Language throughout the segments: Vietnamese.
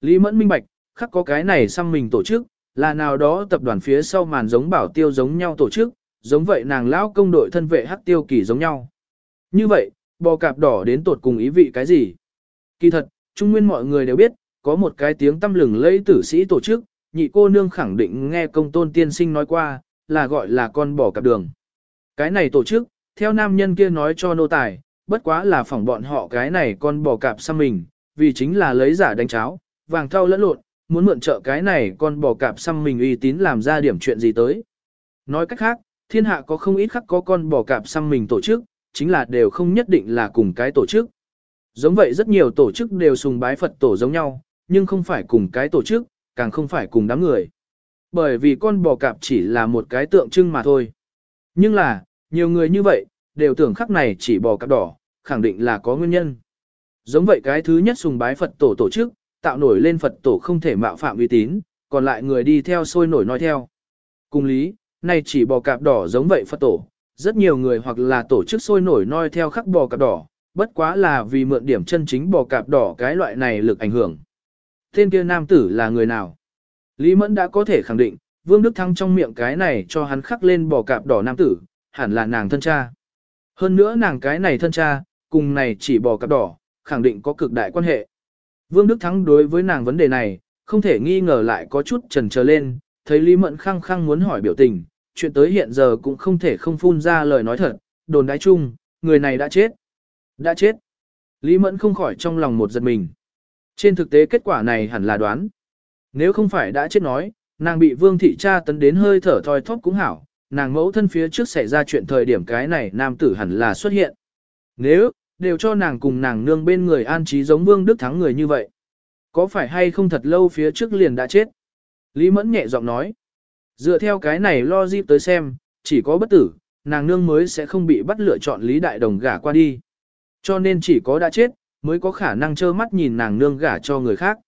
Lý Mẫn minh bạch, khắc có cái này xăm mình tổ chức, là nào đó tập đoàn phía sau màn giống bảo tiêu giống nhau tổ chức, giống vậy nàng lão công đội thân vệ hắc tiêu kỳ giống nhau. Như vậy, bò cạp đỏ đến tột cùng ý vị cái gì? Kỳ thật, trung nguyên mọi người đều biết, có một cái tiếng tâm lừng lẫy tử sĩ tổ chức, nhị cô nương khẳng định nghe công tôn tiên sinh nói qua, là gọi là con bò cạp đường. Cái này tổ chức, theo nam nhân kia nói cho nô tài, bất quá là phỏng bọn họ cái này con bò cạp xăm mình, vì chính là lấy giả đánh cháo, vàng thau lẫn lộn, muốn mượn trợ cái này con bò cạp xăm mình uy tín làm ra điểm chuyện gì tới. Nói cách khác, thiên hạ có không ít khắc có con bò cạp xăm mình tổ chức, chính là đều không nhất định là cùng cái tổ chức. Giống vậy rất nhiều tổ chức đều sùng bái Phật tổ giống nhau, nhưng không phải cùng cái tổ chức, càng không phải cùng đám người. Bởi vì con bò cạp chỉ là một cái tượng trưng mà thôi. Nhưng là, nhiều người như vậy, đều tưởng khắc này chỉ bò cạp đỏ, khẳng định là có nguyên nhân. Giống vậy cái thứ nhất sùng bái Phật tổ tổ chức, tạo nổi lên Phật tổ không thể mạo phạm uy tín, còn lại người đi theo sôi nổi nói theo. Cùng lý, này chỉ bò cạp đỏ giống vậy Phật tổ, rất nhiều người hoặc là tổ chức sôi nổi noi theo khắc bò cạp đỏ, bất quá là vì mượn điểm chân chính bò cạp đỏ cái loại này lực ảnh hưởng. Tên kia nam tử là người nào? Lý Mẫn đã có thể khẳng định, Vương Đức Thăng trong miệng cái này cho hắn khắc lên bò cạp đỏ nam tử, hẳn là nàng thân cha. Hơn nữa nàng cái này thân cha, cùng này chỉ bò cạp đỏ, khẳng định có cực đại quan hệ. Vương Đức Thắng đối với nàng vấn đề này, không thể nghi ngờ lại có chút trần trở lên, thấy Lý Mẫn khăng khăng muốn hỏi biểu tình, chuyện tới hiện giờ cũng không thể không phun ra lời nói thật, đồn đái chung, người này đã chết. Đã chết. Lý Mẫn không khỏi trong lòng một giật mình. Trên thực tế kết quả này hẳn là đoán. Nếu không phải đã chết nói, nàng bị vương thị cha tấn đến hơi thở thoi thóp cũng hảo, nàng mẫu thân phía trước xảy ra chuyện thời điểm cái này nam tử hẳn là xuất hiện. Nếu, đều cho nàng cùng nàng nương bên người an trí giống vương đức thắng người như vậy. Có phải hay không thật lâu phía trước liền đã chết? Lý Mẫn nhẹ giọng nói. Dựa theo cái này lo dịp tới xem, chỉ có bất tử, nàng nương mới sẽ không bị bắt lựa chọn Lý Đại Đồng gả qua đi. Cho nên chỉ có đã chết, mới có khả năng trơ mắt nhìn nàng nương gả cho người khác.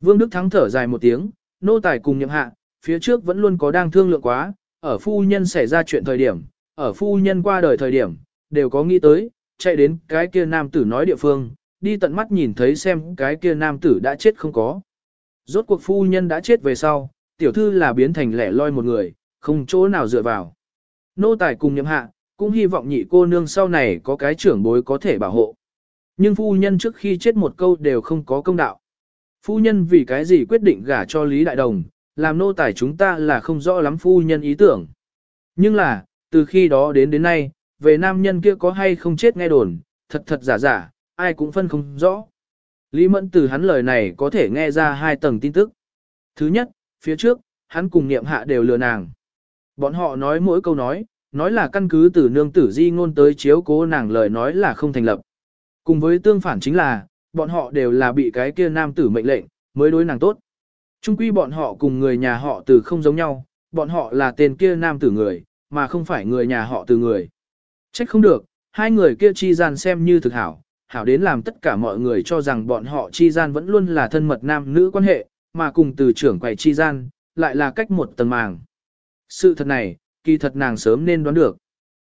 Vương Đức Thắng thở dài một tiếng, nô tài cùng nhậm hạ, phía trước vẫn luôn có đang thương lượng quá, ở phu nhân xảy ra chuyện thời điểm, ở phu nhân qua đời thời điểm, đều có nghĩ tới, chạy đến cái kia nam tử nói địa phương, đi tận mắt nhìn thấy xem cái kia nam tử đã chết không có. Rốt cuộc phu nhân đã chết về sau, tiểu thư là biến thành lẻ loi một người, không chỗ nào dựa vào. Nô tài cùng nhậm hạ, cũng hy vọng nhị cô nương sau này có cái trưởng bối có thể bảo hộ. Nhưng phu nhân trước khi chết một câu đều không có công đạo. Phu nhân vì cái gì quyết định gả cho Lý Đại Đồng, làm nô tài chúng ta là không rõ lắm phu nhân ý tưởng. Nhưng là, từ khi đó đến đến nay, về nam nhân kia có hay không chết nghe đồn, thật thật giả giả, ai cũng phân không rõ. Lý Mẫn từ hắn lời này có thể nghe ra hai tầng tin tức. Thứ nhất, phía trước, hắn cùng niệm hạ đều lừa nàng. Bọn họ nói mỗi câu nói, nói là căn cứ từ nương tử di ngôn tới chiếu cố nàng lời nói là không thành lập. Cùng với tương phản chính là, bọn họ đều là bị cái kia nam tử mệnh lệnh, mới đối nàng tốt. Trung quy bọn họ cùng người nhà họ từ không giống nhau, bọn họ là tên kia nam tử người, mà không phải người nhà họ từ người. Trách không được, hai người kia chi gian xem như thực hảo, hảo đến làm tất cả mọi người cho rằng bọn họ chi gian vẫn luôn là thân mật nam nữ quan hệ, mà cùng từ trưởng quầy chi gian, lại là cách một tầng màng. Sự thật này, kỳ thật nàng sớm nên đoán được.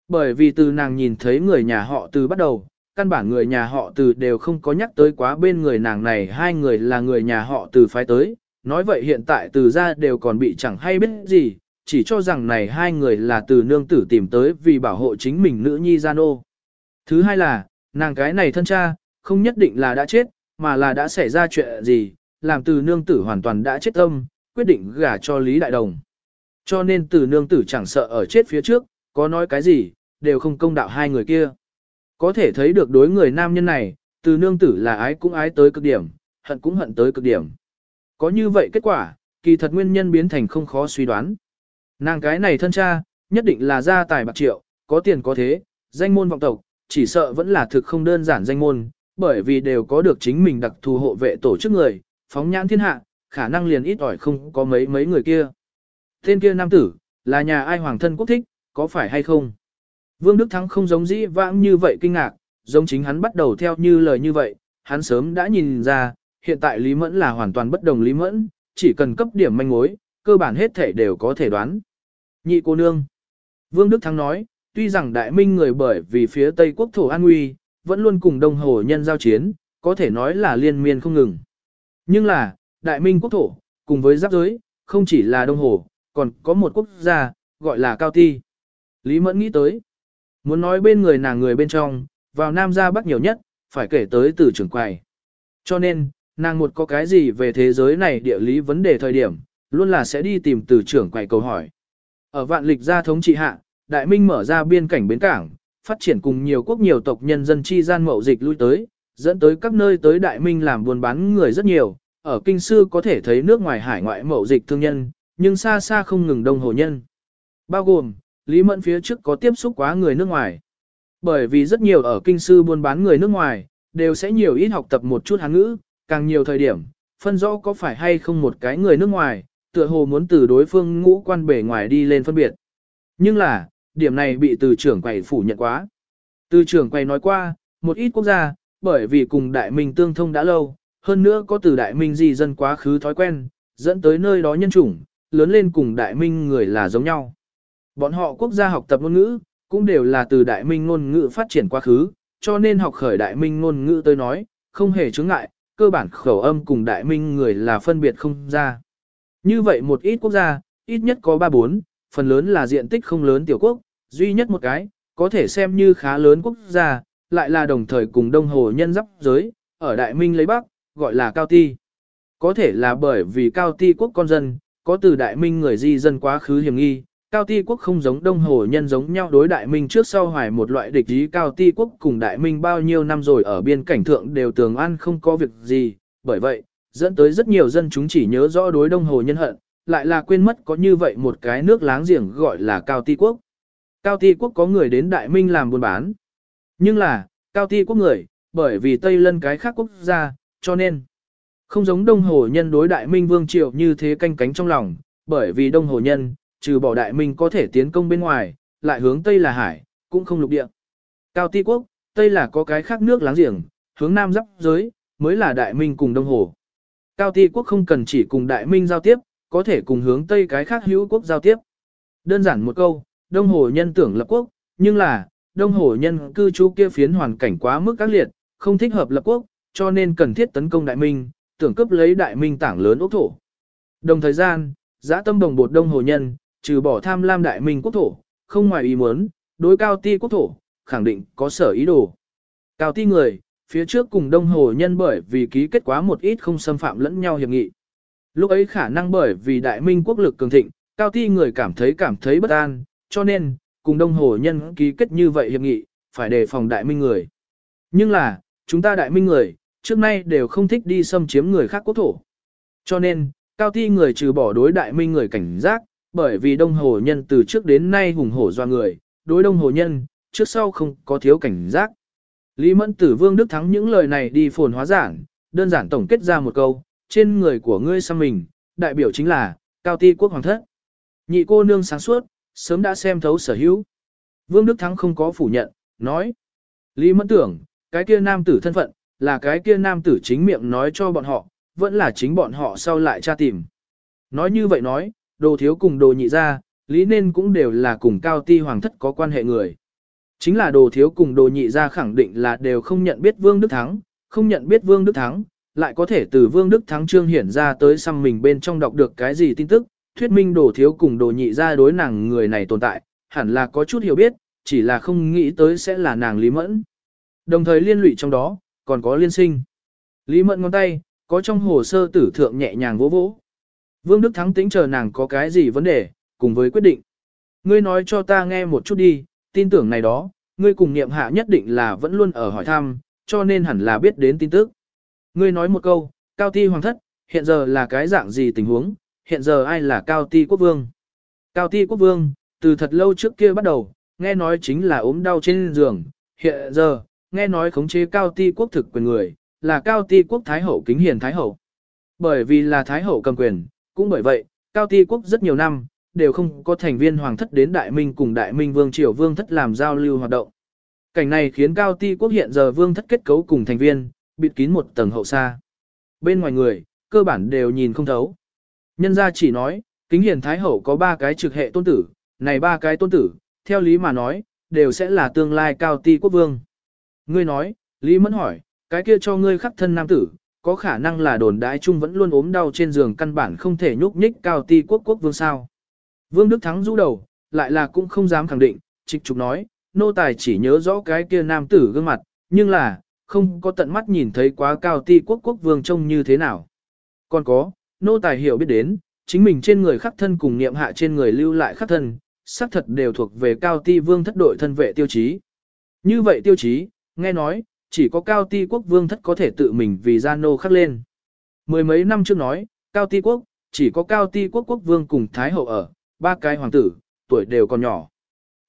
Bởi vì từ nàng nhìn thấy người nhà họ từ bắt đầu, căn bản người nhà họ từ đều không có nhắc tới quá bên người nàng này hai người là người nhà họ từ phái tới. Nói vậy hiện tại từ ra đều còn bị chẳng hay biết gì, chỉ cho rằng này hai người là từ nương tử tìm tới vì bảo hộ chính mình nữ nhi gian ô. Thứ hai là, nàng cái này thân cha, không nhất định là đã chết, mà là đã xảy ra chuyện gì, làm từ nương tử hoàn toàn đã chết tâm, quyết định gả cho Lý Đại Đồng. Cho nên từ nương tử chẳng sợ ở chết phía trước, có nói cái gì, đều không công đạo hai người kia. Có thể thấy được đối người nam nhân này, từ nương tử là ái cũng ái tới cực điểm, hận cũng hận tới cực điểm. Có như vậy kết quả, kỳ thật nguyên nhân biến thành không khó suy đoán. Nàng cái này thân cha, nhất định là gia tài bạc triệu, có tiền có thế, danh môn vọng tộc, chỉ sợ vẫn là thực không đơn giản danh môn, bởi vì đều có được chính mình đặc thù hộ vệ tổ chức người, phóng nhãn thiên hạ, khả năng liền ít ỏi không có mấy mấy người kia. Tên kia nam tử, là nhà ai hoàng thân quốc thích, có phải hay không? Vương Đức Thắng không giống dĩ vãng như vậy kinh ngạc, giống chính hắn bắt đầu theo như lời như vậy, hắn sớm đã nhìn ra, hiện tại Lý Mẫn là hoàn toàn bất đồng Lý Mẫn, chỉ cần cấp điểm manh mối, cơ bản hết thể đều có thể đoán. Nhị cô nương. Vương Đức Thắng nói, tuy rằng đại minh người bởi vì phía Tây quốc thổ an nguy, vẫn luôn cùng đông hồ nhân giao chiến, có thể nói là liên miên không ngừng. Nhưng là, đại minh quốc thổ, cùng với giáp giới, không chỉ là Đông Hồ, còn có một quốc gia, gọi là Cao Ti. Lý Mẫn nghĩ tới, muốn nói bên người nàng người bên trong, vào Nam ra Bắc nhiều nhất, phải kể tới từ trưởng quầy. Cho nên, nàng một có cái gì về thế giới này địa lý vấn đề thời điểm, luôn là sẽ đi tìm từ trưởng quầy cầu hỏi. Ở vạn lịch gia thống trị hạ, Đại Minh mở ra biên cảnh bến cảng, phát triển cùng nhiều quốc nhiều tộc nhân dân chi gian mậu dịch lui tới, dẫn tới các nơi tới Đại Minh làm buôn bán người rất nhiều, ở kinh sư có thể thấy nước ngoài hải ngoại mậu dịch thương nhân, nhưng xa xa không ngừng đông hồ nhân. Bao gồm, Lý Mẫn phía trước có tiếp xúc quá người nước ngoài. Bởi vì rất nhiều ở kinh sư buôn bán người nước ngoài, đều sẽ nhiều ít học tập một chút hán ngữ, càng nhiều thời điểm, phân rõ có phải hay không một cái người nước ngoài, tựa hồ muốn từ đối phương ngũ quan bề ngoài đi lên phân biệt. Nhưng là, điểm này bị từ trưởng quầy phủ nhận quá. Từ trưởng quầy nói qua, một ít quốc gia, bởi vì cùng đại minh tương thông đã lâu, hơn nữa có từ đại minh gì dân quá khứ thói quen, dẫn tới nơi đó nhân chủng, lớn lên cùng đại minh người là giống nhau. Bọn họ quốc gia học tập ngôn ngữ, cũng đều là từ đại minh ngôn ngữ phát triển quá khứ, cho nên học khởi đại minh ngôn ngữ tới nói, không hề chướng ngại, cơ bản khẩu âm cùng đại minh người là phân biệt không ra. Như vậy một ít quốc gia, ít nhất có 3-4, phần lớn là diện tích không lớn tiểu quốc, duy nhất một cái, có thể xem như khá lớn quốc gia, lại là đồng thời cùng đông hồ nhân giáp giới, ở đại minh lấy bắc, gọi là cao ti. Có thể là bởi vì cao ti quốc con dân, có từ đại minh người di dân quá khứ hiểm nghi, cao ti quốc không giống đông hồ nhân giống nhau đối đại minh trước sau hoài một loại địch ý cao ti quốc cùng đại minh bao nhiêu năm rồi ở biên cảnh thượng đều tường ăn không có việc gì, bởi vậy, dẫn tới rất nhiều dân chúng chỉ nhớ rõ đối đông hồ nhân hận, lại là quên mất có như vậy một cái nước láng giềng gọi là cao ti quốc. Cao ti quốc có người đến đại minh làm buôn bán, nhưng là, cao ti quốc người, bởi vì Tây lân cái khác quốc gia, cho nên, không giống đông hồ nhân đối đại minh vương triều như thế canh cánh trong lòng, bởi vì đông hồ nhân, trừ bỏ đại minh có thể tiến công bên ngoài, lại hướng Tây là hải, cũng không lục địa. Cao ti quốc, Tây là có cái khác nước láng giềng, hướng Nam giáp giới, mới là đại minh cùng đông hồ. Cao ti quốc không cần chỉ cùng đại minh giao tiếp, có thể cùng hướng Tây cái khác hữu quốc giao tiếp. Đơn giản một câu, đông hồ nhân tưởng lập quốc, nhưng là, đông hồ nhân cư trú kia phiến hoàn cảnh quá mức các liệt, không thích hợp lập quốc, cho nên cần thiết tấn công đại minh, tưởng cấp lấy đại minh tảng lớn ốc thổ. Đồng thời gian, giã tâm đồng bột đông hồ nhân, trừ bỏ tham lam đại minh quốc thổ, không ngoài ý muốn, đối cao ti quốc thổ, khẳng định có sở ý đồ. Cao ti người, phía trước cùng đông hồ nhân bởi vì ký kết quá một ít không xâm phạm lẫn nhau hiệp nghị. Lúc ấy khả năng bởi vì đại minh quốc lực cường thịnh, cao ti người cảm thấy cảm thấy bất an, cho nên, cùng đông hồ nhân ký kết như vậy hiệp nghị, phải đề phòng đại minh người. Nhưng là, chúng ta đại minh người, trước nay đều không thích đi xâm chiếm người khác quốc thổ. Cho nên, cao ti người trừ bỏ đối đại minh người cảnh giác, bởi vì đông hồ nhân từ trước đến nay hùng hổ doa người, đối đông hồ nhân, trước sau không có thiếu cảnh giác. Lý Mẫn Tử Vương Đức Thắng những lời này đi phồn hóa giảng, đơn giản tổng kết ra một câu, trên người của ngươi xăm mình, đại biểu chính là, cao ti quốc hoàng thất. Nhị cô nương sáng suốt, sớm đã xem thấu sở hữu. Vương Đức Thắng không có phủ nhận, nói. Lý Mẫn tưởng, cái kia nam tử thân phận, là cái kia nam tử chính miệng nói cho bọn họ, vẫn là chính bọn họ sau lại tra tìm. Nói như vậy nói, đồ thiếu cùng đồ nhị ra, lý nên cũng đều là cùng cao ti hoàng thất có quan hệ người. Chính là đồ thiếu cùng đồ nhị ra khẳng định là đều không nhận biết Vương Đức Thắng, không nhận biết Vương Đức Thắng, lại có thể từ Vương Đức Thắng trương hiển ra tới xăm mình bên trong đọc được cái gì tin tức, thuyết minh đồ thiếu cùng đồ nhị ra đối nàng người này tồn tại, hẳn là có chút hiểu biết, chỉ là không nghĩ tới sẽ là nàng Lý Mẫn. Đồng thời liên lụy trong đó, còn có liên sinh. Lý Mẫn ngón tay, có trong hồ sơ tử thượng nhẹ nhàng vỗ vỗ. Vương Đức Thắng tính chờ nàng có cái gì vấn đề, cùng với quyết định. Ngươi nói cho ta nghe một chút đi, tin tưởng này đó, ngươi cùng niệm hạ nhất định là vẫn luôn ở hỏi thăm, cho nên hẳn là biết đến tin tức. Ngươi nói một câu, cao ti hoàng thất, hiện giờ là cái dạng gì tình huống, hiện giờ ai là cao ti quốc vương. Cao ti quốc vương, từ thật lâu trước kia bắt đầu, nghe nói chính là ốm đau trên giường, hiện giờ, nghe nói khống chế cao ti quốc thực quyền người, là cao ti quốc thái hậu kính hiền thái hậu. Bởi vì là thái hậu cầm quyền, cũng bởi vậy, cao ti quốc rất nhiều năm, đều không có thành viên hoàng thất đến đại minh cùng đại minh vương triều vương thất làm giao lưu hoạt động. Cảnh này khiến cao ti quốc hiện giờ vương thất kết cấu cùng thành viên, bịt kín một tầng hậu xa. Bên ngoài người, cơ bản đều nhìn không thấu. Nhân gia chỉ nói, kính hiền thái hậu có ba cái trực hệ tôn tử, này ba cái tôn tử, theo lý mà nói, đều sẽ là tương lai cao ti quốc vương. Ngươi nói, Lý Mẫn hỏi, cái kia cho ngươi khắc thân nam tử, có khả năng là đồn đái chung vẫn luôn ốm đau trên giường căn bản không thể nhúc nhích cao ti quốc quốc vương sao. Vương Đức Thắng rũ đầu, lại là cũng không dám khẳng định, trịch trục nói, nô tài chỉ nhớ rõ cái kia nam tử gương mặt, nhưng là, không có tận mắt nhìn thấy quá cao ti quốc quốc vương trông như thế nào. Còn có, nô tài hiểu biết đến, chính mình trên người khắc thân cùng niệm hạ trên người lưu lại khắc thân, xác thật đều thuộc về cao ti vương thất đội thân vệ tiêu chí. Như vậy tiêu chí, nghe nói, chỉ có cao ti quốc vương thất có thể tự mình vì gia nô khắc lên. Mười mấy năm trước nói, cao ti quốc, chỉ có cao ti quốc quốc vương cùng thái hậu ở, ba cái hoàng tử, tuổi đều còn nhỏ.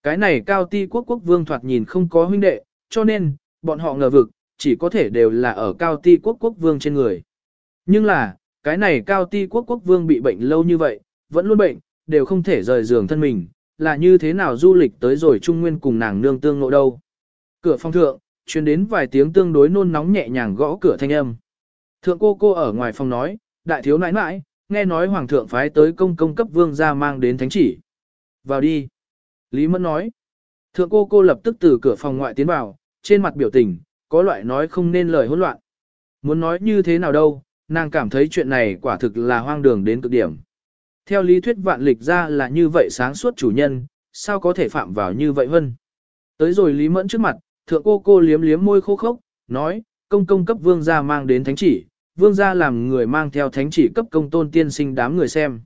Cái này cao ti quốc quốc vương thoạt nhìn không có huynh đệ, cho nên, bọn họ ngờ vực, chỉ có thể đều là ở cao ti quốc quốc vương trên người. Nhưng là, cái này cao ti quốc quốc vương bị bệnh lâu như vậy, vẫn luôn bệnh, đều không thể rời giường thân mình, là như thế nào du lịch tới rồi Trung Nguyên cùng nàng nương tương ngộ đâu. Cửa phòng thượng, truyền đến vài tiếng tương đối nôn nóng nhẹ nhàng gõ cửa thanh âm. Thượng cô cô ở ngoài phòng nói, đại thiếu nãi nãi, nghe nói hoàng thượng phái tới công công cấp vương ra mang đến thánh chỉ. Vào đi. Lý Mẫn nói. Thượng cô cô lập tức từ cửa phòng ngoại tiến vào, trên mặt biểu tình, có loại nói không nên lời hỗn loạn. Muốn nói như thế nào đâu, nàng cảm thấy chuyện này quả thực là hoang đường đến cực điểm. Theo lý thuyết vạn lịch ra là như vậy sáng suốt chủ nhân, sao có thể phạm vào như vậy vân. Tới rồi Lý Mẫn trước mặt, thượng cô cô liếm liếm môi khô khốc, nói, công công cấp vương gia mang đến thánh chỉ, vương gia làm người mang theo thánh chỉ cấp công tôn tiên sinh đám người xem.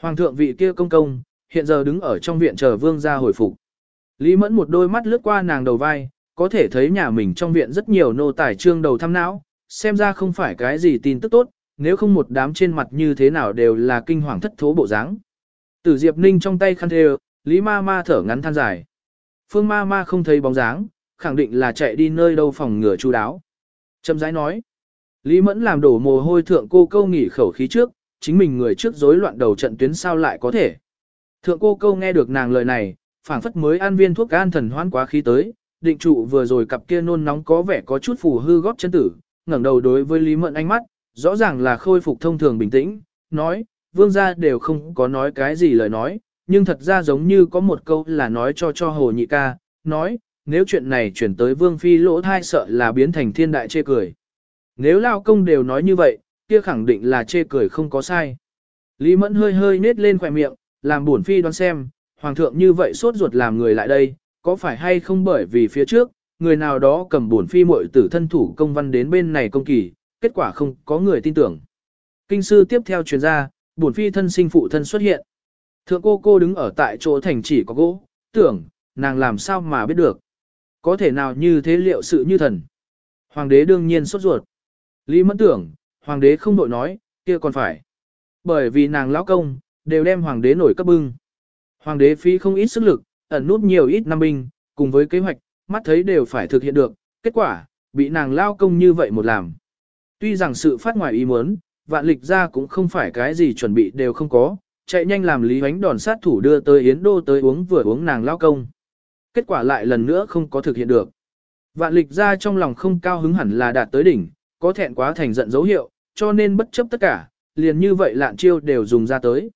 Hoàng thượng vị kia công công, hiện giờ đứng ở trong viện chờ vương gia hồi phục. Lý Mẫn một đôi mắt lướt qua nàng đầu vai, có thể thấy nhà mình trong viện rất nhiều nô tài trương đầu thăm não, xem ra không phải cái gì tin tức tốt, nếu không một đám trên mặt như thế nào đều là kinh hoàng thất thố bộ dáng. Tử Diệp Ninh trong tay khăn thề, Lý Ma Ma thở ngắn than dài. Phương Ma Ma không thấy bóng dáng, khẳng định là chạy đi nơi đâu phòng ngừa chú đáo. Trầm rãi nói. Lý Mẫn làm đổ mồ hôi thượng cô câu nghỉ khẩu khí trước, chính mình người trước rối loạn đầu trận tuyến sao lại có thể. Thượng cô câu nghe được nàng lời này, phảng phất mới ăn viên thuốc gan thần hoan quá khí tới, định trụ vừa rồi cặp kia nôn nóng có vẻ có chút phù hư góp chân tử, ngẩng đầu đối với Lý Mẫn ánh mắt, rõ ràng là khôi phục thông thường bình tĩnh, nói, vương gia đều không có nói cái gì lời nói, nhưng thật ra giống như có một câu là nói cho cho hồ nhị ca, nói, nếu chuyện này chuyển tới vương phi lỗ thai sợ là biến thành thiên đại chê cười. Nếu lao công đều nói như vậy, kia khẳng định là chê cười không có sai. Lý Mẫn hơi hơi nết lên khỏe miệng, làm buồn phi đoán xem, hoàng thượng như vậy sốt ruột làm người lại đây, có phải hay không bởi vì phía trước, người nào đó cầm buồn phi muội tử thân thủ công văn đến bên này công kỳ, kết quả không có người tin tưởng. Kinh sư tiếp theo truyền ra, buồn phi thân sinh phụ thân xuất hiện. Thượng cô cô đứng ở tại chỗ thành chỉ có gỗ, tưởng, nàng làm sao mà biết được. Có thể nào như thế liệu sự như thần. Hoàng đế đương nhiên sốt ruột. Lý mẫn tưởng, hoàng đế không đội nói, kia còn phải. Bởi vì nàng lão công, đều đem hoàng đế nổi cấp bưng. Hoàng đế phí không ít sức lực, ẩn nút nhiều ít năm binh, cùng với kế hoạch, mắt thấy đều phải thực hiện được, kết quả, bị nàng lao công như vậy một làm. Tuy rằng sự phát ngoài ý muốn, vạn lịch ra cũng không phải cái gì chuẩn bị đều không có, chạy nhanh làm lý hoánh đòn sát thủ đưa tới Yến Đô tới uống vừa uống nàng lao công. Kết quả lại lần nữa không có thực hiện được. Vạn lịch ra trong lòng không cao hứng hẳn là đạt tới đỉnh, có thẹn quá thành giận dấu hiệu, cho nên bất chấp tất cả, liền như vậy lạn chiêu đều dùng ra tới.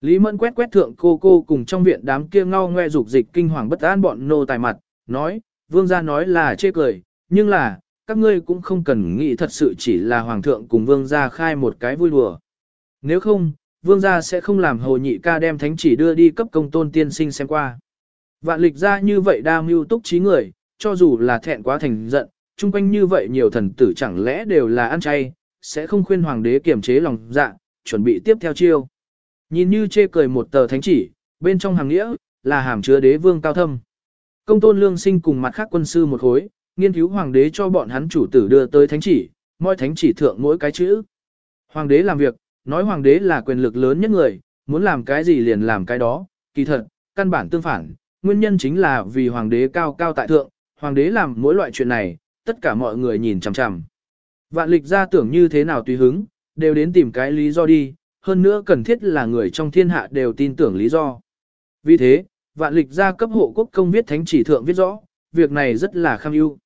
Lý Mẫn quét quét thượng cô cô cùng trong viện đám kia ngao ngoe dục dịch kinh hoàng bất an bọn nô tài mặt, nói, vương gia nói là chê cười, nhưng là, các ngươi cũng không cần nghĩ thật sự chỉ là hoàng thượng cùng vương gia khai một cái vui đùa. Nếu không, vương gia sẽ không làm hồ nhị ca đem thánh chỉ đưa đi cấp công tôn tiên sinh xem qua. Vạn lịch ra như vậy đa mưu túc trí người, cho dù là thẹn quá thành giận, chung quanh như vậy nhiều thần tử chẳng lẽ đều là ăn chay, sẽ không khuyên hoàng đế kiềm chế lòng dạ, chuẩn bị tiếp theo chiêu. Nhìn như chê cười một tờ thánh chỉ, bên trong hàng nghĩa, là hàm chứa đế vương cao thâm. Công tôn lương sinh cùng mặt khác quân sư một khối, nghiên cứu hoàng đế cho bọn hắn chủ tử đưa tới thánh chỉ, mỗi thánh chỉ thượng mỗi cái chữ. Hoàng đế làm việc, nói hoàng đế là quyền lực lớn nhất người, muốn làm cái gì liền làm cái đó, kỳ thật, căn bản tương phản, nguyên nhân chính là vì hoàng đế cao cao tại thượng, hoàng đế làm mỗi loại chuyện này, tất cả mọi người nhìn chằm chằm. Vạn lịch ra tưởng như thế nào tùy hứng, đều đến tìm cái lý do đi, hơn nữa cần thiết là người trong thiên hạ đều tin tưởng lý do. Vì thế, vạn lịch ra cấp hộ quốc công viết thánh chỉ thượng viết rõ, việc này rất là kham ưu.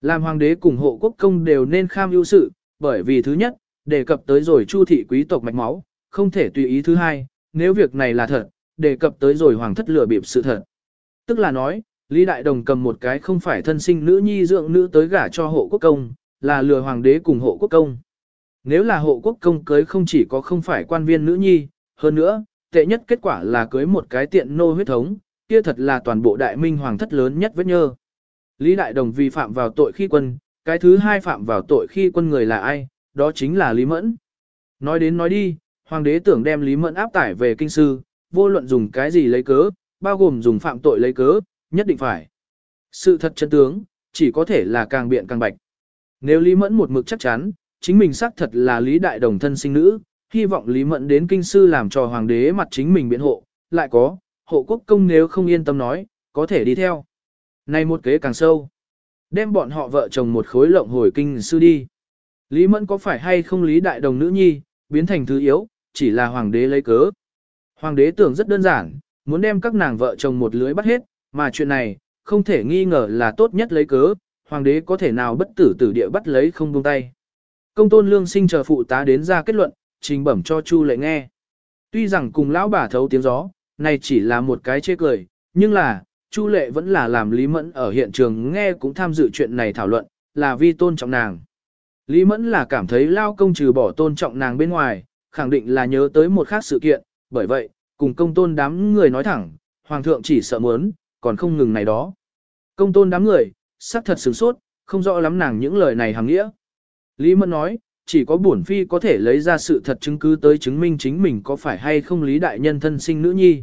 Làm hoàng đế cùng hộ quốc công đều nên kham ưu sự, bởi vì thứ nhất, đề cập tới rồi chu thị quý tộc mạch máu, không thể tùy ý thứ hai, nếu việc này là thật, đề cập tới rồi hoàng thất lửa bịp sự thật. Tức là nói, Lý Đại Đồng cầm một cái không phải thân sinh nữ nhi dưỡng nữ tới gả cho hộ quốc công, là lừa hoàng đế cùng hộ quốc công. Nếu là hộ quốc công cưới không chỉ có không phải quan viên nữ nhi, hơn nữa, tệ nhất kết quả là cưới một cái tiện nô huyết thống, kia thật là toàn bộ đại minh hoàng thất lớn nhất vết nhơ. Lý Đại Đồng vi phạm vào tội khi quân, cái thứ hai phạm vào tội khi quân người là ai, đó chính là Lý Mẫn. Nói đến nói đi, hoàng đế tưởng đem Lý Mẫn áp tải về kinh sư, vô luận dùng cái gì lấy cớ, bao gồm dùng phạm tội lấy cớ, nhất định phải. Sự thật chân tướng, chỉ có thể là càng biện càng bạch. Nếu Lý Mẫn một mực chắc chắn, chính mình xác thật là Lý Đại Đồng thân sinh nữ, hy vọng Lý Mẫn đến kinh sư làm cho hoàng đế mặt chính mình biện hộ, lại có, hộ quốc công nếu không yên tâm nói, có thể đi theo. Này một kế càng sâu, đem bọn họ vợ chồng một khối lộng hồi kinh sư đi. Lý Mẫn có phải hay không Lý Đại Đồng nữ nhi, biến thành thứ yếu, chỉ là hoàng đế lấy cớ. Hoàng đế tưởng rất đơn giản, muốn đem các nàng vợ chồng một lưới bắt hết, mà chuyện này, không thể nghi ngờ là tốt nhất lấy cớ, hoàng đế có thể nào bất tử tử địa bắt lấy không buông tay. Công tôn lương sinh chờ phụ tá đến ra kết luận, trình bẩm cho Chu lệ nghe. Tuy rằng cùng lão bà thấu tiếng gió, này chỉ là một cái chê cười, nhưng là, Chu lệ vẫn là làm Lý Mẫn ở hiện trường nghe cũng tham dự chuyện này thảo luận, là vi tôn trọng nàng. Lý Mẫn là cảm thấy lao công trừ bỏ tôn trọng nàng bên ngoài, khẳng định là nhớ tới một khác sự kiện, bởi vậy, cùng công tôn đám người nói thẳng, hoàng thượng chỉ sợ muốn, còn không ngừng này đó. Công tôn đám người, sắc thật sửng sốt, không rõ lắm nàng những lời này hàng nghĩa. Lý Mẫn nói, chỉ có bổn phi có thể lấy ra sự thật chứng cứ tới chứng minh chính mình có phải hay không lý đại nhân thân sinh nữ nhi.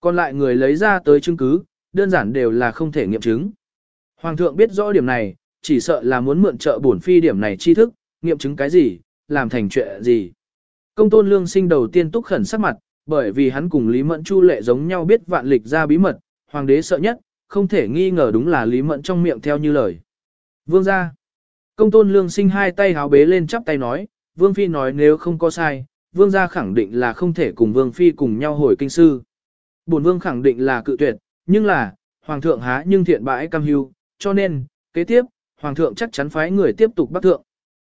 Còn lại người lấy ra tới chứng cứ, đơn giản đều là không thể nghiệm chứng. Hoàng thượng biết rõ điểm này, chỉ sợ là muốn mượn trợ bổn phi điểm này tri thức, nghiệm chứng cái gì, làm thành chuyện gì. Công tôn lương sinh đầu tiên túc khẩn sắc mặt, bởi vì hắn cùng Lý Mẫn Chu lệ giống nhau biết vạn lịch ra bí mật, hoàng đế sợ nhất, không thể nghi ngờ đúng là Lý Mẫn trong miệng theo như lời. Vương gia. Công tôn lương sinh hai tay háo bế lên chắp tay nói, Vương Phi nói nếu không có sai, Vương gia khẳng định là không thể cùng Vương Phi cùng nhau hồi kinh sư. Bổn Vương khẳng định là cự tuyệt, nhưng là, Hoàng thượng há nhưng thiện bãi cam hưu, cho nên, kế tiếp, Hoàng thượng chắc chắn phái người tiếp tục bắt thượng.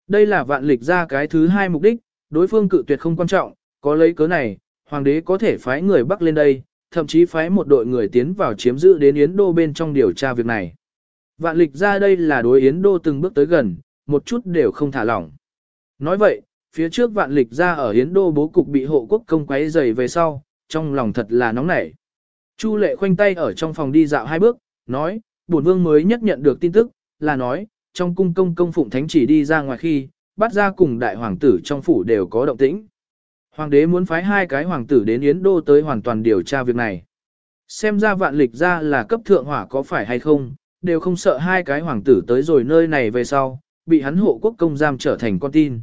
Đây là vạn lịch ra cái thứ hai mục đích, đối phương cự tuyệt không quan trọng, có lấy cớ này, Hoàng đế có thể phái người bắt lên đây, thậm chí phái một đội người tiến vào chiếm giữ đến Yến Đô bên trong điều tra việc này. Vạn lịch ra đây là đối Yến Đô từng bước tới gần, một chút đều không thả lỏng. Nói vậy, phía trước vạn lịch ra ở Yến Đô bố cục bị hộ quốc công quấy dày về sau, trong lòng thật là nóng nảy. Chu lệ khoanh tay ở trong phòng đi dạo hai bước, nói, bổn vương mới nhất nhận được tin tức, là nói, trong cung công công phụng thánh chỉ đi ra ngoài khi, bắt ra cùng đại hoàng tử trong phủ đều có động tĩnh. Hoàng đế muốn phái hai cái hoàng tử đến Yến Đô tới hoàn toàn điều tra việc này. Xem ra vạn lịch ra là cấp thượng hỏa có phải hay không, đều không sợ hai cái hoàng tử tới rồi nơi này về sau, bị hắn hộ quốc công giam trở thành con tin.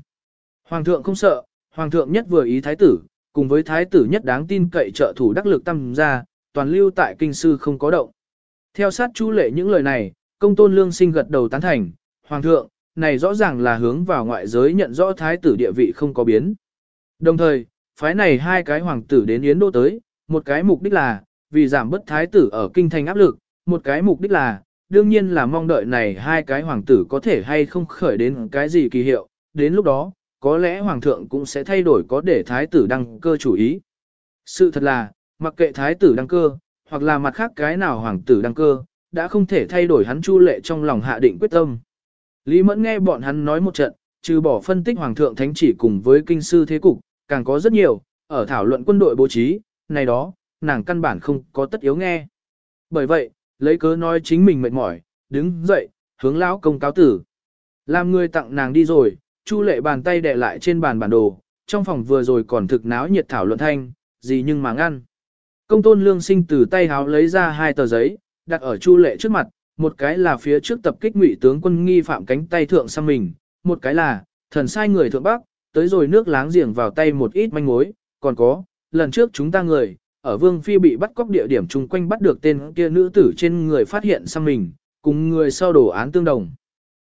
Hoàng thượng không sợ, hoàng thượng nhất vừa ý thái tử, cùng với thái tử nhất đáng tin cậy trợ thủ đắc lực tâm ra, toàn lưu tại kinh sư không có động. Theo sát chú lệ những lời này, công tôn lương sinh gật đầu tán thành, hoàng thượng, này rõ ràng là hướng vào ngoại giới nhận rõ thái tử địa vị không có biến. Đồng thời, phái này hai cái hoàng tử đến Yến Đô tới, một cái mục đích là, vì giảm bớt thái tử ở kinh thành áp lực, một cái mục đích là, đương nhiên là mong đợi này hai cái hoàng tử có thể hay không khởi đến cái gì kỳ hiệu, đến lúc đó, có lẽ hoàng thượng cũng sẽ thay đổi có để thái tử đăng cơ chủ ý. Sự thật là, mặc kệ thái tử đăng cơ, hoặc là mặt khác cái nào hoàng tử đăng cơ, đã không thể thay đổi hắn chu lệ trong lòng hạ định quyết tâm. Lý Mẫn nghe bọn hắn nói một trận, trừ bỏ phân tích hoàng thượng thánh chỉ cùng với kinh sư thế cục, càng có rất nhiều, ở thảo luận quân đội bố trí, này đó, nàng căn bản không có tất yếu nghe. Bởi vậy, lấy cớ nói chính mình mệt mỏi, đứng dậy, hướng lão công cáo tử. Làm người tặng nàng đi rồi, Chu lệ bàn tay đè lại trên bàn bản đồ, trong phòng vừa rồi còn thực náo nhiệt thảo luận thanh, gì nhưng mà ngăn. Công tôn lương sinh từ tay háo lấy ra hai tờ giấy, đặt ở Chu lệ trước mặt, một cái là phía trước tập kích ngụy tướng quân nghi phạm cánh tay thượng sang mình, một cái là, thần sai người thượng bắc, tới rồi nước láng giềng vào tay một ít manh mối, còn có, lần trước chúng ta người, ở Vương Phi bị bắt cóc địa điểm chung quanh bắt được tên kia nữ tử trên người phát hiện sang mình, cùng người sau đổ án tương đồng.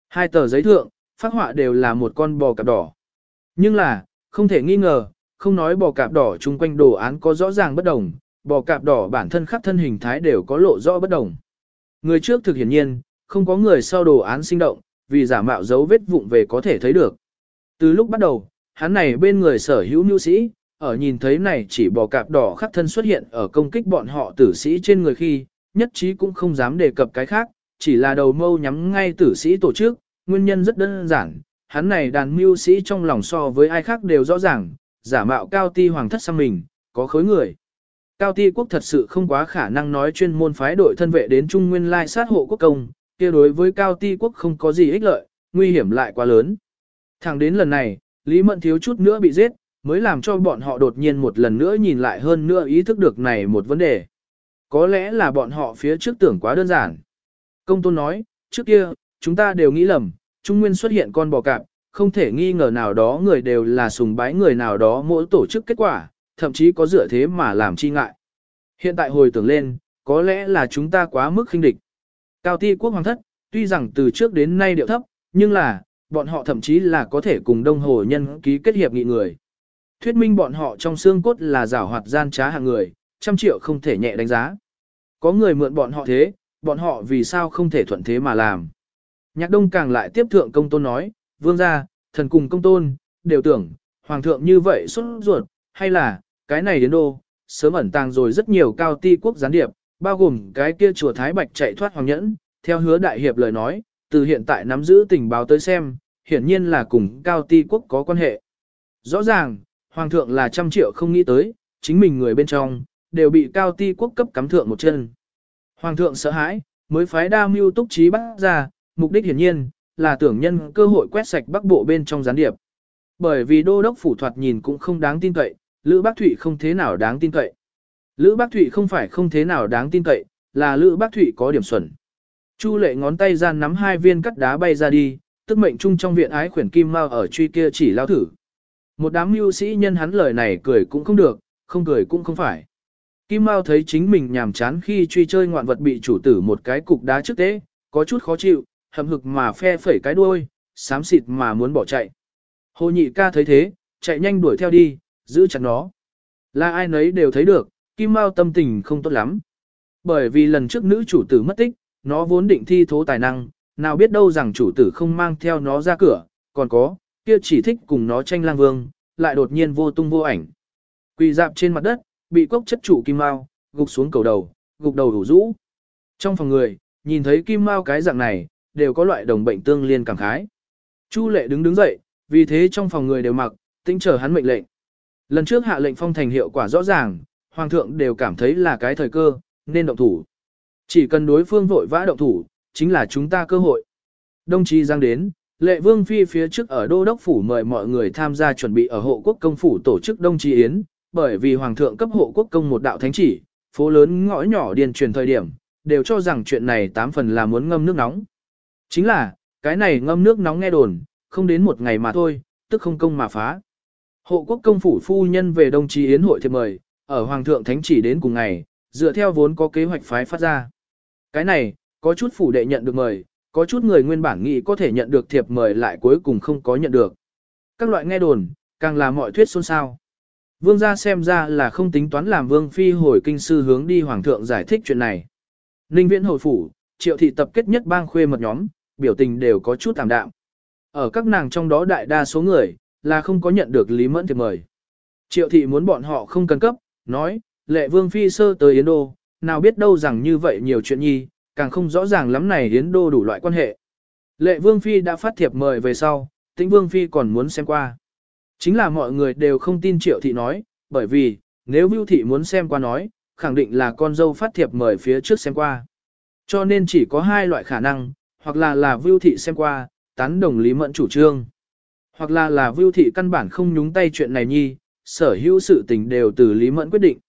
Hai tờ giấy thượng, phát họa đều là một con bò cạp đỏ. Nhưng là, không thể nghi ngờ, không nói bò cạp đỏ chung quanh đồ án có rõ ràng bất đồng, bò cạp đỏ bản thân khắp thân hình thái đều có lộ rõ bất đồng. Người trước thực hiển nhiên, không có người sau đồ án sinh động, vì giả mạo dấu vết vụng về có thể thấy được. Từ lúc bắt đầu, hắn này bên người sở hữu nhu sĩ, ở nhìn thấy này chỉ bò cạp đỏ khắc thân xuất hiện ở công kích bọn họ tử sĩ trên người khi, nhất trí cũng không dám đề cập cái khác, chỉ là đầu mâu nhắm ngay tử sĩ tổ chức, nguyên nhân rất đơn giản, hắn này đàn mưu sĩ trong lòng so với ai khác đều rõ ràng, giả mạo cao ti hoàng thất sang mình, có khối người. Cao ti quốc thật sự không quá khả năng nói chuyên môn phái đội thân vệ đến Trung Nguyên lai sát hộ quốc công, kia đối với cao ti quốc không có gì ích lợi, nguy hiểm lại quá lớn. Thẳng đến lần này, Lý Mẫn thiếu chút nữa bị giết, mới làm cho bọn họ đột nhiên một lần nữa nhìn lại hơn nữa ý thức được này một vấn đề. Có lẽ là bọn họ phía trước tưởng quá đơn giản. Công tôn nói, trước kia, chúng ta đều nghĩ lầm, Trung Nguyên xuất hiện con bò cạp, không thể nghi ngờ nào đó người đều là sùng bái người nào đó mỗi tổ chức kết quả, thậm chí có dựa thế mà làm chi ngại. Hiện tại hồi tưởng lên, có lẽ là chúng ta quá mức khinh địch. Cao ti quốc hoàng thất, tuy rằng từ trước đến nay điệu thấp, nhưng là, bọn họ thậm chí là có thể cùng đông hồ nhân ký kết hiệp nghị người. Thuyết minh bọn họ trong xương cốt là giảo hoạt gian trá hạng người, trăm triệu không thể nhẹ đánh giá. Có người mượn bọn họ thế, bọn họ vì sao không thể thuận thế mà làm. Nhạc đông càng lại tiếp thượng công tôn nói, vương gia, thần cùng công tôn, đều tưởng, hoàng thượng như vậy xuất ruột, hay là, cái này đến đô, sớm ẩn tàng rồi rất nhiều cao ti quốc gián điệp, bao gồm cái kia chùa Thái Bạch chạy thoát hoàng nhẫn, theo hứa đại hiệp lời nói, từ hiện tại nắm giữ tình báo tới xem, hiển nhiên là cùng cao ti quốc có quan hệ. Rõ ràng, hoàng thượng là trăm triệu không nghĩ tới, chính mình người bên trong, đều bị cao ti quốc cấp cắm thượng một chân. Hoàng thượng sợ hãi, mới phái đa mưu túc trí bắt ra, mục đích hiển nhiên, là tưởng nhân cơ hội quét sạch bắc bộ bên trong gián điệp. Bởi vì đô đốc phủ thoạt nhìn cũng không đáng tin cậy, Lữ Bác Thụy không thế nào đáng tin cậy. Lữ Bác Thụy không phải không thế nào đáng tin cậy, là Lữ Bác Thụy có điểm xuẩn. Chu lệ ngón tay gian nắm hai viên cắt đá bay ra đi, tức mệnh chung trong viện ái khuyển kim mao ở truy kia chỉ lao thử. Một đám mưu sĩ nhân hắn lời này cười cũng không được, không cười cũng không phải. Kim Mao thấy chính mình nhàm chán khi truy chơi ngoạn vật bị chủ tử một cái cục đá trước tế, có chút khó chịu, hầm hực mà phe phẩy cái đuôi, xám xịt mà muốn bỏ chạy. Hồ nhị ca thấy thế, chạy nhanh đuổi theo đi, giữ chặt nó. Là ai nấy đều thấy được, Kim Mao tâm tình không tốt lắm. Bởi vì lần trước nữ chủ tử mất tích, nó vốn định thi thố tài năng, nào biết đâu rằng chủ tử không mang theo nó ra cửa, còn có, kia chỉ thích cùng nó tranh lang vương, lại đột nhiên vô tung vô ảnh. Quỳ dạp trên mặt đất, bị cốc chất trụ Kim Mao, gục xuống cầu đầu, gục đầu đủ rũ. Trong phòng người, nhìn thấy Kim Mao cái dạng này, đều có loại đồng bệnh tương liên cảm khái. Chu lệ đứng đứng dậy, vì thế trong phòng người đều mặc, tính chờ hắn mệnh lệnh. Lần trước hạ lệnh phong thành hiệu quả rõ ràng, hoàng thượng đều cảm thấy là cái thời cơ, nên động thủ. Chỉ cần đối phương vội vã động thủ, chính là chúng ta cơ hội. Đồng chí Giang đến, lệ vương phi phía trước ở đô đốc phủ mời mọi người tham gia chuẩn bị ở hộ quốc công phủ tổ chức đông chí yến, bởi vì hoàng thượng cấp hộ quốc công một đạo thánh chỉ, phố lớn ngõ nhỏ điền truyền thời điểm, đều cho rằng chuyện này tám phần là muốn ngâm nước nóng. Chính là, cái này ngâm nước nóng nghe đồn, không đến một ngày mà thôi, tức không công mà phá. Hộ quốc công phủ phu nhân về Đông Chí Yến hội thiệp mời, ở Hoàng thượng Thánh chỉ đến cùng ngày, dựa theo vốn có kế hoạch phái phát ra. Cái này, có chút phủ đệ nhận được mời, có chút người nguyên bản nghĩ có thể nhận được thiệp mời lại cuối cùng không có nhận được. Các loại nghe đồn, càng là mọi thuyết xôn xao. Vương gia xem ra là không tính toán làm vương phi hồi kinh sư hướng đi hoàng thượng giải thích chuyện này. Ninh viễn hồi phủ, triệu thị tập kết nhất bang khuê mật nhóm, biểu tình đều có chút tạm đạm. Ở các nàng trong đó đại đa số người, là không có nhận được Lý Mẫn thiệp mời. Triệu thị muốn bọn họ không cần cấp, nói, lệ vương phi sơ tới Yến Đô, nào biết đâu rằng như vậy nhiều chuyện nhi, càng không rõ ràng lắm này Yến Đô đủ loại quan hệ. Lệ vương phi đã phát thiệp mời về sau, tĩnh vương phi còn muốn xem qua. Chính là mọi người đều không tin triệu thị nói, bởi vì, nếu Vưu thị muốn xem qua nói, khẳng định là con dâu phát thiệp mời phía trước xem qua. Cho nên chỉ có hai loại khả năng, hoặc là là Vưu thị xem qua, tán đồng Lý Mẫn chủ trương. Hoặc là là Vưu thị căn bản không nhúng tay chuyện này nhi, sở hữu sự tình đều từ Lý Mẫn quyết định.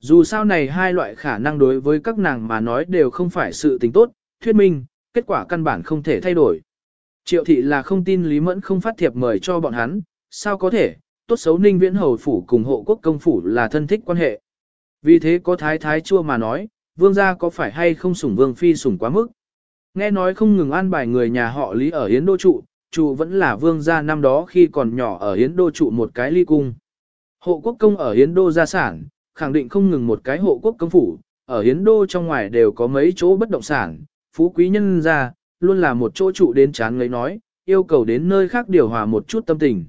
Dù sao này hai loại khả năng đối với các nàng mà nói đều không phải sự tình tốt, thuyết minh, kết quả căn bản không thể thay đổi. Triệu thị là không tin Lý Mẫn không phát thiệp mời cho bọn hắn, sao có thể, tốt xấu ninh viễn hầu phủ cùng hộ quốc công phủ là thân thích quan hệ. Vì thế có thái thái chua mà nói, vương gia có phải hay không sủng vương phi sủng quá mức. Nghe nói không ngừng an bài người nhà họ Lý ở Yến Đô Trụ, trụ vẫn là vương gia năm đó khi còn nhỏ ở Yến Đô Trụ một cái ly cung. Hộ quốc công ở Hiến Đô gia sản, khẳng định không ngừng một cái hộ quốc công phủ, ở Hiến Đô trong ngoài đều có mấy chỗ bất động sản, phú quý nhân gia, luôn là một chỗ trụ đến chán ngấy nói, yêu cầu đến nơi khác điều hòa một chút tâm tình.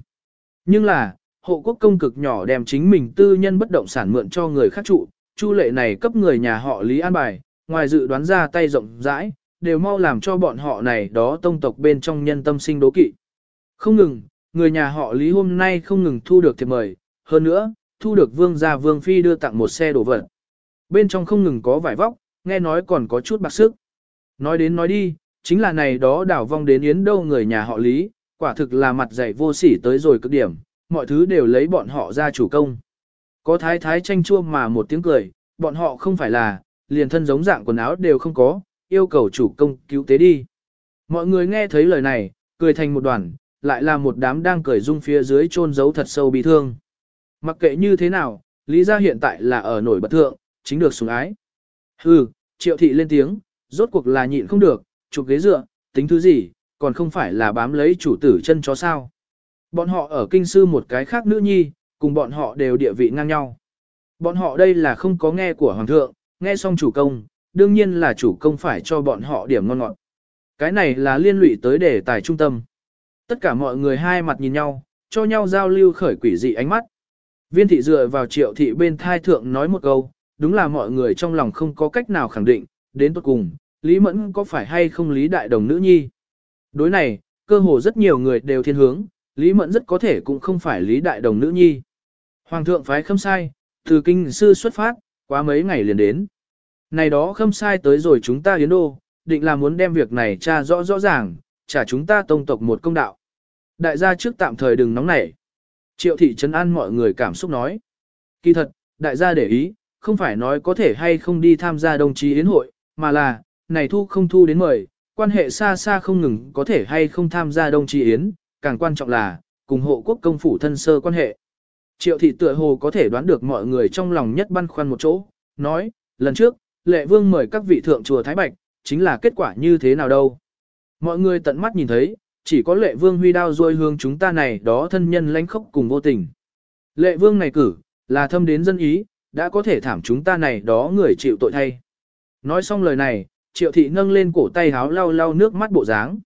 Nhưng là, hộ quốc công cực nhỏ đem chính mình tư nhân bất động sản mượn cho người khác trụ, chu lệ này cấp người nhà họ Lý An bài, ngoài dự đoán ra tay rộng rãi, đều mau làm cho bọn họ này đó tông tộc bên trong nhân tâm sinh đố kỵ. Không ngừng, người nhà họ Lý hôm nay không ngừng thu được thiệp mời, hơn nữa, thu được vương gia vương phi đưa tặng một xe đồ vật. Bên trong không ngừng có vải vóc, nghe nói còn có chút bạc sức. Nói đến nói đi, chính là này đó đảo vong đến yến đâu người nhà họ Lý, quả thực là mặt dày vô sỉ tới rồi cực điểm, mọi thứ đều lấy bọn họ ra chủ công. Có thái thái tranh chua mà một tiếng cười, bọn họ không phải là, liền thân giống dạng quần áo đều không có, yêu cầu chủ công cứu tế đi. Mọi người nghe thấy lời này, cười thành một đoàn, lại là một đám đang cười rung phía dưới chôn giấu thật sâu bị thương. Mặc kệ như thế nào, Lý gia hiện tại là ở nổi bật thượng, chính được sủng ái. Hừ, triệu thị lên tiếng, rốt cuộc là nhịn không được, chụp ghế dựa, tính thứ gì, còn không phải là bám lấy chủ tử chân chó sao. Bọn họ ở kinh sư một cái khác nữ nhi, cùng bọn họ đều địa vị ngang nhau. Bọn họ đây là không có nghe của hoàng thượng, nghe xong chủ công, đương nhiên là chủ công phải cho bọn họ điểm ngon ngọt. Cái này là liên lụy tới đề tài trung tâm. Tất cả mọi người hai mặt nhìn nhau, cho nhau giao lưu khởi quỷ dị ánh mắt. Viên thị dựa vào triệu thị bên thai thượng nói một câu, đúng là mọi người trong lòng không có cách nào khẳng định, đến tốt cùng, Lý Mẫn có phải hay không Lý Đại Đồng nữ nhi. Đối này, cơ hồ rất nhiều người đều thiên hướng, Lý Mẫn rất có thể cũng không phải Lý Đại Đồng nữ nhi. Hoàng thượng phái khâm sai, từ kinh sư xuất phát, quá mấy ngày liền đến. Này đó khâm sai tới rồi chúng ta hiến đô, định là muốn đem việc này tra rõ rõ ràng, trả chúng ta tông tộc một công đạo. Đại gia trước tạm thời đừng nóng nảy. Triệu thị trấn an mọi người cảm xúc nói. Kỳ thật, đại gia để ý, không phải nói có thể hay không đi tham gia đồng chí yến hội, mà là, này thu không thu đến mời, quan hệ xa xa không ngừng có thể hay không tham gia đồng chí yến, càng quan trọng là, cùng hộ quốc công phủ thân sơ quan hệ. Triệu thị tựa hồ có thể đoán được mọi người trong lòng nhất băn khoăn một chỗ, nói, lần trước, lệ vương mời các vị thượng chùa Thái Bạch, chính là kết quả như thế nào đâu. Mọi người tận mắt nhìn thấy, chỉ có lệ vương huy đao rôi hương chúng ta này đó thân nhân lãnh khốc cùng vô tình. Lệ vương này cử, là thâm đến dân ý, đã có thể thảm chúng ta này đó người chịu tội thay. Nói xong lời này, triệu thị nâng lên cổ tay háo lau lau nước mắt bộ dáng.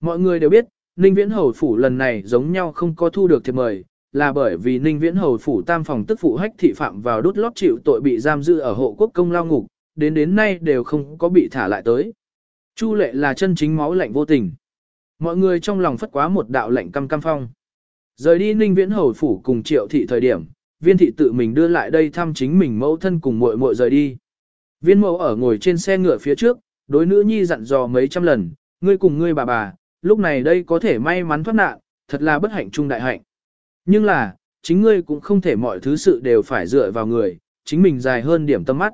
Mọi người đều biết, Ninh Viễn Hầu Phủ lần này giống nhau không có thu được thiệp mời, là bởi vì Ninh Viễn Hầu Phủ tam phòng tức phụ hách thị phạm vào đốt lót chịu tội bị giam giữ ở hộ quốc công lao ngục, đến đến nay đều không có bị thả lại tới. Chu lệ là chân chính máu lạnh vô tình. Mọi người trong lòng phất quá một đạo lạnh căm căm phong. Rời đi Ninh Viễn Hầu Phủ cùng triệu thị thời điểm, viên thị tự mình đưa lại đây thăm chính mình mẫu thân cùng muội muội rời đi. Viên mẫu ở ngồi trên xe ngựa phía trước, đối nữ nhi dặn dò mấy trăm lần, ngươi cùng ngươi bà bà, lúc này đây có thể may mắn thoát nạn, thật là bất hạnh trung đại hạnh. Nhưng là, chính ngươi cũng không thể mọi thứ sự đều phải dựa vào người, chính mình dài hơn điểm tâm mắt.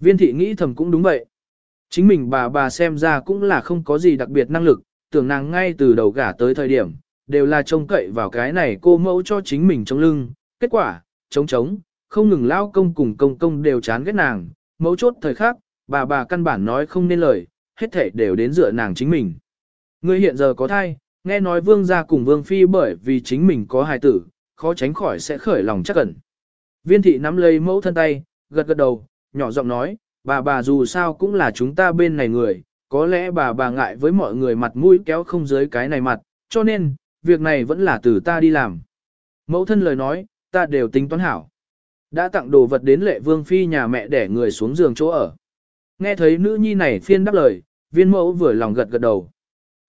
Viên thị nghĩ thầm cũng đúng vậy. Chính mình bà bà xem ra cũng là không có gì đặc biệt năng lực, tưởng nàng ngay từ đầu gả tới thời điểm, đều là trông cậy vào cái này cô mẫu cho chính mình trong lưng. Kết quả, trống trống, không ngừng lao công cùng công công đều chán ghét nàng, mẫu chốt thời khắc, bà bà căn bản nói không nên lời, hết thể đều đến dựa nàng chính mình. Ngươi hiện giờ có thai, nghe nói vương gia cùng vương phi bởi vì chính mình có hài tử, khó tránh khỏi sẽ khởi lòng chắc ẩn. Viên thị nắm lấy mẫu thân tay, gật gật đầu, nhỏ giọng nói, bà bà dù sao cũng là chúng ta bên này người, có lẽ bà bà ngại với mọi người mặt mũi kéo không dưới cái này mặt, cho nên, việc này vẫn là từ ta đi làm. Mẫu thân lời nói, ta đều tính toán hảo. Đã tặng đồ vật đến lệ vương phi nhà mẹ để người xuống giường chỗ ở. Nghe thấy nữ nhi này phiên đáp lời, viên mẫu vừa lòng gật gật đầu.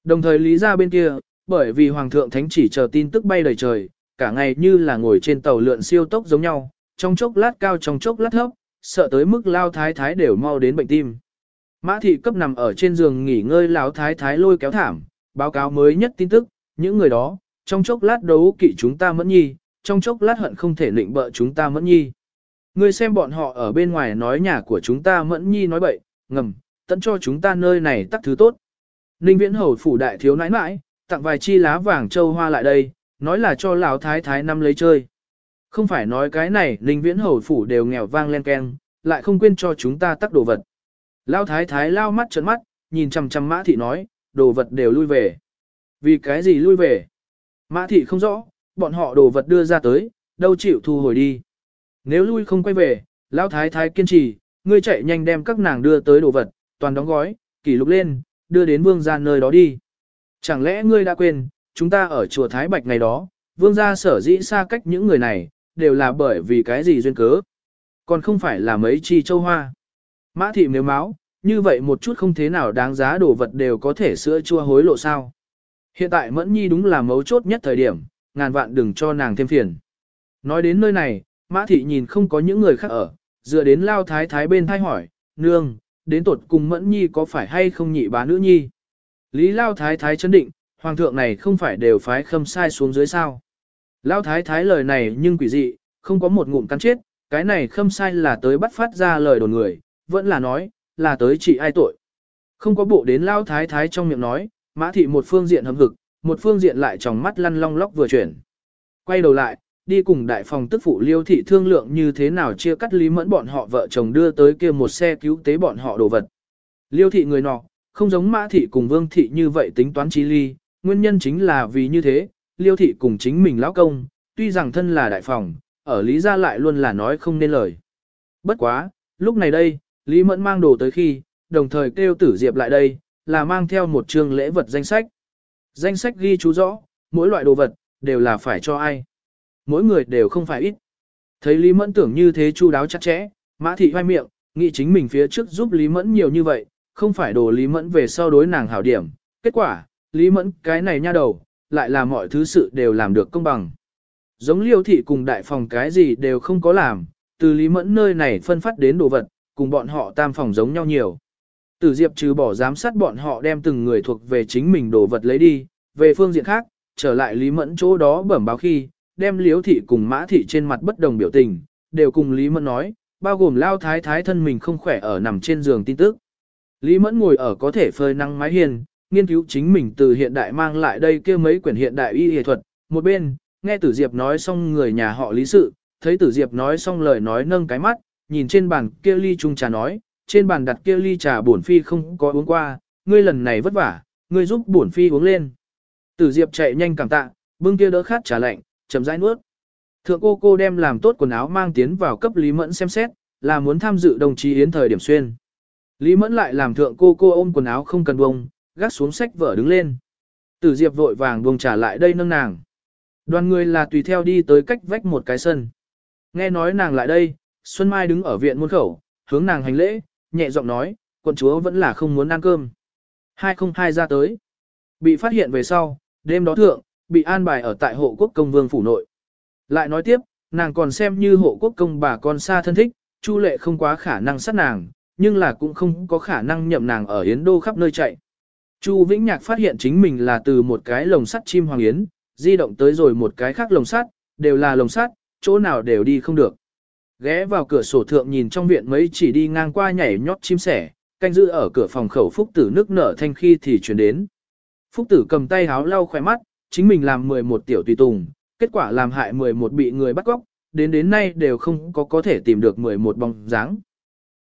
Đồng thời lý ra bên kia, bởi vì Hoàng thượng Thánh chỉ chờ tin tức bay đầy trời, cả ngày như là ngồi trên tàu lượn siêu tốc giống nhau, trong chốc lát cao trong chốc lát thấp, sợ tới mức lao thái thái đều mau đến bệnh tim. Mã thị cấp nằm ở trên giường nghỉ ngơi lão thái thái lôi kéo thảm, báo cáo mới nhất tin tức, những người đó, trong chốc lát đấu kỵ chúng ta mẫn nhi, trong chốc lát hận không thể lệnh bợ chúng ta mẫn nhi. Người xem bọn họ ở bên ngoài nói nhà của chúng ta mẫn nhi nói bậy, ngầm, tận cho chúng ta nơi này tắc thứ tốt. Ninh viễn hầu phủ đại thiếu nãi nãi, tặng vài chi lá vàng châu hoa lại đây, nói là cho lão thái thái năm lấy chơi. Không phải nói cái này Ninh viễn hầu phủ đều nghèo vang len keng, lại không quên cho chúng ta tắc đồ vật. Lão thái thái lao mắt trợn mắt, nhìn chằm chằm mã thị nói, đồ vật đều lui về. Vì cái gì lui về? Mã thị không rõ, bọn họ đồ vật đưa ra tới, đâu chịu thu hồi đi. Nếu lui không quay về, lão thái thái kiên trì, ngươi chạy nhanh đem các nàng đưa tới đồ vật, toàn đóng gói, kỷ lục lên, đưa đến vương gia nơi đó đi. Chẳng lẽ ngươi đã quên, chúng ta ở chùa Thái Bạch ngày đó, vương gia sở dĩ xa cách những người này, đều là bởi vì cái gì duyên cớ. Còn không phải là mấy chi châu hoa. Mã thị nếu máu, như vậy một chút không thế nào đáng giá đồ vật đều có thể sữa chua hối lộ sao. Hiện tại Mẫn Nhi đúng là mấu chốt nhất thời điểm, ngàn vạn đừng cho nàng thêm phiền. Nói đến nơi này, Mã Thị nhìn không có những người khác ở, dựa đến Lao Thái Thái bên thay hỏi, nương, đến tột cùng Mẫn Nhi có phải hay không nhị bá nữ nhi? Lý Lao Thái Thái chấn định, Hoàng thượng này không phải đều phái khâm sai xuống dưới sao? Lao Thái Thái lời này nhưng quỷ dị, không có một ngụm cắn chết, cái này khâm sai là tới bắt phát ra lời đồn người, vẫn là nói, là tới trị ai tội. Không có bộ đến Lao Thái Thái trong miệng nói, Mã Thị một phương diện hâm hực, một phương diện lại tròng mắt lăn long lóc vừa chuyển. Quay đầu lại, đi cùng đại phòng tức phụ liêu thị thương lượng như thế nào chia cắt lý mẫn bọn họ vợ chồng đưa tới kia một xe cứu tế bọn họ đồ vật. Liêu thị người nọ, không giống mã thị cùng vương thị như vậy tính toán chi ly, nguyên nhân chính là vì như thế, liêu thị cùng chính mình lão công, tuy rằng thân là đại phòng, ở lý gia lại luôn là nói không nên lời. Bất quá, lúc này đây, lý mẫn mang đồ tới khi, đồng thời kêu tử diệp lại đây, là mang theo một chương lễ vật danh sách. Danh sách ghi chú rõ, mỗi loại đồ vật, đều là phải cho ai. Mỗi người đều không phải ít. Thấy Lý Mẫn tưởng như thế chu đáo chặt chẽ, Mã Thị hoai miệng, nghĩ chính mình phía trước giúp Lý Mẫn nhiều như vậy, không phải đồ Lý Mẫn về sau đối nàng hảo điểm. Kết quả, Lý Mẫn cái này nha đầu, lại là mọi thứ sự đều làm được công bằng. Giống liêu thị cùng đại phòng cái gì đều không có làm, từ Lý Mẫn nơi này phân phát đến đồ vật, cùng bọn họ tam phòng giống nhau nhiều. Tử Diệp trừ bỏ giám sát bọn họ đem từng người thuộc về chính mình đồ vật lấy đi, về phương diện khác, trở lại Lý Mẫn chỗ đó bẩm báo khi, đem Liễu thị cùng Mã thị trên mặt bất đồng biểu tình, đều cùng Lý Mẫn nói, bao gồm lao thái thái thân mình không khỏe ở nằm trên giường tin tức. Lý Mẫn ngồi ở có thể phơi nắng mái hiền, nghiên cứu chính mình từ hiện đại mang lại đây kia mấy quyển hiện đại y y thuật, một bên, nghe Tử Diệp nói xong người nhà họ Lý sự, thấy Tử Diệp nói xong lời nói nâng cái mắt, nhìn trên bàn kia ly chung trà nói, trên bàn đặt kia ly trà bổn phi không có uống qua, ngươi lần này vất vả, ngươi giúp bổn phi uống lên. Tử Diệp chạy nhanh cảm tạ, bưng kia đỡ khát trà lạnh, chậm rãi nuốt. Thượng cô cô đem làm tốt quần áo mang tiến vào cấp Lý Mẫn xem xét, là muốn tham dự đồng chí yến thời điểm xuyên. Lý Mẫn lại làm thượng cô cô ôm quần áo không cần bông, gác xuống sách vở đứng lên. Tử Diệp vội vàng buông trả lại đây nâng nàng. Đoàn người là tùy theo đi tới cách vách một cái sân. Nghe nói nàng lại đây, Xuân Mai đứng ở viện môn khẩu, hướng nàng hành lễ, nhẹ giọng nói, quận chúa vẫn là không muốn ăn cơm. 202 ra tới. Bị phát hiện về sau, đêm đó thượng, bị an bài ở tại hộ quốc công vương phủ nội. Lại nói tiếp, nàng còn xem như hộ quốc công bà con xa thân thích, Chu lệ không quá khả năng sát nàng, nhưng là cũng không có khả năng nhậm nàng ở Yến Đô khắp nơi chạy. Chu Vĩnh Nhạc phát hiện chính mình là từ một cái lồng sắt chim hoàng yến, di động tới rồi một cái khác lồng sắt, đều là lồng sắt, chỗ nào đều đi không được. Ghé vào cửa sổ thượng nhìn trong viện mấy chỉ đi ngang qua nhảy nhót chim sẻ, canh giữ ở cửa phòng khẩu Phúc Tử nước nở thanh khi thì chuyển đến. Phúc Tử cầm tay háo lau khỏe mắt, chính mình làm 11 tiểu tùy tùng, kết quả làm hại 11 bị người bắt cóc, đến đến nay đều không có có thể tìm được 11 bóng dáng.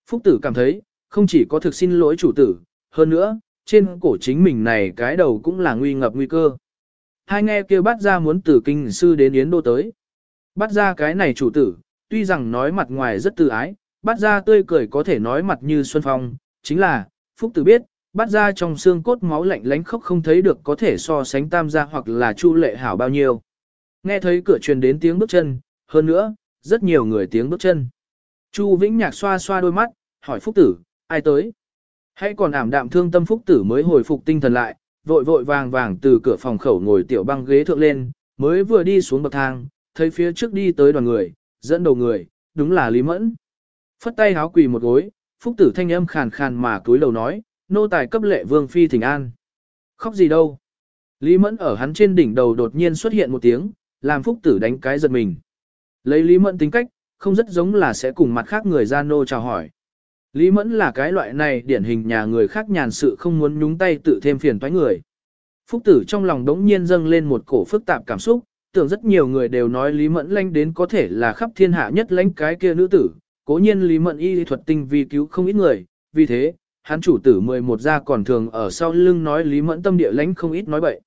Phúc Tử cảm thấy, không chỉ có thực xin lỗi chủ tử, hơn nữa, trên cổ chính mình này cái đầu cũng là nguy ngập nguy cơ. Hai nghe kêu bắt ra muốn từ kinh sư đến Yến Đô tới. Bắt ra cái này chủ tử, tuy rằng nói mặt ngoài rất tự ái, bắt ra tươi cười có thể nói mặt như xuân phong, chính là, Phúc Tử biết, bắt ra trong xương cốt máu lạnh lánh khóc không thấy được có thể so sánh tam gia hoặc là chu lệ hảo bao nhiêu. Nghe thấy cửa truyền đến tiếng bước chân, hơn nữa, rất nhiều người tiếng bước chân. Chu Vĩnh Nhạc xoa xoa đôi mắt, hỏi Phúc Tử, ai tới? Hãy còn ảm đạm thương tâm Phúc Tử mới hồi phục tinh thần lại, vội vội vàng vàng từ cửa phòng khẩu ngồi tiểu băng ghế thượng lên, mới vừa đi xuống bậc thang, thấy phía trước đi tới đoàn người, dẫn đầu người, đúng là Lý Mẫn. Phất tay háo quỳ một gối, Phúc Tử thanh âm khàn khàn mà cúi đầu nói, nô tài cấp lệ vương phi thỉnh an. Khóc gì đâu? Lý Mẫn ở hắn trên đỉnh đầu đột nhiên xuất hiện một tiếng, làm Phúc Tử đánh cái giật mình. Lấy Lý Mẫn tính cách, không rất giống là sẽ cùng mặt khác người ra nô chào hỏi. Lý Mẫn là cái loại này điển hình nhà người khác nhàn sự không muốn nhúng tay tự thêm phiền toái người. Phúc tử trong lòng đống nhiên dâng lên một cổ phức tạp cảm xúc, tưởng rất nhiều người đều nói Lý Mẫn lanh đến có thể là khắp thiên hạ nhất lãnh cái kia nữ tử. Cố nhiên Lý Mẫn y thuật tinh vi cứu không ít người, vì thế, hắn chủ tử 11 gia còn thường ở sau lưng nói Lý Mẫn tâm địa lãnh không ít nói bậy.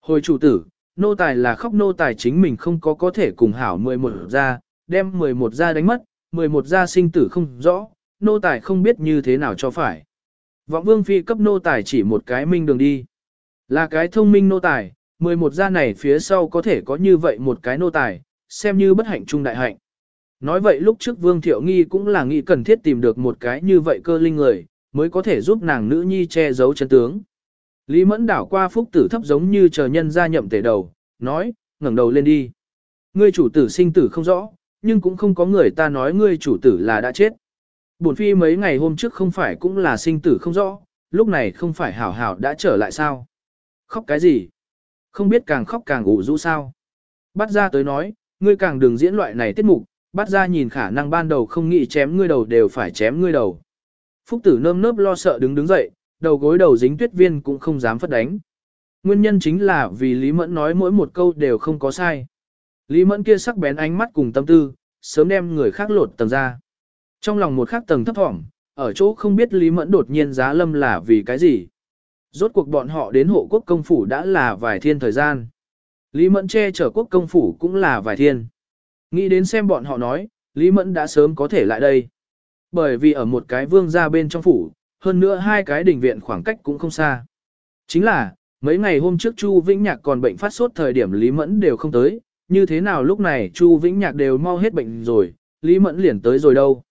Hồi chủ tử, nô tài là khóc nô tài chính mình không có có thể cùng hảo 11 gia, đem 11 gia đánh mất, 11 gia sinh tử không rõ, nô tài không biết như thế nào cho phải. Vọng vương phi cấp nô tài chỉ một cái minh đường đi. Là cái thông minh nô tài, 11 gia này phía sau có thể có như vậy một cái nô tài, xem như bất hạnh trung đại hạnh. Nói vậy lúc trước Vương Thiệu Nghi cũng là nghĩ cần thiết tìm được một cái như vậy cơ linh người, mới có thể giúp nàng nữ nhi che giấu chân tướng. Lý Mẫn đảo qua phúc tử thấp giống như chờ nhân ra nhậm tể đầu, nói, ngẩng đầu lên đi. Ngươi chủ tử sinh tử không rõ, nhưng cũng không có người ta nói ngươi chủ tử là đã chết. Bổn phi mấy ngày hôm trước không phải cũng là sinh tử không rõ, lúc này không phải hảo hảo đã trở lại sao? Khóc cái gì? Không biết càng khóc càng ủ rũ sao? Bắt ra tới nói, ngươi càng đừng diễn loại này tiết mục, bắt ra nhìn khả năng ban đầu không nghĩ chém ngươi đầu đều phải chém ngươi đầu. Phúc tử nơm nớp lo sợ đứng đứng dậy, đầu gối đầu dính tuyết viên cũng không dám phất đánh. Nguyên nhân chính là vì Lý Mẫn nói mỗi một câu đều không có sai. Lý Mẫn kia sắc bén ánh mắt cùng tâm tư, sớm đem người khác lột tầng ra. Trong lòng một khắc tầng thấp thỏm, ở chỗ không biết Lý Mẫn đột nhiên giá lâm là vì cái gì. Rốt cuộc bọn họ đến hộ quốc công phủ đã là vài thiên thời gian. Lý Mẫn che chở quốc công phủ cũng là vài thiên. Nghĩ đến xem bọn họ nói, Lý Mẫn đã sớm có thể lại đây. Bởi vì ở một cái vương gia bên trong phủ, hơn nữa hai cái đình viện khoảng cách cũng không xa. Chính là, mấy ngày hôm trước Chu Vĩnh Nhạc còn bệnh phát sốt thời điểm Lý Mẫn đều không tới, như thế nào lúc này Chu Vĩnh Nhạc đều mau hết bệnh rồi, Lý Mẫn liền tới rồi đâu.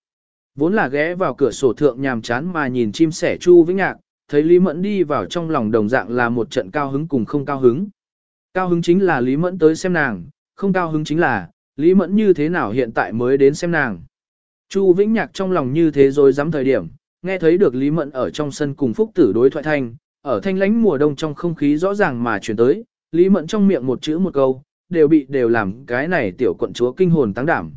Vốn là ghé vào cửa sổ thượng nhàm chán mà nhìn chim sẻ Chu Vĩnh Nhạc, thấy Lý Mẫn đi vào trong lòng đồng dạng là một trận cao hứng cùng không cao hứng. Cao hứng chính là Lý Mẫn tới xem nàng, không cao hứng chính là, Lý Mẫn như thế nào hiện tại mới đến xem nàng. Chu Vĩnh Nhạc trong lòng như thế rồi dám thời điểm, nghe thấy được Lý Mẫn ở trong sân cùng Phúc Tử đối thoại thanh, ở thanh lánh mùa đông trong không khí rõ ràng mà chuyển tới, Lý Mẫn trong miệng một chữ một câu, đều bị đều làm cái này tiểu quận chúa kinh hồn tăng đảm.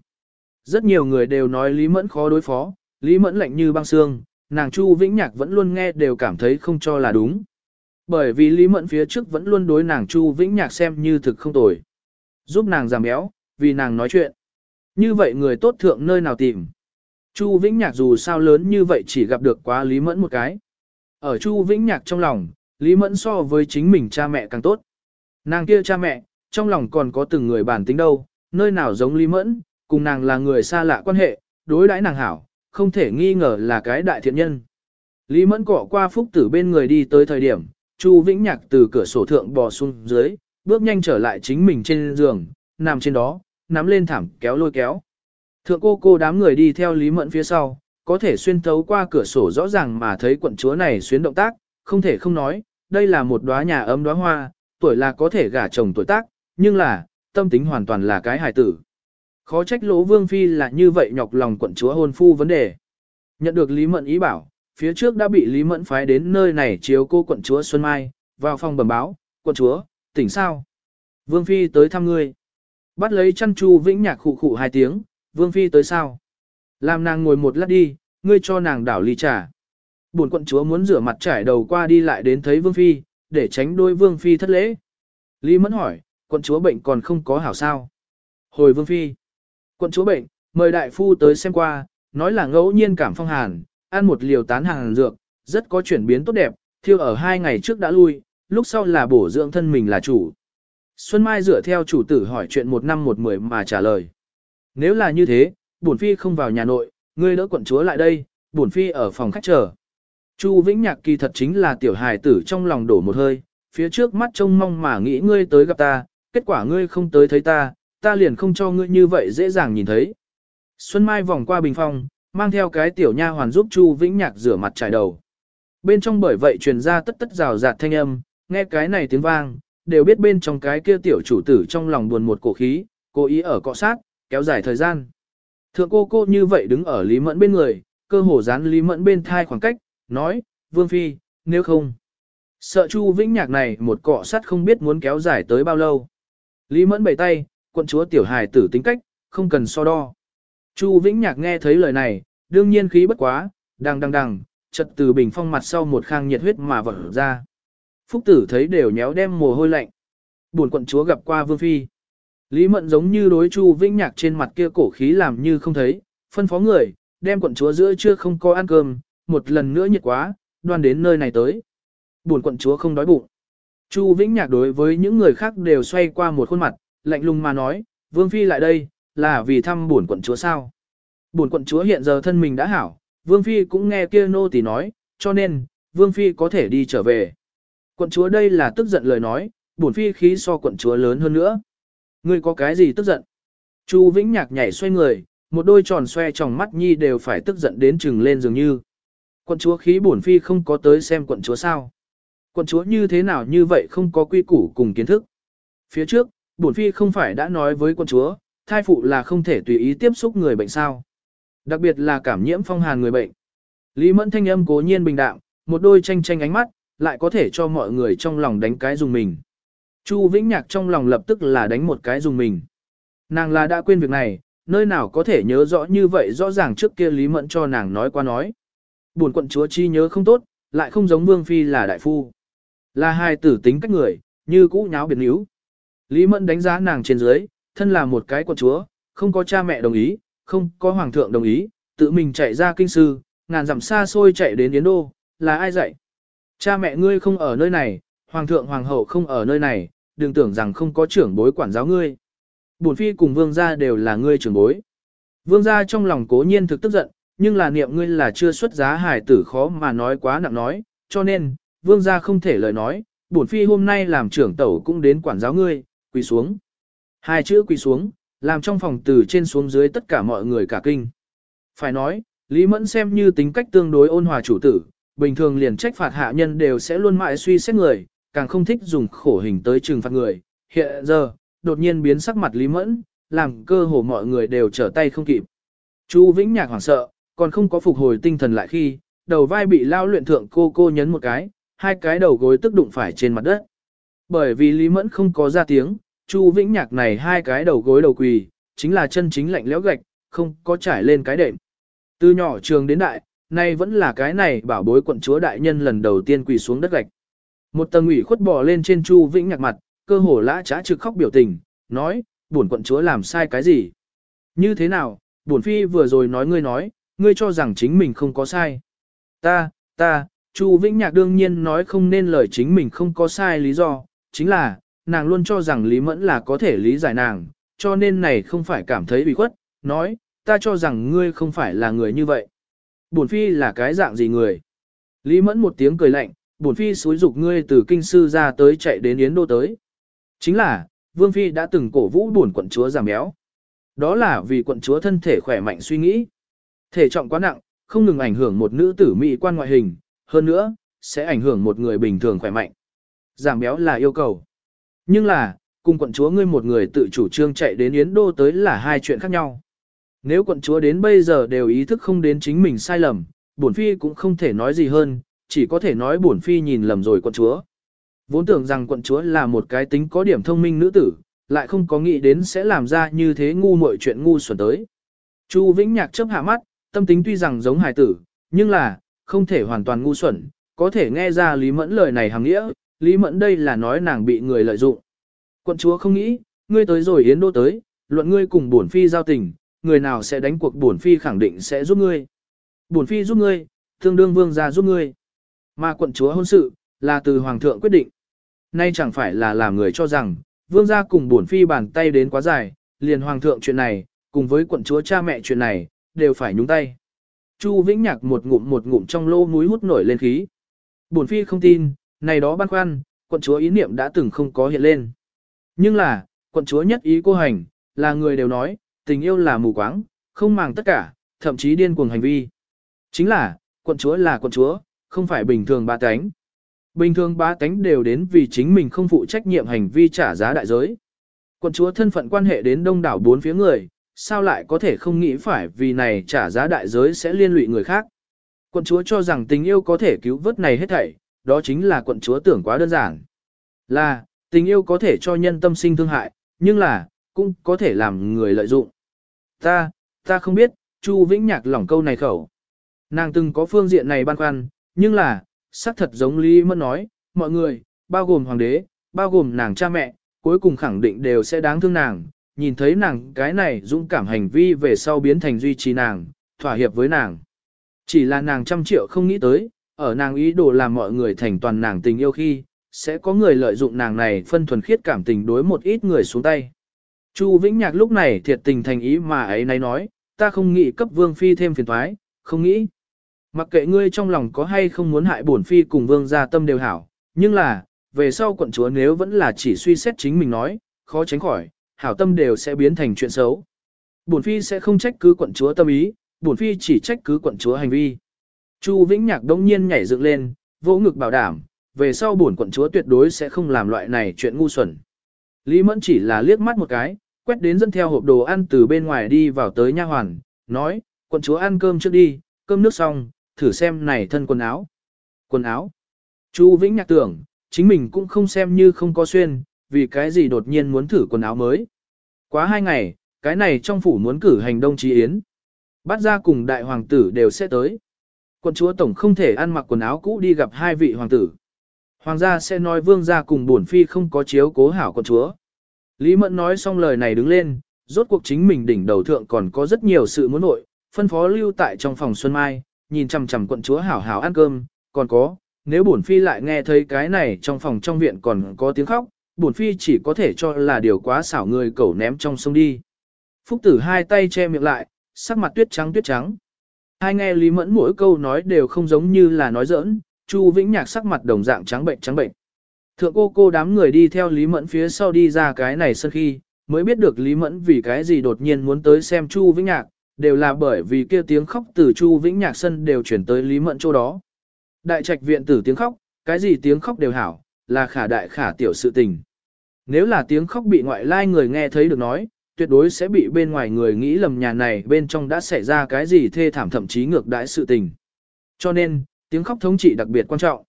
Rất nhiều người đều nói Lý Mẫn khó đối phó, Lý Mẫn lạnh như băng xương, nàng Chu Vĩnh Nhạc vẫn luôn nghe đều cảm thấy không cho là đúng. Bởi vì Lý Mẫn phía trước vẫn luôn đối nàng Chu Vĩnh Nhạc xem như thực không tồi. Giúp nàng giảm béo, vì nàng nói chuyện. Như vậy người tốt thượng nơi nào tìm. Chu Vĩnh Nhạc dù sao lớn như vậy chỉ gặp được quá Lý Mẫn một cái. Ở Chu Vĩnh Nhạc trong lòng, Lý Mẫn so với chính mình cha mẹ càng tốt. Nàng kia cha mẹ, trong lòng còn có từng người bản tính đâu, nơi nào giống Lý Mẫn, cùng nàng là người xa lạ quan hệ, đối đãi nàng hảo, không thể nghi ngờ là cái đại thiện nhân. Lý Mẫn cọ qua phúc tử bên người đi tới thời điểm, Chu Vĩnh Nhạc từ cửa sổ thượng bò xuống dưới, bước nhanh trở lại chính mình trên giường, nằm trên đó, nắm lên thảm kéo lôi kéo. Thượng cô cô đám người đi theo Lý Mẫn phía sau, có thể xuyên thấu qua cửa sổ rõ ràng mà thấy quận chúa này xuyến động tác, không thể không nói, đây là một đóa nhà ấm đóa hoa, tuổi là có thể gả chồng tuổi tác, nhưng là, tâm tính hoàn toàn là cái hài tử. Khó trách lỗ vương phi là như vậy nhọc lòng quận chúa hôn phu vấn đề. Nhận được Lý Mẫn ý bảo, phía trước đã bị Lý Mẫn phái đến nơi này chiếu cô quận chúa Xuân Mai, vào phòng bẩm báo, quận chúa, tỉnh sao? Vương phi tới thăm ngươi. Bắt lấy chăn chu vĩnh nhạc khụ khụ hai tiếng, Vương phi tới sao? Làm nàng ngồi một lát đi, ngươi cho nàng đảo ly trà. Bổn quận chúa muốn rửa mặt trải đầu qua đi lại đến thấy Vương phi, để tránh đôi Vương phi thất lễ. Lý Mẫn hỏi, quận chúa bệnh còn không có hảo sao? Hồi Vương phi. Quận chúa bệnh, mời đại phu tới xem qua, nói là ngẫu nhiên cảm phong hàn, ăn một liều tán hàng dược, rất có chuyển biến tốt đẹp, thiêu ở hai ngày trước đã lui, lúc sau là bổ dưỡng thân mình là chủ. Xuân Mai dựa theo chủ tử hỏi chuyện một năm một mười mà trả lời. Nếu là như thế, bổn phi không vào nhà nội, ngươi đỡ quận chúa lại đây, bổn phi ở phòng khách chờ. Chu Vĩnh Nhạc kỳ thật chính là tiểu hài tử trong lòng đổ một hơi, phía trước mắt trông mong mà nghĩ ngươi tới gặp ta, kết quả ngươi không tới thấy ta, ta liền không cho ngươi như vậy dễ dàng nhìn thấy. Xuân Mai vòng qua bình phong, mang theo cái tiểu nha hoàn giúp Chu Vĩnh Nhạc rửa mặt trải đầu. Bên trong bởi vậy truyền ra tất tất rào rạt thanh âm, nghe cái này tiếng vang, đều biết bên trong cái kia tiểu chủ tử trong lòng buồn một cổ khí, cố ý ở cọ sát, kéo dài thời gian. Thượng cô cô như vậy đứng ở Lý Mẫn bên người, cơ hồ dán Lý Mẫn bên thai khoảng cách, nói, Vương Phi, nếu không. Sợ Chu Vĩnh Nhạc này một cọ sát không biết muốn kéo dài tới bao lâu. Lý Mẫn bày tay, quận chúa tiểu hài tử tính cách, không cần so đo. Chu Vĩnh Nhạc nghe thấy lời này, đương nhiên khí bất quá, đằng đằng đằng, chật từ bình phong mặt sau một khang nhiệt huyết mà vỡ ra. Phúc tử thấy đều nhéo đem mồ hôi lạnh. Buồn quận chúa gặp qua Vương Phi. Lý Mận giống như đối Chu Vĩnh Nhạc trên mặt kia cổ khí làm như không thấy, phân phó người, đem quận chúa giữa chưa không có ăn cơm, một lần nữa nhiệt quá, đoan đến nơi này tới. Buồn quận chúa không đói bụng. Chu Vĩnh Nhạc đối với những người khác đều xoay qua một khuôn mặt, lạnh lùng mà nói, Vương Phi lại đây, là vì thăm buồn quận chúa sao. Buồn quận chúa hiện giờ thân mình đã hảo, Vương Phi cũng nghe kia nô tỳ nói, cho nên, Vương Phi có thể đi trở về. Quận chúa đây là tức giận lời nói, buồn Phi khí so quận chúa lớn hơn nữa. Ngươi có cái gì tức giận? Chu Vĩnh Nhạc nhảy xoay người, một đôi tròn xoe trong mắt nhi đều phải tức giận đến chừng lên dường như. Quận chúa khí bổn phi không có tới xem quận chúa sao. Quận chúa như thế nào như vậy không có quy củ cùng kiến thức. Phía trước, bổn phi không phải đã nói với quân chúa, thai phụ là không thể tùy ý tiếp xúc người bệnh sao. Đặc biệt là cảm nhiễm phong hàn người bệnh. Lý Mẫn thanh âm cố nhiên bình đạm, một đôi tranh tranh ánh mắt, lại có thể cho mọi người trong lòng đánh cái dùng mình. Chu Vĩnh Nhạc trong lòng lập tức là đánh một cái dùng mình. Nàng là đã quên việc này, nơi nào có thể nhớ rõ như vậy rõ ràng trước kia Lý Mẫn cho nàng nói qua nói. Buồn quận chúa chi nhớ không tốt, lại không giống Vương Phi là đại phu. Là hai tử tính cách người, như cũ nháo biệt níu. Lý Mẫn đánh giá nàng trên dưới, thân là một cái quận chúa, không có cha mẹ đồng ý, không có hoàng thượng đồng ý, tự mình chạy ra kinh sư, ngàn dặm xa xôi chạy đến Yến Đô, là ai dạy? Cha mẹ ngươi không ở nơi này, hoàng thượng hoàng hậu không ở nơi này, đừng tưởng rằng không có trưởng bối quản giáo ngươi. Bổn phi cùng vương gia đều là ngươi trưởng bối. Vương gia trong lòng cố nhiên thực tức giận, nhưng là niệm ngươi là chưa xuất giá hài tử khó mà nói quá nặng nói, cho nên, vương gia không thể lời nói, bổn phi hôm nay làm trưởng tẩu cũng đến quản giáo ngươi, quỳ xuống. Hai chữ quỳ xuống, làm trong phòng từ trên xuống dưới tất cả mọi người cả kinh. Phải nói, Lý Mẫn xem như tính cách tương đối ôn hòa chủ tử, bình thường liền trách phạt hạ nhân đều sẽ luôn mãi suy xét người, càng không thích dùng khổ hình tới trừng phạt người. Hiện giờ, đột nhiên biến sắc mặt Lý Mẫn, làm cơ hồ mọi người đều trở tay không kịp. Chu Vĩnh Nhạc hoảng sợ, còn không có phục hồi tinh thần lại khi, đầu vai bị lao luyện thượng cô cô nhấn một cái, hai cái đầu gối tức đụng phải trên mặt đất. Bởi vì Lý Mẫn không có ra tiếng, Chu Vĩnh Nhạc này hai cái đầu gối đầu quỳ, chính là chân chính lạnh lẽo gạch, không có trải lên cái đệm. Từ nhỏ trường đến đại, nay vẫn là cái này bảo bối quận chúa đại nhân lần đầu tiên quỳ xuống đất gạch. Một tầng ủy khuất bò lên trên Chu Vĩnh Nhạc mặt, cơ hồ lã trá trực khóc biểu tình, nói, buồn quận chúa làm sai cái gì? Như thế nào, buồn phi vừa rồi nói ngươi nói, ngươi cho rằng chính mình không có sai. Ta, ta, Chu Vĩnh Nhạc đương nhiên nói không nên lời chính mình không có sai lý do, chính là, nàng luôn cho rằng Lý Mẫn là có thể lý giải nàng, cho nên này không phải cảm thấy bị khuất, nói, ta cho rằng ngươi không phải là người như vậy. Bổn phi là cái dạng gì người? Lý Mẫn một tiếng cười lạnh, bổn phi xúi dục ngươi từ kinh sư ra tới chạy đến Yến Đô tới. Chính là, Vương Phi đã từng cổ vũ buồn quận chúa giảm béo. Đó là vì quận chúa thân thể khỏe mạnh suy nghĩ. Thể trọng quá nặng, không ngừng ảnh hưởng một nữ tử mỹ quan ngoại hình, hơn nữa, sẽ ảnh hưởng một người bình thường khỏe mạnh. Giảm béo là yêu cầu. Nhưng là, cùng quận chúa ngươi một người tự chủ trương chạy đến Yến Đô tới là hai chuyện khác nhau. Nếu quận chúa đến bây giờ đều ý thức không đến chính mình sai lầm, bổn phi cũng không thể nói gì hơn, chỉ có thể nói bổn phi nhìn lầm rồi quận chúa. Vốn tưởng rằng quận chúa là một cái tính có điểm thông minh nữ tử, lại không có nghĩ đến sẽ làm ra như thế ngu muội chuyện ngu xuẩn tới. Chu Vĩnh Nhạc chớp hạ mắt, tâm tính tuy rằng giống hài tử, nhưng là, không thể hoàn toàn ngu xuẩn, có thể nghe ra Lý Mẫn lời này hàng nghĩa, Lý Mẫn đây là nói nàng bị người lợi dụng. Quận chúa không nghĩ, ngươi tới rồi Yến Đô tới, luận ngươi cùng bổn phi giao tình, người nào sẽ đánh cuộc bổn phi khẳng định sẽ giúp ngươi. Bổn phi giúp ngươi, tương đương vương gia giúp ngươi. Mà quận chúa hôn sự, là từ hoàng thượng quyết định. Nay chẳng phải là làm người cho rằng, vương gia cùng bổn phi bàn tay đến quá dài, liền hoàng thượng chuyện này, cùng với quận chúa cha mẹ chuyện này, đều phải nhúng tay. Chu Vĩnh Nhạc một ngụm một ngụm trong lô núi hút nổi lên khí. Bổn phi không tin, này đó băn khoăn, quận chúa ý niệm đã từng không có hiện lên. Nhưng là, quận chúa nhất ý cô hành, là người đều nói, tình yêu là mù quáng, không màng tất cả, thậm chí điên cuồng hành vi. Chính là, quận chúa là quận chúa, không phải bình thường ba tánh. Bình thường ba tánh đều đến vì chính mình không phụ trách nhiệm hành vi trả giá đại giới. Quận chúa thân phận quan hệ đến đông đảo bốn phía người, sao lại có thể không nghĩ phải vì này trả giá đại giới sẽ liên lụy người khác. Quận chúa cho rằng tình yêu có thể cứu vớt này hết thảy, đó chính là quận chúa tưởng quá đơn giản. Là, tình yêu có thể cho nhân tâm sinh thương hại, nhưng là, cũng có thể làm người lợi dụng. Ta, ta không biết, Chu Vĩnh Nhạc lỏng câu này khẩu. Nàng từng có phương diện này băn khoăn, nhưng là, xác thật giống Lý Mẫn nói, mọi người, bao gồm hoàng đế, bao gồm nàng cha mẹ, cuối cùng khẳng định đều sẽ đáng thương nàng, nhìn thấy nàng cái này dũng cảm hành vi về sau biến thành duy trì nàng, thỏa hiệp với nàng. Chỉ là nàng trăm triệu không nghĩ tới, ở nàng ý đồ làm mọi người thành toàn nàng tình yêu khi, sẽ có người lợi dụng nàng này phân thuần khiết cảm tình đối một ít người xuống tay. Chu Vĩnh Nhạc lúc này thiệt tình thành ý mà ấy nấy nói, ta không nghĩ cấp vương phi thêm phiền thoái, không nghĩ. Mặc kệ ngươi trong lòng có hay không muốn hại bổn phi cùng vương gia tâm đều hảo, nhưng là, về sau quận chúa nếu vẫn là chỉ suy xét chính mình nói, khó tránh khỏi, hảo tâm đều sẽ biến thành chuyện xấu. Bổn phi sẽ không trách cứ quận chúa tâm ý, bổn phi chỉ trách cứ quận chúa hành vi. Chu Vĩnh Nhạc đống nhiên nhảy dựng lên, vỗ ngực bảo đảm, về sau bổn quận chúa tuyệt đối sẽ không làm loại này chuyện ngu xuẩn. Lý Mẫn chỉ là liếc mắt một cái, quét đến dẫn theo hộp đồ ăn từ bên ngoài đi vào tới nha hoàn, nói, quận chúa ăn cơm trước đi, cơm nước xong, thử xem này thân quần áo. Quần áo. Chu Vĩnh nhạc tưởng, chính mình cũng không xem như không có xuyên, vì cái gì đột nhiên muốn thử quần áo mới. Quá hai ngày, cái này trong phủ muốn cử hành đông trí yến. Bắt ra cùng đại hoàng tử đều sẽ tới. Quận chúa tổng không thể ăn mặc quần áo cũ đi gặp hai vị hoàng tử. Hoàng gia sẽ nói vương gia cùng bổn phi không có chiếu cố hảo quận chúa. Lý Mẫn nói xong lời này đứng lên, rốt cuộc chính mình đỉnh đầu thượng còn có rất nhiều sự muốn nội, phân phó lưu tại trong phòng Xuân Mai, nhìn chằm chằm quận chúa hảo hảo ăn cơm, còn có, nếu bổn phi lại nghe thấy cái này trong phòng trong viện còn có tiếng khóc, bổn phi chỉ có thể cho là điều quá xảo người cẩu ném trong sông đi. Phúc tử hai tay che miệng lại, sắc mặt tuyết trắng tuyết trắng. Hai nghe Lý Mẫn mỗi câu nói đều không giống như là nói giỡn, Chu Vĩnh Nhạc sắc mặt đồng dạng trắng bệnh trắng bệnh. Thượng cô cô đám người đi theo Lý Mẫn phía sau đi ra cái này sân khi, mới biết được Lý Mẫn vì cái gì đột nhiên muốn tới xem Chu Vĩnh Nhạc, đều là bởi vì kia tiếng khóc từ Chu Vĩnh Nhạc sân đều chuyển tới Lý Mẫn chỗ đó. Đại trạch viện tử tiếng khóc, cái gì tiếng khóc đều hảo, là khả đại khả tiểu sự tình. Nếu là tiếng khóc bị ngoại lai người nghe thấy được nói, tuyệt đối sẽ bị bên ngoài người nghĩ lầm nhà này bên trong đã xảy ra cái gì thê thảm thậm chí ngược đãi sự tình. Cho nên, tiếng khóc thống trị đặc biệt quan trọng.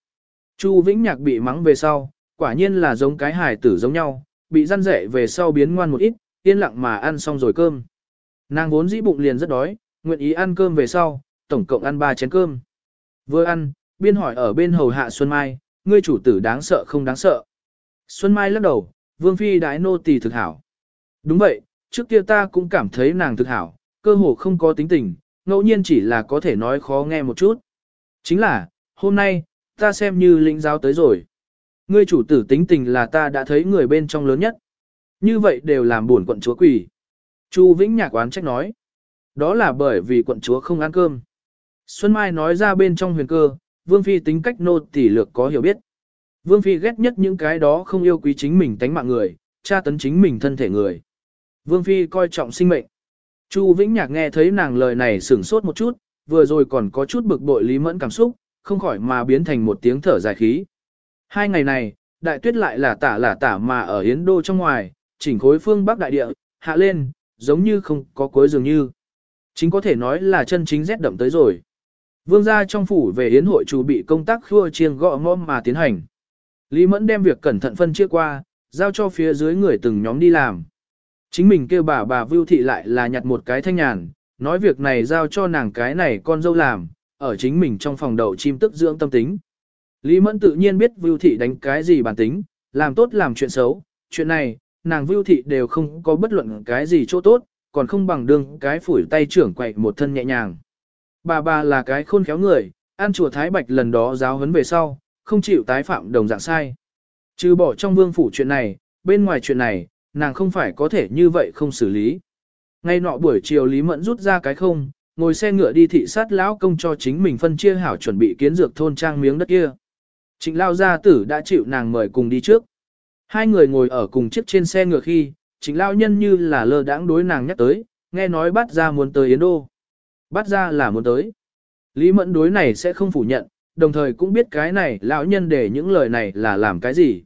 Chu Vĩnh Nhạc bị mắng về sau, quả nhiên là giống cái hài tử giống nhau, bị răn rẻ về sau biến ngoan một ít, yên lặng mà ăn xong rồi cơm. Nàng vốn dĩ bụng liền rất đói, nguyện ý ăn cơm về sau, tổng cộng ăn 3 chén cơm. Vừa ăn, biên hỏi ở bên hầu hạ Xuân Mai, ngươi chủ tử đáng sợ không đáng sợ. Xuân Mai lắc đầu, Vương Phi đái nô tỳ thực hảo. Đúng vậy, trước kia ta cũng cảm thấy nàng thực hảo, cơ hồ không có tính tình, ngẫu nhiên chỉ là có thể nói khó nghe một chút. Chính là, hôm nay, ta xem như lĩnh giáo tới rồi. Ngươi chủ tử tính tình là ta đã thấy người bên trong lớn nhất. Như vậy đều làm buồn quận chúa quỷ. Chu Vĩnh Nhạc oán trách nói. Đó là bởi vì quận chúa không ăn cơm. Xuân Mai nói ra bên trong huyền cơ, Vương Phi tính cách nô tỉ lược có hiểu biết. Vương Phi ghét nhất những cái đó không yêu quý chính mình tánh mạng người, tra tấn chính mình thân thể người. Vương Phi coi trọng sinh mệnh. Chu Vĩnh Nhạc nghe thấy nàng lời này sửng sốt một chút, vừa rồi còn có chút bực bội lý mẫn cảm xúc, không khỏi mà biến thành một tiếng thở dài khí. Hai ngày này, đại tuyết lại là tả là tả mà ở Yến Đô trong ngoài, chỉnh khối phương Bắc đại địa, hạ lên, giống như không có cuối dường như. Chính có thể nói là chân chính rét đậm tới rồi. Vương gia trong phủ về Yến hội chủ bị công tác khua chiêng gõ ngõ mà tiến hành. Lý Mẫn đem việc cẩn thận phân chia qua, giao cho phía dưới người từng nhóm đi làm. Chính mình kêu bà bà Vưu Thị lại là nhặt một cái thanh nhàn, nói việc này giao cho nàng cái này con dâu làm, ở chính mình trong phòng đậu chim tức dưỡng tâm tính. Lý Mẫn tự nhiên biết Vưu Thị đánh cái gì bản tính, làm tốt làm chuyện xấu, chuyện này, nàng Vưu Thị đều không có bất luận cái gì chỗ tốt, còn không bằng đương cái phủi tay trưởng quậy một thân nhẹ nhàng. Bà bà là cái khôn khéo người, ăn chùa Thái Bạch lần đó giáo huấn về sau, không chịu tái phạm đồng dạng sai. Trừ bỏ trong vương phủ chuyện này, bên ngoài chuyện này, nàng không phải có thể như vậy không xử lý. Ngay nọ buổi chiều Lý Mẫn rút ra cái không, ngồi xe ngựa đi thị sát lão công cho chính mình phân chia hảo chuẩn bị kiến dược thôn trang miếng đất kia. Trịnh lao gia tử đã chịu nàng mời cùng đi trước. Hai người ngồi ở cùng chiếc trên xe ngựa khi, trịnh lao nhân như là lơ đãng đối nàng nhắc tới, nghe nói bắt ra muốn tới Yến Đô. Bắt ra là muốn tới. Lý Mẫn đối này sẽ không phủ nhận, đồng thời cũng biết cái này lão nhân để những lời này là làm cái gì.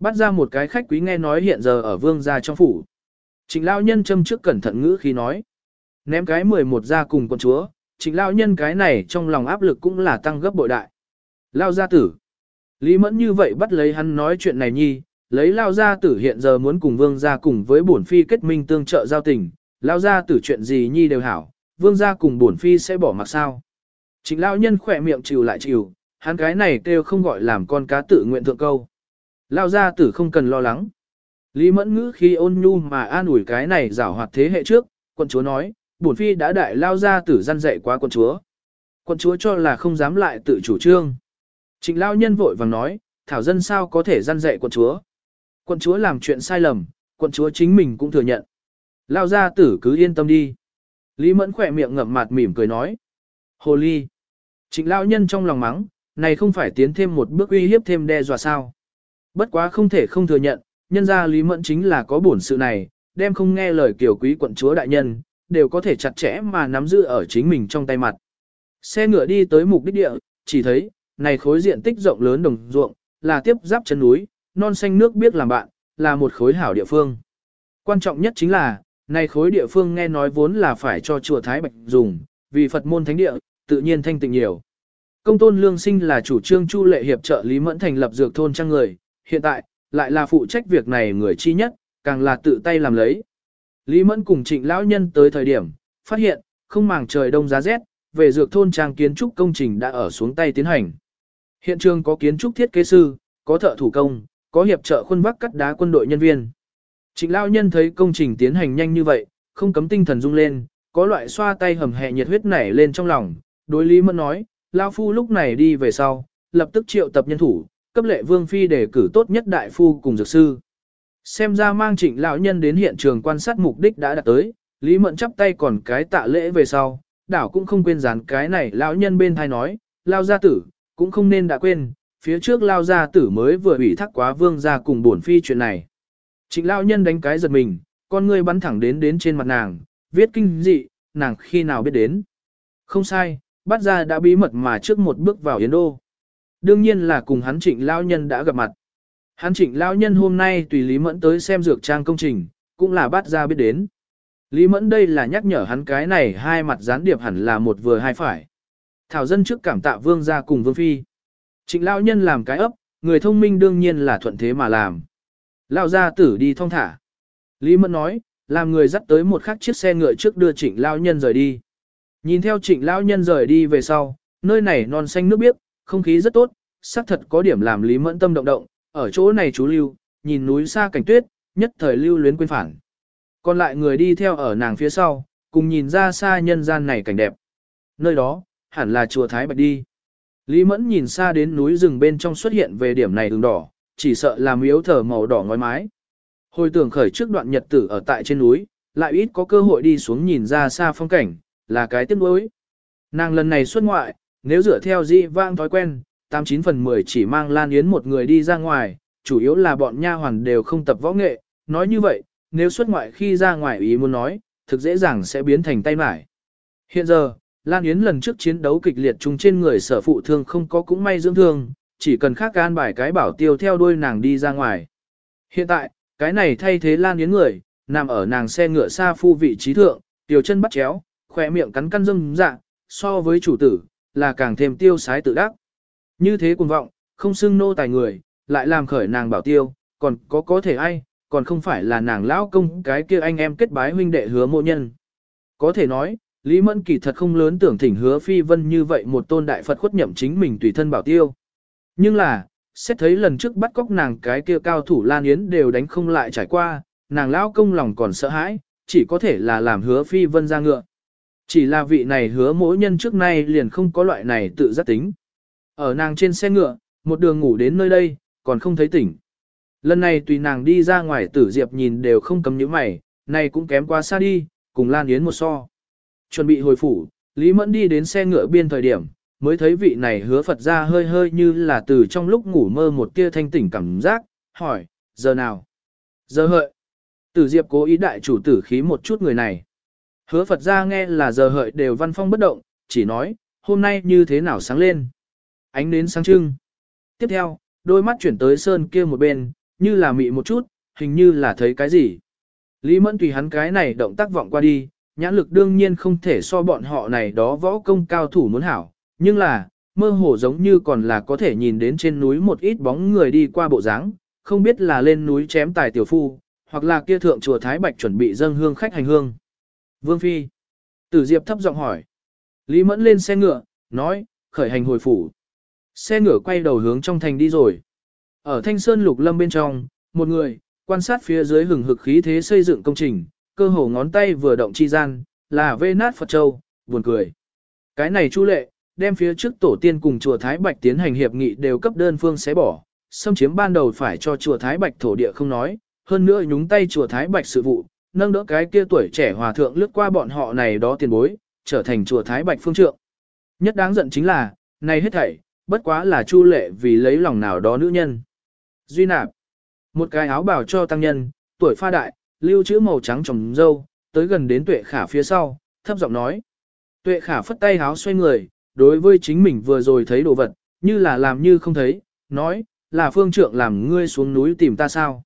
Bắt ra một cái khách quý nghe nói hiện giờ ở vương gia trong phủ. Trịnh lão nhân châm trước cẩn thận ngữ khi nói. Ném cái 11 ra cùng con chúa, trịnh lão nhân cái này trong lòng áp lực cũng là tăng gấp bội đại. Lao gia tử. Lý mẫn như vậy bắt lấy hắn nói chuyện này nhi, lấy lao gia tử hiện giờ muốn cùng vương gia cùng với bổn phi kết minh tương trợ giao tình, lao gia tử chuyện gì nhi đều hảo, vương gia cùng bổn phi sẽ bỏ mặc sao. Trịnh lao nhân khỏe miệng chịu lại chịu, hắn cái này kêu không gọi làm con cá tự nguyện thượng câu. Lao gia tử không cần lo lắng. Lý mẫn ngữ khi ôn nhu mà an ủi cái này giảo hoạt thế hệ trước, quận chúa nói, bổn phi đã đại lao gia tử gian dạy quá quận chúa. Quận chúa cho là không dám lại tự chủ trương. Trịnh lao nhân vội vàng nói, thảo dân sao có thể gian dạy quận chúa. Quận chúa làm chuyện sai lầm, quận chúa chính mình cũng thừa nhận. Lao gia tử cứ yên tâm đi. Lý mẫn khỏe miệng ngậm mặt mỉm cười nói. Hồ ly. Trịnh lao nhân trong lòng mắng, này không phải tiến thêm một bước uy hiếp thêm đe dọa sao. Bất quá không thể không thừa nhận, nhân ra Lý Mẫn chính là có bổn sự này, đem không nghe lời kiểu quý quận chúa đại nhân, đều có thể chặt chẽ mà nắm giữ ở chính mình trong tay mặt. Xe ngựa đi tới mục đích địa, chỉ thấy, này khối diện tích rộng lớn đồng ruộng, là tiếp giáp chân núi, non xanh nước biết làm bạn, là một khối hảo địa phương. Quan trọng nhất chính là, này khối địa phương nghe nói vốn là phải cho chùa Thái Bạch dùng, vì Phật môn thánh địa, tự nhiên thanh tịnh nhiều. Công tôn lương sinh là chủ trương chu lệ hiệp trợ Lý Mẫn thành lập dược thôn trang người, hiện tại, lại là phụ trách việc này người chi nhất, càng là tự tay làm lấy. Lý Mẫn cùng trịnh lão nhân tới thời điểm, phát hiện, không màng trời đông giá rét, về dược thôn trang kiến trúc công trình đã ở xuống tay tiến hành. Hiện trường có kiến trúc thiết kế sư, có thợ thủ công, có hiệp trợ khuôn vác cắt đá quân đội nhân viên. Trịnh lão nhân thấy công trình tiến hành nhanh như vậy, không cấm tinh thần rung lên, có loại xoa tay hầm hẹ nhiệt huyết nảy lên trong lòng, đối Lý Mẫn nói, Lão Phu lúc này đi về sau, lập tức triệu tập nhân thủ, cấp lệ vương phi đề cử tốt nhất đại phu cùng dược sư. Xem ra mang trịnh lão nhân đến hiện trường quan sát mục đích đã đạt tới, Lý Mẫn chắp tay còn cái tạ lễ về sau, đảo cũng không quên dán cái này lão nhân bên thai nói, lao gia tử, cũng không nên đã quên, phía trước lao gia tử mới vừa ủy thác quá vương ra cùng bổn phi chuyện này. Trịnh lão nhân đánh cái giật mình, con ngươi bắn thẳng đến đến trên mặt nàng, viết kinh dị, nàng khi nào biết đến. Không sai, bắt ra đã bí mật mà trước một bước vào Yến Đô. Đương nhiên là cùng hắn trịnh lão nhân đã gặp mặt. Hắn trịnh lão nhân hôm nay tùy Lý Mẫn tới xem dược trang công trình, cũng là bắt ra biết đến. Lý Mẫn đây là nhắc nhở hắn cái này hai mặt gián điệp hẳn là một vừa hai phải. Thảo dân trước cảm tạ vương gia cùng vương phi. Trịnh lão nhân làm cái ấp, người thông minh đương nhiên là thuận thế mà làm. Lão gia tử đi thong thả. Lý Mẫn nói, làm người dắt tới một khắc chiếc xe ngựa trước đưa trịnh lão nhân rời đi. Nhìn theo trịnh lão nhân rời đi về sau, nơi này non xanh nước biếc, không khí rất tốt, xác thật có điểm làm Lý Mẫn tâm động động, ở chỗ này chú lưu, nhìn núi xa cảnh tuyết, nhất thời lưu luyến quên phản. Còn lại người đi theo ở nàng phía sau, cùng nhìn ra xa nhân gian này cảnh đẹp. Nơi đó, hẳn là chùa Thái Bạch đi. Lý Mẫn nhìn xa đến núi rừng bên trong xuất hiện về điểm này đường đỏ, chỉ sợ làm yếu thở màu đỏ ngói mái. Hồi tưởng khởi trước đoạn nhật tử ở tại trên núi, lại ít có cơ hội đi xuống nhìn ra xa phong cảnh, là cái tiếc nuối. Nàng lần này xuất ngoại, nếu dựa theo di vang thói quen, 89 phần 10 chỉ mang Lan Yến một người đi ra ngoài, chủ yếu là bọn nha hoàn đều không tập võ nghệ, nói như vậy, nếu xuất ngoại khi ra ngoài ý muốn nói, thực dễ dàng sẽ biến thành tay mải. Hiện giờ, Lan Yến lần trước chiến đấu kịch liệt chung trên người sở phụ thương không có cũng may dưỡng thương, chỉ cần khác gan bài cái bảo tiêu theo đuôi nàng đi ra ngoài. Hiện tại, cái này thay thế Lan Yến người, nằm ở nàng xe ngựa xa phu vị trí thượng, tiểu chân bắt chéo, khỏe miệng cắn căn dâm dạ, so với chủ tử, là càng thêm tiêu sái tự đắc. Như thế cuồng vọng, không xưng nô tài người, lại làm khởi nàng bảo tiêu, còn có có thể ai, còn không phải là nàng lão công cái kia anh em kết bái huynh đệ hứa mộ nhân. Có thể nói, Lý Mẫn kỳ thật không lớn tưởng thỉnh hứa phi vân như vậy một tôn đại Phật khuất nhậm chính mình tùy thân bảo tiêu. Nhưng là, xét thấy lần trước bắt cóc nàng cái kia cao thủ Lan Yến đều đánh không lại trải qua, nàng lão công lòng còn sợ hãi, chỉ có thể là làm hứa phi vân ra ngựa. Chỉ là vị này hứa mỗi nhân trước nay liền không có loại này tự giác tính. Ở nàng trên xe ngựa, một đường ngủ đến nơi đây, còn không thấy tỉnh. Lần này tùy nàng đi ra ngoài tử diệp nhìn đều không cầm những mày, này cũng kém quá xa đi, cùng Lan Yến một so. Chuẩn bị hồi phủ, Lý Mẫn đi đến xe ngựa biên thời điểm, mới thấy vị này hứa Phật ra hơi hơi như là từ trong lúc ngủ mơ một tia thanh tỉnh cảm giác, hỏi, giờ nào? Giờ hợi. Tử Diệp cố ý đại chủ tử khí một chút người này. Hứa Phật ra nghe là giờ hợi đều văn phong bất động, chỉ nói, hôm nay như thế nào sáng lên. Ánh đến sáng trưng. Tiếp theo, đôi mắt chuyển tới sơn kia một bên, như là mị một chút, hình như là thấy cái gì. Lý Mẫn tùy hắn cái này động tác vọng qua đi, nhãn lực đương nhiên không thể so bọn họ này đó võ công cao thủ muốn hảo, nhưng là, mơ hồ giống như còn là có thể nhìn đến trên núi một ít bóng người đi qua bộ dáng, không biết là lên núi chém tài tiểu phu, hoặc là kia thượng chùa Thái Bạch chuẩn bị dâng hương khách hành hương. Vương Phi. Tử Diệp thấp giọng hỏi. Lý Mẫn lên xe ngựa, nói, khởi hành hồi phủ. Xe ngựa quay đầu hướng trong thành đi rồi. Ở Thanh Sơn Lục Lâm bên trong, một người, quan sát phía dưới hừng hực khí thế xây dựng công trình, cơ hồ ngón tay vừa động chi gian, là vê nát Phật Châu, buồn cười. Cái này chu lệ, đem phía trước tổ tiên cùng chùa Thái Bạch tiến hành hiệp nghị đều cấp đơn phương xé bỏ, xâm chiếm ban đầu phải cho chùa Thái Bạch thổ địa không nói, hơn nữa nhúng tay chùa Thái Bạch sự vụ, nâng đỡ cái kia tuổi trẻ hòa thượng lướt qua bọn họ này đó tiền bối, trở thành chùa Thái Bạch phương trượng. Nhất đáng giận chính là, này hết thảy, bất quá là chu lệ vì lấy lòng nào đó nữ nhân. Duy nạp, một cái áo bào cho tăng nhân, tuổi pha đại, lưu chữ màu trắng trồng dâu, tới gần đến tuệ khả phía sau, thấp giọng nói. Tuệ khả phất tay áo xoay người, đối với chính mình vừa rồi thấy đồ vật, như là làm như không thấy, nói, là phương trượng làm ngươi xuống núi tìm ta sao?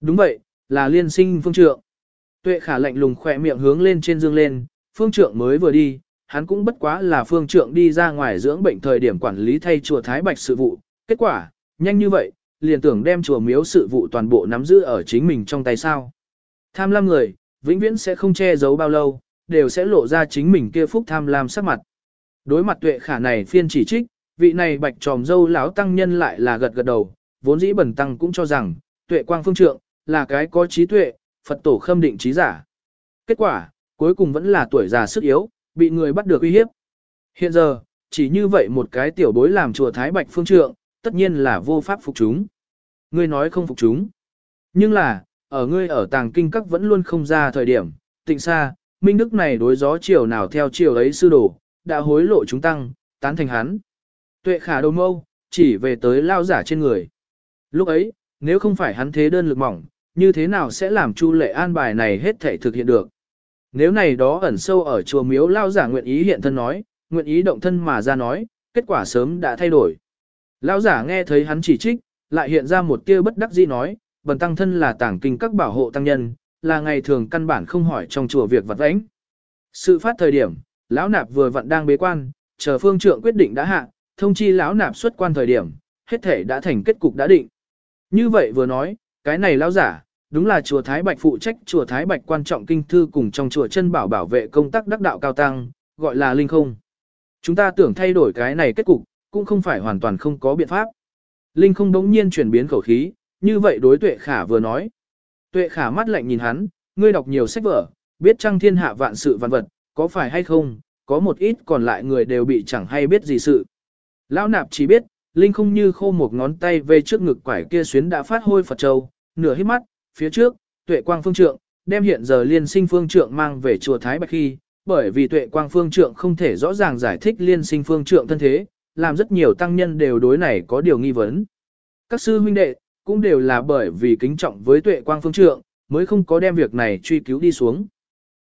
Đúng vậy, là liên sinh phương trượng. Tuệ khả lạnh lùng khỏe miệng hướng lên trên dương lên, phương trượng mới vừa đi, hắn cũng bất quá là phương trượng đi ra ngoài dưỡng bệnh thời điểm quản lý thay chùa Thái Bạch sự vụ. Kết quả, nhanh như vậy, liền tưởng đem chùa miếu sự vụ toàn bộ nắm giữ ở chính mình trong tay sao. Tham lam người, vĩnh viễn sẽ không che giấu bao lâu, đều sẽ lộ ra chính mình kia phúc tham lam sắc mặt. Đối mặt tuệ khả này phiên chỉ trích, vị này bạch tròm dâu lão tăng nhân lại là gật gật đầu, vốn dĩ bẩn tăng cũng cho rằng, tuệ quang phương trượng, là cái có trí tuệ, Phật tổ khâm định trí giả. Kết quả, cuối cùng vẫn là tuổi già sức yếu, bị người bắt được uy hiếp. Hiện giờ, chỉ như vậy một cái tiểu bối làm chùa Thái Bạch phương trượng, tất nhiên là vô pháp phục chúng. Ngươi nói không phục chúng. Nhưng là, ở ngươi ở tàng kinh các vẫn luôn không ra thời điểm, tịnh xa, minh đức này đối gió chiều nào theo chiều ấy sư đồ, đã hối lộ chúng tăng, tán thành hắn. Tuệ khả đầu mâu, chỉ về tới lao giả trên người. Lúc ấy, nếu không phải hắn thế đơn lực mỏng, như thế nào sẽ làm chu lệ an bài này hết thể thực hiện được. Nếu này đó ẩn sâu ở chùa miếu lao giả nguyện ý hiện thân nói, nguyện ý động thân mà ra nói, kết quả sớm đã thay đổi. Lao giả nghe thấy hắn chỉ trích, lại hiện ra một tia bất đắc dĩ nói, bần tăng thân là tảng kinh các bảo hộ tăng nhân, là ngày thường căn bản không hỏi trong chùa việc vật vãnh. Sự phát thời điểm, lão nạp vừa vặn đang bế quan, chờ phương trượng quyết định đã hạ, thông chi lão nạp xuất quan thời điểm, hết thể đã thành kết cục đã định. Như vậy vừa nói, cái này lão giả, đúng là chùa Thái Bạch phụ trách chùa Thái Bạch quan trọng kinh thư cùng trong chùa chân bảo bảo vệ công tác đắc đạo cao tăng, gọi là linh không. Chúng ta tưởng thay đổi cái này kết cục, cũng không phải hoàn toàn không có biện pháp. Linh không đống nhiên chuyển biến khẩu khí, như vậy đối tuệ khả vừa nói. Tuệ khả mắt lạnh nhìn hắn, ngươi đọc nhiều sách vở, biết trăng thiên hạ vạn sự vạn vật, có phải hay không, có một ít còn lại người đều bị chẳng hay biết gì sự. Lão nạp chỉ biết, Linh không như khô một ngón tay về trước ngực quải kia xuyến đã phát hôi Phật Châu, nửa hít mắt, phía trước, tuệ quang phương trượng, đem hiện giờ liên sinh phương trượng mang về chùa Thái Bạch khi, bởi vì tuệ quang phương trượng không thể rõ ràng giải thích liên sinh phương trượng thân thế, làm rất nhiều tăng nhân đều đối này có điều nghi vấn. Các sư huynh đệ, cũng đều là bởi vì kính trọng với tuệ quang phương trượng, mới không có đem việc này truy cứu đi xuống.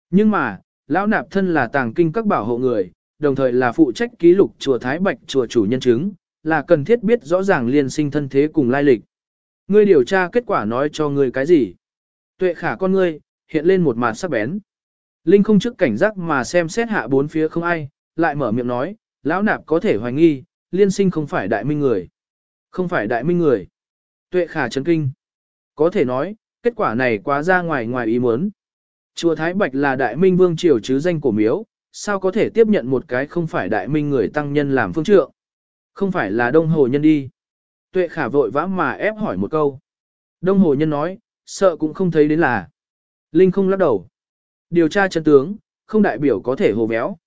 Nhưng mà, lão nạp thân là tàng kinh các bảo hộ người, đồng thời là phụ trách ký lục chùa Thái Bạch chùa chủ nhân chứng, là cần thiết biết rõ ràng liên sinh thân thế cùng lai lịch. Ngươi điều tra kết quả nói cho ngươi cái gì? Tuệ khả con ngươi, hiện lên một màn sắc bén. Linh không trước cảnh giác mà xem xét hạ bốn phía không ai, lại mở miệng nói, lão nạp có thể hoài nghi, liên sinh không phải đại minh người. Không phải đại minh người. Tuệ khả chấn kinh. Có thể nói, kết quả này quá ra ngoài ngoài ý muốn. Chùa Thái Bạch là đại minh vương triều chứ danh của miếu, sao có thể tiếp nhận một cái không phải đại minh người tăng nhân làm phương trượng. Không phải là đông hồ nhân đi. Tuệ khả vội vã mà ép hỏi một câu. Đông hồ nhân nói, sợ cũng không thấy đến là. Linh không lắc đầu. Điều tra chân tướng, không đại biểu có thể hồ béo.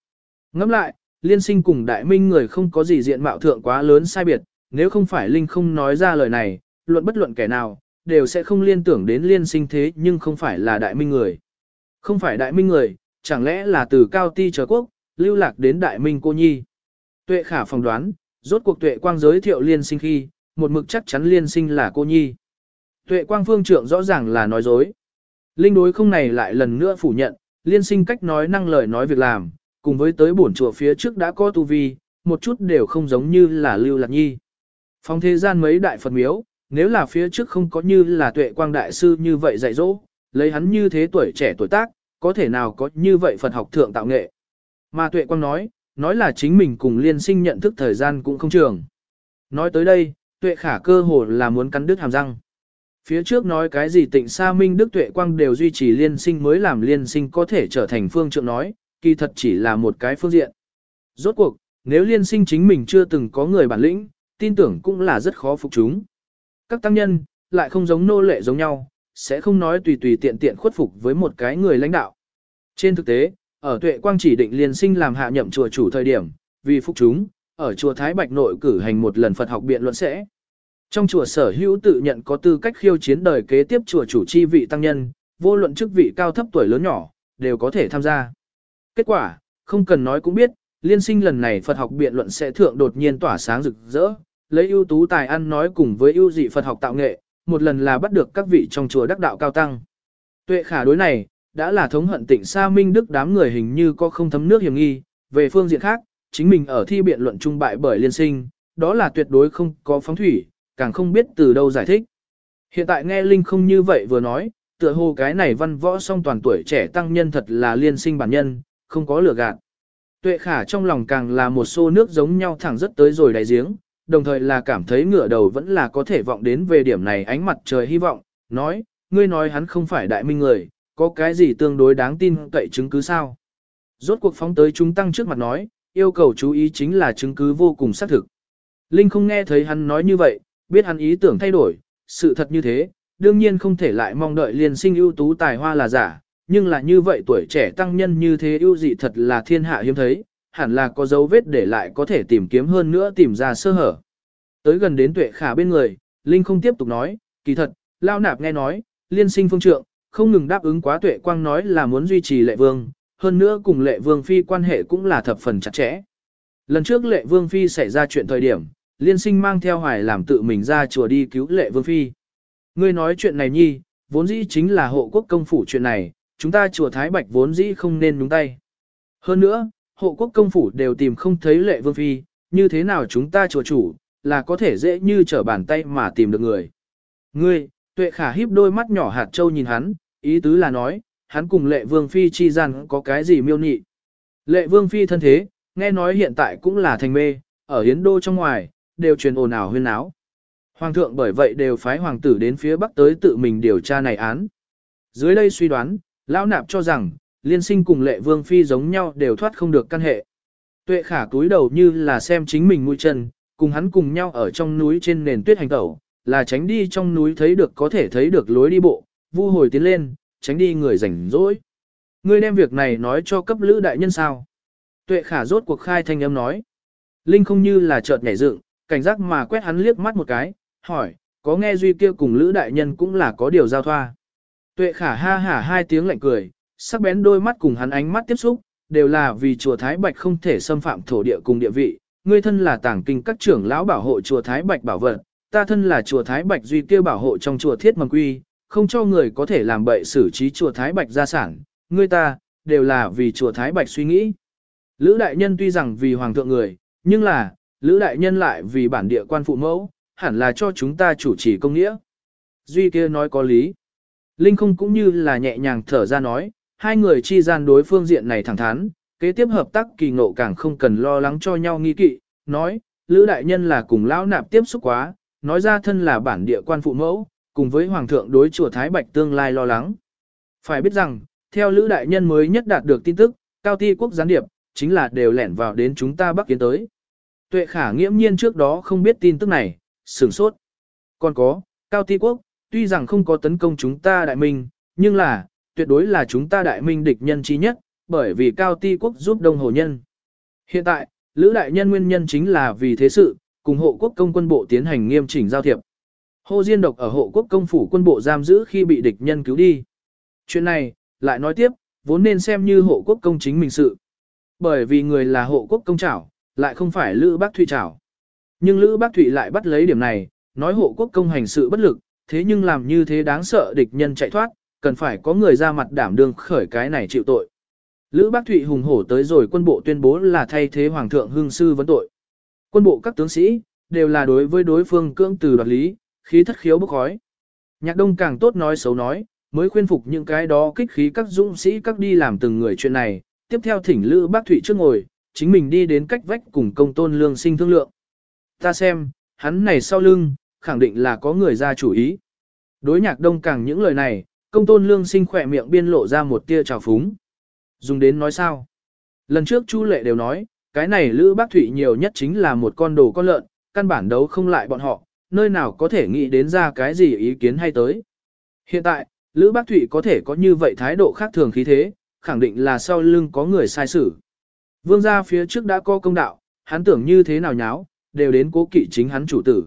Ngẫm lại, liên sinh cùng đại minh người không có gì diện mạo thượng quá lớn sai biệt, nếu không phải Linh không nói ra lời này, luận bất luận kẻ nào, đều sẽ không liên tưởng đến liên sinh thế nhưng không phải là đại minh người. Không phải đại minh người, chẳng lẽ là từ cao ti trở quốc, lưu lạc đến đại minh cô nhi. Tuệ khả phỏng đoán, rốt cuộc tuệ quang giới thiệu liên sinh khi, một mực chắc chắn liên sinh là cô nhi. Tuệ quang phương trượng rõ ràng là nói dối. Linh đối không này lại lần nữa phủ nhận, liên sinh cách nói năng lời nói việc làm, cùng với tới bổn chùa phía trước đã có tu vi, một chút đều không giống như là lưu lạc nhi. Phong thế gian mấy đại Phật miếu, nếu là phía trước không có như là tuệ quang đại sư như vậy dạy dỗ, lấy hắn như thế tuổi trẻ tuổi tác, có thể nào có như vậy Phật học thượng tạo nghệ. Mà tuệ quang nói, nói là chính mình cùng liên sinh nhận thức thời gian cũng không trường. Nói tới đây, tuệ khả cơ hồ là muốn cắn đứt hàm răng. Phía trước nói cái gì tịnh sa minh đức tuệ quang đều duy trì liên sinh mới làm liên sinh có thể trở thành phương trượng nói, kỳ thật chỉ là một cái phương diện. Rốt cuộc, nếu liên sinh chính mình chưa từng có người bản lĩnh, tin tưởng cũng là rất khó phục chúng. Các tăng nhân, lại không giống nô lệ giống nhau, sẽ không nói tùy tùy tiện tiện khuất phục với một cái người lãnh đạo. Trên thực tế, ở tuệ quang chỉ định liên sinh làm hạ nhậm chùa chủ thời điểm, vì phục chúng, ở chùa Thái Bạch nội cử hành một lần Phật học biện luận sẽ. Trong chùa sở hữu tự nhận có tư cách khiêu chiến đời kế tiếp chùa chủ chi vị tăng nhân, vô luận chức vị cao thấp tuổi lớn nhỏ, đều có thể tham gia. Kết quả, không cần nói cũng biết, liên sinh lần này Phật học biện luận sẽ thượng đột nhiên tỏa sáng rực rỡ, lấy ưu tú tài ăn nói cùng với ưu dị Phật học tạo nghệ, một lần là bắt được các vị trong chùa đắc đạo cao tăng. Tuệ khả đối này, đã là thống hận tỉnh Sa Minh Đức đám người hình như có không thấm nước hiểm nghi, về phương diện khác, chính mình ở thi biện luận trung bại bởi liên sinh, đó là tuyệt đối không có phóng thủy, càng không biết từ đâu giải thích. Hiện tại nghe Linh không như vậy vừa nói, tựa hồ cái này văn võ song toàn tuổi trẻ tăng nhân thật là liên sinh bản nhân, không có lừa gạt. Tuệ khả trong lòng càng là một xô nước giống nhau thẳng rất tới rồi đáy giếng, đồng thời là cảm thấy ngựa đầu vẫn là có thể vọng đến về điểm này ánh mặt trời hy vọng, nói, ngươi nói hắn không phải đại minh người, có cái gì tương đối đáng tin cậy chứng cứ sao? Rốt cuộc phóng tới chúng tăng trước mặt nói, yêu cầu chú ý chính là chứng cứ vô cùng xác thực. Linh không nghe thấy hắn nói như vậy, biết hắn ý tưởng thay đổi, sự thật như thế, đương nhiên không thể lại mong đợi liền sinh ưu tú tài hoa là giả, nhưng là như vậy tuổi trẻ tăng nhân như thế ưu dị thật là thiên hạ hiếm thấy, hẳn là có dấu vết để lại có thể tìm kiếm hơn nữa tìm ra sơ hở. Tới gần đến tuệ khả bên người, Linh không tiếp tục nói, kỳ thật, lao nạp nghe nói, liên sinh phương trượng, không ngừng đáp ứng quá tuệ quang nói là muốn duy trì lệ vương, hơn nữa cùng lệ vương phi quan hệ cũng là thập phần chặt chẽ. Lần trước lệ vương phi xảy ra chuyện thời điểm, liên sinh mang theo hoài làm tự mình ra chùa đi cứu lệ vương phi. Ngươi nói chuyện này nhi, vốn dĩ chính là hộ quốc công phủ chuyện này, chúng ta chùa Thái Bạch vốn dĩ không nên đúng tay. Hơn nữa, hộ quốc công phủ đều tìm không thấy lệ vương phi, như thế nào chúng ta chùa chủ, là có thể dễ như trở bàn tay mà tìm được người. Ngươi, tuệ khả híp đôi mắt nhỏ hạt châu nhìn hắn, ý tứ là nói, hắn cùng lệ vương phi chi gian có cái gì miêu nhị. Lệ vương phi thân thế, nghe nói hiện tại cũng là thành mê, ở hiến đô trong ngoài, đều truyền ồn ào huyên náo, Hoàng thượng bởi vậy đều phái hoàng tử đến phía bắc tới tự mình điều tra này án. Dưới đây suy đoán, lão nạp cho rằng, liên sinh cùng lệ vương phi giống nhau đều thoát không được căn hệ. Tuệ khả túi đầu như là xem chính mình mũi chân, cùng hắn cùng nhau ở trong núi trên nền tuyết hành tẩu, là tránh đi trong núi thấy được có thể thấy được lối đi bộ, vu hồi tiến lên, tránh đi người rảnh rỗi. Ngươi đem việc này nói cho cấp lữ đại nhân sao? Tuệ khả rốt cuộc khai thanh âm nói. Linh không như là chợt nhảy dựng, cảnh giác mà quét hắn liếc mắt một cái, hỏi, có nghe duy kia cùng lữ đại nhân cũng là có điều giao thoa. Tuệ khả ha hả hai tiếng lạnh cười, sắc bén đôi mắt cùng hắn ánh mắt tiếp xúc, đều là vì chùa Thái Bạch không thể xâm phạm thổ địa cùng địa vị. Ngươi thân là tàng kinh các trưởng lão bảo hộ chùa Thái Bạch bảo vật, ta thân là chùa Thái Bạch duy kia bảo hộ trong chùa Thiết Mầm Quy, không cho người có thể làm bậy xử trí chùa Thái Bạch gia sản, ngươi ta, đều là vì chùa Thái Bạch suy nghĩ. Lữ đại nhân tuy rằng vì hoàng thượng người, nhưng là, Lữ đại nhân lại vì bản địa quan phụ mẫu, hẳn là cho chúng ta chủ trì công nghĩa. Duy kia nói có lý. Linh không cũng như là nhẹ nhàng thở ra nói, hai người chi gian đối phương diện này thẳng thắn, kế tiếp hợp tác kỳ ngộ càng không cần lo lắng cho nhau nghi kỵ, nói, Lữ đại nhân là cùng lão nạp tiếp xúc quá, nói ra thân là bản địa quan phụ mẫu, cùng với hoàng thượng đối chùa Thái Bạch tương lai lo lắng. Phải biết rằng, theo Lữ đại nhân mới nhất đạt được tin tức, cao ti quốc gián điệp, chính là đều lẻn vào đến chúng ta bắc kiến tới. Tuệ khả nghiễm nhiên trước đó không biết tin tức này, sửng sốt. Còn có, cao ti quốc, tuy rằng không có tấn công chúng ta đại minh, nhưng là, tuyệt đối là chúng ta đại minh địch nhân chí nhất, bởi vì cao ti quốc giúp đông hồ nhân. Hiện tại, Lữ đại nhân nguyên nhân chính là vì thế sự, cùng hộ quốc công quân bộ tiến hành nghiêm chỉnh giao thiệp. Hồ Diên Độc ở hộ quốc công phủ quân bộ giam giữ khi bị địch nhân cứu đi. Chuyện này, lại nói tiếp, vốn nên xem như hộ quốc công chính mình sự. Bởi vì người là hộ quốc công trảo, lại không phải Lữ Bác Thụy chảo. Nhưng Lữ Bác Thụy lại bắt lấy điểm này, nói hộ quốc công hành sự bất lực, thế nhưng làm như thế đáng sợ địch nhân chạy thoát, cần phải có người ra mặt đảm đương khởi cái này chịu tội. Lữ Bác Thụy hùng hổ tới rồi quân bộ tuyên bố là thay thế Hoàng thượng hương sư vấn tội. Quân bộ các tướng sĩ, đều là đối với đối phương cưỡng từ đoạt lý, khí thất khiếu bức khói. Nhạc đông càng tốt nói xấu nói, mới khuyên phục những cái đó kích khí các dũng sĩ các đi làm từng người chuyện này, tiếp theo thỉnh Lữ Bác Thụy trước ngồi, chính mình đi đến cách vách cùng công tôn lương sinh thương lượng. Ta xem, hắn này sau lưng, khẳng định là có người ra chủ ý. Đối nhạc đông càng những lời này, công tôn lương sinh khỏe miệng biên lộ ra một tia trào phúng. Dùng đến nói sao? Lần trước Chu Lệ đều nói, cái này Lữ Bác Thụy nhiều nhất chính là một con đồ con lợn, căn bản đấu không lại bọn họ, nơi nào có thể nghĩ đến ra cái gì ý kiến hay tới. Hiện tại, Lữ Bác Thụy có thể có như vậy thái độ khác thường khí thế, khẳng định là sau lưng có người sai xử. Vương gia phía trước đã có công đạo, hắn tưởng như thế nào nháo, đều đến cố kỵ chính hắn chủ tử.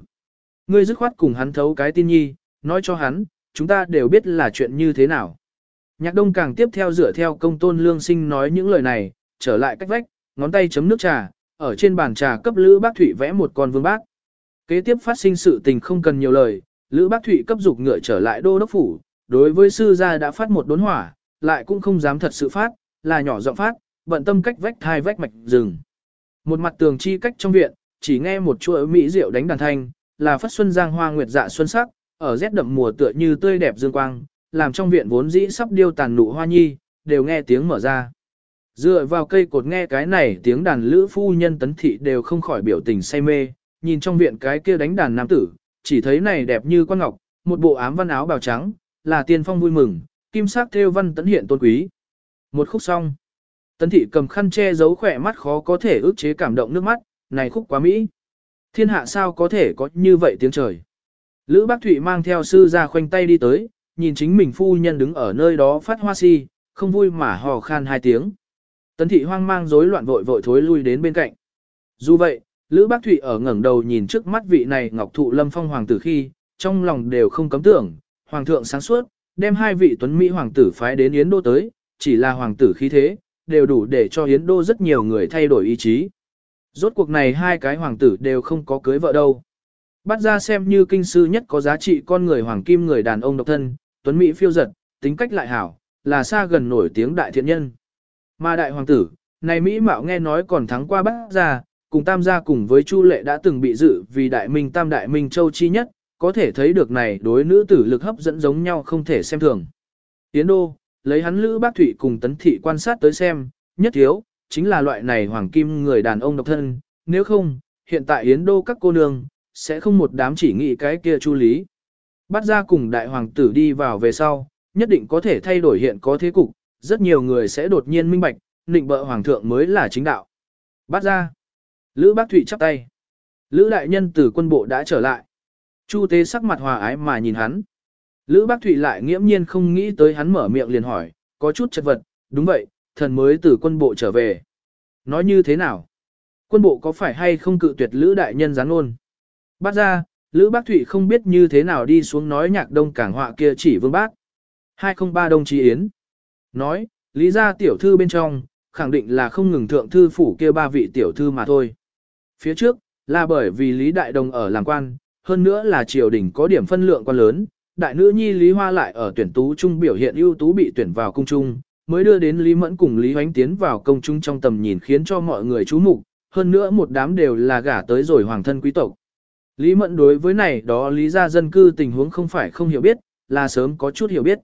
Ngươi dứt khoát cùng hắn thấu cái tin nhi, nói cho hắn, chúng ta đều biết là chuyện như thế nào. Nhạc đông càng tiếp theo dựa theo công tôn lương sinh nói những lời này, trở lại cách vách, ngón tay chấm nước trà, ở trên bàn trà cấp Lữ Bác Thụy vẽ một con vương bác. Kế tiếp phát sinh sự tình không cần nhiều lời, Lữ Bác Thụy cấp dục ngựa trở lại đô đốc phủ, đối với sư gia đã phát một đốn hỏa, lại cũng không dám thật sự phát, là nhỏ giọng phát, bận tâm cách vách thai vách mạch rừng. Một mặt tường chi cách trong viện, chỉ nghe một chuỗi mỹ rượu đánh đàn thanh, là phất xuân giang hoa nguyệt dạ xuân sắc, ở rét đậm mùa tựa như tươi đẹp dương quang, làm trong viện vốn dĩ sắp điêu tàn nụ hoa nhi, đều nghe tiếng mở ra. Dựa vào cây cột nghe cái này tiếng đàn lữ phu nhân tấn thị đều không khỏi biểu tình say mê, nhìn trong viện cái kia đánh đàn nam tử, chỉ thấy này đẹp như quan ngọc, một bộ ám văn áo bào trắng, là tiên phong vui mừng, kim sắc theo văn tấn hiện tôn quý. Một khúc xong, tấn thị cầm khăn che giấu khỏe mắt khó có thể ức chế cảm động nước mắt, này khúc quá mỹ. Thiên hạ sao có thể có như vậy tiếng trời. Lữ Bác Thụy mang theo sư ra khoanh tay đi tới, nhìn chính mình phu nhân đứng ở nơi đó phát hoa si, không vui mà hò khan hai tiếng. Tấn thị hoang mang rối loạn vội vội thối lui đến bên cạnh. Dù vậy, Lữ Bác Thụy ở ngẩng đầu nhìn trước mắt vị này Ngọc Thụ Lâm Phong hoàng tử khi, trong lòng đều không cấm tưởng, hoàng thượng sáng suốt, đem hai vị tuấn mỹ hoàng tử phái đến Yến Đô tới, chỉ là hoàng tử khí thế, đều đủ để cho Yến Đô rất nhiều người thay đổi ý chí. Rốt cuộc này hai cái hoàng tử đều không có cưới vợ đâu. Bắt ra xem như kinh sư nhất có giá trị con người hoàng kim người đàn ông độc thân, tuấn mỹ phiêu giật, tính cách lại hảo, là xa gần nổi tiếng đại thiện nhân. Mà đại hoàng tử, này Mỹ Mạo nghe nói còn thắng qua bác gia, cùng tam gia cùng với Chu Lệ đã từng bị dự vì đại minh tam đại minh châu chi nhất, có thể thấy được này đối nữ tử lực hấp dẫn giống nhau không thể xem thường. Tiến đô, lấy hắn lữ bác thủy cùng tấn thị quan sát tới xem, nhất thiếu, chính là loại này hoàng kim người đàn ông độc thân, nếu không, hiện tại Yến đô các cô nương, sẽ không một đám chỉ nghĩ cái kia chu lý. Bắt ra cùng đại hoàng tử đi vào về sau, nhất định có thể thay đổi hiện có thế cục, rất nhiều người sẽ đột nhiên minh bạch, định bợ hoàng thượng mới là chính đạo. Bắt ra. Lữ bác thụy chắp tay. Lữ đại nhân từ quân bộ đã trở lại. Chu tế sắc mặt hòa ái mà nhìn hắn. Lữ bác thụy lại nghiễm nhiên không nghĩ tới hắn mở miệng liền hỏi, có chút chật vật, đúng vậy, thần mới từ quân bộ trở về. Nói như thế nào? Quân bộ có phải hay không cự tuyệt Lữ đại nhân gián ôn? Bắt ra, Lữ Bác Thụy không biết như thế nào đi xuống nói nhạc đông cảng họa kia chỉ vương bác. 203 Đông Chí Yến. Nói, lý ra tiểu thư bên trong, khẳng định là không ngừng thượng thư phủ kia ba vị tiểu thư mà thôi. Phía trước, là bởi vì Lý Đại Đồng ở làm quan, hơn nữa là triều đình có điểm phân lượng quan lớn, đại nữ nhi Lý Hoa lại ở tuyển tú trung biểu hiện ưu tú bị tuyển vào cung trung, mới đưa đến Lý Mẫn cùng Lý Hoánh tiến vào công trung trong tầm nhìn khiến cho mọi người chú mục, hơn nữa một đám đều là gả tới rồi hoàng thân quý tộc. Lý Mẫn đối với này đó lý gia dân cư tình huống không phải không hiểu biết, là sớm có chút hiểu biết.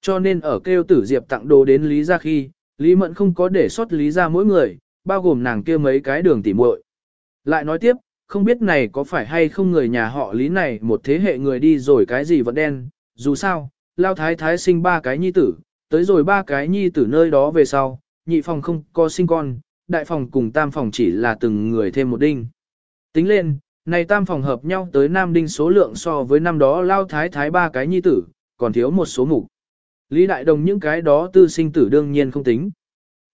Cho nên ở kêu tử diệp tặng đồ đến lý gia khi, Lý Mẫn không có để sót lý gia mỗi người, bao gồm nàng kia mấy cái đường tỉ muội. Lại nói tiếp, không biết này có phải hay không người nhà họ lý này một thế hệ người đi rồi cái gì vẫn đen, dù sao, lao thái thái sinh ba cái nhi tử, tới rồi ba cái nhi tử nơi đó về sau, nhị phòng không có sinh con, đại phòng cùng tam phòng chỉ là từng người thêm một đinh. Tính lên, này tam phòng hợp nhau tới nam đinh số lượng so với năm đó lao thái thái ba cái nhi tử, còn thiếu một số mục. Lý đại đồng những cái đó tư sinh tử đương nhiên không tính.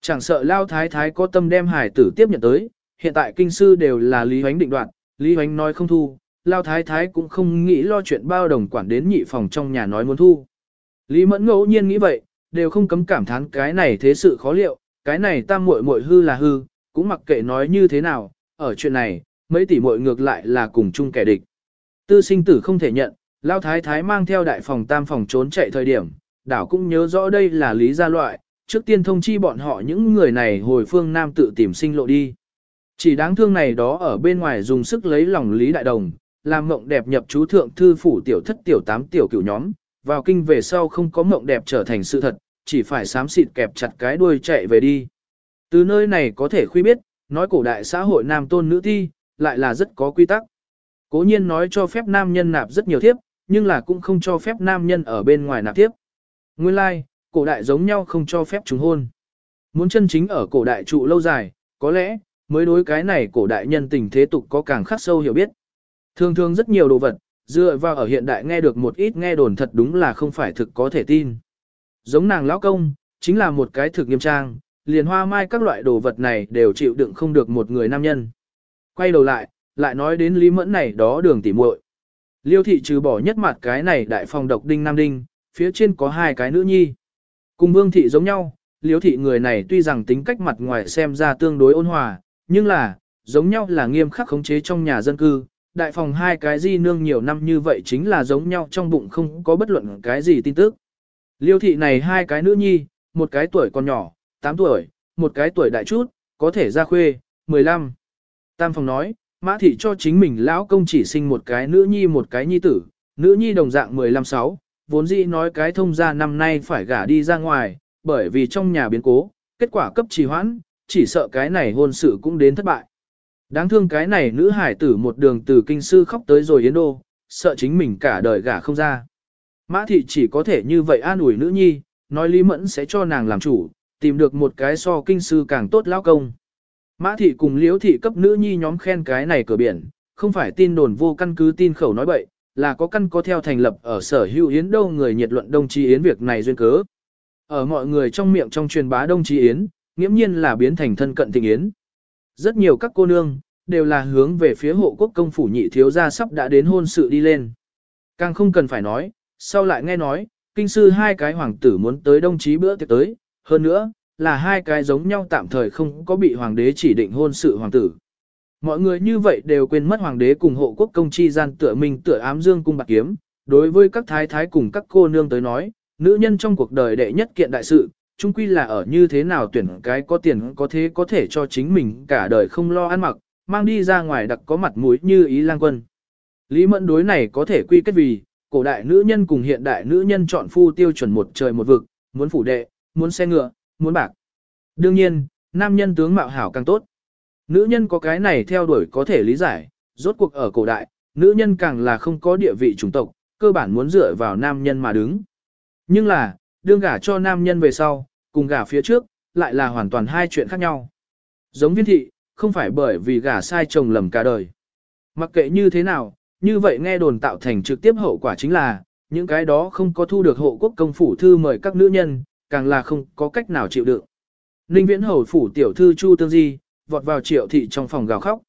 Chẳng sợ lao thái thái có tâm đem hải tử tiếp nhận tới, hiện tại kinh sư đều là Lý Hoánh định đoạt, Lý Hoánh nói không thu, lao thái thái cũng không nghĩ lo chuyện bao đồng quản đến nhị phòng trong nhà nói muốn thu. Lý mẫn ngẫu nhiên nghĩ vậy, đều không cấm cảm thán cái này thế sự khó liệu, cái này tam muội muội hư là hư, cũng mặc kệ nói như thế nào, ở chuyện này, mấy tỷ muội ngược lại là cùng chung kẻ địch. Tư sinh tử không thể nhận, lao thái thái mang theo đại phòng tam phòng trốn chạy thời điểm, đảo cũng nhớ rõ đây là lý gia loại, trước tiên thông chi bọn họ những người này hồi phương Nam tự tìm sinh lộ đi. Chỉ đáng thương này đó ở bên ngoài dùng sức lấy lòng Lý Đại Đồng, làm mộng đẹp nhập chú thượng thư phủ tiểu thất tiểu tám tiểu cửu nhóm, vào kinh về sau không có mộng đẹp trở thành sự thật, chỉ phải sám xịt kẹp chặt cái đuôi chạy về đi. Từ nơi này có thể khuy biết, nói cổ đại xã hội nam tôn nữ thi, lại là rất có quy tắc. Cố nhiên nói cho phép nam nhân nạp rất nhiều thiếp, nhưng là cũng không cho phép nam nhân ở bên ngoài nạp thiếp. Nguyên lai, like, cổ đại giống nhau không cho phép chúng hôn. Muốn chân chính ở cổ đại trụ lâu dài, có lẽ, mới đối cái này cổ đại nhân tình thế tục có càng khắc sâu hiểu biết. Thường thường rất nhiều đồ vật, dựa vào ở hiện đại nghe được một ít nghe đồn thật đúng là không phải thực có thể tin. Giống nàng lão công, chính là một cái thực nghiêm trang, liền hoa mai các loại đồ vật này đều chịu đựng không được một người nam nhân. Quay đầu lại, lại nói đến Lý Mẫn này đó đường tỉ muội. Liêu thị trừ bỏ nhất mặt cái này đại phòng độc đinh nam đinh, phía trên có hai cái nữ nhi. Cùng vương thị giống nhau, liêu thị người này tuy rằng tính cách mặt ngoài xem ra tương đối ôn hòa, nhưng là, giống nhau là nghiêm khắc khống chế trong nhà dân cư. Đại phòng hai cái di nương nhiều năm như vậy chính là giống nhau trong bụng không có bất luận cái gì tin tức. Liêu thị này hai cái nữ nhi, một cái tuổi còn nhỏ, 8 tuổi, một cái tuổi đại chút, có thể ra khuê, 15. Tam phòng nói, Mã thị cho chính mình lão công chỉ sinh một cái nữ nhi một cái nhi tử, nữ nhi đồng dạng 15-6, vốn dĩ nói cái thông gia năm nay phải gả đi ra ngoài, bởi vì trong nhà biến cố, kết quả cấp trì hoãn, chỉ sợ cái này hôn sự cũng đến thất bại. Đáng thương cái này nữ hải tử một đường từ kinh sư khóc tới rồi Yến Đô, sợ chính mình cả đời gả không ra. Mã thị chỉ có thể như vậy an ủi nữ nhi, nói Lý Mẫn sẽ cho nàng làm chủ, tìm được một cái so kinh sư càng tốt lao công. Mã thị cùng liễu thị cấp nữ nhi nhóm khen cái này cửa biển, không phải tin đồn vô căn cứ tin khẩu nói bậy, là có căn có theo thành lập ở sở hữu yến đâu người nhiệt luận đông chí yến việc này duyên cớ. Ở mọi người trong miệng trong truyền bá đông chí yến, nghiễm nhiên là biến thành thân cận tình yến. Rất nhiều các cô nương, đều là hướng về phía hộ quốc công phủ nhị thiếu gia sắp đã đến hôn sự đi lên. Càng không cần phải nói, sau lại nghe nói, kinh sư hai cái hoàng tử muốn tới đông chí bữa tiệc tới, hơn nữa, là hai cái giống nhau tạm thời không có bị hoàng đế chỉ định hôn sự hoàng tử. Mọi người như vậy đều quên mất hoàng đế cùng hộ quốc công chi gian tựa minh tựa ám dương cung bạc kiếm, đối với các thái thái cùng các cô nương tới nói, nữ nhân trong cuộc đời đệ nhất kiện đại sự, chung quy là ở như thế nào tuyển cái có tiền có thế có thể cho chính mình cả đời không lo ăn mặc, mang đi ra ngoài đặc có mặt mũi như ý lang quân. Lý mẫn đối này có thể quy kết vì, cổ đại nữ nhân cùng hiện đại nữ nhân chọn phu tiêu chuẩn một trời một vực, muốn phủ đệ, muốn xe ngựa, muốn bạc. Đương nhiên, nam nhân tướng mạo hảo càng tốt. Nữ nhân có cái này theo đuổi có thể lý giải, rốt cuộc ở cổ đại, nữ nhân càng là không có địa vị chủng tộc, cơ bản muốn dựa vào nam nhân mà đứng. Nhưng là, đương gả cho nam nhân về sau, cùng gả phía trước, lại là hoàn toàn hai chuyện khác nhau. Giống viên thị, không phải bởi vì gả sai chồng lầm cả đời. Mặc kệ như thế nào, như vậy nghe đồn tạo thành trực tiếp hậu quả chính là, những cái đó không có thu được hộ quốc công phủ thư mời các nữ nhân, càng là không có cách nào chịu đựng. Ninh viễn hầu phủ tiểu thư Chu Tương Di, vọt vào triệu thị trong phòng gào khóc.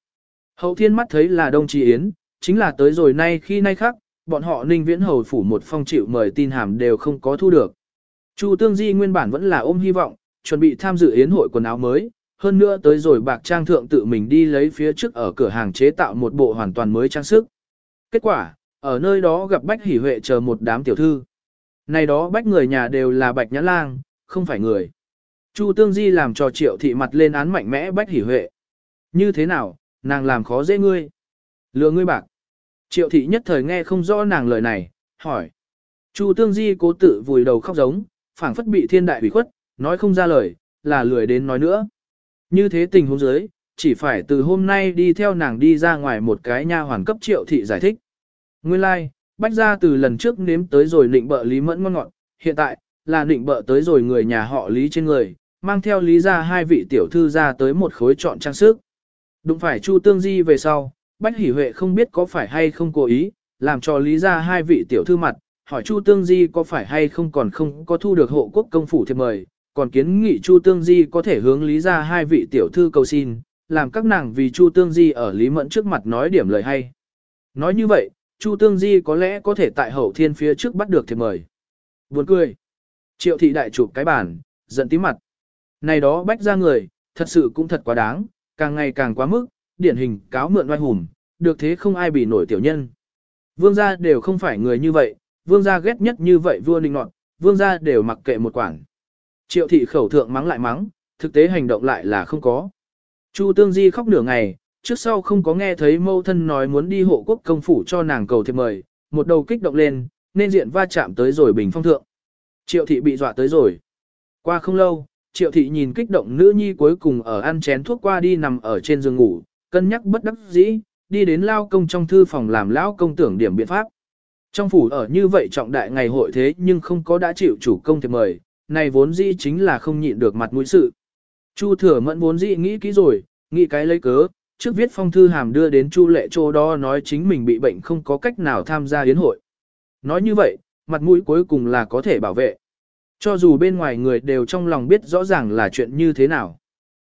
Hậu thiên mắt thấy là đông trì yến, chính là tới rồi nay khi nay khác, bọn họ ninh viễn hầu phủ một phong chịu mời tin hàm đều không có thu được. Chu Tương Di nguyên bản vẫn là ôm hy vọng, chuẩn bị tham dự yến hội quần áo mới, hơn nữa tới rồi bạc trang thượng tự mình đi lấy phía trước ở cửa hàng chế tạo một bộ hoàn toàn mới trang sức. Kết quả, ở nơi đó gặp Bách Hỷ Huệ chờ một đám tiểu thư. Này đó bách người nhà đều là bạch nhã lang, không phải người. Chu Tương Di làm cho triệu thị mặt lên án mạnh mẽ Bách Hỷ Huệ. Như thế nào, nàng làm khó dễ ngươi. Lừa ngươi bạc. Triệu thị nhất thời nghe không rõ nàng lời này, hỏi. Chu Tương Di cố tự vùi đầu khóc giống, phảng phất bị thiên đại hủy khuất, nói không ra lời, là lười đến nói nữa. Như thế tình huống dưới, chỉ phải từ hôm nay đi theo nàng đi ra ngoài một cái nha hoàn cấp triệu thị giải thích. Nguyên lai, like, bách ra từ lần trước nếm tới rồi nịnh bợ lý mẫn ngon ngọt, hiện tại, là nịnh bợ tới rồi người nhà họ lý trên người, mang theo lý ra hai vị tiểu thư ra tới một khối chọn trang sức. Đụng phải Chu Tương Di về sau, Bách Hỷ Huệ không biết có phải hay không cố ý, làm cho lý ra hai vị tiểu thư mặt, hỏi Chu Tương Di có phải hay không còn không có thu được hộ quốc công phủ thiệp mời, còn kiến nghị Chu Tương Di có thể hướng lý ra hai vị tiểu thư cầu xin, làm các nàng vì Chu Tương Di ở Lý Mẫn trước mặt nói điểm lời hay. Nói như vậy, Chu Tương Di có lẽ có thể tại hậu thiên phía trước bắt được thiệp mời. Buồn cười. Triệu thị đại chụp cái bàn, giận tí mặt. Này đó bách ra người, thật sự cũng thật quá đáng, càng ngày càng quá mức, điển hình cáo mượn oai hùng, được thế không ai bị nổi tiểu nhân. Vương gia đều không phải người như vậy, vương gia ghét nhất như vậy vua ninh nọt, vương gia đều mặc kệ một quản. Triệu thị khẩu thượng mắng lại mắng, thực tế hành động lại là không có. Chu Tương Di khóc nửa ngày, trước sau không có nghe thấy mâu thân nói muốn đi hộ quốc công phủ cho nàng cầu thiệp mời, một đầu kích động lên, nên diện va chạm tới rồi bình phong thượng. Triệu thị bị dọa tới rồi. Qua không lâu, triệu thị nhìn kích động nữ nhi cuối cùng ở ăn chén thuốc qua đi nằm ở trên giường ngủ, cân nhắc bất đắc dĩ, đi đến lao công trong thư phòng làm lão công tưởng điểm biện pháp. Trong phủ ở như vậy trọng đại ngày hội thế nhưng không có đã chịu chủ công thiệp mời, này vốn dĩ chính là không nhịn được mặt mũi sự. Chu thừa mẫn vốn dĩ nghĩ kỹ rồi, nghĩ cái lấy cớ, trước viết phong thư hàm đưa đến Chu lệ chỗ đó nói chính mình bị bệnh không có cách nào tham gia yến hội. Nói như vậy, mặt mũi cuối cùng là có thể bảo vệ. Cho dù bên ngoài người đều trong lòng biết rõ ràng là chuyện như thế nào.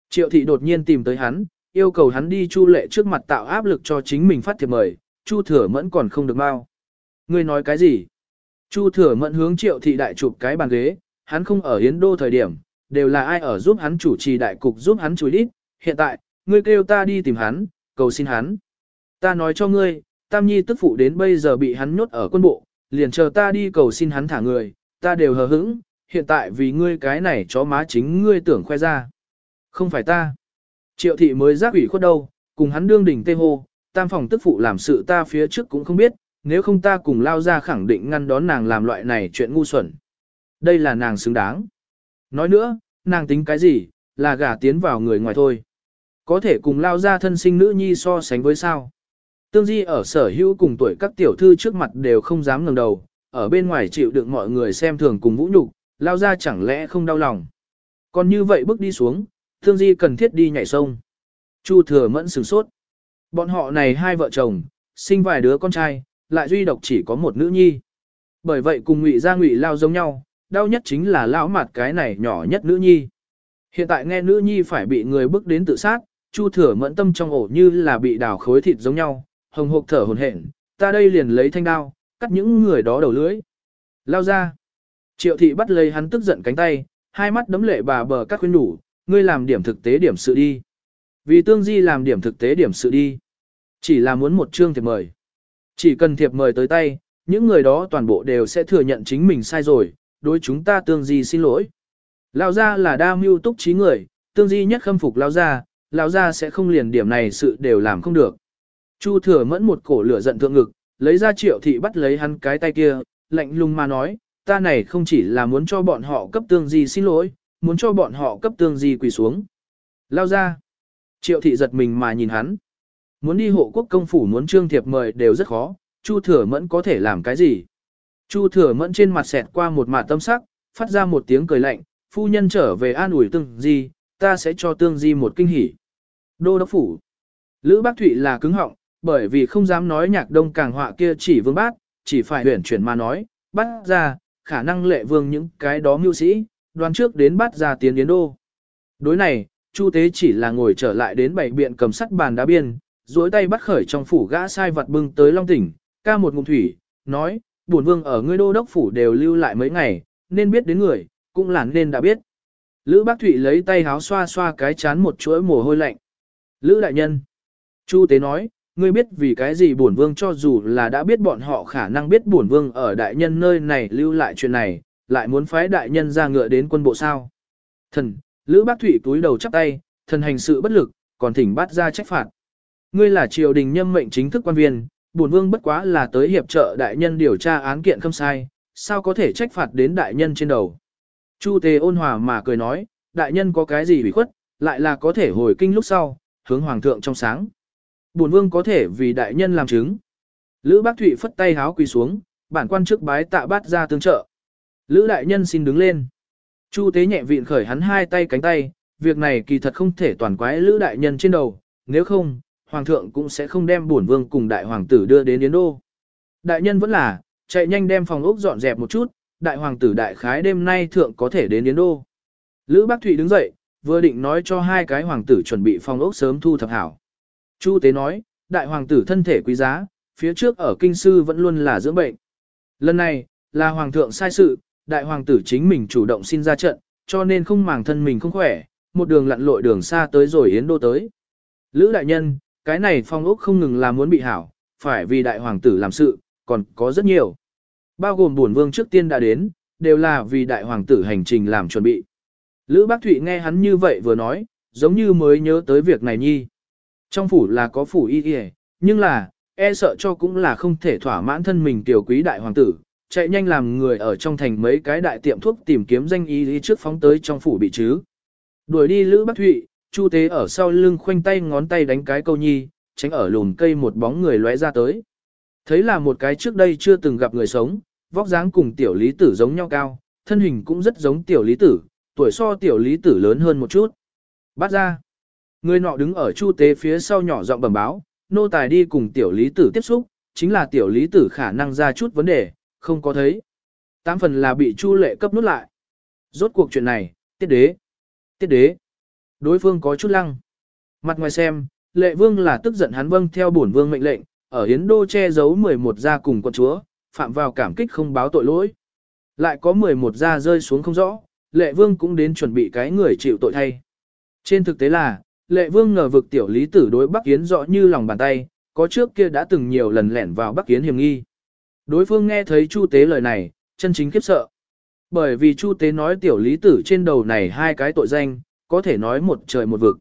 Triệu thị đột nhiên tìm tới hắn, yêu cầu hắn đi Chu lệ trước mặt tạo áp lực cho chính mình phát thiệp mời, Chu thừa mẫn còn không được bao. Ngươi nói cái gì? Chu thừa mẫn hướng triệu thị đại chụp cái bàn ghế, hắn không ở hiến đô thời điểm, đều là ai ở giúp hắn chủ trì đại cục giúp hắn chùi đít, hiện tại, ngươi kêu ta đi tìm hắn, cầu xin hắn. Ta nói cho ngươi, Tam Nhi tức phụ đến bây giờ bị hắn nhốt ở quân bộ, liền chờ ta đi cầu xin hắn thả người, ta đều hờ hững, hiện tại vì ngươi cái này chó má chính ngươi tưởng khoe ra. Không phải ta. Triệu thị mới giác ủy khuất đâu, cùng hắn đương đỉnh tê hô, tam phòng tức phụ làm sự ta phía trước cũng không biết, nếu không ta cùng lao ra khẳng định ngăn đón nàng làm loại này chuyện ngu xuẩn. Đây là nàng xứng đáng. Nói nữa, nàng tính cái gì, là gả tiến vào người ngoài thôi. Có thể cùng lao ra thân sinh nữ nhi so sánh với sao. Tương Di ở sở hữu cùng tuổi các tiểu thư trước mặt đều không dám ngẩng đầu, ở bên ngoài chịu đựng mọi người xem thường cùng vũ nhục, lao ra chẳng lẽ không đau lòng. Còn như vậy bước đi xuống, Tương Di cần thiết đi nhảy sông. Chu thừa mẫn sửng sốt. Bọn họ này hai vợ chồng, sinh vài đứa con trai, lại duy độc chỉ có một nữ nhi. Bởi vậy cùng ngụy ra ngụy lao giống nhau, đau nhất chính là lão mặt cái này nhỏ nhất nữ nhi. Hiện tại nghe nữ nhi phải bị người bước đến tự sát, Chu thừa mẫn tâm trong ổ như là bị đào khối thịt giống nhau, hồng hộc thở hồn hển, ta đây liền lấy thanh đao, cắt những người đó đầu lưỡi. Lao ra. Triệu thị bắt lấy hắn tức giận cánh tay, hai mắt đấm lệ bà bờ các khuyên đủ, ngươi làm điểm thực tế điểm sự đi. Vì tương di làm điểm thực tế điểm sự đi. Chỉ là muốn một chương thì mời. Chỉ cần thiệp mời tới tay, những người đó toàn bộ đều sẽ thừa nhận chính mình sai rồi, đối chúng ta tương di xin lỗi. Lão gia là đa mưu túc trí người, tương di nhất khâm phục lão gia, lão gia sẽ không liền điểm này sự đều làm không được. Chu thừa mẫn một cổ lửa giận thượng ngực, lấy ra triệu thị bắt lấy hắn cái tay kia, lạnh lùng mà nói, ta này không chỉ là muốn cho bọn họ cấp tương di xin lỗi, muốn cho bọn họ cấp tương di quỳ xuống. Lao ra. Triệu thị giật mình mà nhìn hắn. Muốn đi hộ quốc công phủ muốn trương thiệp mời đều rất khó, Chu thừa mẫn có thể làm cái gì? Chu thừa mẫn trên mặt xẹt qua một mạt tâm sắc, phát ra một tiếng cười lạnh, phu nhân trở về an ủi tương di, ta sẽ cho tương di một kinh hỉ. Đô đốc phủ. Lữ bác thụy là cứng họng, bởi vì không dám nói nhạc đông càng họa kia chỉ vương bác chỉ phải huyển chuyển mà nói, bắt ra, khả năng lệ vương những cái đó mưu sĩ, đoán trước đến bắt ra tiến yến đô. Đối này, Chu Tế chỉ là ngồi trở lại đến bảy biện cầm sắt bàn đá biên, duỗi tay bắt khởi trong phủ gã sai vật bưng tới Long Tỉnh, ca một ngụm thủy, nói, bổn vương ở ngươi đô đốc phủ đều lưu lại mấy ngày, nên biết đến người, cũng là nên đã biết. Lữ Bác Thụy lấy tay háo xoa xoa cái chán một chuỗi mồ hôi lạnh. Lữ đại nhân. Chu Tế nói, ngươi biết vì cái gì bổn vương cho dù là đã biết bọn họ khả năng biết bổn vương ở đại nhân nơi này lưu lại chuyện này, lại muốn phái đại nhân ra ngựa đến quân bộ sao. Thần, Lữ Bác Thụy túi đầu chắp tay, thần hành sự bất lực, còn thỉnh bắt ra trách phạt. Ngươi là triều đình nhâm mệnh chính thức quan viên, bổn vương bất quá là tới hiệp trợ đại nhân điều tra án kiện không sai, sao có thể trách phạt đến đại nhân trên đầu. Chu Tề ôn hòa mà cười nói, đại nhân có cái gì bị khuất, lại là có thể hồi kinh lúc sau, hướng hoàng thượng trong sáng. Bổn vương có thể vì đại nhân làm chứng. Lữ Bác Thụy phất tay háo quỳ xuống, bản quan trước bái tạ bát ra tương trợ. Lữ đại nhân xin đứng lên. Chu tế nhẹ vịn khởi hắn hai tay cánh tay, việc này kỳ thật không thể toàn quái lữ đại nhân trên đầu, nếu không, hoàng thượng cũng sẽ không đem bổn vương cùng đại hoàng tử đưa đến Yến Đô. Đại nhân vẫn là, chạy nhanh đem phòng ốc dọn dẹp một chút, đại hoàng tử đại khái đêm nay thượng có thể đến Yến Đô. Lữ Bác Thụy đứng dậy, vừa định nói cho hai cái hoàng tử chuẩn bị phòng ốc sớm thu thập hảo. Chu tế nói, đại hoàng tử thân thể quý giá, phía trước ở kinh sư vẫn luôn là dưỡng bệnh. Lần này, là hoàng thượng sai sự, đại hoàng tử chính mình chủ động xin ra trận, cho nên không màng thân mình không khỏe, một đường lặn lội đường xa tới rồi Yến Đô tới. Lữ đại nhân, cái này phong ốc không ngừng là muốn bị hảo, phải vì đại hoàng tử làm sự, còn có rất nhiều. Bao gồm buồn vương trước tiên đã đến, đều là vì đại hoàng tử hành trình làm chuẩn bị. Lữ Bác Thụy nghe hắn như vậy vừa nói, giống như mới nhớ tới việc này nhi. Trong phủ là có phủ y y, nhưng là, e sợ cho cũng là không thể thỏa mãn thân mình tiểu quý đại hoàng tử, chạy nhanh làm người ở trong thành mấy cái đại tiệm thuốc tìm kiếm danh y y trước phóng tới trong phủ bị chứ. Đuổi đi Lữ Bắc Thụy, Chu Tế ở sau lưng khoanh tay ngón tay đánh cái câu nhi, tránh ở lùn cây một bóng người lóe ra tới. Thấy là một cái trước đây chưa từng gặp người sống, vóc dáng cùng tiểu lý tử giống nhau cao, thân hình cũng rất giống tiểu lý tử, tuổi so tiểu lý tử lớn hơn một chút. Bắt ra. Người nọ đứng ở chu tế phía sau nhỏ giọng bẩm báo, nô tài đi cùng tiểu lý tử tiếp xúc, chính là tiểu lý tử khả năng ra chút vấn đề, không có thấy. Tám phần là bị chu lệ cấp nút lại. Rốt cuộc chuyện này, tiết đế. Tiết đế. Đối phương có chút lăng. Mặt ngoài xem, lệ vương là tức giận hắn vâng theo bổn vương mệnh lệnh, ở Hiến Đô che giấu 11 gia cùng quân chúa, phạm vào cảm kích không báo tội lỗi. Lại có 11 gia rơi xuống không rõ, lệ vương cũng đến chuẩn bị cái người chịu tội thay. Trên thực tế là, lệ vương ngờ vực tiểu lý tử đối Bắc Yến rõ như lòng bàn tay, có trước kia đã từng nhiều lần lẻn vào Bắc Yến hiểm nghi. Đối phương nghe thấy Chu Tế lời này, chân chính khiếp sợ. Bởi vì Chu Tế nói tiểu lý tử trên đầu này hai cái tội danh, có thể nói một trời một vực.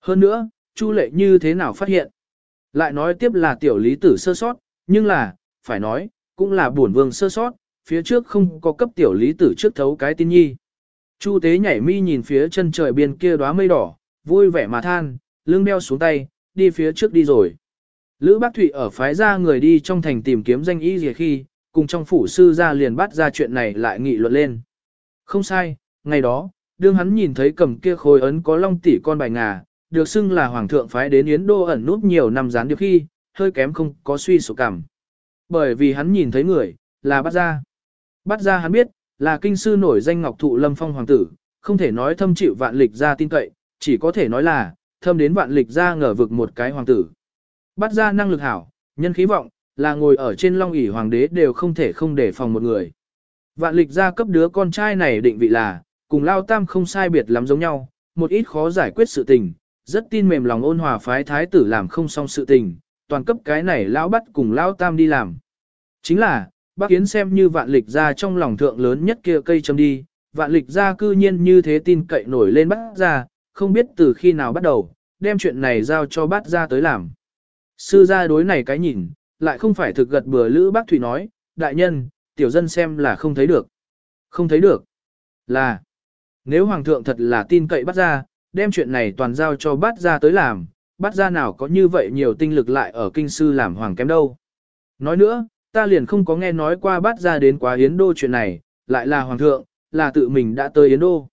Hơn nữa, Chu Lệ như thế nào phát hiện? Lại nói tiếp là tiểu lý tử sơ sót, nhưng là, phải nói, cũng là buồn vương sơ sót, phía trước không có cấp tiểu lý tử trước thấu cái tin nhi. Chu tế nhảy mi nhìn phía chân trời biên kia đóa mây đỏ, vui vẻ mà than, lưng đeo xuống tay, đi phía trước đi rồi. Lữ Bác Thụy ở phái ra người đi trong thành tìm kiếm danh y gì khi, cùng trong phủ sư ra liền bắt ra chuyện này lại nghị luận lên. Không sai, ngày đó, đương hắn nhìn thấy cầm kia khối ấn có long tỷ con bài ngà, được xưng là hoàng thượng phái đến Yến Đô ẩn nút nhiều năm gián điệp khi, hơi kém không có suy sụp cảm. Bởi vì hắn nhìn thấy người, là bắt ra. Bắt ra hắn biết, là kinh sư nổi danh ngọc thụ lâm phong hoàng tử, không thể nói thâm chịu vạn lịch ra tin cậy, chỉ có thể nói là, thâm đến vạn lịch ra ngờ vực một cái hoàng tử. Bắt ra năng lực hảo, nhân khí vọng, là ngồi ở trên long ỷ hoàng đế đều không thể không để phòng một người. Vạn lịch ra cấp đứa con trai này định vị là, cùng lao tam không sai biệt lắm giống nhau, một ít khó giải quyết sự tình, rất tin mềm lòng ôn hòa phái thái tử làm không xong sự tình, toàn cấp cái này lão bắt cùng lao tam đi làm. Chính là, bác kiến xem như vạn lịch ra trong lòng thượng lớn nhất kia cây châm đi, vạn lịch ra cư nhiên như thế tin cậy nổi lên bắt ra, không biết từ khi nào bắt đầu, đem chuyện này giao cho bác ra tới làm. Sư gia đối này cái nhìn, lại không phải thực gật bừa Lữ Bác Thủy nói, đại nhân, tiểu dân xem là không thấy được. Không thấy được. Là, nếu Hoàng thượng thật là tin cậy bắt ra, đem chuyện này toàn giao cho bắt ra tới làm, bắt ra nào có như vậy nhiều tinh lực lại ở kinh sư làm hoàng kém đâu. Nói nữa, ta liền không có nghe nói qua bắt ra đến quá Yến Đô chuyện này, lại là Hoàng thượng, là tự mình đã tới Yến Đô.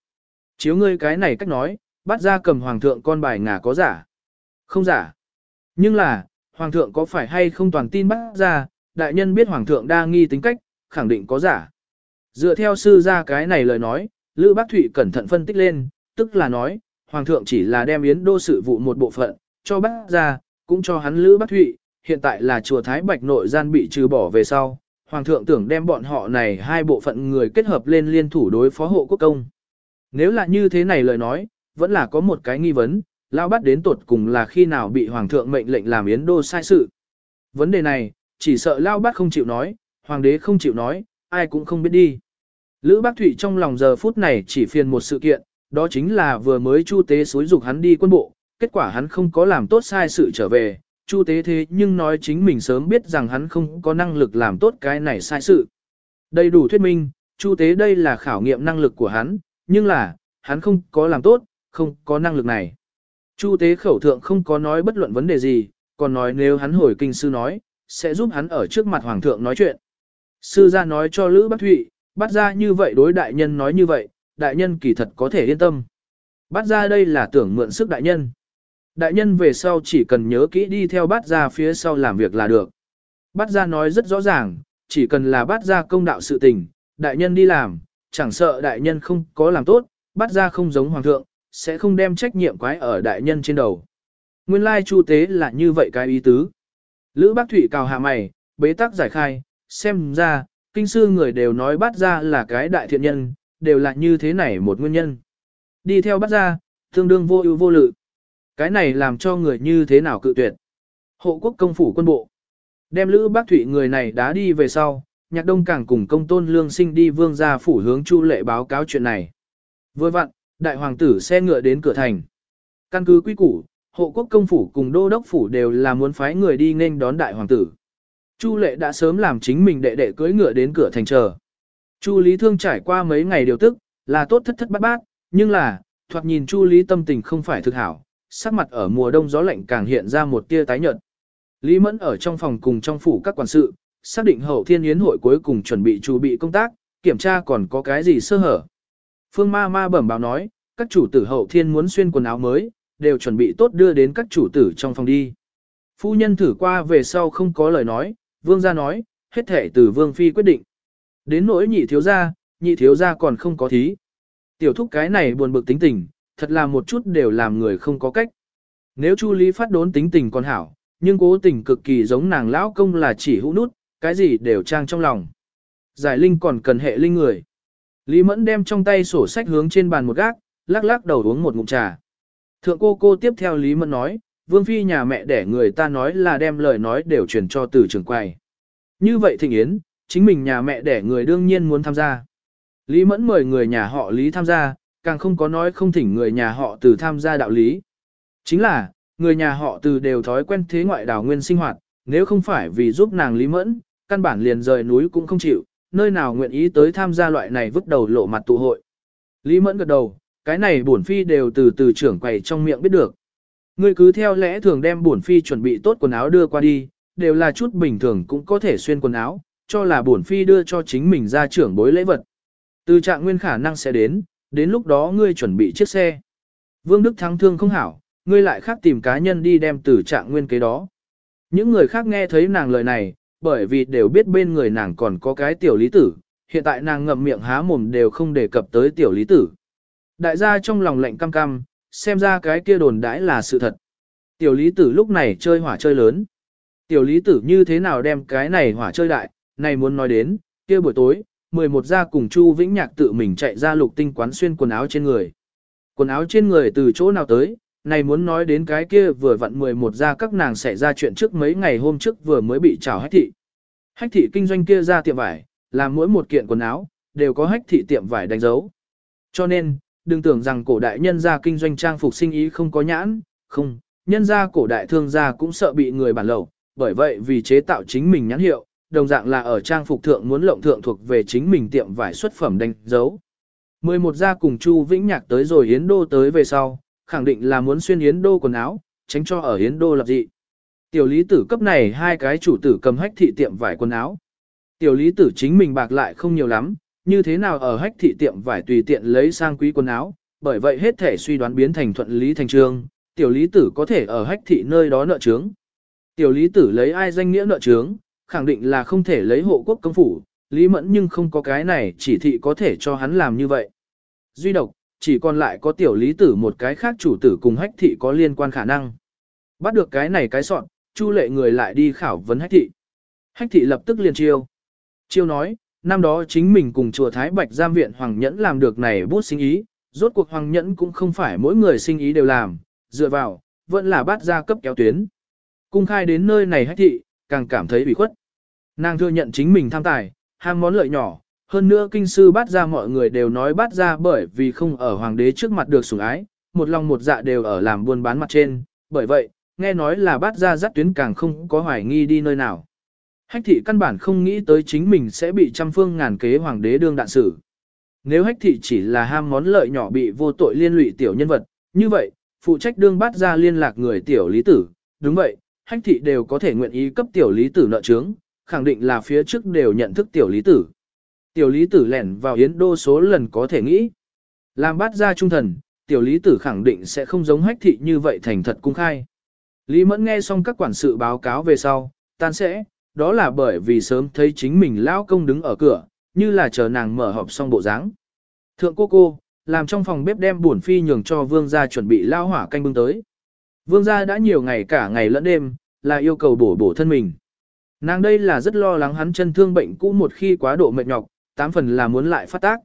Chiếu ngươi cái này cách nói, bắt ra cầm Hoàng thượng con bài ngà có giả. Không giả. Nhưng là, Hoàng thượng có phải hay không toàn tin bắt ra, đại nhân biết Hoàng thượng đa nghi tính cách, khẳng định có giả. Dựa theo sư ra cái này lời nói, Lữ Bác Thụy cẩn thận phân tích lên, tức là nói, Hoàng thượng chỉ là đem yến đô sự vụ một bộ phận, cho bác ra, cũng cho hắn Lữ Bác Thụy, hiện tại là chùa Thái Bạch nội gian bị trừ bỏ về sau. Hoàng thượng tưởng đem bọn họ này hai bộ phận người kết hợp lên liên thủ đối phó hộ quốc công. Nếu là như thế này lời nói, vẫn là có một cái nghi vấn, lao bắt đến tột cùng là khi nào bị hoàng thượng mệnh lệnh làm yến đô sai sự. Vấn đề này, chỉ sợ lao bắt không chịu nói, hoàng đế không chịu nói, ai cũng không biết đi. Lữ Bác Thụy trong lòng giờ phút này chỉ phiền một sự kiện, đó chính là vừa mới Chu Tế xúi dục hắn đi quân bộ, kết quả hắn không có làm tốt sai sự trở về, Chu Tế thế nhưng nói chính mình sớm biết rằng hắn không có năng lực làm tốt cái này sai sự. Đầy đủ thuyết minh, Chu Tế đây là khảo nghiệm năng lực của hắn, nhưng là, hắn không có làm tốt, không có năng lực này. Chu tế khẩu thượng không có nói bất luận vấn đề gì, còn nói nếu hắn hồi kinh sư nói, sẽ giúp hắn ở trước mặt hoàng thượng nói chuyện. Sư gia nói cho Lữ Bác Thụy, bắt ra như vậy đối đại nhân nói như vậy, đại nhân kỳ thật có thể yên tâm. Bắt ra đây là tưởng mượn sức đại nhân. Đại nhân về sau chỉ cần nhớ kỹ đi theo bắt ra phía sau làm việc là được. Bắt ra nói rất rõ ràng, chỉ cần là bắt ra công đạo sự tình, đại nhân đi làm, chẳng sợ đại nhân không có làm tốt, bắt ra không giống hoàng thượng, sẽ không đem trách nhiệm quái ở đại nhân trên đầu. Nguyên lai chu tế là như vậy cái ý tứ. Lữ bác thủy cào hạ mày, bế tắc giải khai, xem ra, kinh sư người đều nói bắt ra là cái đại thiện nhân, đều là như thế này một nguyên nhân. Đi theo bắt ra, tương đương vô ưu vô lự. Cái này làm cho người như thế nào cự tuyệt. Hộ quốc công phủ quân bộ. Đem Lữ Bác thủy người này đã đi về sau, nhạc đông càng cùng công tôn lương sinh đi vương gia phủ hướng chu lệ báo cáo chuyện này. Vừa vặn, Đại hoàng tử xe ngựa đến cửa thành. Căn cứ quy củ, hộ quốc công phủ cùng đô đốc phủ đều là muốn phái người đi nên đón đại hoàng tử. Chu lệ đã sớm làm chính mình đệ đệ cưỡi ngựa đến cửa thành chờ. Chu Lý Thương trải qua mấy ngày điều tức, là tốt thất thất bát bát, nhưng là, thoạt nhìn Chu Lý tâm tình không phải thực hảo, sắc mặt ở mùa đông gió lạnh càng hiện ra một tia tái nhợt. Lý Mẫn ở trong phòng cùng trong phủ các quản sự, xác định hậu thiên yến hội cuối cùng chuẩn bị chu bị công tác, kiểm tra còn có cái gì sơ hở. Phương ma ma bẩm báo nói, các chủ tử hậu thiên muốn xuyên quần áo mới, đều chuẩn bị tốt đưa đến các chủ tử trong phòng đi. Phu nhân thử qua về sau không có lời nói, vương gia nói, hết thể từ vương phi quyết định. Đến nỗi nhị thiếu gia, nhị thiếu gia còn không có thí. Tiểu thúc cái này buồn bực tính tình, thật là một chút đều làm người không có cách. Nếu Chu Lý phát đốn tính tình còn hảo, nhưng cố tình cực kỳ giống nàng lão công là chỉ hũ nút, cái gì đều trang trong lòng. Giải linh còn cần hệ linh người. Lý Mẫn đem trong tay sổ sách hướng trên bàn một gác, lắc lắc đầu uống một ngụm trà. Thượng cô cô tiếp theo Lý Mẫn nói, Vương Phi nhà mẹ để người ta nói là đem lời nói đều truyền cho từ trường quầy. Như vậy thịnh yến, chính mình nhà mẹ để người đương nhiên muốn tham gia. Lý Mẫn mời người nhà họ Lý tham gia, càng không có nói không thỉnh người nhà họ từ tham gia đạo lý. Chính là, người nhà họ từ đều thói quen thế ngoại đảo nguyên sinh hoạt, nếu không phải vì giúp nàng Lý Mẫn, căn bản liền rời núi cũng không chịu, nơi nào nguyện ý tới tham gia loại này vứt đầu lộ mặt tụ hội. Lý Mẫn gật đầu, cái này bổn phi đều từ từ trưởng quầy trong miệng biết được. Ngươi cứ theo lẽ thường đem bổn phi chuẩn bị tốt quần áo đưa qua đi, đều là chút bình thường cũng có thể xuyên quần áo, cho là bổn phi đưa cho chính mình ra trưởng bối lễ vật. Từ trạng nguyên khả năng sẽ đến, đến lúc đó ngươi chuẩn bị chiếc xe. Vương Đức Thắng thương không hảo, ngươi lại khác tìm cá nhân đi đem từ trạng nguyên kế đó. Những người khác nghe thấy nàng lời này, bởi vì đều biết bên người nàng còn có cái tiểu lý tử, hiện tại nàng ngậm miệng há mồm đều không đề cập tới tiểu lý tử. Đại gia trong lòng lạnh cam cam, xem ra cái kia đồn đãi là sự thật. Tiểu lý tử lúc này chơi hỏa chơi lớn. Tiểu lý tử như thế nào đem cái này hỏa chơi đại, này muốn nói đến, kia buổi tối, 11 gia cùng Chu Vĩnh Nhạc tự mình chạy ra lục tinh quán xuyên quần áo trên người. Quần áo trên người từ chỗ nào tới, này muốn nói đến cái kia vừa vặn 11 gia các nàng xảy ra chuyện trước mấy ngày hôm trước vừa mới bị trào hách thị. Hách thị kinh doanh kia ra tiệm vải, làm mỗi một kiện quần áo, đều có hách thị tiệm vải đánh dấu. Cho nên, đừng tưởng rằng cổ đại nhân gia kinh doanh trang phục sinh ý không có nhãn, không, nhân gia cổ đại thương gia cũng sợ bị người bản lậu, bởi vậy vì chế tạo chính mình nhãn hiệu, đồng dạng là ở trang phục thượng muốn lộng thượng thuộc về chính mình tiệm vải xuất phẩm đánh dấu. 11 gia cùng Chu Vĩnh Nhạc tới rồi Yến Đô tới về sau, khẳng định là muốn xuyên Yến Đô quần áo, tránh cho ở Yến Đô lập dị. Tiểu lý tử cấp này hai cái chủ tử cầm hách thị tiệm vải quần áo. Tiểu lý tử chính mình bạc lại không nhiều lắm, như thế nào ở hách thị tiệm vải tùy tiện lấy sang quý quần áo, bởi vậy hết thể suy đoán biến thành thuận lý thành trương, tiểu lý tử có thể ở hách thị nơi đó nợ trướng. Tiểu lý tử lấy ai danh nghĩa nợ trướng, khẳng định là không thể lấy hộ quốc công phủ, lý mẫn nhưng không có cái này chỉ thị có thể cho hắn làm như vậy. Duy độc, chỉ còn lại có tiểu lý tử một cái khác chủ tử cùng hách thị có liên quan khả năng. Bắt được cái này cái soạn, chu lệ người lại đi khảo vấn hách thị. Hách thị lập tức liền chiêu. Chiêu nói, năm đó chính mình cùng chùa Thái Bạch giam viện Hoàng Nhẫn làm được này bút sinh ý, rốt cuộc Hoàng Nhẫn cũng không phải mỗi người sinh ý đều làm, dựa vào, vẫn là Bát gia cấp kéo tuyến. Cung khai đến nơi này hách thị, càng cảm thấy bị khuất. Nàng thừa nhận chính mình tham tài, ham món lợi nhỏ, hơn nữa kinh sư Bát gia mọi người đều nói Bát gia bởi vì không ở hoàng đế trước mặt được sủng ái, một lòng một dạ đều ở làm buôn bán mặt trên, bởi vậy, nghe nói là Bát gia dắt tuyến càng không có hoài nghi đi nơi nào. Hách thị căn bản không nghĩ tới chính mình sẽ bị trăm phương ngàn kế hoàng đế đương đạn xử. Nếu hách thị chỉ là ham món lợi nhỏ bị vô tội liên lụy tiểu nhân vật, như vậy, phụ trách đương bắt ra liên lạc người tiểu lý tử, đúng vậy, hách thị đều có thể nguyện ý cấp tiểu lý tử nợ trướng, khẳng định là phía trước đều nhận thức tiểu lý tử. Tiểu lý tử lẻn vào yến đô số lần có thể nghĩ. Làm bắt ra trung thần, tiểu lý tử khẳng định sẽ không giống hách thị như vậy thành thật cung khai. Lý Mẫn nghe xong các quản sự báo cáo về sau, tan sẽ, đó là bởi vì sớm thấy chính mình lão công đứng ở cửa, như là chờ nàng mở họp xong bộ dáng. Thượng cô cô, làm trong phòng bếp đem buồn phi nhường cho vương gia chuẩn bị lao hỏa canh bưng tới. Vương gia đã nhiều ngày cả ngày lẫn đêm, là yêu cầu bổ bổ thân mình. Nàng đây là rất lo lắng hắn chân thương bệnh cũ một khi quá độ mệt nhọc, tám phần là muốn lại phát tác.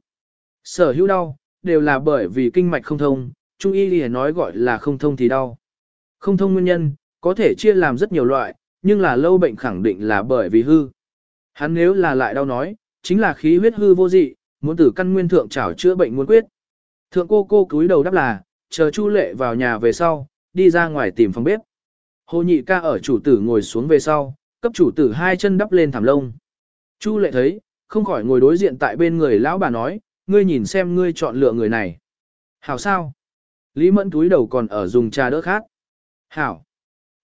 Sở hữu đau, đều là bởi vì kinh mạch không thông, trung y lìa nói gọi là không thông thì đau. Không thông nguyên nhân, có thể chia làm rất nhiều loại, nhưng là lâu bệnh khẳng định là bởi vì hư. Hắn nếu là lại đau nói, chính là khí huyết hư vô dị, muốn tử căn nguyên thượng trảo chữa bệnh muốn quyết. Thượng cô cô cúi đầu đáp là, chờ Chu Lệ vào nhà về sau, đi ra ngoài tìm phòng bếp. Hồ nhị ca ở chủ tử ngồi xuống về sau, cấp chủ tử hai chân đắp lên thảm lông. Chu Lệ thấy, không khỏi ngồi đối diện tại bên người lão bà nói, ngươi nhìn xem ngươi chọn lựa người này. Hảo sao? Lý Mẫn túi đầu còn ở dùng trà đỡ khác. Hảo.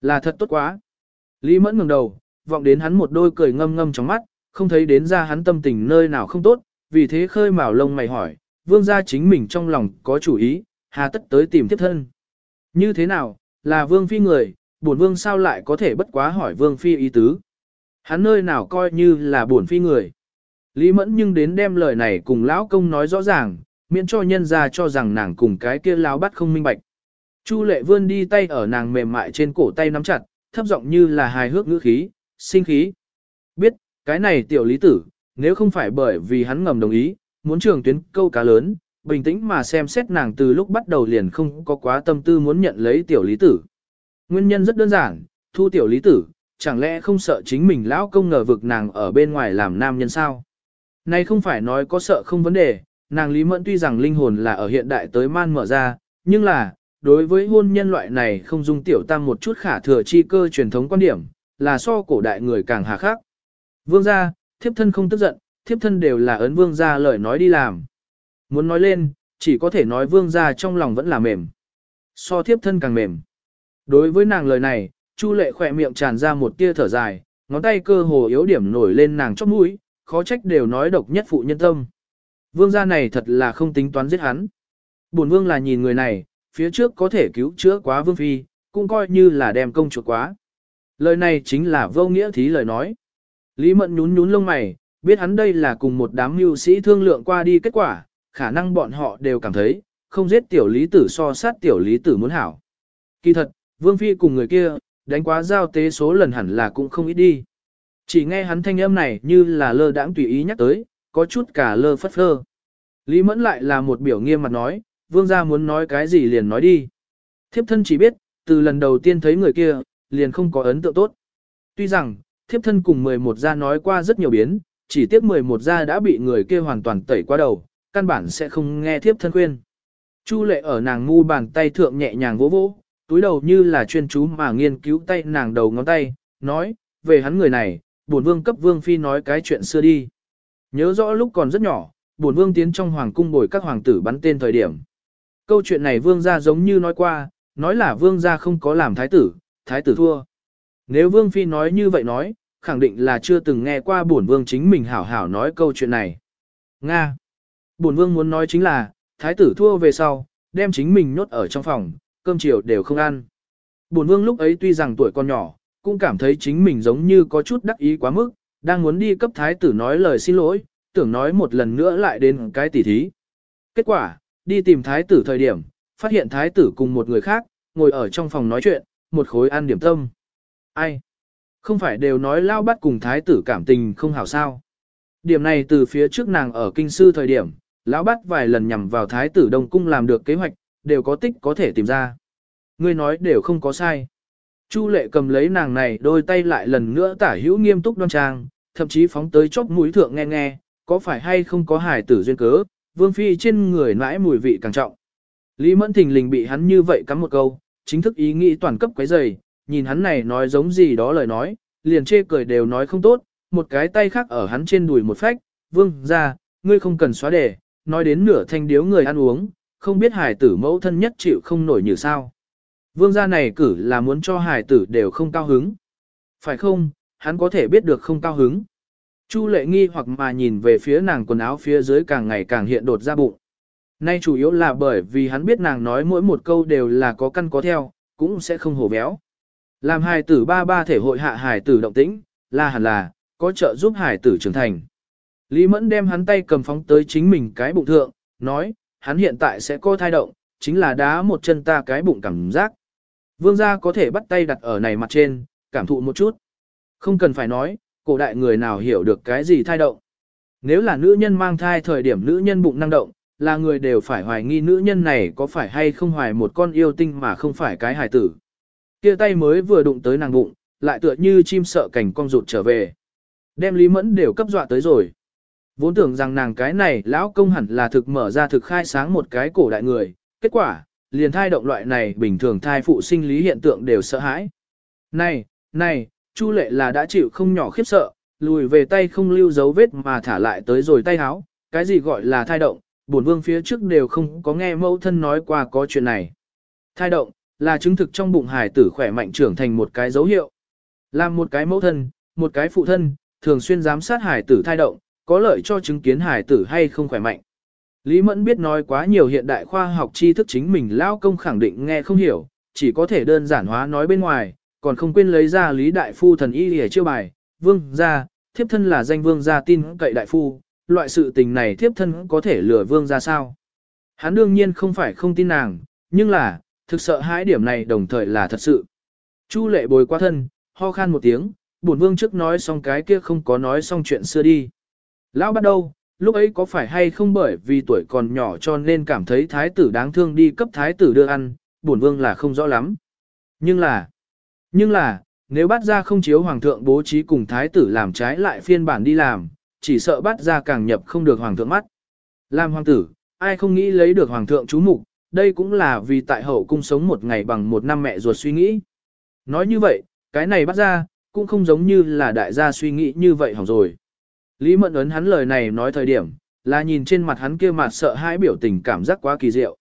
Là thật tốt quá. Lý Mẫn ngẩng đầu, vọng đến hắn một đôi cười ngâm ngâm trong mắt, không thấy đến ra hắn tâm tình nơi nào không tốt, vì thế khơi mào lông mày hỏi, vương gia chính mình trong lòng có chủ ý, hà tất tới tìm tiếp thân. Như thế nào, là vương phi người, bổn vương sao lại có thể bất quá hỏi vương phi ý tứ. Hắn nơi nào coi như là bổn phi người. Lý mẫn nhưng đến đem lời này cùng lão công nói rõ ràng, miễn cho nhân ra cho rằng nàng cùng cái kia lão bắt không minh bạch. Chu lệ vươn đi tay ở nàng mềm mại trên cổ tay nắm chặt, thấp giọng như là hài hước ngữ khí, sinh khí. Biết, cái này tiểu lý tử, nếu không phải bởi vì hắn ngầm đồng ý, muốn trường tuyến câu cá lớn, bình tĩnh mà xem xét nàng từ lúc bắt đầu liền không có quá tâm tư muốn nhận lấy tiểu lý tử. Nguyên nhân rất đơn giản, thu tiểu lý tử, chẳng lẽ không sợ chính mình lão công ngờ vực nàng ở bên ngoài làm nam nhân sao? Này không phải nói có sợ không vấn đề, nàng Lý Mẫn tuy rằng linh hồn là ở hiện đại tới man mở ra, nhưng là, đối với hôn nhân loại này không dung tiểu tam một chút khả thừa chi cơ truyền thống quan điểm, là so cổ đại người càng hà khắc. Vương gia, thiếp thân không tức giận, thiếp thân đều là ấn vương gia lời nói đi làm. Muốn nói lên, chỉ có thể nói vương gia trong lòng vẫn là mềm. So thiếp thân càng mềm. Đối với nàng lời này, Chu lệ khỏe miệng tràn ra một tia thở dài, ngón tay cơ hồ yếu điểm nổi lên nàng chóp mũi, khó trách đều nói độc nhất phụ nhân tâm. Vương gia này thật là không tính toán giết hắn. Bổn vương là nhìn người này, phía trước có thể cứu chữa quá vương phi, cũng coi như là đem công chuộc quá. Lời này chính là vô nghĩa thí lời nói. Lý mận nhún nhún lông mày, biết hắn đây là cùng một đám mưu sĩ thương lượng qua đi kết quả, khả năng bọn họ đều cảm thấy, không giết tiểu lý tử so sát tiểu lý tử muốn hảo. Kỳ thật, vương phi cùng người kia, đánh quá giao tế số lần hẳn là cũng không ít đi. Chỉ nghe hắn thanh âm này như là lơ đãng tùy ý nhắc tới, có chút cả lơ phất phơ. Lý mẫn lại là một biểu nghiêm mặt nói, vương gia muốn nói cái gì liền nói đi. Thiếp thân chỉ biết, từ lần đầu tiên thấy người kia, liền không có ấn tượng tốt. Tuy rằng, thiếp thân cùng 11 gia nói qua rất nhiều biến, chỉ tiếc 11 gia đã bị người kia hoàn toàn tẩy qua đầu, căn bản sẽ không nghe thiếp thân khuyên. Chu lệ ở nàng ngu bàn tay thượng nhẹ nhàng vỗ vỗ, túi đầu như là chuyên chú mà nghiên cứu tay nàng đầu ngón tay, nói, về hắn người này, bổn vương cấp vương phi nói cái chuyện xưa đi. Nhớ rõ lúc còn rất nhỏ, bổn vương tiến trong hoàng cung bồi các hoàng tử bắn tên thời điểm. Câu chuyện này vương gia giống như nói qua, nói là vương gia không có làm thái tử, thái tử thua. Nếu vương phi nói như vậy nói, khẳng định là chưa từng nghe qua bổn vương chính mình hảo hảo nói câu chuyện này. Nga. Bổn vương muốn nói chính là, thái tử thua về sau, đem chính mình nhốt ở trong phòng, cơm chiều đều không ăn. Bổn vương lúc ấy tuy rằng tuổi còn nhỏ, cũng cảm thấy chính mình giống như có chút đắc ý quá mức, đang muốn đi cấp thái tử nói lời xin lỗi, tưởng nói một lần nữa lại đến cái tỉ thí. Kết quả, đi tìm thái tử thời điểm, phát hiện thái tử cùng một người khác, ngồi ở trong phòng nói chuyện, một khối ăn điểm tâm. Ai? Không phải đều nói lao bắt cùng thái tử cảm tình không hảo sao. Điểm này từ phía trước nàng ở kinh sư thời điểm, lão bắt vài lần nhằm vào thái tử đông cung làm được kế hoạch, đều có tích có thể tìm ra. Ngươi nói đều không có sai. Chu lệ cầm lấy nàng này đôi tay lại lần nữa tả hữu nghiêm túc đoan trang, thậm chí phóng tới chóp mũi thượng nghe nghe, có phải hay không có hài tử duyên cớ, vương phi trên người nãi mùi vị càng trọng. Lý mẫn thình lình bị hắn như vậy cắm một câu, chính thức ý nghĩ toàn cấp quấy dày, nhìn hắn này nói giống gì đó lời nói, liền chê cười đều nói không tốt, một cái tay khác ở hắn trên đùi một phách, vương ra, ngươi không cần xóa đề, nói đến nửa thanh điếu người ăn uống, không biết Hải tử mẫu thân nhất chịu không nổi như sao. Vương gia này cử là muốn cho Hải tử đều không cao hứng. Phải không, hắn có thể biết được không cao hứng. Chu lệ nghi hoặc mà nhìn về phía nàng quần áo phía dưới càng ngày càng hiện đột ra bụng. Nay chủ yếu là bởi vì hắn biết nàng nói mỗi một câu đều là có căn có theo, cũng sẽ không hổ béo. Làm hài tử ba ba thể hội hạ hài tử động tĩnh, là hẳn là, có trợ giúp hài tử trưởng thành. Lý Mẫn đem hắn tay cầm phóng tới chính mình cái bụng thượng, nói, hắn hiện tại sẽ có thai động, chính là đá một chân ta cái bụng cảm giác. Vương gia có thể bắt tay đặt ở này mặt trên, cảm thụ một chút. Không cần phải nói, cổ đại người nào hiểu được cái gì thai động. Nếu là nữ nhân mang thai thời điểm nữ nhân bụng năng động, là người đều phải hoài nghi nữ nhân này có phải hay không hoài một con yêu tinh mà không phải cái hài tử. Kia tay mới vừa đụng tới nàng bụng, lại tựa như chim sợ cảnh con rụt trở về. Đem Lý Mẫn đều cấp dọa tới rồi. Vốn tưởng rằng nàng cái này lão công hẳn là thực mở ra thực khai sáng một cái cổ đại người, kết quả, liền thai động loại này bình thường thai phụ sinh lý hiện tượng đều sợ hãi. Này, này, Chu lệ là đã chịu không nhỏ khiếp sợ, lùi về tay không lưu dấu vết mà thả lại tới rồi tay háo, cái gì gọi là thai động, bổn vương phía trước đều không có nghe mẫu thân nói qua có chuyện này. Thai động, là chứng thực trong bụng hải tử khỏe mạnh trưởng thành một cái dấu hiệu. Làm một cái mẫu thân, một cái phụ thân, thường xuyên giám sát hải tử thai động, có lợi cho chứng kiến hải tử hay không khỏe mạnh. Lý Mẫn biết nói quá nhiều hiện đại khoa học tri thức chính mình lao công khẳng định nghe không hiểu, chỉ có thể đơn giản hóa nói bên ngoài, còn không quên lấy ra Lý Đại Phu thần y để chiêu bài, vương gia, thiếp thân là danh vương gia tin cậy đại phu, loại sự tình này thiếp thân có thể lừa vương gia sao. Hắn đương nhiên không phải không tin nàng, nhưng là, thực sợ hai điểm này đồng thời là thật sự. Chu lệ bồi qua thân, ho khan một tiếng, bổn vương trước nói xong cái kia không có nói xong chuyện xưa đi. Lão bắt đầu, lúc ấy có phải hay không bởi vì tuổi còn nhỏ cho nên cảm thấy thái tử đáng thương đi cấp thái tử đưa ăn, bổn vương là không rõ lắm. Nhưng là, nhưng là, nếu bắt ra không chiếu hoàng thượng bố trí cùng thái tử làm trái lại phiên bản đi làm, chỉ sợ bắt ra càng nhập không được hoàng thượng mắt. Làm hoàng tử, ai không nghĩ lấy được hoàng thượng chú mục, đây cũng là vì tại hậu cung sống một ngày bằng một năm mẹ ruột suy nghĩ. Nói như vậy, cái này bắt ra, cũng không giống như là đại gia suy nghĩ như vậy hỏng rồi. Lý Mẫn ấn hắn lời này nói thời điểm, là nhìn trên mặt hắn kia mặt sợ hãi biểu tình cảm giác quá kỳ diệu.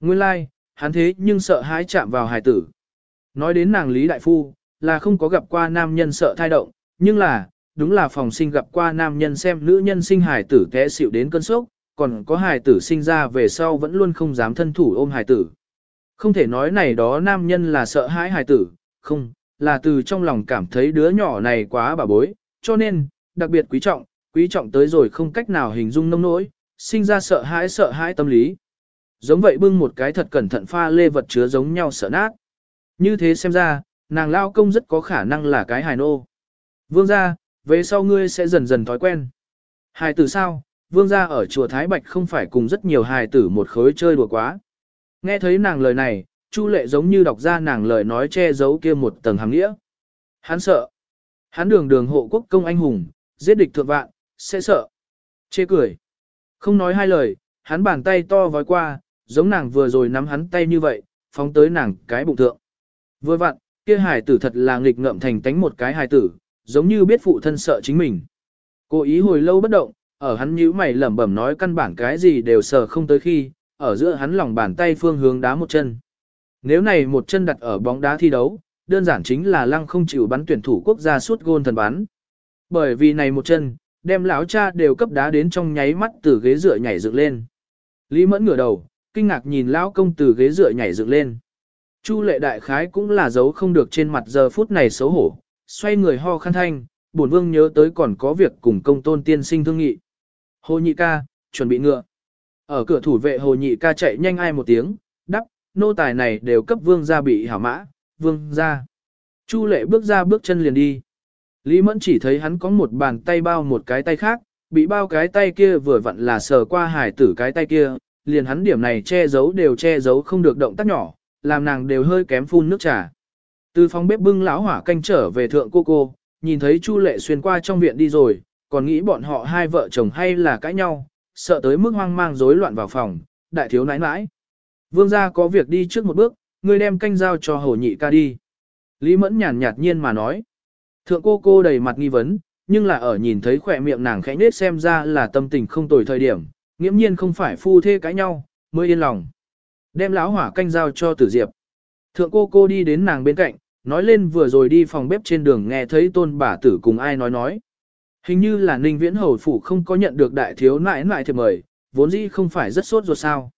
Nguyên lai, like, hắn thế nhưng sợ hãi chạm vào hài tử. Nói đến nàng Lý Đại Phu, là không có gặp qua nam nhân sợ thai động, nhưng là, đúng là phòng sinh gặp qua nam nhân xem nữ nhân sinh hài tử té xịu đến cơn sốc, còn có hài tử sinh ra về sau vẫn luôn không dám thân thủ ôm hài tử. Không thể nói này đó nam nhân là sợ hãi hài tử, không, là từ trong lòng cảm thấy đứa nhỏ này quá bà bối, cho nên, đặc biệt quý trọng, quý trọng tới rồi không cách nào hình dung nông nỗi, sinh ra sợ hãi sợ hãi tâm lý. Giống vậy bưng một cái thật cẩn thận pha lê vật chứa giống nhau sợ nát. Như thế xem ra, nàng lao công rất có khả năng là cái hài nô. Vương gia, về sau ngươi sẽ dần dần thói quen. Hài tử sao, vương gia ở chùa Thái Bạch không phải cùng rất nhiều hài tử một khối chơi đùa quá. Nghe thấy nàng lời này, Chu lệ giống như đọc ra nàng lời nói che giấu kia một tầng hàng nghĩa. Hắn sợ. Hắn đường đường hộ quốc công anh hùng, giết địch thượng vạn, sẽ sợ. Chê cười. Không nói hai lời, hắn bàn tay to vói qua, giống nàng vừa rồi nắm hắn tay như vậy, phóng tới nàng cái bụng thượng. Vừa vặn, kia hài tử thật là nghịch ngợm thành tánh một cái hài tử, giống như biết phụ thân sợ chính mình. Cố ý hồi lâu bất động, ở hắn nhíu mày lẩm bẩm nói căn bản cái gì đều sợ không tới khi, ở giữa hắn lòng bàn tay phương hướng đá một chân. Nếu này một chân đặt ở bóng đá thi đấu, đơn giản chính là lăng không chịu bắn tuyển thủ quốc gia suốt gôn thần bắn. Bởi vì này một chân, đem lão cha đều cấp đá đến trong nháy mắt từ ghế dựa nhảy dựng lên. Lý Mẫn ngửa đầu, kinh ngạc nhìn lão công từ ghế dựa nhảy dựng lên. Chu lệ đại khái cũng là giấu không được trên mặt giờ phút này xấu hổ, xoay người ho khăn thanh, bổn vương nhớ tới còn có việc cùng công tôn tiên sinh thương nghị. Hồ nhị ca, chuẩn bị ngựa. Ở cửa thủ vệ hồ nhị ca chạy nhanh ai một tiếng, đắp, nô tài này đều cấp vương gia bị hảo mã, vương gia. Chu lệ bước ra bước chân liền đi. Lý mẫn chỉ thấy hắn có một bàn tay bao một cái tay khác, bị bao cái tay kia vừa vặn là sờ qua hải tử cái tay kia, liền hắn điểm này che giấu đều che giấu không được động tác nhỏ, làm nàng đều hơi kém phun nước trà. Từ phòng bếp bưng lão hỏa canh trở về thượng cô cô, nhìn thấy Chu Lệ xuyên qua trong viện đi rồi, còn nghĩ bọn họ hai vợ chồng hay là cãi nhau, sợ tới mức hoang mang rối loạn vào phòng, đại thiếu nãi nãi. Vương gia có việc đi trước một bước, người đem canh giao cho hồ nhị ca đi. Lý mẫn nhàn nhạt nhiên mà nói. Thượng cô cô đầy mặt nghi vấn, nhưng là ở nhìn thấy khỏe miệng nàng khẽ nết xem ra là tâm tình không tồi thời điểm, nghiễm nhiên không phải phu thê cãi nhau, mới yên lòng. Đem lão hỏa canh giao cho tử diệp. Thượng cô cô đi đến nàng bên cạnh, nói lên vừa rồi đi phòng bếp trên đường nghe thấy tôn bà tử cùng ai nói nói. Hình như là ninh viễn hầu phủ không có nhận được đại thiếu nãi nãi thiệp mời, vốn dĩ không phải rất sốt ruột sao.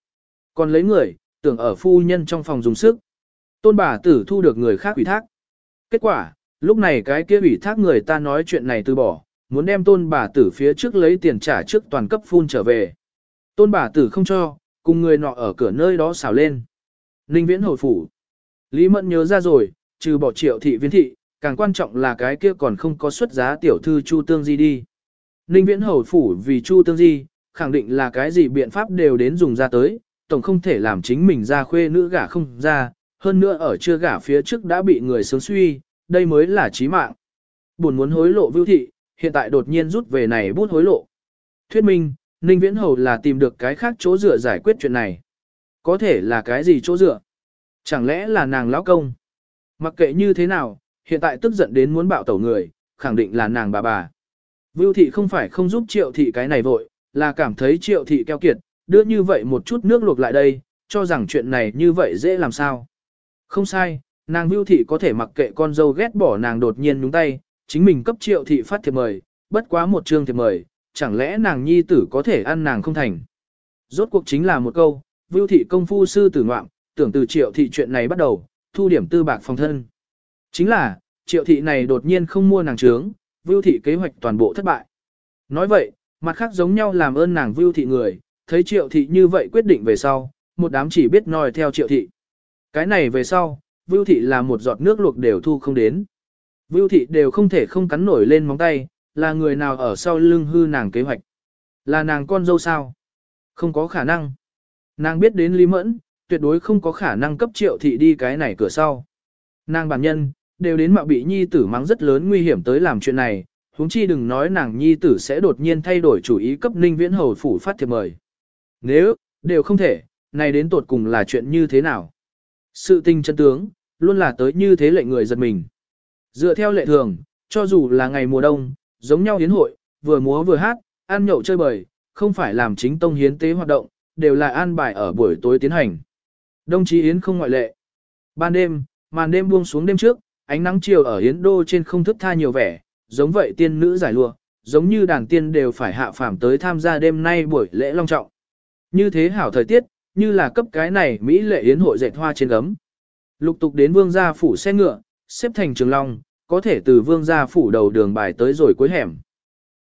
Còn lấy người, tưởng ở phu nhân trong phòng dùng sức. Tôn bà tử thu được người khác ủy thác. Kết quả, lúc này cái kia ủy thác người ta nói chuyện này từ bỏ, muốn đem tôn bà tử phía trước lấy tiền trả trước toàn cấp phun trở về. Tôn bà tử không cho, cùng người nọ ở cửa nơi đó xào lên. Ninh viễn hồi phủ. Lý Mẫn nhớ ra rồi, trừ bỏ triệu thị viên thị, càng quan trọng là cái kia còn không có xuất giá tiểu thư Chu Tương Di đi. Ninh viễn hầu phủ vì Chu Tương Di, khẳng định là cái gì biện pháp đều đến dùng ra tới, tổng không thể làm chính mình ra khuê nữ gả không ra, hơn nữa ở chưa gả phía trước đã bị người sướng suy, đây mới là chí mạng. Buồn muốn hối lộ vưu thị, hiện tại đột nhiên rút về này bút hối lộ. Thuyết minh, Ninh Viễn Hầu là tìm được cái khác chỗ dựa giải quyết chuyện này. Có thể là cái gì chỗ dựa? Chẳng lẽ là nàng lão công? Mặc kệ như thế nào, hiện tại tức giận đến muốn bạo tẩu người, khẳng định là nàng bà bà. Vưu thị không phải không giúp triệu thị cái này vội, là cảm thấy triệu thị keo kiệt, đưa như vậy một chút nước luộc lại đây, cho rằng chuyện này như vậy dễ làm sao. Không sai, nàng Vưu thị có thể mặc kệ con dâu ghét bỏ nàng đột nhiên nhúng tay, chính mình cấp triệu thị phát thiệp mời, bất quá một chương thiệp mời, chẳng lẽ nàng nhi tử có thể ăn nàng không thành. Rốt cuộc chính là một câu, Vưu thị công phu sư tử ngoạm, tưởng từ triệu thị chuyện này bắt đầu, thu điểm tư bạc phòng thân. Chính là, triệu thị này đột nhiên không mua nàng trướng, Vưu thị kế hoạch toàn bộ thất bại. Nói vậy, mặt khác giống nhau làm ơn nàng Vưu thị người, thấy triệu thị như vậy quyết định về sau, một đám chỉ biết nói theo triệu thị. Cái này về sau, Vưu thị là một giọt nước luộc đều thu không đến. Vưu thị đều không thể không cắn nổi lên móng tay, là người nào ở sau lưng hư nàng kế hoạch. Là nàng con dâu sao? Không có khả năng. Nàng biết đến Lý Mẫn, tuyệt đối không có khả năng cấp triệu thị đi cái này cửa sau. Nàng bản nhân, đều đến mạo bị nhi tử mắng rất lớn nguy hiểm tới làm chuyện này, huống chi đừng nói nàng nhi tử sẽ đột nhiên thay đổi chủ ý cấp ninh viễn hầu phủ phát thiệp mời. Nếu, đều không thể, này đến tột cùng là chuyện như thế nào? Sự tình chân tướng, luôn là tới như thế lệnh người giật mình. Dựa theo lệ thường, cho dù là ngày mùa đông, giống nhau hiến hội, vừa múa vừa hát, ăn nhậu chơi bời, không phải làm chính tông hiến tế hoạt động, đều là an bài ở buổi tối tiến hành. đồng chí Yến không ngoại lệ. Ban đêm, màn đêm buông xuống đêm trước, ánh nắng chiều ở Yến đô trên không thức tha nhiều vẻ, giống vậy tiên nữ giải lụa, giống như đàn tiên đều phải hạ phàm tới tham gia đêm nay buổi lễ long trọng. Như thế hảo thời tiết, như là cấp cái này Mỹ lệ yến hội dệt hoa trên gấm. Lục tục đến vương gia phủ xe ngựa, xếp thành trường long, có thể từ vương gia phủ đầu đường bài tới rồi cuối hẻm.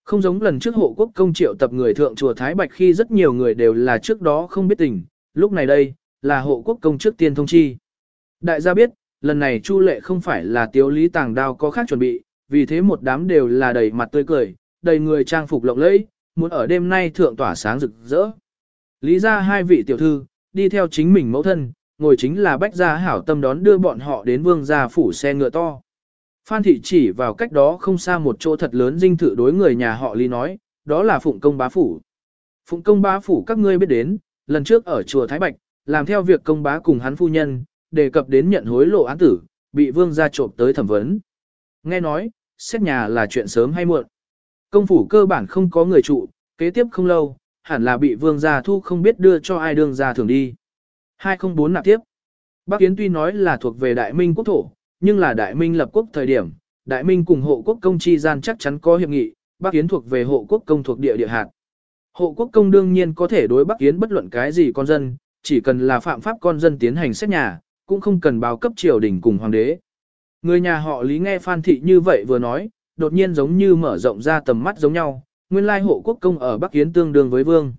Không giống lần trước hộ quốc công triệu tập người thượng chùa Thái Bạch khi rất nhiều người đều là trước đó không biết tình, lúc này đây, là hộ quốc công trước tiên thông chi. Đại gia biết, lần này Chu Lệ không phải là tiếu lý tàng đao có khác chuẩn bị, vì thế một đám đều là đầy mặt tươi cười, đầy người trang phục lộng lẫy, muốn ở đêm nay thượng tỏa sáng rực rỡ. Lý ra hai vị tiểu thư, đi theo chính mình mẫu thân, ngồi chính là bách gia hảo tâm đón đưa bọn họ đến vương gia phủ xe ngựa to. Phan thị chỉ vào cách đó không xa một chỗ thật lớn dinh thự đối người nhà họ Lý nói, đó là Phụng Công Bá Phủ. Phụng Công Bá Phủ các ngươi biết đến, lần trước ở chùa Thái Bạch, làm theo việc công bá cùng hắn phu nhân, đề cập đến nhận hối lộ án tử, bị vương gia trộm tới thẩm vấn. Nghe nói, xét nhà là chuyện sớm hay muộn. Công phủ cơ bản không có người trụ, kế tiếp không lâu, hẳn là bị vương gia thu không biết đưa cho ai đương gia thường đi. 204 nạp tiếp. Bắc Yến tuy nói là thuộc về Đại Minh quốc thổ, nhưng là Đại Minh lập quốc thời điểm, Đại Minh cùng hộ quốc công chi gian chắc chắn có hiệp nghị, Bắc Yến thuộc về hộ quốc công thuộc địa địa hạt. Hộ quốc công đương nhiên có thể đối Bắc Yến bất luận cái gì con dân, chỉ cần là phạm pháp con dân tiến hành xét nhà, cũng không cần báo cấp triều đình cùng hoàng đế. Người nhà họ Lý nghe Phan Thị như vậy vừa nói, đột nhiên giống như mở rộng ra tầm mắt giống nhau, nguyên lai hộ quốc công ở Bắc Yến tương đương với vương.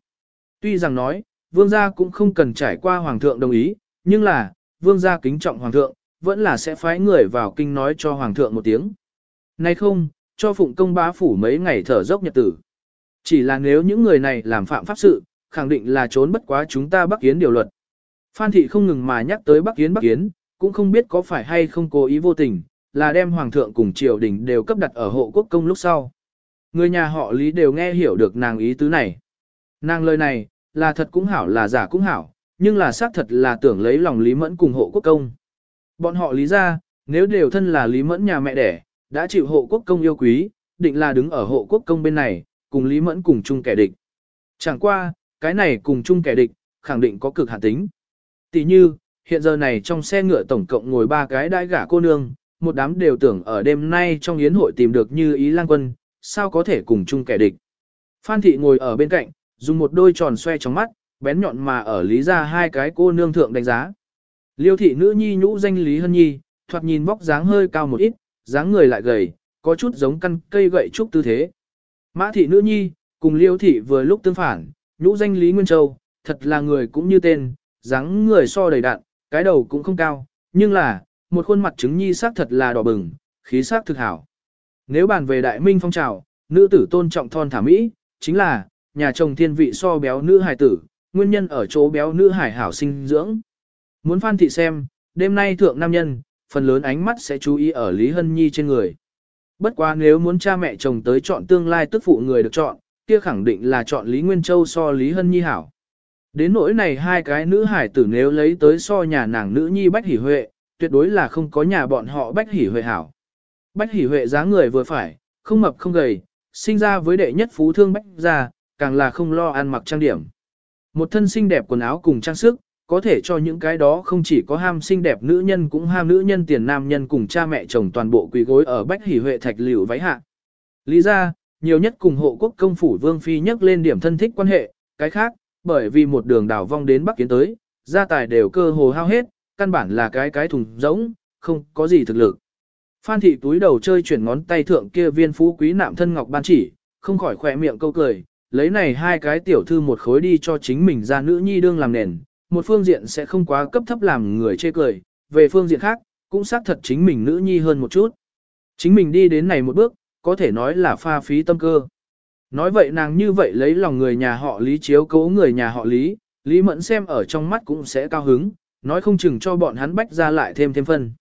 Tuy rằng nói, vương gia cũng không cần trải qua hoàng thượng đồng ý, nhưng là, vương gia kính trọng hoàng thượng, vẫn là sẽ phái người vào kinh nói cho hoàng thượng một tiếng. Nay không, cho phụng công bá phủ mấy ngày thở dốc nhật tử. Chỉ là nếu những người này làm phạm pháp sự, khẳng định là trốn bất quá chúng ta Bắc Yến điều luật. Phan thị không ngừng mà nhắc tới Bắc Yến Bắc Yến, cũng không biết có phải hay không cố ý vô tình, là đem hoàng thượng cùng triều đình đều cấp đặt ở hộ quốc công lúc sau. Người nhà họ Lý đều nghe hiểu được nàng ý tứ này. Nàng lời này, là thật cũng hảo là giả cũng hảo, nhưng là xác thật là tưởng lấy lòng Lý Mẫn cùng hộ quốc công. Bọn họ lý ra, nếu đều thân là Lý Mẫn nhà mẹ đẻ, đã chịu hộ quốc công yêu quý, định là đứng ở hộ quốc công bên này, cùng Lý Mẫn cùng chung kẻ địch. Chẳng qua, cái này cùng chung kẻ địch, khẳng định có cực hạn tính. Tỷ như, hiện giờ này trong xe ngựa tổng cộng ngồi ba cái đại gả cô nương, một đám đều tưởng ở đêm nay trong yến hội tìm được như ý lang quân, sao có thể cùng chung kẻ địch. Phan thị ngồi ở bên cạnh, dùng một đôi tròn xoe trong mắt, bén nhọn mà ở lý ra hai cái cô nương thượng đánh giá. Liêu thị nữ nhi nhũ danh Lý Hân Nhi, thoạt nhìn vóc dáng hơi cao một ít, dáng người lại gầy, có chút giống căn cây gậy trúc tư thế. Mã thị nữ nhi, cùng liêu thị vừa lúc tương phản, nhũ danh Lý Nguyên Châu, thật là người cũng như tên, dáng người so đầy đặn, cái đầu cũng không cao, nhưng là, một khuôn mặt trứng nhi sắc thật là đỏ bừng, khí sắc thực hảo. Nếu bàn về đại minh phong trào, nữ tử tôn trọng thon thả mỹ, chính là, nhà chồng thiên vị so béo nữ hài tử, nguyên nhân ở chỗ béo nữ hải hảo sinh dưỡng. Muốn phan thị xem, đêm nay thượng nam nhân, phần lớn ánh mắt sẽ chú ý ở Lý Hân Nhi trên người. Bất quá nếu muốn cha mẹ chồng tới chọn tương lai tức phụ người được chọn, kia khẳng định là chọn Lý Nguyên Châu so Lý Hân Nhi hảo. Đến nỗi này hai cái nữ hải tử nếu lấy tới so nhà nàng nữ nhi Bách Hỷ Huệ, tuyệt đối là không có nhà bọn họ Bách Hỷ Huệ hảo. Bách Hỷ Huệ dáng người vừa phải, không mập không gầy, sinh ra với đệ nhất phú thương Bách gia, càng là không lo ăn mặc trang điểm. Một thân xinh đẹp quần áo cùng trang sức, có thể cho những cái đó không chỉ có ham xinh đẹp nữ nhân cũng ham nữ nhân tiền nam nhân cùng cha mẹ chồng toàn bộ quỳ gối ở Bách Hỷ Huệ thạch liễu váy hạ. Lý ra, nhiều nhất cùng hộ quốc công phủ Vương Phi nhắc lên điểm thân thích quan hệ, cái khác, bởi vì một đường đảo vong đến Bắc Kiến tới, gia tài đều cơ hồ hao hết, căn bản là cái cái thùng giống, không có gì thực lực. Phan thị túi đầu chơi chuyển ngón tay thượng kia viên phú quý nạm thân ngọc ban chỉ, không khỏi khỏe miệng câu cười, lấy này hai cái tiểu thư một khối đi cho chính mình ra nữ nhi đương làm nền, một phương diện sẽ không quá cấp thấp làm người chê cười, về phương diện khác, cũng xác thật chính mình nữ nhi hơn một chút. Chính mình đi đến này một bước, có thể nói là pha phí tâm cơ. Nói vậy nàng như vậy lấy lòng người nhà họ Lý chiếu cố người nhà họ Lý, Lý Mẫn xem ở trong mắt cũng sẽ cao hứng, nói không chừng cho bọn hắn bách ra lại thêm thêm phân.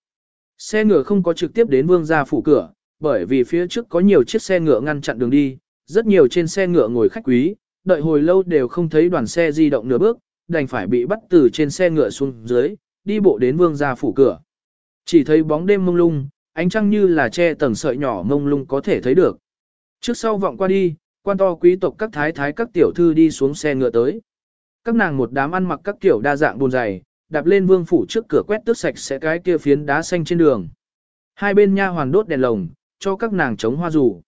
Xe ngựa không có trực tiếp đến vương gia phủ cửa, bởi vì phía trước có nhiều chiếc xe ngựa ngăn chặn đường đi, rất nhiều trên xe ngựa ngồi khách quý, đợi hồi lâu đều không thấy đoàn xe di động nửa bước, đành phải bị bắt từ trên xe ngựa xuống dưới, đi bộ đến vương gia phủ cửa. Chỉ thấy bóng đêm mông lung, ánh trăng như là che tầng sợi nhỏ mông lung có thể thấy được. Trước sau vọng qua đi, quan to quý tộc các thái thái các tiểu thư đi xuống xe ngựa tới. Các nàng một đám ăn mặc các kiểu đa dạng buồn dày, đạp lên vương phủ trước cửa quét tước sạch sẽ cái kia phiến đá xanh trên đường. Hai bên nha hoàn đốt đèn lồng, cho các nàng chống hoa rủ.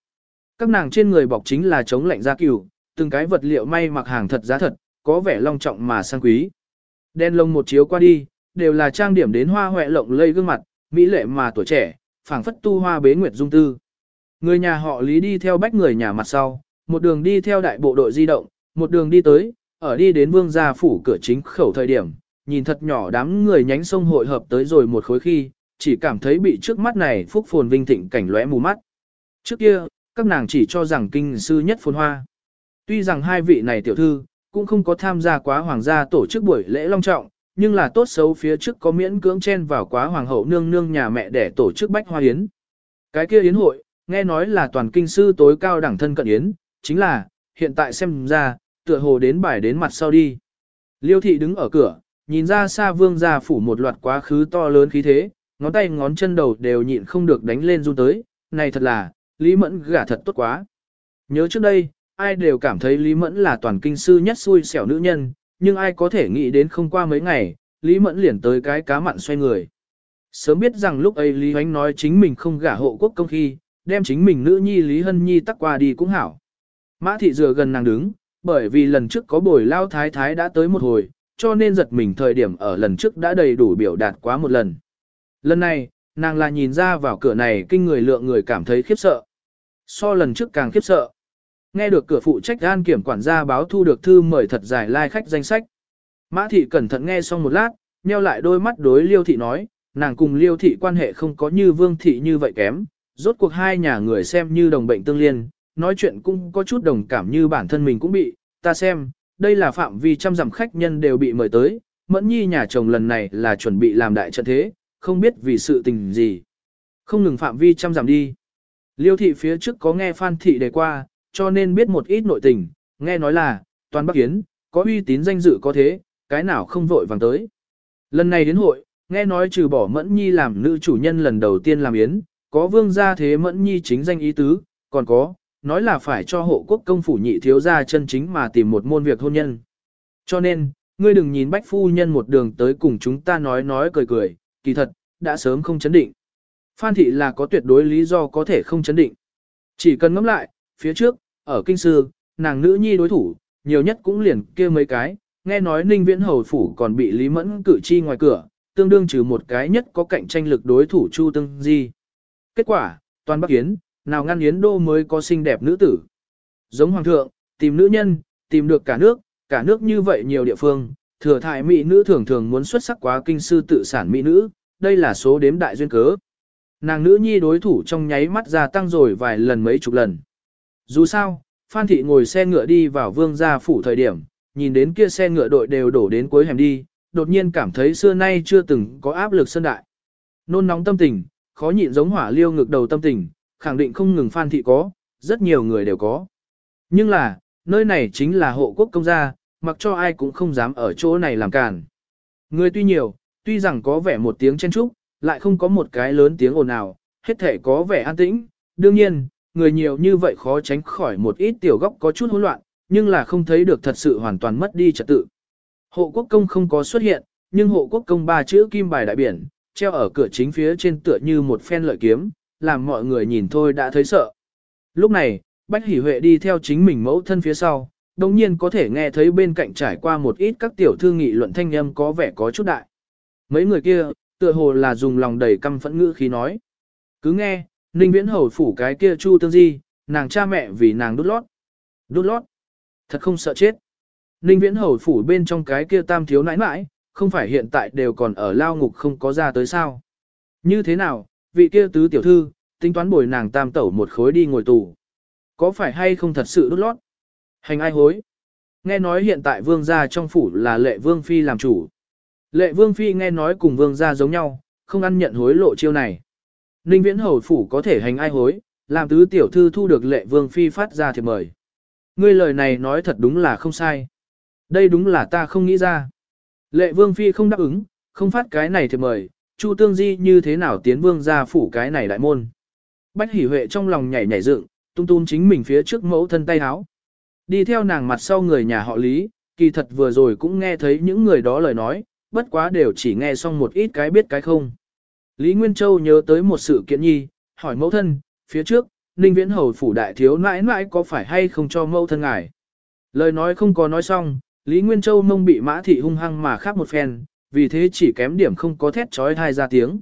Các nàng trên người bọc chính là chống lạnh da cừu, từng cái vật liệu may mặc hàng thật giá thật, có vẻ long trọng mà sang quý. đen lông một chiếu qua đi, đều là trang điểm đến hoa hoẹ lộng lây gương mặt, mỹ lệ mà tuổi trẻ, phảng phất tu hoa bế nguyệt dung tư. Người nhà họ Lý đi theo bách người nhà mặt sau, một đường đi theo đại bộ đội di động, một đường đi tới, ở đi đến vương gia phủ cửa chính khẩu thời điểm, nhìn thật nhỏ đám người nhánh sông hội hợp tới rồi một khối khi, chỉ cảm thấy bị trước mắt này phúc phồn vinh thịnh cảnh lóe mù mắt. Trước kia, các nàng chỉ cho rằng kinh sư nhất phồn hoa. Tuy rằng hai vị này tiểu thư, cũng không có tham gia quá hoàng gia tổ chức buổi lễ long trọng, nhưng là tốt xấu phía trước có miễn cưỡng chen vào quá hoàng hậu nương nương nhà mẹ để tổ chức bách hoa yến. Cái kia yến hội, nghe nói là toàn kinh sư tối cao đẳng thân cận yến, chính là, hiện tại xem ra, tựa hồ đến bài đến mặt sau đi. Liêu thị đứng ở cửa, nhìn ra xa vương gia phủ một loạt quá khứ to lớn khí thế, ngón tay ngón chân đầu đều nhịn không được đánh lên run tới, này thật là, Lý Mẫn gả thật tốt quá. Nhớ trước đây, ai đều cảm thấy Lý Mẫn là toàn kinh sư nhất xui xẻo nữ nhân, nhưng ai có thể nghĩ đến không qua mấy ngày, Lý Mẫn liền tới cái cá mặn xoay người. Sớm biết rằng lúc ấy Lý Hoánh nói chính mình không gả hộ quốc công khi, đem chính mình nữ nhi Lý Hân Nhi tắc qua đi cũng hảo. Mã thị dừa gần nàng đứng, bởi vì lần trước có bồi lao thái thái đã tới một hồi, cho nên giật mình thời điểm ở lần trước đã đầy đủ biểu đạt quá một lần. Lần này, nàng là nhìn ra vào cửa này kinh người lượng người cảm thấy khiếp sợ. So lần trước càng khiếp sợ. Nghe được cửa phụ trách an kiểm quản gia báo thu được thư mời thật dài lai like khách danh sách. Mã thị cẩn thận nghe xong một lát, nheo lại đôi mắt đối liêu thị nói, nàng cùng liêu thị quan hệ không có như vương thị như vậy kém, rốt cuộc hai nhà người xem như đồng bệnh tương liên, nói chuyện cũng có chút đồng cảm như bản thân mình cũng bị, ta xem, đây là phạm vi trăm dặm khách nhân đều bị mời tới, mẫn nhi nhà chồng lần này là chuẩn bị làm đại trận thế, không biết vì sự tình gì. Không ngừng phạm vi trăm dặm đi. Liêu thị phía trước có nghe Phan thị đề qua, cho nên biết một ít nội tình, nghe nói là, toàn Bắc yến có uy tín danh dự có thế, cái nào không vội vàng tới. Lần này đến hội, nghe nói trừ bỏ Mẫn Nhi làm nữ chủ nhân lần đầu tiên làm yến, có vương gia thế Mẫn Nhi chính danh ý tứ, còn có, nói là phải cho hộ quốc công phủ nhị thiếu gia chân chính mà tìm một môn việc hôn nhân. Cho nên, ngươi đừng nhìn bách phu nhân một đường tới cùng chúng ta nói nói cười cười, kỳ thật, đã sớm không chấn định. Phan thị là có tuyệt đối lý do có thể không chấn định. Chỉ cần ngẫm lại, phía trước, ở kinh sư, nàng nữ nhi đối thủ, nhiều nhất cũng liền kia mấy cái, nghe nói ninh viễn hầu phủ còn bị Lý Mẫn cử chi ngoài cửa, tương đương trừ một cái nhất có cạnh tranh lực đối thủ Chu Tương Di. Kết quả, toàn Bắc Yến, nào ngăn Yến đô mới có xinh đẹp nữ tử. Giống hoàng thượng, tìm nữ nhân, tìm được cả nước, cả nước như vậy nhiều địa phương, thừa thải mỹ nữ thường thường muốn xuất sắc quá kinh sư tự sản mỹ nữ, đây là số đếm đại duyên cớ. Nàng nữ nhi đối thủ trong nháy mắt gia tăng rồi vài lần mấy chục lần. Dù sao, Phan Thị ngồi xe ngựa đi vào vương gia phủ thời điểm, nhìn đến kia xe ngựa đội đều đổ đến cuối hẻm đi, đột nhiên cảm thấy xưa nay chưa từng có áp lực sân đại. Nôn nóng tâm tình, khó nhịn giống hỏa liêu ngực đầu tâm tình, khẳng định không ngừng Phan Thị có, rất nhiều người đều có. Nhưng là, nơi này chính là hộ quốc công gia, mặc cho ai cũng không dám ở chỗ này làm cản. Người tuy nhiều, tuy rằng có vẻ một tiếng chen trúc, lại không có một cái lớn tiếng ồn ào, hết thể có vẻ an tĩnh. Đương nhiên, người nhiều như vậy khó tránh khỏi một ít tiểu góc có chút hỗn loạn, nhưng là không thấy được thật sự hoàn toàn mất đi trật tự. Hộ quốc công không có xuất hiện, nhưng hộ quốc công ba chữ kim bài đại biển, treo ở cửa chính phía trên tựa như một phen lợi kiếm, làm mọi người nhìn thôi đã thấy sợ. Lúc này, Bách Hỷ Huệ đi theo chính mình mẫu thân phía sau, đồng nhiên có thể nghe thấy bên cạnh trải qua một ít các tiểu thư nghị luận thanh âm có vẻ có chút đại. Mấy người kia, tựa hồ là dùng lòng đầy căm phẫn ngữ khi nói. Cứ nghe, Ninh Viễn Hầu phủ cái kia Chu Tương Di, nàng cha mẹ vì nàng đút lót. Đút lót. Thật không sợ chết. Ninh Viễn Hầu phủ bên trong cái kia tam thiếu nãi nãi, không phải hiện tại đều còn ở lao ngục không có ra tới sao. Như thế nào, vị kia tứ tiểu thư, tính toán bồi nàng tam tẩu một khối đi ngồi tù. Có phải hay không thật sự đút lót? Hành ai hối? Nghe nói hiện tại vương gia trong phủ là lệ vương phi làm chủ. Lệ vương phi nghe nói cùng vương gia giống nhau, không ăn nhận hối lộ chiêu này. Ninh viễn hầu phủ có thể hành ai hối, làm tứ tiểu thư thu được lệ vương phi phát ra thiệp mời. Ngươi lời này nói thật đúng là không sai. Đây đúng là ta không nghĩ ra. Lệ vương phi không đáp ứng, không phát cái này thì mời, Chu Tương Di như thế nào tiến vương ra phủ cái này đại môn. Bách hỉ huệ trong lòng nhảy nhảy dựng, tung tung chính mình phía trước mẫu thân tay áo. Đi theo nàng mặt sau người nhà họ Lý, kỳ thật vừa rồi cũng nghe thấy những người đó lời nói, bất quá đều chỉ nghe xong một ít cái biết cái không. Lý Nguyên Châu nhớ tới một sự kiện nhi, hỏi mẫu thân, phía trước, Ninh Viễn Hầu phủ đại thiếu nãi nãi có phải hay không cho mẫu thân ngài. Lời nói không có nói xong, Lý Nguyên Châu mông bị mã thị hung hăng mà khác một phen, vì thế chỉ kém điểm không có thét trói thai ra tiếng.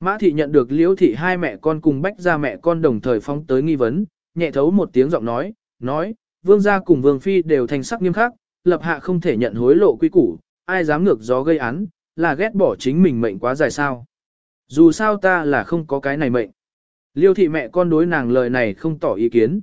Mã thị nhận được liễu thị hai mẹ con cùng bách ra mẹ con đồng thời phóng tới nghi vấn, nhẹ thấu một tiếng giọng nói, nói, vương gia cùng vương phi đều thành sắc nghiêm khắc, lập hạ không thể nhận hối lộ quy củ, ai dám ngược gió gây án, là ghét bỏ chính mình mệnh quá dài sao. Dù sao ta là không có cái này mệnh. Liêu thị mẹ con đối nàng lời này không tỏ ý kiến.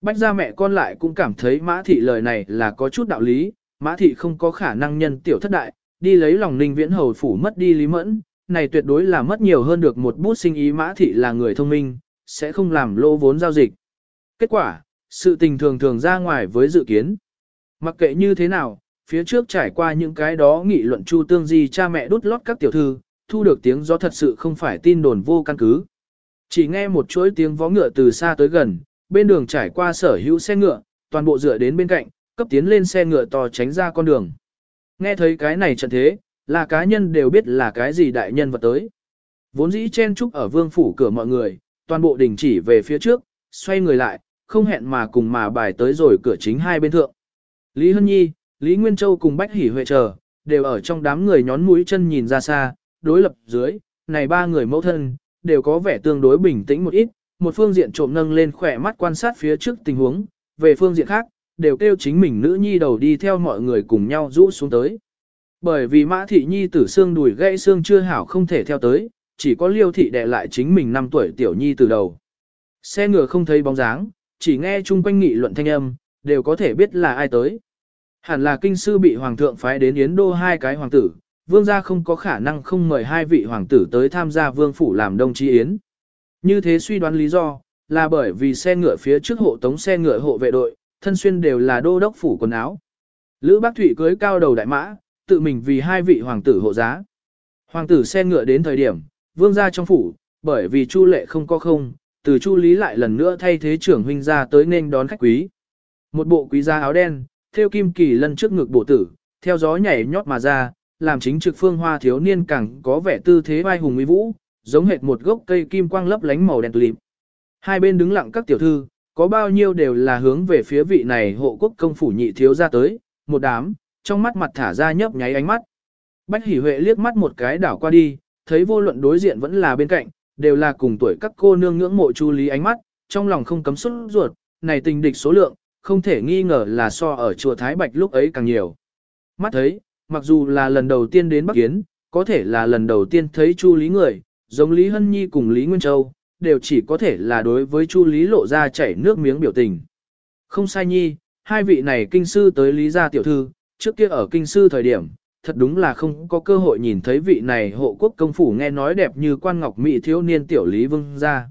Bách ra mẹ con lại cũng cảm thấy mã thị lời này là có chút đạo lý, mã thị không có khả năng nhân tiểu thất đại, đi lấy lòng ninh viễn hầu phủ mất đi lý mẫn, này tuyệt đối là mất nhiều hơn được một bút sinh ý mã thị là người thông minh, sẽ không làm lỗ vốn giao dịch. Kết quả, sự tình thường thường ra ngoài với dự kiến. Mặc kệ như thế nào, phía trước trải qua những cái đó nghị luận chu tương di cha mẹ đút lót các tiểu thư, thu được tiếng gió thật sự không phải tin đồn vô căn cứ. Chỉ nghe một chuỗi tiếng vó ngựa từ xa tới gần, bên đường trải qua sở hữu xe ngựa, toàn bộ dựa đến bên cạnh, cấp tiến lên xe ngựa to tránh ra con đường. Nghe thấy cái này trận thế, là cá nhân đều biết là cái gì đại nhân vật tới. Vốn dĩ chen trúc ở vương phủ cửa mọi người, toàn bộ đình chỉ về phía trước, xoay người lại, không hẹn mà cùng mà bài tới rồi cửa chính hai bên thượng. Lý Hân Nhi, Lý Nguyên Châu cùng Bách Hỷ Huệ chờ, đều ở trong đám người nhón mũi chân nhìn ra xa, đối lập dưới, này ba người mẫu thân, đều có vẻ tương đối bình tĩnh một ít, một phương diện trộm nâng lên khỏe mắt quan sát phía trước tình huống, về phương diện khác, đều kêu chính mình nữ nhi đầu đi theo mọi người cùng nhau rũ xuống tới. Bởi vì mã thị nhi tử xương đùi gãy xương chưa hảo không thể theo tới, chỉ có liêu thị đè lại chính mình 5 tuổi tiểu nhi từ đầu. Xe ngựa không thấy bóng dáng, chỉ nghe chung quanh nghị luận thanh âm, đều có thể biết là ai tới. Hẳn là kinh sư bị hoàng thượng phái đến Yến Đô hai cái hoàng tử, vương gia không có khả năng không mời hai vị hoàng tử tới tham gia vương phủ làm đông chí yến. Như thế suy đoán lý do, là bởi vì xe ngựa phía trước hộ tống xe ngựa hộ vệ đội, thân xuyên đều là đô đốc phủ quần áo. Lữ Bác Thụy cưới cao đầu đại mã, tự mình vì hai vị hoàng tử hộ giá. Hoàng tử xe ngựa đến thời điểm, vương gia trong phủ, bởi vì Chu lệ không có không, từ Chu Lý lại lần nữa thay thế trưởng huynh ra tới nên đón khách quý. Một bộ quý gia áo đen, theo kim kỳ lân trước ngực bộ tử, theo gió nhảy nhót mà ra, làm chính trực phương hoa thiếu niên càng có vẻ tư thế vai hùng uy vũ, giống hệt một gốc cây kim quang lấp lánh màu đen tulip. Hai bên đứng lặng các tiểu thư, có bao nhiêu đều là hướng về phía vị này hộ quốc công phủ nhị thiếu ra tới, một đám, trong mắt mặt thả ra nhấp nháy ánh mắt. Bách Hỷ Huệ liếc mắt một cái đảo qua đi, thấy vô luận đối diện vẫn là bên cạnh, đều là cùng tuổi các cô nương ngưỡng mộ Chu Lý ánh mắt, trong lòng không cấm xuất ruột, này tình địch số lượng, không thể nghi ngờ là so ở chùa Thái Bạch lúc ấy càng nhiều. Mắt thấy, mặc dù là lần đầu tiên đến Bắc Kiến, có thể là lần đầu tiên thấy Chu Lý người, giống Lý Hân Nhi cùng Lý Nguyên Châu, đều chỉ có thể là đối với Chu Lý lộ ra chảy nước miếng biểu tình. Không sai nhi, hai vị này kinh sư tới Lý gia tiểu thư, trước kia ở kinh sư thời điểm, thật đúng là không có cơ hội nhìn thấy vị này hộ quốc công phủ nghe nói đẹp như quan ngọc mỹ thiếu niên tiểu Lý Vương gia.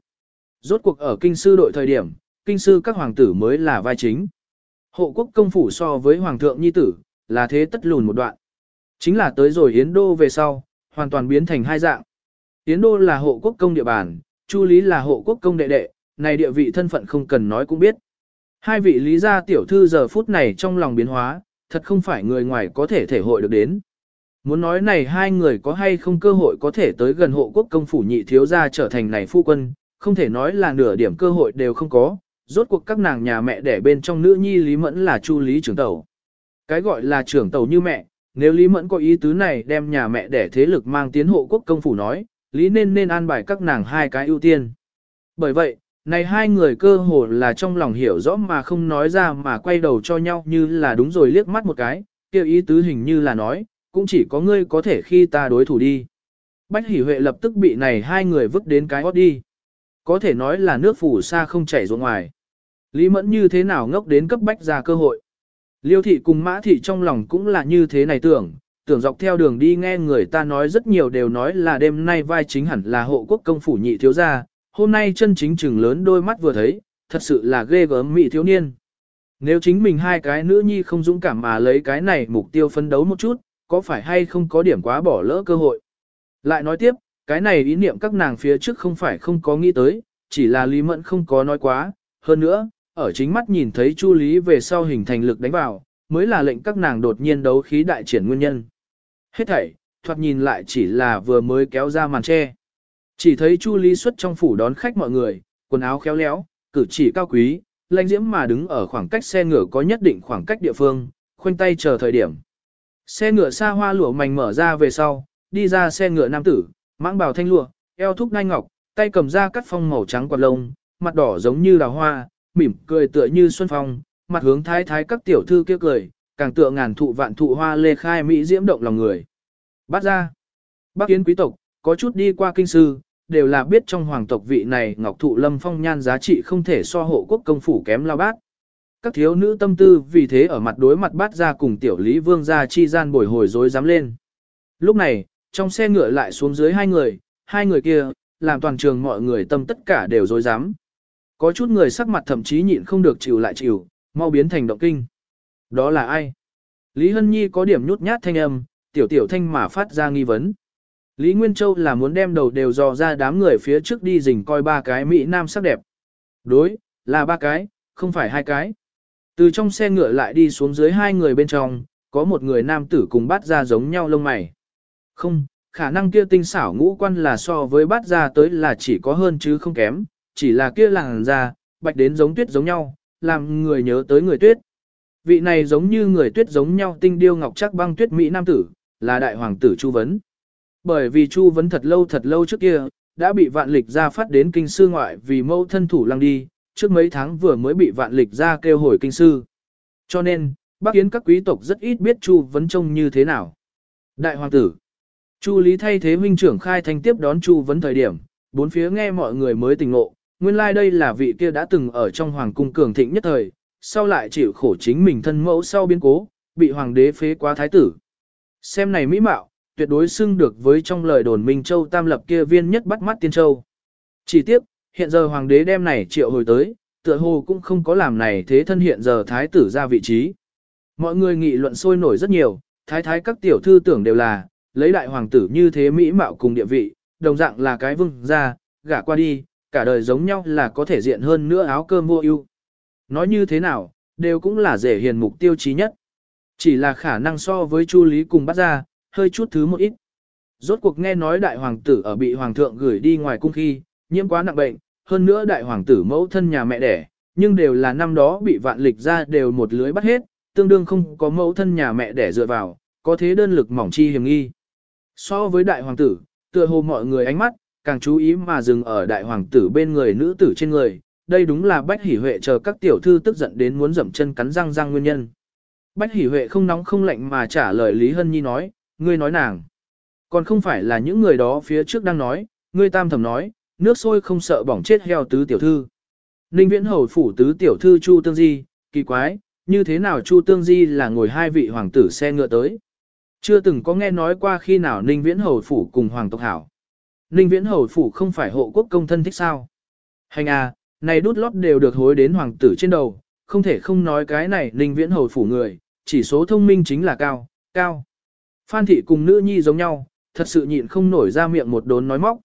Rốt cuộc ở kinh sư đội thời điểm, kinh sư các hoàng tử mới là vai chính. Hộ quốc công phủ so với hoàng thượng nhi tử, là thế tất lùn một đoạn. Chính là tới rồi Yến Đô về sau, hoàn toàn biến thành hai dạng. Yến Đô là hộ quốc công địa bàn, Chu Lý là hộ quốc công đệ đệ, này địa vị thân phận không cần nói cũng biết. Hai vị lý gia tiểu thư giờ phút này trong lòng biến hóa, thật không phải người ngoài có thể thể hội được đến. Muốn nói này hai người có hay không cơ hội có thể tới gần hộ quốc công phủ nhị thiếu gia trở thành này phu quân, không thể nói là nửa điểm cơ hội đều không có, rốt cuộc các nàng nhà mẹ đẻ bên trong nữ nhi Lý Mẫn là Chu Lý trưởng tẩu. Cái gọi là trưởng tẩu như mẹ, nếu Lý Mẫn có ý tứ này đem nhà mẹ đẻ thế lực mang tiến hộ quốc công phủ nói, Lý nên nên an bài các nàng hai cái ưu tiên. Bởi vậy, này hai người cơ hồ là trong lòng hiểu rõ mà không nói ra mà quay đầu cho nhau như là đúng rồi liếc mắt một cái, kêu ý tứ hình như là nói, cũng chỉ có ngươi có thể khi ta đối thủ đi. Bách Hỷ Huệ lập tức bị này hai người vứt đến cái hót đi. Có thể nói là nước phủ xa không chảy ruộng ngoài. Lý Mẫn như thế nào ngốc đến cấp bách ra cơ hội. Liêu thị cùng mã thị trong lòng cũng là như thế này tưởng, tưởng dọc theo đường đi nghe người ta nói rất nhiều đều nói là đêm nay vai chính hẳn là hộ quốc công phủ nhị thiếu gia, hôm nay chân chính chừng lớn đôi mắt vừa thấy, thật sự là ghê gớm mị thiếu niên. Nếu chính mình hai cái nữ nhi không dũng cảm mà lấy cái này mục tiêu phấn đấu một chút, có phải hay không có điểm quá bỏ lỡ cơ hội. Lại nói tiếp, cái này ý niệm các nàng phía trước không phải không có nghĩ tới, chỉ là Lý Mẫn không có nói quá, hơn nữa, ở chính mắt nhìn thấy Chu Lý về sau hình thành lực đánh vào, mới là lệnh các nàng đột nhiên đấu khí đại triển nguyên nhân. Hết thảy, thoạt nhìn lại chỉ là vừa mới kéo ra màn che. Chỉ thấy Chu Lý xuất trong phủ đón khách mọi người, quần áo khéo léo, cử chỉ cao quý, lãnh diễm mà đứng ở khoảng cách xe ngựa có nhất định khoảng cách địa phương, khoanh tay chờ thời điểm. Xe ngựa xa hoa lụa mảnh mở ra về sau, đi ra xe ngựa nam tử, mãng bào thanh lụa, eo thúc ngai ngọc, tay cầm ra cắt phong màu trắng quạt lông, mặt đỏ giống như đào hoa, mỉm cười tựa như xuân phong, mặt hướng thái thái các tiểu thư kia cười, càng tựa ngàn thụ vạn thụ hoa lê khai mỹ diễm động lòng người. Bắt ra, bác kiến quý tộc, có chút đi qua kinh sư, đều là biết trong hoàng tộc vị này ngọc thụ lâm phong nhan giá trị không thể so hộ quốc công phủ kém lao bác. Các thiếu nữ tâm tư vì thế ở mặt đối mặt bát ra cùng tiểu lý vương gia chi gian bồi hồi dối dám lên. Lúc này, trong xe ngựa lại xuống dưới hai người, hai người kia, làm toàn trường mọi người tâm tất cả đều dối dám. Có chút người sắc mặt thậm chí nhịn không được chịu lại chịu, mau biến thành động kinh. Đó là ai? Lý Hân Nhi có điểm nhút nhát thanh âm, tiểu tiểu thanh mà phát ra nghi vấn. Lý Nguyên Châu là muốn đem đầu đều dò ra đám người phía trước đi rình coi ba cái Mỹ Nam sắc đẹp. Đối, là ba cái, không phải hai cái. Từ trong xe ngựa lại đi xuống dưới hai người bên trong, có một người nam tử cùng bắt ra giống nhau lông mày. Không, khả năng kia tinh xảo ngũ quan là so với bắt ra tới là chỉ có hơn chứ không kém, chỉ là kia làng già bạch đến giống tuyết giống nhau, làm người nhớ tới người tuyết. Vị này giống như người tuyết giống nhau tinh điêu ngọc chắc băng tuyết Mỹ nam tử, là đại hoàng tử Chu Vấn. Bởi vì Chu Vấn thật lâu thật lâu trước kia, đã bị vạn lịch ra phát đến kinh sư ngoại vì mâu thân thủ lăng đi, trước mấy tháng vừa mới bị vạn lịch ra kêu hồi kinh sư. Cho nên, bác kiến các quý tộc rất ít biết Chu Vấn trông như thế nào. Đại hoàng tử, Chu Lý thay thế huynh trưởng khai thanh tiếp đón Chu Vấn thời điểm, bốn phía nghe mọi người mới tỉnh ngộ, nguyên lai like đây là vị kia đã từng ở trong hoàng cung cường thịnh nhất thời, sau lại chịu khổ chính mình thân mẫu sau biến cố, bị hoàng đế phế quá thái tử. Xem này mỹ mạo, tuyệt đối xưng được với trong lời đồn Minh Châu Tam lập kia viên nhất bắt mắt tiên châu. Chỉ tiếc, hiện giờ hoàng đế đem này triệu hồi tới, tựa hồ cũng không có làm này thế thân hiện giờ thái tử ra vị trí. Mọi người nghị luận sôi nổi rất nhiều, thái thái các tiểu thư tưởng đều là, lấy đại hoàng tử như thế mỹ mạo cùng địa vị, đồng dạng là cái vương ra, gả qua đi, cả đời giống nhau là có thể diện hơn nữa áo cơm mua ưu. Nói như thế nào, đều cũng là dễ hiền mục tiêu chí nhất. Chỉ là khả năng so với Chu Lý cùng bắt ra, hơi chút thứ một ít. Rốt cuộc nghe nói đại hoàng tử ở bị hoàng thượng gửi đi ngoài cung khi, nhiễm quá nặng bệnh, hơn nữa đại hoàng tử mẫu thân nhà mẹ đẻ, nhưng đều là năm đó bị vạn lịch ra đều một lưới bắt hết, tương đương không có mẫu thân nhà mẹ đẻ dựa vào, có thế đơn lực mỏng chi hiểm nghi. So với đại hoàng tử, tựa hồ mọi người ánh mắt, càng chú ý mà dừng ở đại hoàng tử bên người nữ tử trên người, đây đúng là Bách Hỷ Huệ chờ các tiểu thư tức giận đến muốn dậm chân cắn răng răng nguyên nhân. Bách Hỷ Huệ không nóng không lạnh mà trả lời Lý Hân Nhi nói, ngươi nói nàng. Còn không phải là những người đó phía trước đang nói, ngươi tam thầm nói, nước sôi không sợ bỏng chết heo tứ tiểu thư. Ninh viễn hầu phủ tứ tiểu thư Chu Tương Di, kỳ quái, như thế nào Chu Tương Di là ngồi hai vị hoàng tử xe ngựa tới. Chưa từng có nghe nói qua khi nào Ninh viễn hầu phủ cùng hoàng tộc hảo. Ninh viễn hầu phủ không phải hộ quốc công thân thích sao. Hành à, này đút lót đều được hối đến hoàng tử trên đầu, không thể không nói cái này Ninh viễn hầu phủ người, chỉ số thông minh chính là cao, cao. Phan thị cùng nữ nhi giống nhau, thật sự nhịn không nổi ra miệng một đốn nói móc.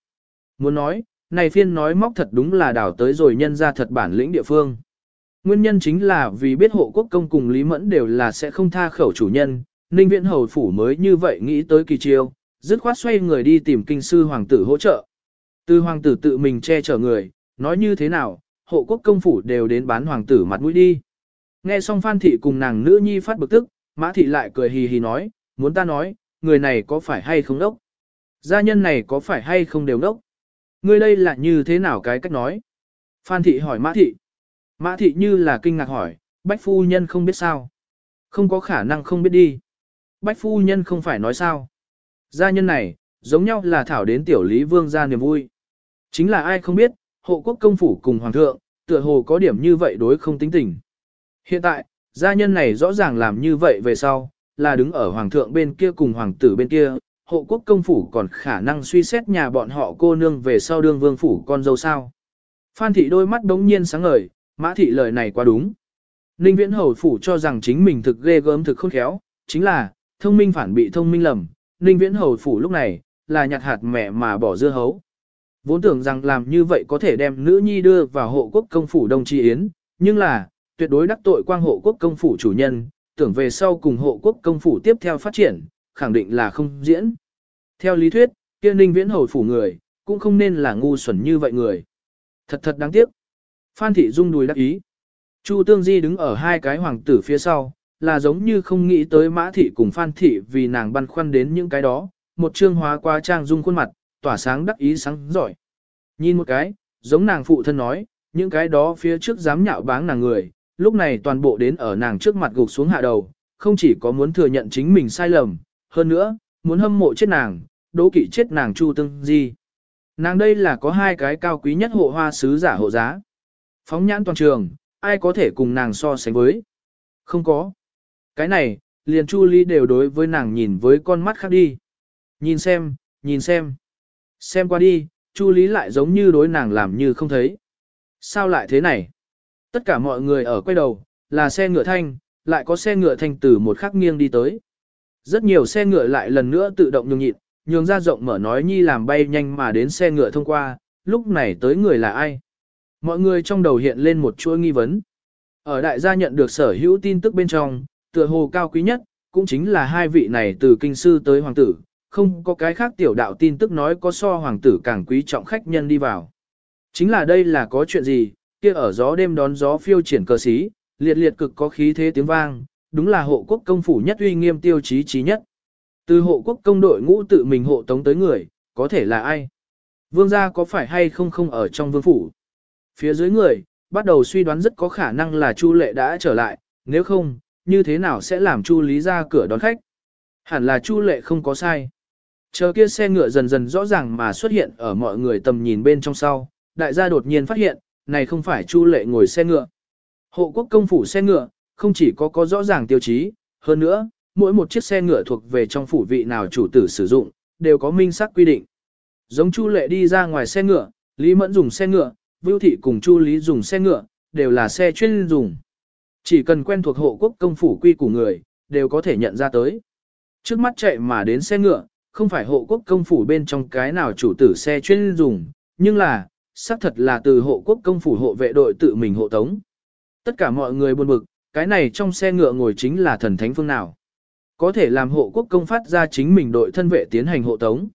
Muốn nói, này phiên nói móc thật đúng là đảo tới rồi nhân ra thật bản lĩnh địa phương. Nguyên nhân chính là vì biết hộ quốc công cùng Lý Mẫn đều là sẽ không tha khẩu chủ nhân, Ninh Viễn Hầu Phủ mới như vậy nghĩ tới kỳ chiêu, dứt khoát xoay người đi tìm kinh sư hoàng tử hỗ trợ. Từ hoàng tử tự mình che chở người, nói như thế nào, hộ quốc công phủ đều đến bán hoàng tử mặt mũi đi. Nghe xong Phan Thị cùng nàng nữ nhi phát bực tức, Mã Thị lại cười hì hì nói, muốn ta nói, người này có phải hay không đốc? Gia nhân này có phải hay không đều đốc? Ngươi đây là như thế nào cái cách nói? Phan thị hỏi Mã thị. Mã thị như là kinh ngạc hỏi, Bách phu nhân không biết sao? Không có khả năng không biết đi. Bách phu nhân không phải nói sao? Gia nhân này, giống nhau là thảo đến tiểu lý vương gia niềm vui. Chính là ai không biết, hộ quốc công phủ cùng hoàng thượng, tựa hồ có điểm như vậy đối không tính tình. Hiện tại, gia nhân này rõ ràng làm như vậy về sau, là đứng ở hoàng thượng bên kia cùng hoàng tử bên kia, hộ quốc công phủ còn khả năng suy xét nhà bọn họ cô nương về sau đương vương phủ con dâu sao. Phan thị đôi mắt đống nhiên sáng ngời, mã thị lời này quá đúng. Ninh viễn hầu phủ cho rằng chính mình thực ghê gớm thực khôn khéo, chính là, thông minh phản bị thông minh lầm, Ninh viễn hầu phủ lúc này, là nhặt hạt mẹ mà bỏ dưa hấu. Vốn tưởng rằng làm như vậy có thể đem nữ nhi đưa vào hộ quốc công phủ Đông Tri Yến, nhưng là, tuyệt đối đắc tội quang hộ quốc công phủ chủ nhân, tưởng về sau cùng hộ quốc công phủ tiếp theo phát triển, khẳng định là không diễn. Theo lý thuyết, kia ninh viễn hầu phủ người, cũng không nên là ngu xuẩn như vậy người. Thật thật đáng tiếc. Phan thị Dung đùi đắc ý. Chu Tương Di đứng ở hai cái hoàng tử phía sau, là giống như không nghĩ tới mã thị cùng phan thị vì nàng băn khoăn đến những cái đó, một trương hóa qua trang dung khuôn mặt, tỏa sáng đắc ý sáng giỏi. Nhìn một cái, giống nàng phụ thân nói, những cái đó phía trước dám nhạo báng nàng người, lúc này toàn bộ đến ở nàng trước mặt gục xuống hạ đầu, không chỉ có muốn thừa nhận chính mình sai lầm, hơn nữa, muốn hâm mộ chết nàng, đố kỵ chết nàng Chu Tương Di. Nàng đây là có hai cái cao quý nhất hộ hoa sứ giả hộ giá. Phóng nhãn toàn trường, ai có thể cùng nàng so sánh với? Không có. Cái này, liền Chu Ly đều đối với nàng nhìn với con mắt khác đi. Nhìn xem, nhìn xem. Xem qua đi, Chu Lý lại giống như đối nàng làm như không thấy. Sao lại thế này? Tất cả mọi người ở quay đầu, là xe ngựa thanh, lại có xe ngựa thanh từ một khắc nghiêng đi tới. Rất nhiều xe ngựa lại lần nữa tự động nhường nhịn, nhường ra rộng mở nói nhi làm bay nhanh mà đến xe ngựa thông qua, lúc này tới người là ai? Mọi người trong đầu hiện lên một chuỗi nghi vấn. Ở đại gia nhận được sở hữu tin tức bên trong, tựa hồ cao quý nhất, cũng chính là hai vị này từ kinh sư tới hoàng tử, không có cái khác tiểu đạo tin tức nói có so hoàng tử càng quý trọng khách nhân đi vào. Chính là đây là có chuyện gì, kia ở gió đêm đón gió phiêu triển cờ xí, liệt liệt cực có khí thế tiếng vang, đúng là hộ quốc công phủ nhất uy nghiêm tiêu chí trí nhất. Từ hộ quốc công đội ngũ tự mình hộ tống tới người, có thể là ai? Vương gia có phải hay không không ở trong vương phủ? Phía dưới người, bắt đầu suy đoán rất có khả năng là Chu Lệ đã trở lại, nếu không, như thế nào sẽ làm Chu Lý ra cửa đón khách? Hẳn là Chu Lệ không có sai. Chờ kia xe ngựa dần dần rõ ràng mà xuất hiện ở mọi người tầm nhìn bên trong sau, đại gia đột nhiên phát hiện, này không phải Chu Lệ ngồi xe ngựa. Hộ quốc công phủ xe ngựa, không chỉ có có rõ ràng tiêu chí, hơn nữa, mỗi một chiếc xe ngựa thuộc về trong phủ vị nào chủ tử sử dụng, đều có minh xác quy định. Giống Chu Lệ đi ra ngoài xe ngựa, Lý Mẫn dùng xe ngựa, Vưu Thị cùng Chu Lý dùng xe ngựa, đều là xe chuyên dùng. Chỉ cần quen thuộc hộ quốc công phủ quy của người, đều có thể nhận ra tới. Trước mắt chạy mà đến xe ngựa, không phải hộ quốc công phủ bên trong cái nào chủ tử xe chuyên dùng, nhưng là, xác thật là từ hộ quốc công phủ hộ vệ đội tự mình hộ tống. Tất cả mọi người buồn bực, cái này trong xe ngựa ngồi chính là thần thánh phương nào. Có thể làm hộ quốc công phát ra chính mình đội thân vệ tiến hành hộ tống.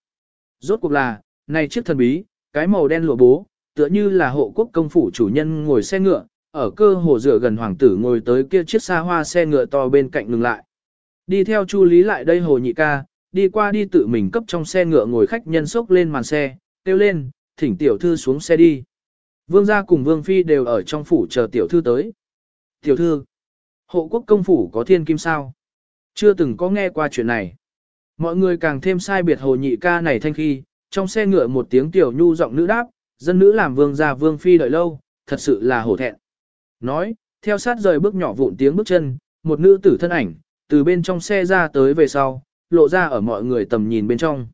Rốt cuộc là, này chiếc thần bí, cái màu đen lụa bố, tựa như là hộ quốc công phủ chủ nhân ngồi xe ngựa, ở cơ hồ rửa gần hoàng tử ngồi tới kia chiếc xa hoa xe ngựa to bên cạnh ngừng lại. Đi theo Chu Lý lại đây hồ nhị ca, đi qua đi tự mình cấp trong xe ngựa ngồi khách nhân sốc lên màn xe, kêu lên, thỉnh tiểu thư xuống xe đi. Vương gia cùng Vương Phi đều ở trong phủ chờ tiểu thư tới. Tiểu thư, hộ quốc công phủ có thiên kim sao? Chưa từng có nghe qua chuyện này. Mọi người càng thêm sai biệt hồ nhị ca này thanh khi, trong xe ngựa một tiếng tiểu nhu giọng nữ đáp, dân nữ làm vương gia Vương Phi đợi lâu, thật sự là hổ thẹn. Nói, theo sát rời bước nhỏ vụn tiếng bước chân, một nữ tử thân ảnh, từ bên trong xe ra tới về sau, lộ ra ở mọi người tầm nhìn bên trong.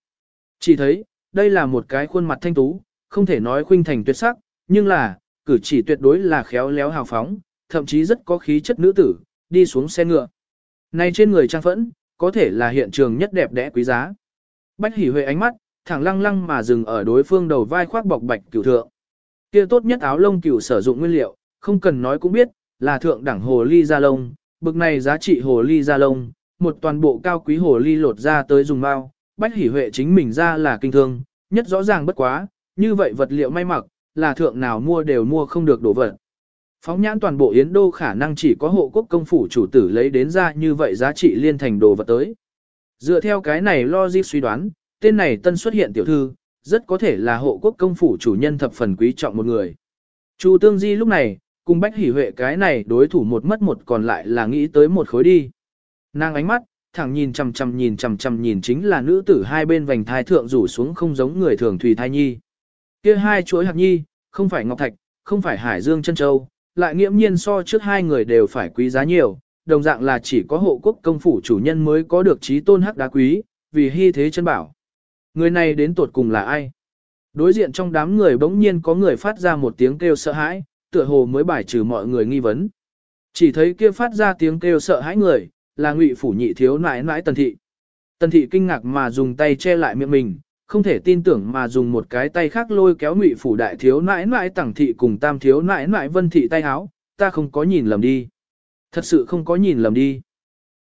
Chỉ thấy, đây là một cái khuôn mặt thanh tú, không thể nói khuynh thành tuyệt sắc, nhưng là, cử chỉ tuyệt đối là khéo léo hào phóng, thậm chí rất có khí chất nữ tử, đi xuống xe ngựa. Này trên người trang phẫn, có thể là hiện trường nhất đẹp đẽ quý giá. Bách hỉ huệ ánh mắt, thẳng lăng lăng mà dừng ở đối phương đầu vai khoác bọc bạch cửu thượng. Kia tốt nhất áo lông cửu sử dụng nguyên liệu, không cần nói cũng biết, là thượng đẳng hồ ly da lông, bực này giá trị hồ ly da lông, một toàn bộ cao quý hồ ly lột ra tới dùng bao, bách hỉ huệ chính mình ra là kinh thương, nhất rõ ràng bất quá, như vậy vật liệu may mặc, là thượng nào mua đều mua không được đồ vật. Phóng nhãn toàn bộ Yến Đô khả năng chỉ có hộ quốc công phủ chủ tử lấy đến ra như vậy giá trị liên thành đồ vật tới. Dựa theo cái này logic suy đoán, tên này tân xuất hiện tiểu thư, rất có thể là hộ quốc công phủ chủ nhân thập phần quý trọng một người. Chu Tương Di lúc này, cùng Bách Hỷ Huệ cái này đối thủ một mất một còn lại là nghĩ tới một khối đi. Nàng ánh mắt, thẳng nhìn chằm chằm nhìn chằm chằm nhìn chính là nữ tử hai bên vành thai thượng rủ xuống không giống người thường thủy thai nhi. Kia hai chuỗi hạt nhi, không phải ngọc thạch, không phải hải dương chân châu, lại nghiễm nhiên so trước hai người đều phải quý giá nhiều, đồng dạng là chỉ có hộ quốc công phủ chủ nhân mới có được trí tôn hắc đá quý, vì hy thế chân bảo. Người này đến tuột cùng là ai? Đối diện trong đám người bỗng nhiên có người phát ra một tiếng kêu sợ hãi, tựa hồ mới bài trừ mọi người nghi vấn. Chỉ thấy kia phát ra tiếng kêu sợ hãi người, là ngụy phủ nhị thiếu nãi nãi tần thị. Tần thị kinh ngạc mà dùng tay che lại miệng mình, không thể tin tưởng mà dùng một cái tay khác lôi kéo ngụy phủ đại thiếu nãi nãi tẳng thị cùng tam thiếu nãi nãi vân thị tay háo, ta không có nhìn lầm đi. Thật sự không có nhìn lầm đi.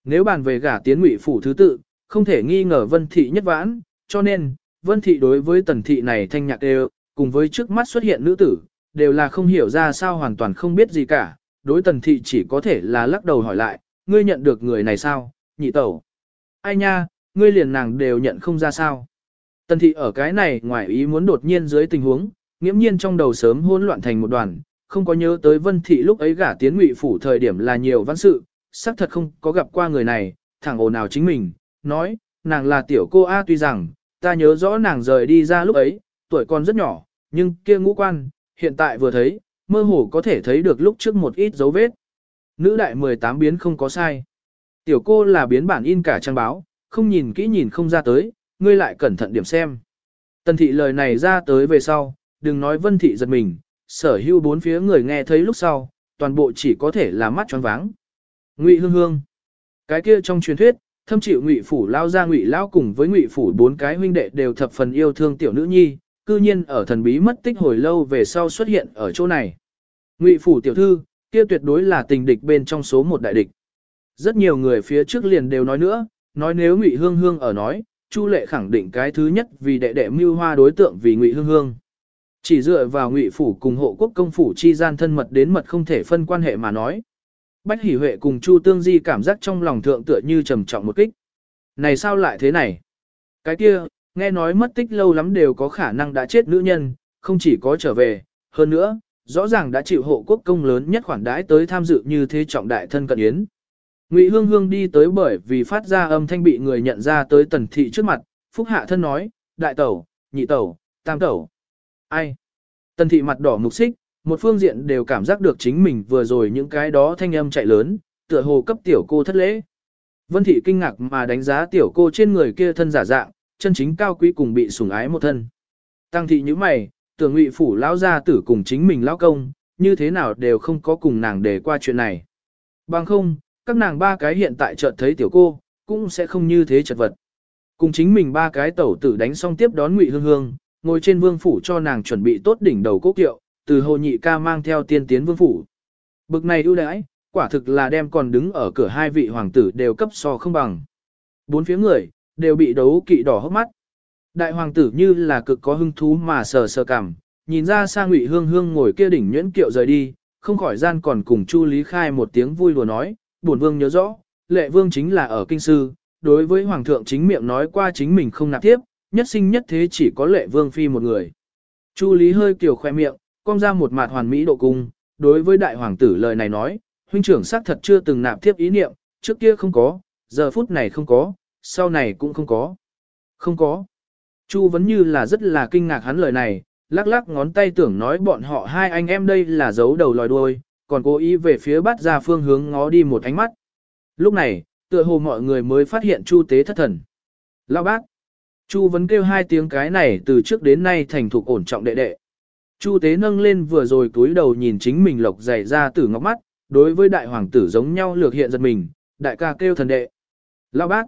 Nếu bàn về gả tiến ngụy phủ thứ tự, không thể nghi ngờ vân thị nhất vãn, cho nên, vân thị đối với tần thị này thanh nhạc đều, cùng với trước mắt xuất hiện nữ tử, đều là không hiểu ra sao hoàn toàn không biết gì cả, đối tần thị chỉ có thể là lắc đầu hỏi lại, ngươi nhận được người này sao, nhị tẩu. Ai nha, ngươi liền nàng đều nhận không ra sao. Tần thị ở cái này ngoài ý muốn đột nhiên dưới tình huống, nghiễm nhiên trong đầu sớm hỗn loạn thành một đoàn, không có nhớ tới vân thị lúc ấy gả tiến ngụy phủ thời điểm là nhiều văn sự, xác thật không có gặp qua người này, thẳng ồn nào chính mình, nói, nàng là tiểu cô A tuy rằng, ta nhớ rõ nàng rời đi ra lúc ấy, tuổi còn rất nhỏ, nhưng kia ngũ quan, hiện tại vừa thấy, mơ hồ có thể thấy được lúc trước một ít dấu vết. Nữ đại 18 biến không có sai. Tiểu cô là biến bản in cả trang báo, không nhìn kỹ nhìn không ra tới, ngươi lại cẩn thận điểm xem. Tần thị lời này ra tới về sau, đừng nói vân thị giật mình, sở hữu bốn phía người nghe thấy lúc sau, toàn bộ chỉ có thể là mắt tròn váng. Ngụy hương hương. Cái kia trong truyền thuyết, thâm chịu ngụy phủ lao ra ngụy lao cùng với ngụy phủ bốn cái huynh đệ đều thập phần yêu thương tiểu nữ nhi, cư nhiên ở thần bí mất tích hồi lâu về sau xuất hiện ở chỗ này. Ngụy phủ tiểu thư, kia tuyệt đối là tình địch bên trong số một đại địch. Rất nhiều người phía trước liền đều nói nữa, nói nếu Ngụy Hương Hương ở nói, Chu Lệ khẳng định cái thứ nhất vì đệ đệ mưu hoa đối tượng vì Ngụy Hương Hương. Chỉ dựa vào Ngụy phủ cùng hộ quốc công phủ chi gian thân mật đến mật không thể phân quan hệ mà nói. Bách Hỷ Huệ cùng Chu Tương Di cảm giác trong lòng thượng tựa như trầm trọng một kích. Này sao lại thế này? Cái kia, nghe nói mất tích lâu lắm đều có khả năng đã chết nữ nhân, không chỉ có trở về, hơn nữa, rõ ràng đã chịu hộ quốc công lớn nhất khoản đãi tới tham dự như thế trọng đại thân cận yến. Ngụy Hương Hương đi tới bởi vì phát ra âm thanh bị người nhận ra tới tần thị trước mặt, phúc hạ thân nói, đại tẩu, nhị tẩu, tam tẩu. Ai? Tần thị mặt đỏ mục xích, một phương diện đều cảm giác được chính mình vừa rồi những cái đó thanh âm chạy lớn, tựa hồ cấp tiểu cô thất lễ. Vân thị kinh ngạc mà đánh giá tiểu cô trên người kia thân giả dạng, chân chính cao quý cùng bị sủng ái một thân. Tăng thị như mày, tưởng ngụy phủ lão gia tử cùng chính mình lão công, như thế nào đều không có cùng nàng để qua chuyện này. Bằng không, các nàng ba cái hiện tại chợt thấy tiểu cô, cũng sẽ không như thế chật vật. Cùng chính mình ba cái tẩu tử đánh xong tiếp đón ngụy hương hương, ngồi trên vương phủ cho nàng chuẩn bị tốt đỉnh đầu cố kiệu, từ hồ nhị ca mang theo tiên tiến vương phủ. Bực này ưu đãi, quả thực là đem còn đứng ở cửa hai vị hoàng tử đều cấp so không bằng. Bốn phía người, đều bị đấu kỵ đỏ hốc mắt. Đại hoàng tử như là cực có hứng thú mà sờ sờ cảm, nhìn ra sang ngụy hương hương ngồi kia đỉnh nhuyễn kiệu rời đi, không khỏi gian còn cùng Chu Lý Khai một tiếng vui lùa nói, bổn vương nhớ rõ, lệ vương chính là ở kinh sư, đối với hoàng thượng chính miệng nói qua chính mình không nạp tiếp, nhất sinh nhất thế chỉ có lệ vương phi một người. Chu Lý hơi kiểu khoe miệng, cong ra một mặt hoàn mỹ độ cung, đối với đại hoàng tử lời này nói, huynh trưởng xác thật chưa từng nạp tiếp ý niệm, trước kia không có, giờ phút này không có, sau này cũng không có. Không có. Chu vẫn như là rất là kinh ngạc hắn lời này, lắc lắc ngón tay tưởng nói bọn họ hai anh em đây là giấu đầu lòi đuôi, còn cố ý về phía bắt ra phương hướng ngó đi một ánh mắt. Lúc này, tựa hồ mọi người mới phát hiện Chu tế thất thần. lão bác. Chu vẫn kêu hai tiếng cái này từ trước đến nay thành thục ổn trọng đệ đệ. Chu tế nâng lên vừa rồi túi đầu nhìn chính mình lộc dày ra từ ngóc mắt, đối với đại hoàng tử giống nhau lược hiện giật mình, đại ca kêu thần đệ. lão bác.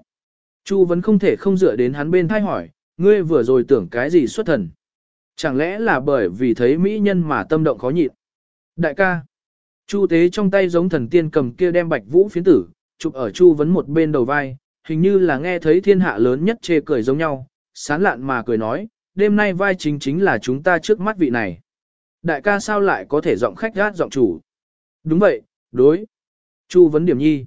Chu vẫn không thể không dựa đến hắn bên thay hỏi, ngươi vừa rồi tưởng cái gì xuất thần. Chẳng lẽ là bởi vì thấy mỹ nhân mà tâm động khó nhịn. Đại ca. Chu tế trong tay giống thần tiên cầm kia đem bạch vũ phiến tử, chụp ở chu vấn một bên đầu vai, hình như là nghe thấy thiên hạ lớn nhất chê cười giống nhau, sán lạn mà cười nói, đêm nay vai chính chính là chúng ta trước mắt vị này. Đại ca sao lại có thể giọng khách gát giọng chủ? Đúng vậy, đối. Chu vấn điểm nhi.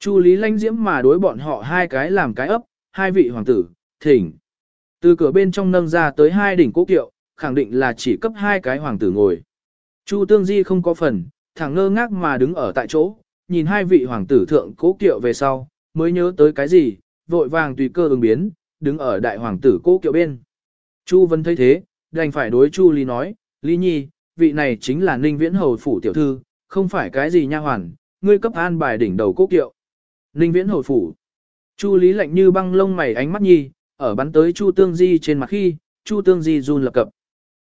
Chu Lý lanh diễm mà đối bọn họ hai cái làm cái ấp, hai vị hoàng tử, thỉnh. Từ cửa bên trong nâng ra tới hai đỉnh cố kiệu, khẳng định là chỉ cấp hai cái hoàng tử ngồi. Chu Tương Di không có phần, thẳng ngơ ngác mà đứng ở tại chỗ, nhìn hai vị hoàng tử thượng cố kiệu về sau, mới nhớ tới cái gì, vội vàng tùy cơ ứng biến, đứng ở đại hoàng tử cố kiệu bên. Chu Vân thấy thế, đành phải đối Chu Lý nói, Lý Nhi, vị này chính là Ninh Viễn Hầu Phủ Tiểu Thư, không phải cái gì nha hoàn, ngươi cấp an bài đỉnh đầu cố kiệu. Ninh Viễn hồi Phủ. Chu Lý lạnh như băng lông mày ánh mắt nhi, ở bắn tới Chu Tương Di trên mặt khi, Chu Tương Di run lập cập.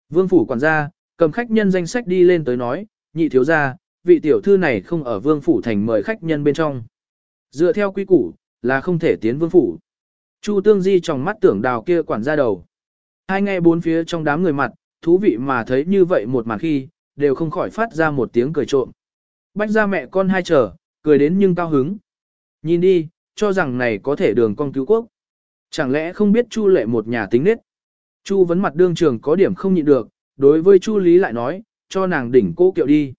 Vương phủ quản gia, cầm khách nhân danh sách đi lên tới nói, nhị thiếu gia, vị tiểu thư này không ở vương phủ thành mời khách nhân bên trong. Dựa theo quy củ, là không thể tiến vương phủ. Chu Tương Di trong mắt tưởng đào kia quản gia đầu. Hai nghe bốn phía trong đám người mặt, thú vị mà thấy như vậy một màn khi, đều không khỏi phát ra một tiếng cười trộm. Bách ra mẹ con hai chờ, cười đến nhưng cao hứng. Nhìn đi, cho rằng này có thể đường con cứu quốc. Chẳng lẽ không biết Chu lệ một nhà tính nết. Chu vấn mặt đương trường có điểm không nhịn được, đối với Chu Lý lại nói, cho nàng đỉnh cố kiệu đi.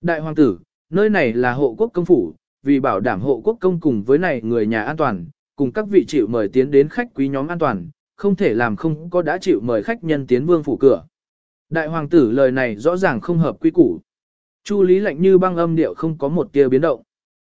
Đại hoàng tử, nơi này là hộ quốc công phủ, vì bảo đảm hộ quốc công cùng với này người nhà an toàn, cùng các vị chịu mời tiến đến khách quý nhóm an toàn, không thể làm không có đã chịu mời khách nhân tiến vương phủ cửa. Đại hoàng tử lời này rõ ràng không hợp quy củ. Chu Lý lạnh như băng âm điệu không có một tia biến động.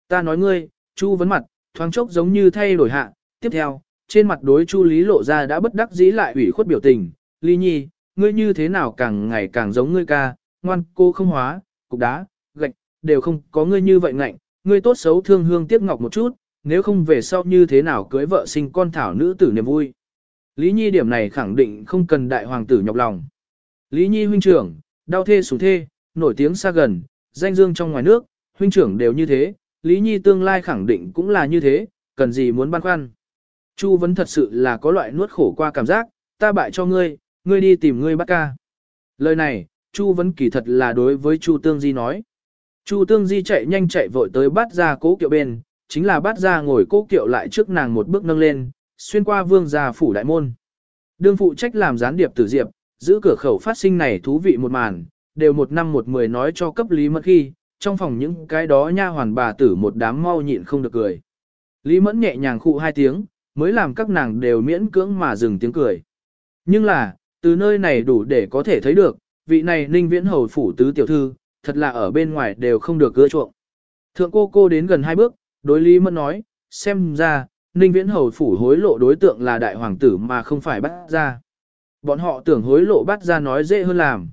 Ta nói ngươi, Chu vấn mặt, thoáng chốc giống như thay đổi hạ, tiếp theo, trên mặt đối Chu Lý lộ ra đã bất đắc dĩ lại ủy khuất biểu tình, Lý Nhi, ngươi như thế nào càng ngày càng giống ngươi ca, ngoan cô không hóa, cục đá, gạch, đều không có ngươi như vậy ngạnh, ngươi tốt xấu thương hương tiếc ngọc một chút, nếu không về sau như thế nào cưới vợ sinh con thảo nữ tử niềm vui. Lý Nhi điểm này khẳng định không cần đại hoàng tử nhọc lòng. Lý Nhi huynh trưởng, đau thê sủng thê, nổi tiếng xa gần, danh dương trong ngoài nước, huynh trưởng đều như thế, Lý Nhi tương lai khẳng định cũng là như thế, cần gì muốn băn khoăn. Chu vấn thật sự là có loại nuốt khổ qua cảm giác, ta bại cho ngươi, ngươi đi tìm ngươi bắt ca. Lời này, Chu vấn kỳ thật là đối với Chu Tương Di nói. Chu Tương Di chạy nhanh chạy vội tới bắt ra cố kiệu bên, chính là bắt ra ngồi cố kiệu lại trước nàng một bước nâng lên, xuyên qua vương gia phủ đại môn. Đương phụ trách làm gián điệp tử diệp, giữ cửa khẩu phát sinh này thú vị một màn, đều một năm một mười nói cho cấp lý mẫn khi, trong phòng những cái đó nha hoàn bà tử một đám mau nhịn không được cười. Lý mẫn nhẹ nhàng khụ hai tiếng, mới làm các nàng đều miễn cưỡng mà dừng tiếng cười. Nhưng là, từ nơi này đủ để có thể thấy được, vị này ninh viễn hầu phủ tứ tiểu thư, thật là ở bên ngoài đều không được gỡ chuộng. Thượng cô cô đến gần hai bước, đối Lý Mẫn nói, xem ra, ninh viễn hầu phủ hối lộ đối tượng là đại hoàng tử mà không phải bắt ra. Bọn họ tưởng hối lộ bắt ra nói dễ hơn làm.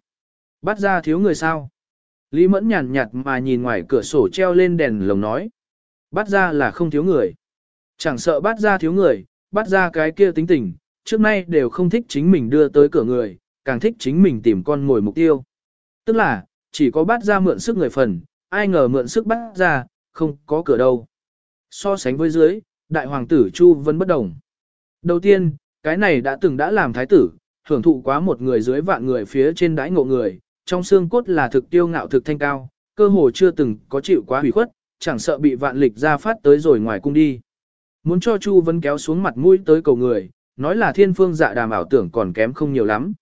Bắt ra thiếu người sao? Lý Mẫn nhàn nhạt mà nhìn ngoài cửa sổ treo lên đèn lồng nói. Bắt ra là không thiếu người. Chẳng sợ bắt ra thiếu người, bắt ra cái kia tính tình, trước nay đều không thích chính mình đưa tới cửa người, càng thích chính mình tìm con ngồi mục tiêu. Tức là, chỉ có bắt ra mượn sức người phần, ai ngờ mượn sức bắt ra, không có cửa đâu. So sánh với dưới, đại hoàng tử Chu vẫn bất đồng. Đầu tiên, cái này đã từng đã làm thái tử, hưởng thụ quá một người dưới vạn người phía trên đãi ngộ người, trong xương cốt là thực tiêu ngạo thực thanh cao, cơ hồ chưa từng có chịu quá hủy khuất, chẳng sợ bị vạn lịch ra phát tới rồi ngoài cung đi. Muốn cho Chu Vân kéo xuống mặt mũi tới cầu người, nói là thiên phương dạ đàm ảo tưởng còn kém không nhiều lắm.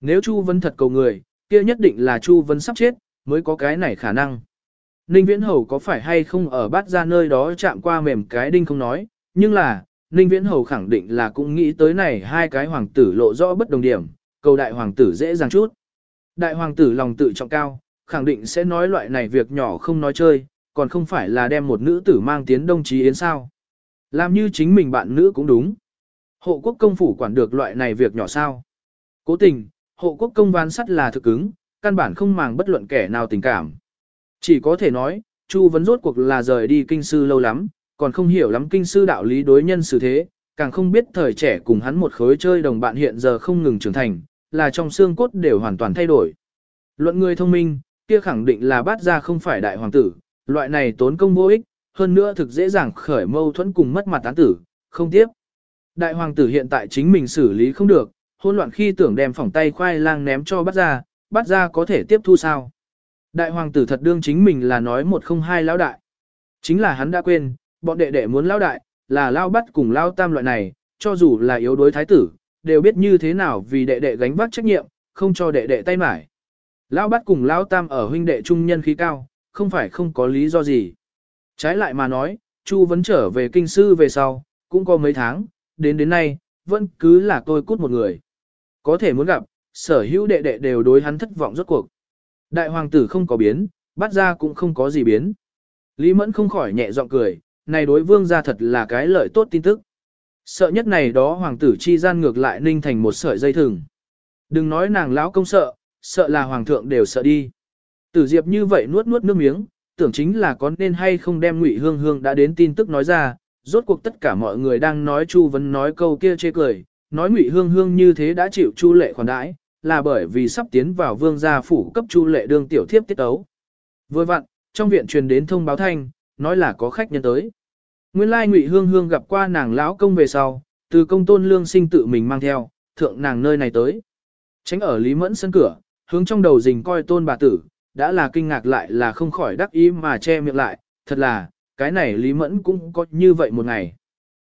Nếu Chu Vân thật cầu người, kia nhất định là Chu Vân sắp chết, mới có cái này khả năng. Ninh Viễn Hầu có phải hay không ở bát ra nơi đó chạm qua mềm cái đinh không nói, nhưng là, Ninh Viễn Hầu khẳng định là cũng nghĩ tới này hai cái hoàng tử lộ rõ bất đồng điểm, cầu đại hoàng tử dễ dàng chút. Đại hoàng tử lòng tự trọng cao, khẳng định sẽ nói loại này việc nhỏ không nói chơi, còn không phải là đem một nữ tử mang tiến đông chí yến sao. Làm như chính mình bạn nữ cũng đúng. Hộ quốc công phủ quản được loại này việc nhỏ sao. Cố tình, hộ quốc công ván sắt là thực ứng, căn bản không màng bất luận kẻ nào tình cảm. Chỉ có thể nói, Chu vấn rốt cuộc là rời đi kinh sư lâu lắm, còn không hiểu lắm kinh sư đạo lý đối nhân xử thế, càng không biết thời trẻ cùng hắn một khối chơi đồng bạn hiện giờ không ngừng trưởng thành, là trong xương cốt đều hoàn toàn thay đổi. Luận người thông minh, kia khẳng định là bát ra không phải đại hoàng tử, loại này tốn công vô ích, hơn nữa thực dễ dàng khởi mâu thuẫn cùng mất mặt tán tử, không tiếp. Đại hoàng tử hiện tại chính mình xử lý không được, hôn loạn khi tưởng đem phỏng tay khoai lang ném cho Bát ra, Bát ra có thể tiếp thu sao. Đại hoàng tử thật đương chính mình là nói một không hai lão đại. Chính là hắn đã quên, bọn đệ đệ muốn lão đại, là lao bắt cùng lao tam loại này, cho dù là yếu đối thái tử, đều biết như thế nào vì đệ đệ gánh vác trách nhiệm, không cho đệ đệ tay mải. Lão bắt cùng lão tam ở huynh đệ trung nhân khí cao, không phải không có lý do gì. Trái lại mà nói, Chu vẫn trở về kinh sư về sau, cũng có mấy tháng, đến đến nay, vẫn cứ là tôi cút một người. Có thể muốn gặp, sở hữu đệ đệ đều đối hắn thất vọng rốt cuộc. Đại hoàng tử không có biến, bắt ra cũng không có gì biến. Lý Mẫn không khỏi nhẹ giọng cười, này đối vương gia thật là cái lợi tốt tin tức. Sợ nhất này đó hoàng tử chi gian ngược lại ninh thành một sợi dây thừng. Đừng nói nàng lão công sợ, sợ là hoàng thượng đều sợ đi. Tử Diệp như vậy nuốt nuốt nước miếng, tưởng chính là có nên hay không đem Ngụy Hương Hương đã đến tin tức nói ra, rốt cuộc tất cả mọi người đang nói Chu Vân nói câu kia chê cười, nói Ngụy Hương Hương như thế đã chịu Chu Lệ khoản đãi, là bởi vì sắp tiến vào vương gia phủ cấp Chu Lệ đương tiểu thiếp tiết ấu. Vừa vặn, trong viện truyền đến thông báo thanh, nói là có khách nhân tới. Nguyên lai Ngụy Hương Hương gặp qua nàng lão công về sau, từ công tôn lương sinh tự mình mang theo, thượng nàng nơi này tới. Tránh ở Lý Mẫn sân cửa, hướng trong đầu rình coi tôn bà tử, đã là kinh ngạc lại là không khỏi đắc ý mà che miệng lại, thật là, cái này Lý Mẫn cũng có như vậy một ngày.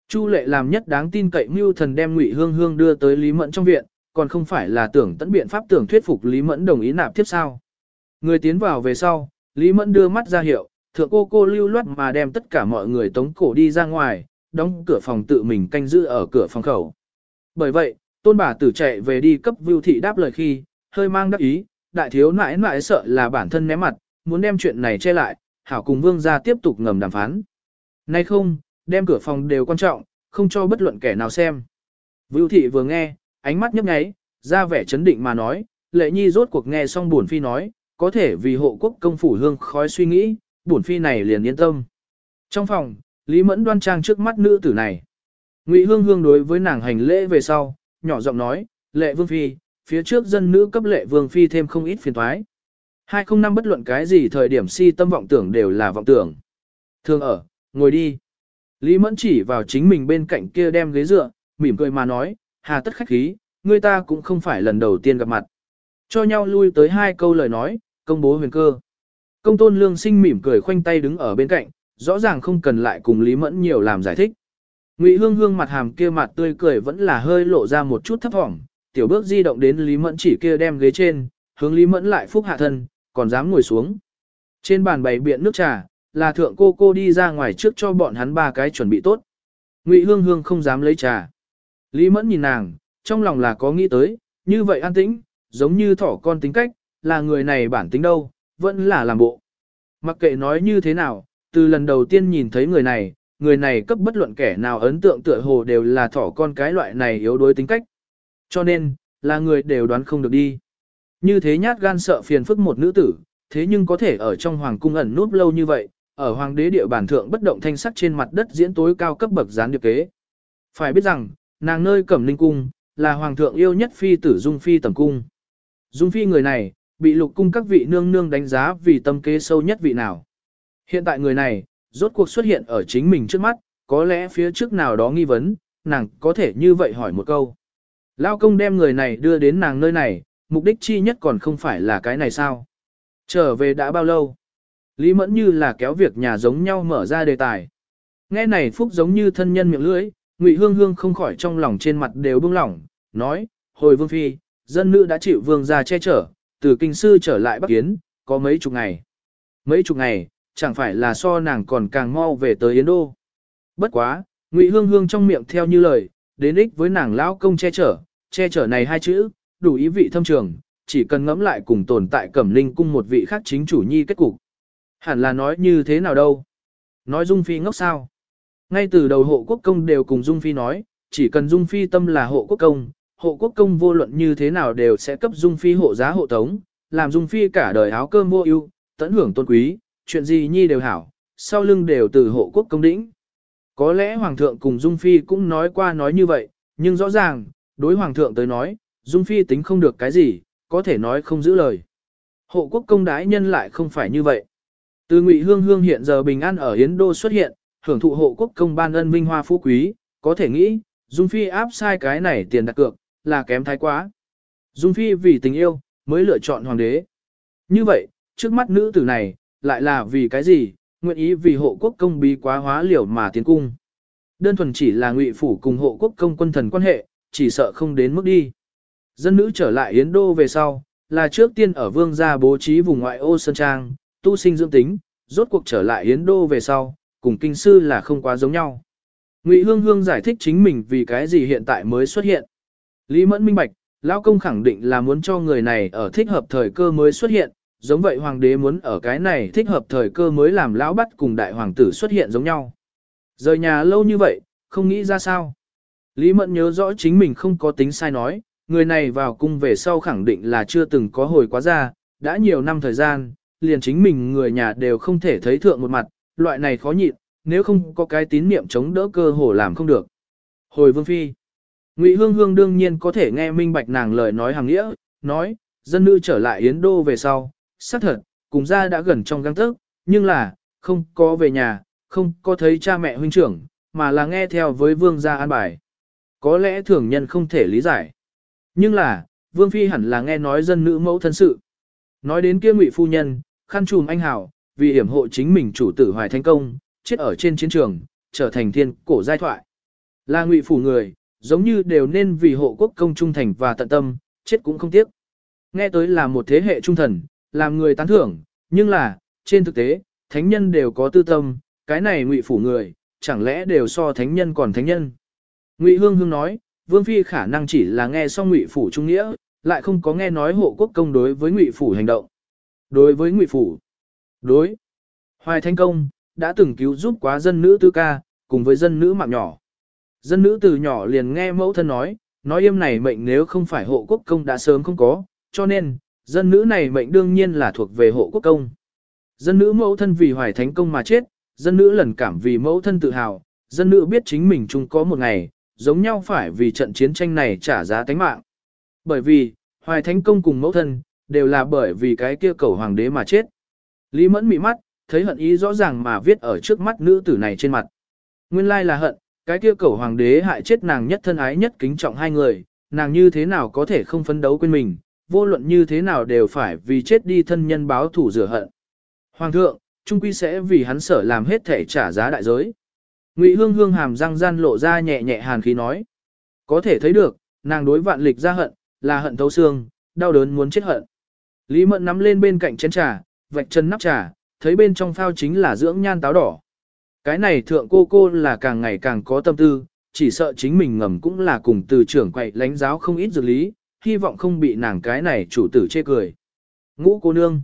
Chu lệ làm nhất đáng tin cậy mưu thần đem Ngụy Hương Hương đưa tới Lý Mẫn trong viện, còn không phải là tưởng tận biện pháp tưởng thuyết phục Lý Mẫn đồng ý nạp tiếp sao. Người tiến vào về sau, Lý Mẫn đưa mắt ra hiệu, thượng cô cô lưu loát mà đem tất cả mọi người tống cổ đi ra ngoài, đóng cửa phòng tự mình canh giữ ở cửa phòng khẩu. Bởi vậy, tôn bà tử chạy về đi cấp vưu thị đáp lời khi, hơi mang đắc ý, đại thiếu nãi nãi sợ là bản thân ném mặt, muốn đem chuyện này che lại, hảo cùng vương ra tiếp tục ngầm đàm phán. Nay không, đem cửa phòng đều quan trọng, không cho bất luận kẻ nào xem. Vưu thị vừa nghe, ánh mắt nhấp nháy, ra vẻ chấn định mà nói, lệ nhi rốt cuộc nghe xong buồn phi nói, có thể vì hộ quốc công phủ hương khói suy nghĩ, buồn phi này liền yên tâm. Trong phòng, Lý Mẫn đoan trang trước mắt nữ tử này. Ngụy Hương Hương đối với nàng hành lễ về sau, nhỏ giọng nói, lệ vương phi, phía trước dân nữ cấp lệ vương phi thêm không ít phiền thoái. 205 bất luận cái gì thời điểm si tâm vọng tưởng đều là vọng tưởng. Thường ở, ngồi đi. Lý Mẫn chỉ vào chính mình bên cạnh kia đem ghế dựa, mỉm cười mà nói, hà tất khách khí, người ta cũng không phải lần đầu tiên gặp mặt. Cho nhau lui tới hai câu lời nói, công bố huyền cơ. Công tôn lương sinh mỉm cười khoanh tay đứng ở bên cạnh, rõ ràng không cần lại cùng Lý Mẫn nhiều làm giải thích. Ngụy Hương Hương mặt hàm kia mặt tươi cười vẫn là hơi lộ ra một chút thấp thỏm, tiểu bước di động đến Lý Mẫn chỉ kia đem ghế trên, hướng Lý Mẫn lại phúc hạ thân, còn dám ngồi xuống. Trên bàn bày biện nước trà, là thượng cô cô đi ra ngoài trước cho bọn hắn ba cái chuẩn bị tốt. Ngụy Hương Hương không dám lấy trà. Lý Mẫn nhìn nàng, trong lòng là có nghĩ tới, như vậy an tĩnh, giống như thỏ con tính cách, là người này bản tính đâu, vẫn là làm bộ. Mặc kệ nói như thế nào, từ lần đầu tiên nhìn thấy người này, người này cấp bất luận kẻ nào ấn tượng tựa hồ đều là thỏ con cái loại này yếu đuối tính cách. Cho nên, là người đều đoán không được đi. Như thế nhát gan sợ phiền phức một nữ tử, thế nhưng có thể ở trong hoàng cung ẩn núp lâu như vậy, ở hoàng đế địa bản thượng bất động thanh sắc trên mặt đất diễn tối cao cấp bậc gián điệp kế. Phải biết rằng, nàng nơi cẩm linh cung, là hoàng thượng yêu nhất phi tử dung phi tầm cung. Dung phi người này, bị lục cung các vị nương nương đánh giá vì tâm kế sâu nhất vị nào. Hiện tại người này, rốt cuộc xuất hiện ở chính mình trước mắt, có lẽ phía trước nào đó nghi vấn, nàng có thể như vậy hỏi một câu. Lao công đem người này đưa đến nàng nơi này, mục đích chi nhất còn không phải là cái này sao. Trở về đã bao lâu? Lý Mẫn như là kéo việc nhà giống nhau mở ra đề tài. Nghe này Phúc giống như thân nhân miệng lưỡi, Ngụy Hương Hương không khỏi trong lòng trên mặt đều bưng lỏng, nói, hồi vương phi, dân nữ đã chịu vương gia che chở, từ kinh sư trở lại Bắc yến có mấy chục ngày. Mấy chục ngày, chẳng phải là so nàng còn càng mau về tới Yến Đô. Bất quá, Ngụy Hương Hương trong miệng theo như lời, đến ích với nàng lão công che chở, che chở này hai chữ, đủ ý vị thâm trường, chỉ cần ngẫm lại cùng tồn tại Cẩm Linh cung một vị khác chính chủ nhi kết cục. Hẳn là nói như thế nào đâu? Nói Dung Phi ngốc sao? Ngay từ đầu hộ quốc công đều cùng Dung Phi nói, chỉ cần Dung Phi tâm là hộ quốc công, hộ quốc công vô luận như thế nào đều sẽ cấp Dung Phi hộ giá hộ tống, làm Dung Phi cả đời áo cơm vô ưu, tận hưởng tôn quý, chuyện gì nhi đều hảo, sau lưng đều từ hộ quốc công đĩnh. Có lẽ Hoàng thượng cùng Dung Phi cũng nói qua nói như vậy, nhưng rõ ràng, đối Hoàng thượng tới nói, Dung Phi tính không được cái gì, có thể nói không giữ lời. Hộ quốc công đái nhân lại không phải như vậy. Từ Ngụy Hương Hương hiện giờ bình an ở Yến Đô xuất hiện, hưởng thụ hộ quốc công ban ân vinh hoa phú quý, có thể nghĩ, Dung Phi áp sai cái này tiền đặt cược, là kém thái quá. Dung Phi vì tình yêu, mới lựa chọn hoàng đế. Như vậy, trước mắt nữ tử này, lại là vì cái gì, nguyện ý vì hộ quốc công bí quá hóa liều mà tiến cung. Đơn thuần chỉ là ngụy phủ cùng hộ quốc công quân thần quan hệ, chỉ sợ không đến mức đi. Dân nữ trở lại Yến Đô về sau, là trước tiên ở vương gia bố trí vùng ngoại ô Sơn Trang, tu sinh dưỡng tính, rốt cuộc trở lại Yến Đô về sau, cùng kinh sư là không quá giống nhau. Ngụy Hương Hương giải thích chính mình vì cái gì hiện tại mới xuất hiện. Lý Mẫn minh bạch, Lão công khẳng định là muốn cho người này ở thích hợp thời cơ mới xuất hiện, giống vậy hoàng đế muốn ở cái này thích hợp thời cơ mới làm lão bắt cùng đại hoàng tử xuất hiện giống nhau. Rời nhà lâu như vậy, không nghĩ ra sao. Lý Mẫn nhớ rõ chính mình không có tính sai nói, người này vào cung về sau khẳng định là chưa từng có hồi quá ra, đã nhiều năm thời gian, liền chính mình người nhà đều không thể thấy thượng một mặt, loại này khó nhịn, nếu không có cái tín niệm chống đỡ cơ hồ làm không được. Hồi vương phi, Ngụy Hương Hương đương nhiên có thể nghe minh bạch nàng lời nói hàng nghĩa, nói, dân nữ trở lại Yến Đô về sau, xác thật, cùng ra đã gần trong găng tức, nhưng là, không có về nhà, không có thấy cha mẹ huynh trưởng, mà là nghe theo với vương gia an bài. Có lẽ thường nhân không thể lý giải. Nhưng là, vương phi hẳn là nghe nói dân nữ mẫu thân sự. Nói đến kia ngụy phu nhân, khăn trùm anh hảo, vì hiểm hộ chính mình chủ tử hoài thành công, chết ở trên chiến trường, trở thành thiên cổ giai thoại. Là ngụy phủ người, giống như đều nên vì hộ quốc công trung thành và tận tâm, chết cũng không tiếc. Nghe tới là một thế hệ trung thần, làm người tán thưởng, nhưng là, trên thực tế, thánh nhân đều có tư tâm, cái này ngụy phủ người, chẳng lẽ đều so thánh nhân còn thánh nhân. Ngụy Hương Hương nói, Vương Phi khả năng chỉ là nghe xong ngụy phủ trung nghĩa, lại không có nghe nói hộ quốc công đối với ngụy phủ hành động. Đối với ngụy phủ, đối, hoài thanh công, đã từng cứu giúp quá dân nữ tư ca, cùng với dân nữ mạng nhỏ. Dân nữ từ nhỏ liền nghe mẫu thân nói, nói yêm này mệnh nếu không phải hộ quốc công đã sớm không có, cho nên, dân nữ này mệnh đương nhiên là thuộc về hộ quốc công. Dân nữ mẫu thân vì hoài thánh công mà chết, dân nữ lần cảm vì mẫu thân tự hào, dân nữ biết chính mình chung có một ngày, giống nhau phải vì trận chiến tranh này trả giá tánh mạng. Bởi vì, hoài thánh công cùng mẫu thân, đều là bởi vì cái kia cầu hoàng đế mà chết. Lý mẫn mị mắt, thấy hận ý rõ ràng mà viết ở trước mắt nữ tử này trên mặt. Nguyên lai là hận, cái kia cầu hoàng đế hại chết nàng nhất thân ái nhất kính trọng hai người, nàng như thế nào có thể không phấn đấu quên mình, vô luận như thế nào đều phải vì chết đi thân nhân báo thủ rửa hận. Hoàng thượng, trung quy sẽ vì hắn sở làm hết thể trả giá đại giới. Ngụy Hương Hương hàm răng gian lộ ra nhẹ nhẹ hàn khí nói. Có thể thấy được, nàng đối vạn lịch ra hận, là hận thấu xương, đau đớn muốn chết hận. Lý Mẫn nắm lên bên cạnh chén trà, vạch chân nắp trà, thấy bên trong phao chính là dưỡng nhan táo đỏ. Cái này thượng cô cô là càng ngày càng có tâm tư, chỉ sợ chính mình ngầm cũng là cùng từ trưởng quậy lãnh giáo không ít dược lý, hy vọng không bị nàng cái này chủ tử chê cười. Ngũ cô nương.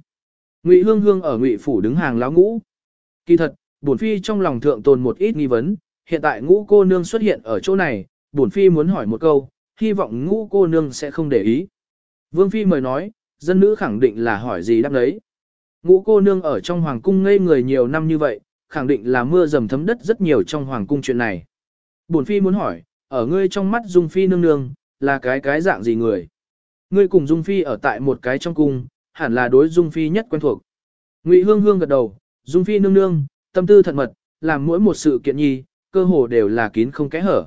Ngụy Hương Hương ở Ngụy phủ đứng hàng láo ngũ. Kỳ thật, bổn phi trong lòng thượng tồn một ít nghi vấn, hiện tại ngũ cô nương xuất hiện ở chỗ này, bổn phi muốn hỏi một câu, hy vọng ngũ cô nương sẽ không để ý. Vương phi mời nói, dân nữ khẳng định là hỏi gì đáp đấy. Ngũ cô nương ở trong hoàng cung ngây người nhiều năm như vậy, khẳng định là mưa dầm thấm đất rất nhiều trong hoàng cung chuyện này. Bổn phi muốn hỏi, ở ngươi trong mắt Dung phi nương nương, là cái cái dạng gì người? Ngươi cùng Dung phi ở tại một cái trong cung, hẳn là đối Dung phi nhất quen thuộc. Ngụy Hương Hương gật đầu, Dung phi nương nương, tâm tư thận mật, làm mỗi một sự kiện nhi, cơ hồ đều là kín không kẽ hở.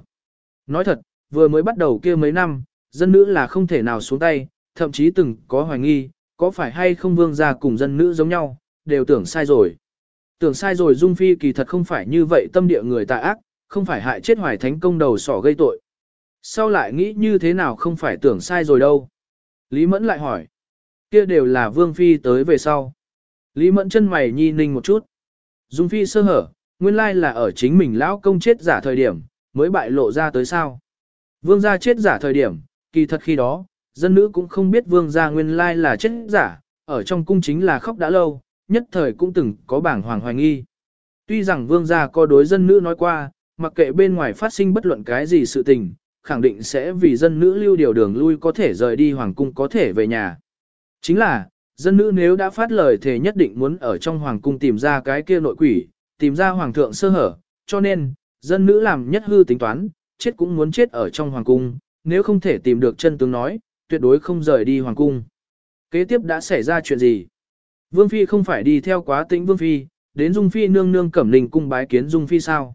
Nói thật, vừa mới bắt đầu kia mấy năm, dân nữ là không thể nào xuống tay, thậm chí từng có hoài nghi, có phải hay không vương gia cùng dân nữ giống nhau, đều tưởng sai rồi. Tưởng sai rồi Dung Phi kỳ thật không phải như vậy tâm địa người tà ác, không phải hại chết hoài thánh công đầu sỏ gây tội. Sau lại nghĩ như thế nào không phải tưởng sai rồi đâu. Lý Mẫn lại hỏi. Kia đều là Vương Phi tới về sau. Lý Mẫn chân mày nhi ninh một chút. Dung Phi sơ hở, nguyên lai là ở chính mình lão công chết giả thời điểm, mới bại lộ ra tới sao. Vương gia chết giả thời điểm, kỳ thật khi đó, dân nữ cũng không biết vương gia nguyên lai là chết giả, ở trong cung chính là khóc đã lâu, nhất thời cũng từng có bảng hoàng hoài nghi. Tuy rằng vương gia có đối dân nữ nói qua, mặc kệ bên ngoài phát sinh bất luận cái gì sự tình, khẳng định sẽ vì dân nữ lưu điều đường lui có thể rời đi hoàng cung có thể về nhà. Chính là, dân nữ nếu đã phát lời thì nhất định muốn ở trong hoàng cung tìm ra cái kia nội quỷ, tìm ra hoàng thượng sơ hở, cho nên, dân nữ làm nhất hư tính toán, chết cũng muốn chết ở trong hoàng cung, nếu không thể tìm được chân tướng nói, tuyệt đối không rời đi hoàng cung. Kế tiếp đã xảy ra chuyện gì? Vương Phi không phải đi theo quá tĩnh Vương Phi, đến Dung Phi nương nương cẩm linh cung bái kiến Dung Phi sao?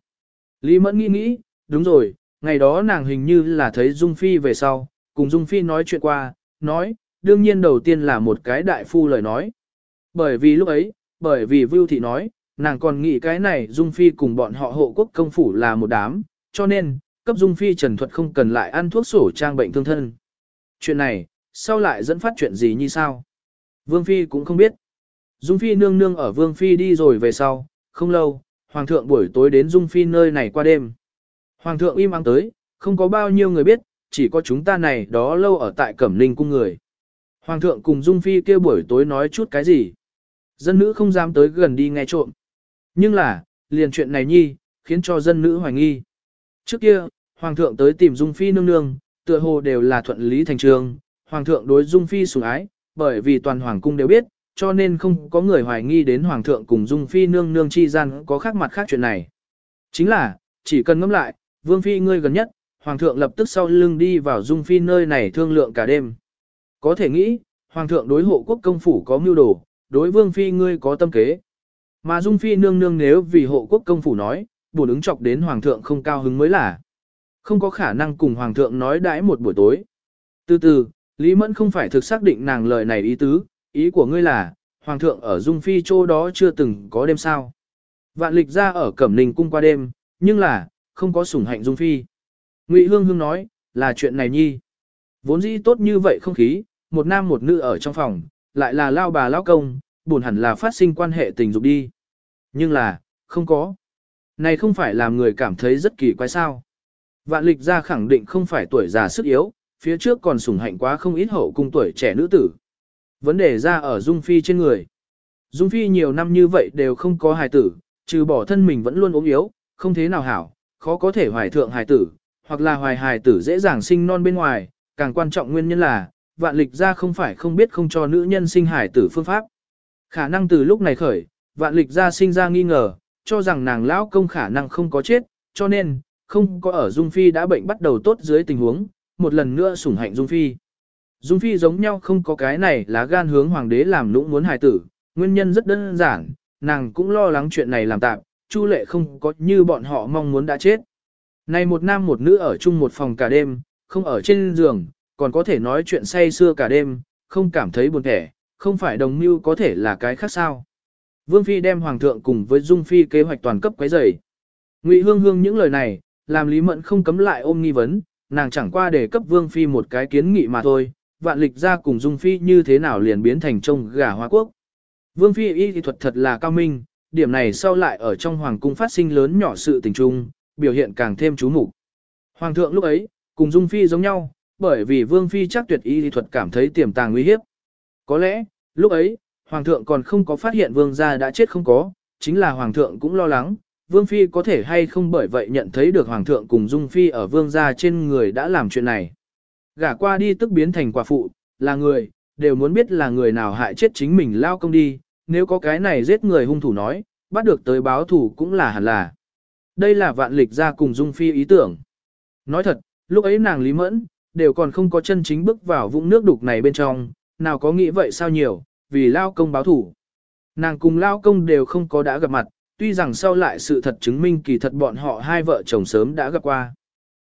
Lý Mẫn nghĩ nghĩ, đúng rồi, ngày đó nàng hình như là thấy Dung Phi về sau, cùng Dung Phi nói chuyện qua, nói, đương nhiên đầu tiên là một cái đại phu lời nói. Bởi vì lúc ấy, bởi vì Vưu Thị nói, nàng còn nghĩ cái này Dung Phi cùng bọn họ hộ quốc công phủ là một đám, cho nên, cấp Dung Phi trần thuật không cần lại ăn thuốc sổ trang bệnh thương thân. Chuyện này, sau lại dẫn phát chuyện gì như sao? Vương Phi cũng không biết. Dung Phi nương nương ở Vương Phi đi rồi về sau, không lâu, Hoàng thượng buổi tối đến Dung Phi nơi này qua đêm. Hoàng thượng im ắng tới, không có bao nhiêu người biết, chỉ có chúng ta này đó lâu ở tại Cẩm Ninh cung người. Hoàng thượng cùng Dung Phi kia buổi tối nói chút cái gì. Dân nữ không dám tới gần đi nghe trộm. Nhưng là, liền chuyện này nhi, khiến cho dân nữ hoài nghi. Trước kia, Hoàng thượng tới tìm Dung Phi nương nương, tựa hồ đều là thuận lý thành trường. Hoàng thượng đối Dung Phi sủng ái, bởi vì toàn Hoàng cung đều biết, cho nên không có người hoài nghi đến Hoàng thượng cùng Dung Phi nương nương chi gian có khác mặt khác chuyện này. Chính là, chỉ cần ngẫm lại, Vương Phi ngươi gần nhất, Hoàng thượng lập tức sau lưng đi vào Dung Phi nơi này thương lượng cả đêm. Có thể nghĩ, Hoàng thượng đối hộ quốc công phủ có mưu đồ, đối vương phi ngươi có tâm kế. Mà Dung Phi nương nương nếu vì hộ quốc công phủ nói, buồn ứng chọc đến hoàng thượng không cao hứng mới là. Không có khả năng cùng hoàng thượng nói đãi một buổi tối. Từ từ, Lý Mẫn không phải thực xác định nàng lời này ý tứ, ý của ngươi là, hoàng thượng ở Dung Phi chỗ đó chưa từng có đêm sao. Vạn lịch ra ở Cẩm Ninh cung qua đêm, nhưng là, không có sủng hạnh Dung Phi. Ngụy Hương Hương nói, là chuyện này nhi. Vốn dĩ tốt như vậy không khí, một nam một nữ ở trong phòng, lại là lao bà lao công, buồn hẳn là phát sinh quan hệ tình dục đi. Nhưng là, không có. Này không phải làm người cảm thấy rất kỳ quái sao. Vạn lịch ra khẳng định không phải tuổi già sức yếu, phía trước còn sủng hạnh quá không ít hậu cung tuổi trẻ nữ tử. Vấn đề ra ở Dung Phi trên người. Dung Phi nhiều năm như vậy đều không có hài tử, trừ bỏ thân mình vẫn luôn ốm yếu, không thế nào hảo, khó có thể hoài thượng hài tử, hoặc là hoài hài tử dễ dàng sinh non bên ngoài, càng quan trọng nguyên nhân là, vạn lịch ra không phải không biết không cho nữ nhân sinh hài tử phương pháp. Khả năng từ lúc này khởi, vạn lịch ra sinh ra nghi ngờ, cho rằng nàng lão công khả năng không có chết, cho nên, không có ở Dung Phi đã bệnh bắt đầu tốt dưới tình huống, một lần nữa sủng hạnh Dung Phi. Dung Phi giống nhau không có cái này là gan hướng hoàng đế làm lũng muốn hài tử, nguyên nhân rất đơn giản, nàng cũng lo lắng chuyện này làm tạm, Chu lệ không có như bọn họ mong muốn đã chết. Này một nam một nữ ở chung một phòng cả đêm, không ở trên giường, còn có thể nói chuyện say xưa cả đêm, không cảm thấy buồn thẻ, không phải đồng mưu có thể là cái khác sao. Vương Phi đem Hoàng thượng cùng với Dung Phi kế hoạch toàn cấp quấy rầy. Ngụy Hương Hương những lời này, làm Lý Mẫn không cấm lại ôm nghi vấn, nàng chẳng qua để cấp Vương Phi một cái kiến nghị mà thôi, vạn lịch ra cùng Dung Phi như thế nào liền biến thành trông gà hoa quốc. Vương Phi y thì thuật thật là cao minh, điểm này sau lại ở trong Hoàng cung phát sinh lớn nhỏ sự tình trung, biểu hiện càng thêm chú mục Hoàng thượng lúc ấy, cùng Dung Phi giống nhau, bởi vì Vương Phi chắc tuyệt y thì thuật cảm thấy tiềm tàng nguy hiếp. Có lẽ, lúc ấy, Hoàng thượng còn không có phát hiện Vương gia đã chết không có, chính là Hoàng thượng cũng lo lắng, Vương Phi có thể hay không bởi vậy nhận thấy được Hoàng thượng cùng Dung Phi ở Vương gia trên người đã làm chuyện này. Gả qua đi tức biến thành quả phụ, là người, đều muốn biết là người nào hại chết chính mình lao công đi, nếu có cái này giết người hung thủ nói, bắt được tới báo thủ cũng là hẳn là. Đây là vạn lịch ra cùng Dung Phi ý tưởng. Nói thật, lúc ấy nàng Lý Mẫn, đều còn không có chân chính bước vào vũng nước đục này bên trong, nào có nghĩ vậy sao nhiều, vì lao công báo thủ. Nàng cùng lao công đều không có đã gặp mặt, tuy rằng sau lại sự thật chứng minh kỳ thật bọn họ hai vợ chồng sớm đã gặp qua.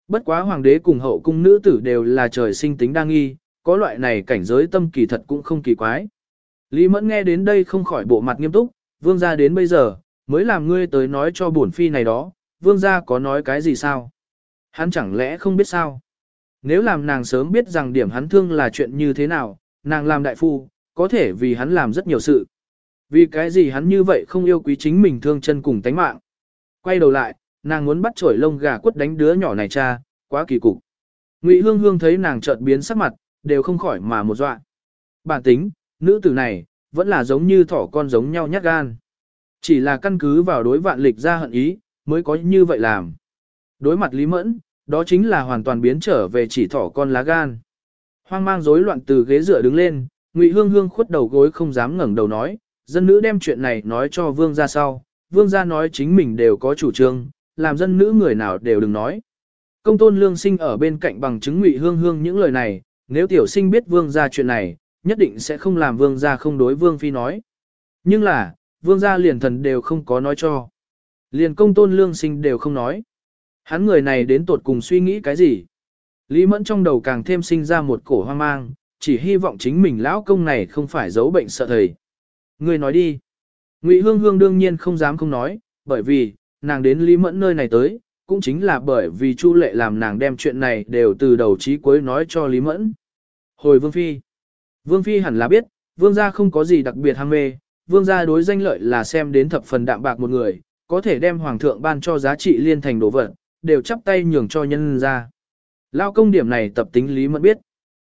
Bất quá hoàng đế cùng hậu cung nữ tử đều là trời sinh tính đa nghi, có loại này cảnh giới tâm kỳ thật cũng không kỳ quái. Lý Mẫn nghe đến đây không khỏi bộ mặt nghiêm túc, vương gia đến bây giờ, mới làm ngươi tới nói cho bổn phi này đó, vương gia có nói cái gì sao? Hắn chẳng lẽ không biết sao? Nếu làm nàng sớm biết rằng điểm hắn thương là chuyện như thế nào, nàng làm đại phu, có thể vì hắn làm rất nhiều sự. Vì cái gì hắn như vậy không yêu quý chính mình thương chân cùng tánh mạng. Quay đầu lại, nàng muốn bắt chổi lông gà quất đánh đứa nhỏ này cha, quá kỳ cục. Ngụy Hương Hương thấy nàng chợt biến sắc mặt, đều không khỏi mà một dọa. Bản tính, nữ tử này, vẫn là giống như thỏ con giống nhau nhát gan. Chỉ là căn cứ vào đối vạn lịch ra hận ý, mới có như vậy làm. Đối mặt Lý Mẫn, đó chính là hoàn toàn biến trở về chỉ thỏ con lá gan. Hoang mang rối loạn từ ghế dựa đứng lên, Ngụy Hương Hương khuất đầu gối không dám ngẩng đầu nói, dân nữ đem chuyện này nói cho vương gia sau, vương gia nói chính mình đều có chủ trương, làm dân nữ người nào đều đừng nói. Công tôn lương sinh ở bên cạnh bằng chứng Ngụy Hương Hương những lời này, nếu tiểu sinh biết vương gia chuyện này, nhất định sẽ không làm vương gia không đối vương phi nói. Nhưng là, vương gia liền thần đều không có nói cho. Liền công tôn lương sinh đều không nói. Hắn người này đến tột cùng suy nghĩ cái gì? Lý Mẫn trong đầu càng thêm sinh ra một cổ hoang mang, chỉ hy vọng chính mình lão công này không phải giấu bệnh sợ thầy. Người nói đi. Ngụy Hương Hương đương nhiên không dám không nói, bởi vì, nàng đến Lý Mẫn nơi này tới, cũng chính là bởi vì Chu Lệ làm nàng đem chuyện này đều từ đầu chí cuối nói cho Lý Mẫn. Hồi Vương Phi. Vương Phi hẳn là biết, Vương gia không có gì đặc biệt ham mê, Vương gia đối danh lợi là xem đến thập phần đạm bạc một người, có thể đem Hoàng thượng ban cho giá trị liên thành đồ vật, đều chắp tay nhường cho nhân ra. Lao công điểm này tập tính Lý Mẫn biết.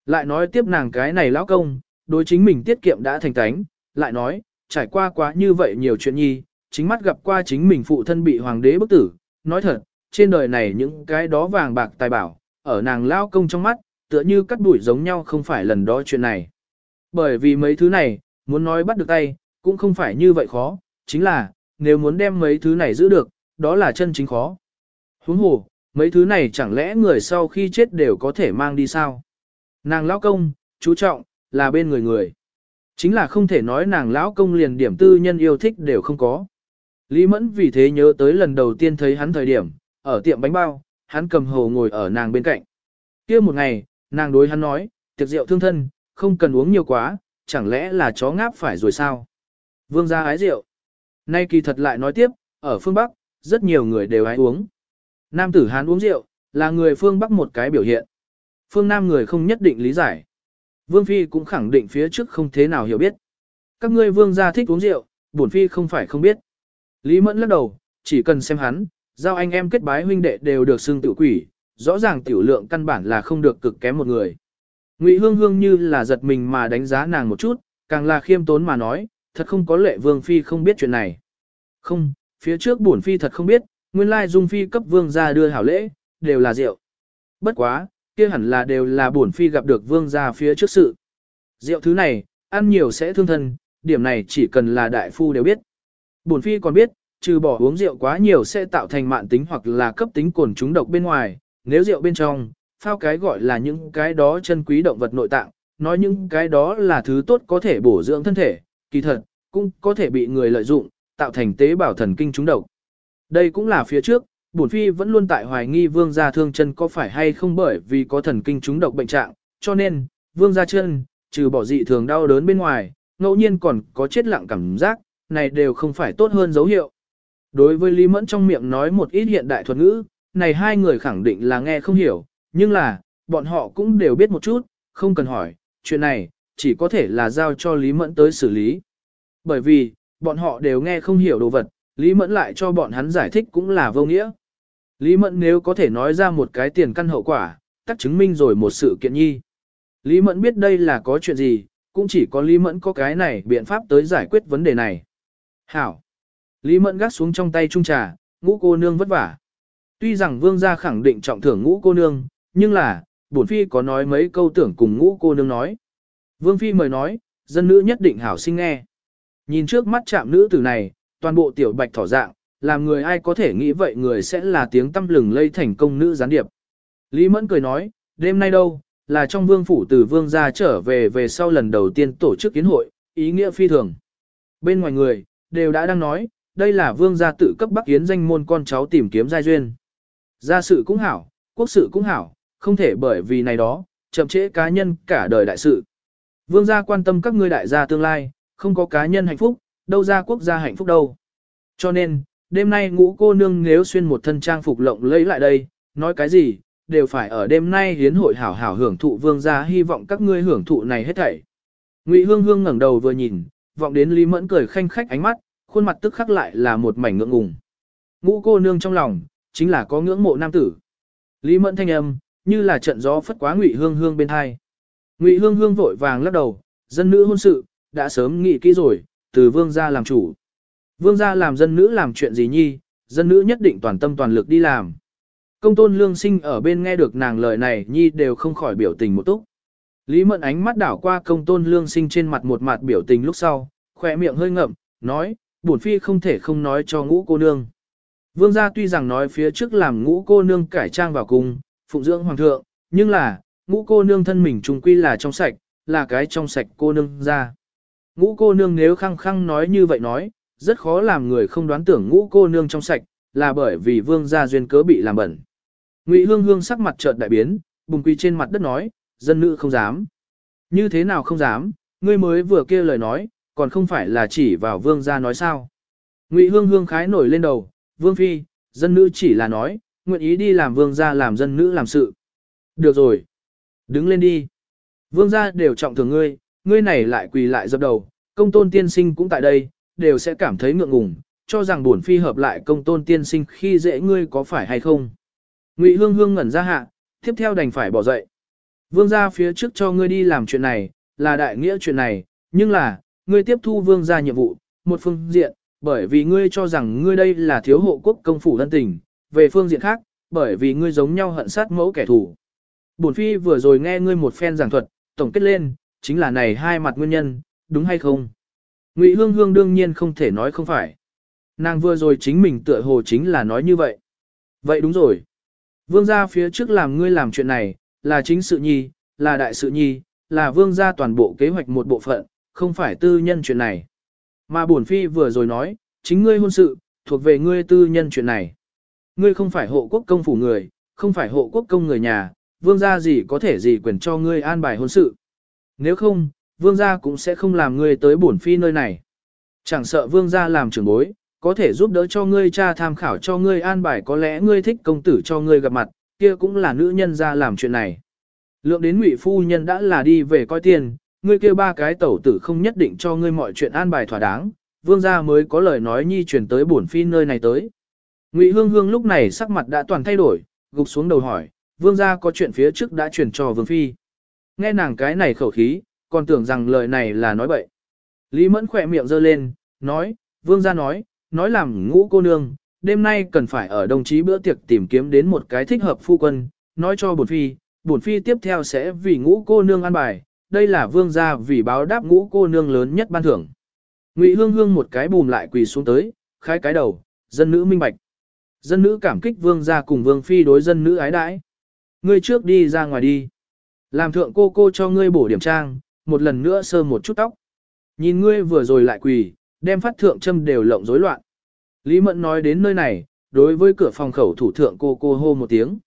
Lại nói tiếp nàng cái này lão công, đối chính mình tiết kiệm đã thành tánh, lại nói, trải qua quá như vậy nhiều chuyện nhi, chính mắt gặp qua chính mình phụ thân bị hoàng đế bức tử, nói thật, trên đời này những cái đó vàng bạc tài bảo, ở nàng lão công trong mắt, tựa như cắt đuổi giống nhau không phải lần đó chuyện này. Bởi vì mấy thứ này, muốn nói bắt được tay, cũng không phải như vậy khó, chính là, nếu muốn đem mấy thứ này giữ được, đó là chân chính khó. Huống hồ, mấy thứ này chẳng lẽ người sau khi chết đều có thể mang đi sao? Nàng lão công, chú trọng, là bên người người. Chính là không thể nói nàng lão công liền điểm tư nhân yêu thích đều không có. Lý Mẫn vì thế nhớ tới lần đầu tiên thấy hắn thời điểm, ở tiệm bánh bao, hắn cầm hồ ngồi ở nàng bên cạnh. kia một ngày, nàng đối hắn nói, tiệc rượu thương thân, không cần uống nhiều quá, chẳng lẽ là chó ngáp phải rồi sao? Vương gia ái rượu. Nay kỳ thật lại nói tiếp, ở phương Bắc, rất nhiều người đều ái uống. Nam tử Hán uống rượu, là người phương Bắc một cái biểu hiện. Phương Nam người không nhất định lý giải. Vương Phi cũng khẳng định phía trước không thế nào hiểu biết. Các ngươi vương gia thích uống rượu, bổn Phi không phải không biết. Lý Mẫn lắc đầu, chỉ cần xem hắn, giao anh em kết bái huynh đệ đều được xưng tiểu quỷ, rõ ràng tiểu lượng căn bản là không được cực kém một người. Ngụy Hương Hương như là giật mình mà đánh giá nàng một chút, càng là khiêm tốn mà nói, thật không có lệ Vương Phi không biết chuyện này. Không, phía trước bổn Phi thật không biết, nguyên lai Dung Phi cấp Vương gia đưa hảo lễ, đều là rượu. Bất quá, kia hẳn là đều là bổn Phi gặp được Vương gia phía trước sự. Rượu thứ này, ăn nhiều sẽ thương thân, điểm này chỉ cần là đại phu đều biết. Bổn Phi còn biết, trừ bỏ uống rượu quá nhiều sẽ tạo thành mạn tính hoặc là cấp tính cồn trúng độc bên ngoài, nếu rượu bên trong, phao cái gọi là những cái đó chân quý động vật nội tạng, nói những cái đó là thứ tốt có thể bổ dưỡng thân thể, kỳ thật, cũng có thể bị người lợi dụng, tạo thành tế bào thần kinh trúng độc. Đây cũng là phía trước, bổn phi vẫn luôn tại hoài nghi vương gia thương chân có phải hay không bởi vì có thần kinh trúng độc bệnh trạng, cho nên, vương gia chân, trừ bỏ dị thường đau đớn bên ngoài, ngẫu nhiên còn có chết lặng cảm giác, này đều không phải tốt hơn dấu hiệu. Đối với Lý Mẫn trong miệng nói một ít hiện đại thuật ngữ, này hai người khẳng định là nghe không hiểu, nhưng là, bọn họ cũng đều biết một chút, không cần hỏi, chuyện này, chỉ có thể là giao cho Lý Mẫn tới xử lý. Bởi vì, bọn họ đều nghe không hiểu đồ vật, Lý Mẫn lại cho bọn hắn giải thích cũng là vô nghĩa. Lý Mẫn nếu có thể nói ra một cái tiền căn hậu quả, tắc chứng minh rồi một sự kiện nhi. Lý Mẫn biết đây là có chuyện gì, cũng chỉ có Lý Mẫn có cái này biện pháp tới giải quyết vấn đề này. Hảo. Lý Mẫn gác xuống trong tay trung trà, ngũ cô nương vất vả. Tuy rằng vương gia khẳng định trọng thưởng ngũ cô nương, nhưng là, bổn phi có nói mấy câu tưởng cùng ngũ cô nương nói. Vương phi mời nói, dân nữ nhất định hảo sinh nghe. Nhìn trước mắt chạm nữ tử này, toàn bộ tiểu bạch thỏ dạng, làm người ai có thể nghĩ vậy người sẽ là tiếng tâm lừng lây thành công nữ gián điệp. Lý Mẫn cười nói, đêm nay đâu, là trong vương phủ từ vương gia trở về về sau lần đầu tiên tổ chức kiến hội, ý nghĩa phi thường. Bên ngoài người, đều đã đang nói, đây là vương gia tự cấp Bắc Yến danh môn con cháu tìm kiếm giai duyên. Gia sự cũng hảo, quốc sự cũng hảo, không thể bởi vì này đó, chậm trễ cá nhân cả đời đại sự. Vương gia quan tâm các ngươi đại gia tương lai, không có cá nhân hạnh phúc, đâu ra quốc gia hạnh phúc đâu. Cho nên, đêm nay ngũ cô nương nếu xuyên một thân trang phục lộng lẫy lại đây, nói cái gì, đều phải ở đêm nay hiến hội hảo hảo hưởng thụ vương gia hy vọng các ngươi hưởng thụ này hết thảy. Ngụy Hương Hương ngẩng đầu vừa nhìn, vọng đến Lý Mẫn cười khanh khách ánh mắt, khuôn mặt tức khắc lại là một mảnh ngượng ngùng. Ngũ cô nương trong lòng, chính là có ngưỡng mộ nam tử. Lý Mẫn thanh âm, như là trận gió phất quá Ngụy Hương Hương bên hai. Ngụy Hương Hương vội vàng lắc đầu, dân nữ hôn sự, đã sớm nghĩ kỹ rồi, từ vương gia làm chủ. Vương gia làm dân nữ làm chuyện gì nhi, dân nữ nhất định toàn tâm toàn lực đi làm. Công tôn lương sinh ở bên nghe được nàng lời này nhi đều không khỏi biểu tình một túc. Lý Mẫn ánh mắt đảo qua công tôn lương sinh trên mặt một mặt biểu tình lúc sau, khỏe miệng hơi ngậm, nói, bổn phi không thể không nói cho ngũ cô nương. Vương gia tuy rằng nói phía trước làm ngũ cô nương cải trang vào cung, phụng dưỡng hoàng thượng, nhưng là, ngũ cô nương thân mình trung quy là trong sạch, là cái trong sạch cô nương ra. Ngũ cô nương nếu khăng khăng nói như vậy nói, rất khó làm người không đoán tưởng ngũ cô nương trong sạch, là bởi vì vương gia duyên cớ bị làm bẩn. Ngụy hương hương sắc mặt chợt đại biến, bùng quỳ trên mặt đất nói, dân nữ không dám. Như thế nào không dám, ngươi mới vừa kia lời nói, còn không phải là chỉ vào vương gia nói sao. Ngụy hương hương khái nổi lên đầu, vương phi, dân nữ chỉ là nói, nguyện ý đi làm vương gia làm dân nữ làm sự. Được rồi. Đứng lên đi. Vương gia đều trọng thường ngươi, ngươi này lại quỳ lại dập đầu, công tôn tiên sinh cũng tại đây, đều sẽ cảm thấy ngượng ngùng, cho rằng buồn phi hợp lại công tôn tiên sinh khi dễ ngươi có phải hay không. Ngụy hương hương ngẩn ra hạ, tiếp theo đành phải bỏ dậy. Vương gia phía trước cho ngươi đi làm chuyện này, là đại nghĩa chuyện này, nhưng là, ngươi tiếp thu vương gia nhiệm vụ, một phương diện, bởi vì ngươi cho rằng ngươi đây là thiếu hộ quốc công phủ thân tình, về phương diện khác, bởi vì ngươi giống nhau hận sát mẫu kẻ thù. Bổn phi vừa rồi nghe ngươi một phen giảng thuật, tổng kết lên, chính là này hai mặt nguyên nhân, đúng hay không? Ngụy Hương Hương đương nhiên không thể nói không phải. Nàng vừa rồi chính mình tựa hồ chính là nói như vậy. Vậy đúng rồi. Vương gia phía trước làm ngươi làm chuyện này, là chính sự nhi, là đại sự nhi, là vương gia toàn bộ kế hoạch một bộ phận, không phải tư nhân chuyện này. Mà bổn phi vừa rồi nói, chính ngươi hôn sự, thuộc về ngươi tư nhân chuyện này. Ngươi không phải hộ quốc công phủ người, không phải hộ quốc công người nhà, vương gia gì có thể gì quyền cho ngươi an bài hôn sự. Nếu không, vương gia cũng sẽ không làm ngươi tới bổn phi nơi này. Chẳng sợ vương gia làm trưởng bối, có thể giúp đỡ cho ngươi cha tham khảo cho ngươi an bài có lẽ ngươi thích công tử cho ngươi gặp mặt, kia cũng là nữ nhân ra làm chuyện này. Lượng đến ngụy phu nhân đã là đi về coi tiền, ngươi kêu ba cái tẩu tử không nhất định cho ngươi mọi chuyện an bài thỏa đáng, vương gia mới có lời nói nhi chuyển tới bổn phi nơi này tới. Ngụy Hương Hương lúc này sắc mặt đã toàn thay đổi, gục xuống đầu hỏi, vương gia có chuyện phía trước đã chuyển cho vương phi. Nghe nàng cái này khẩu khí, còn tưởng rằng lời này là nói bậy. Lý Mẫn khỏe miệng giơ lên, nói, vương gia nói, nói làm ngũ cô nương, đêm nay cần phải ở đồng chí bữa tiệc tìm kiếm đến một cái thích hợp phu quân, nói cho bổn phi, bổn phi tiếp theo sẽ vì ngũ cô nương ăn bài, đây là vương gia vì báo đáp ngũ cô nương lớn nhất ban thưởng. Ngụy Hương Hương một cái bùm lại quỳ xuống tới, khai cái đầu, dân nữ minh bạch. Dân nữ cảm kích vương gia cùng vương phi đối dân nữ ái đãi. Ngươi trước đi ra ngoài đi. Làm thượng cô cô cho ngươi bổ điểm trang, một lần nữa sơ một chút tóc. Nhìn ngươi vừa rồi lại quỳ, đem phát thượng châm đều lộng rối loạn. Lý Mẫn nói đến nơi này, đối với cửa phòng khẩu thủ thượng cô cô hô một tiếng.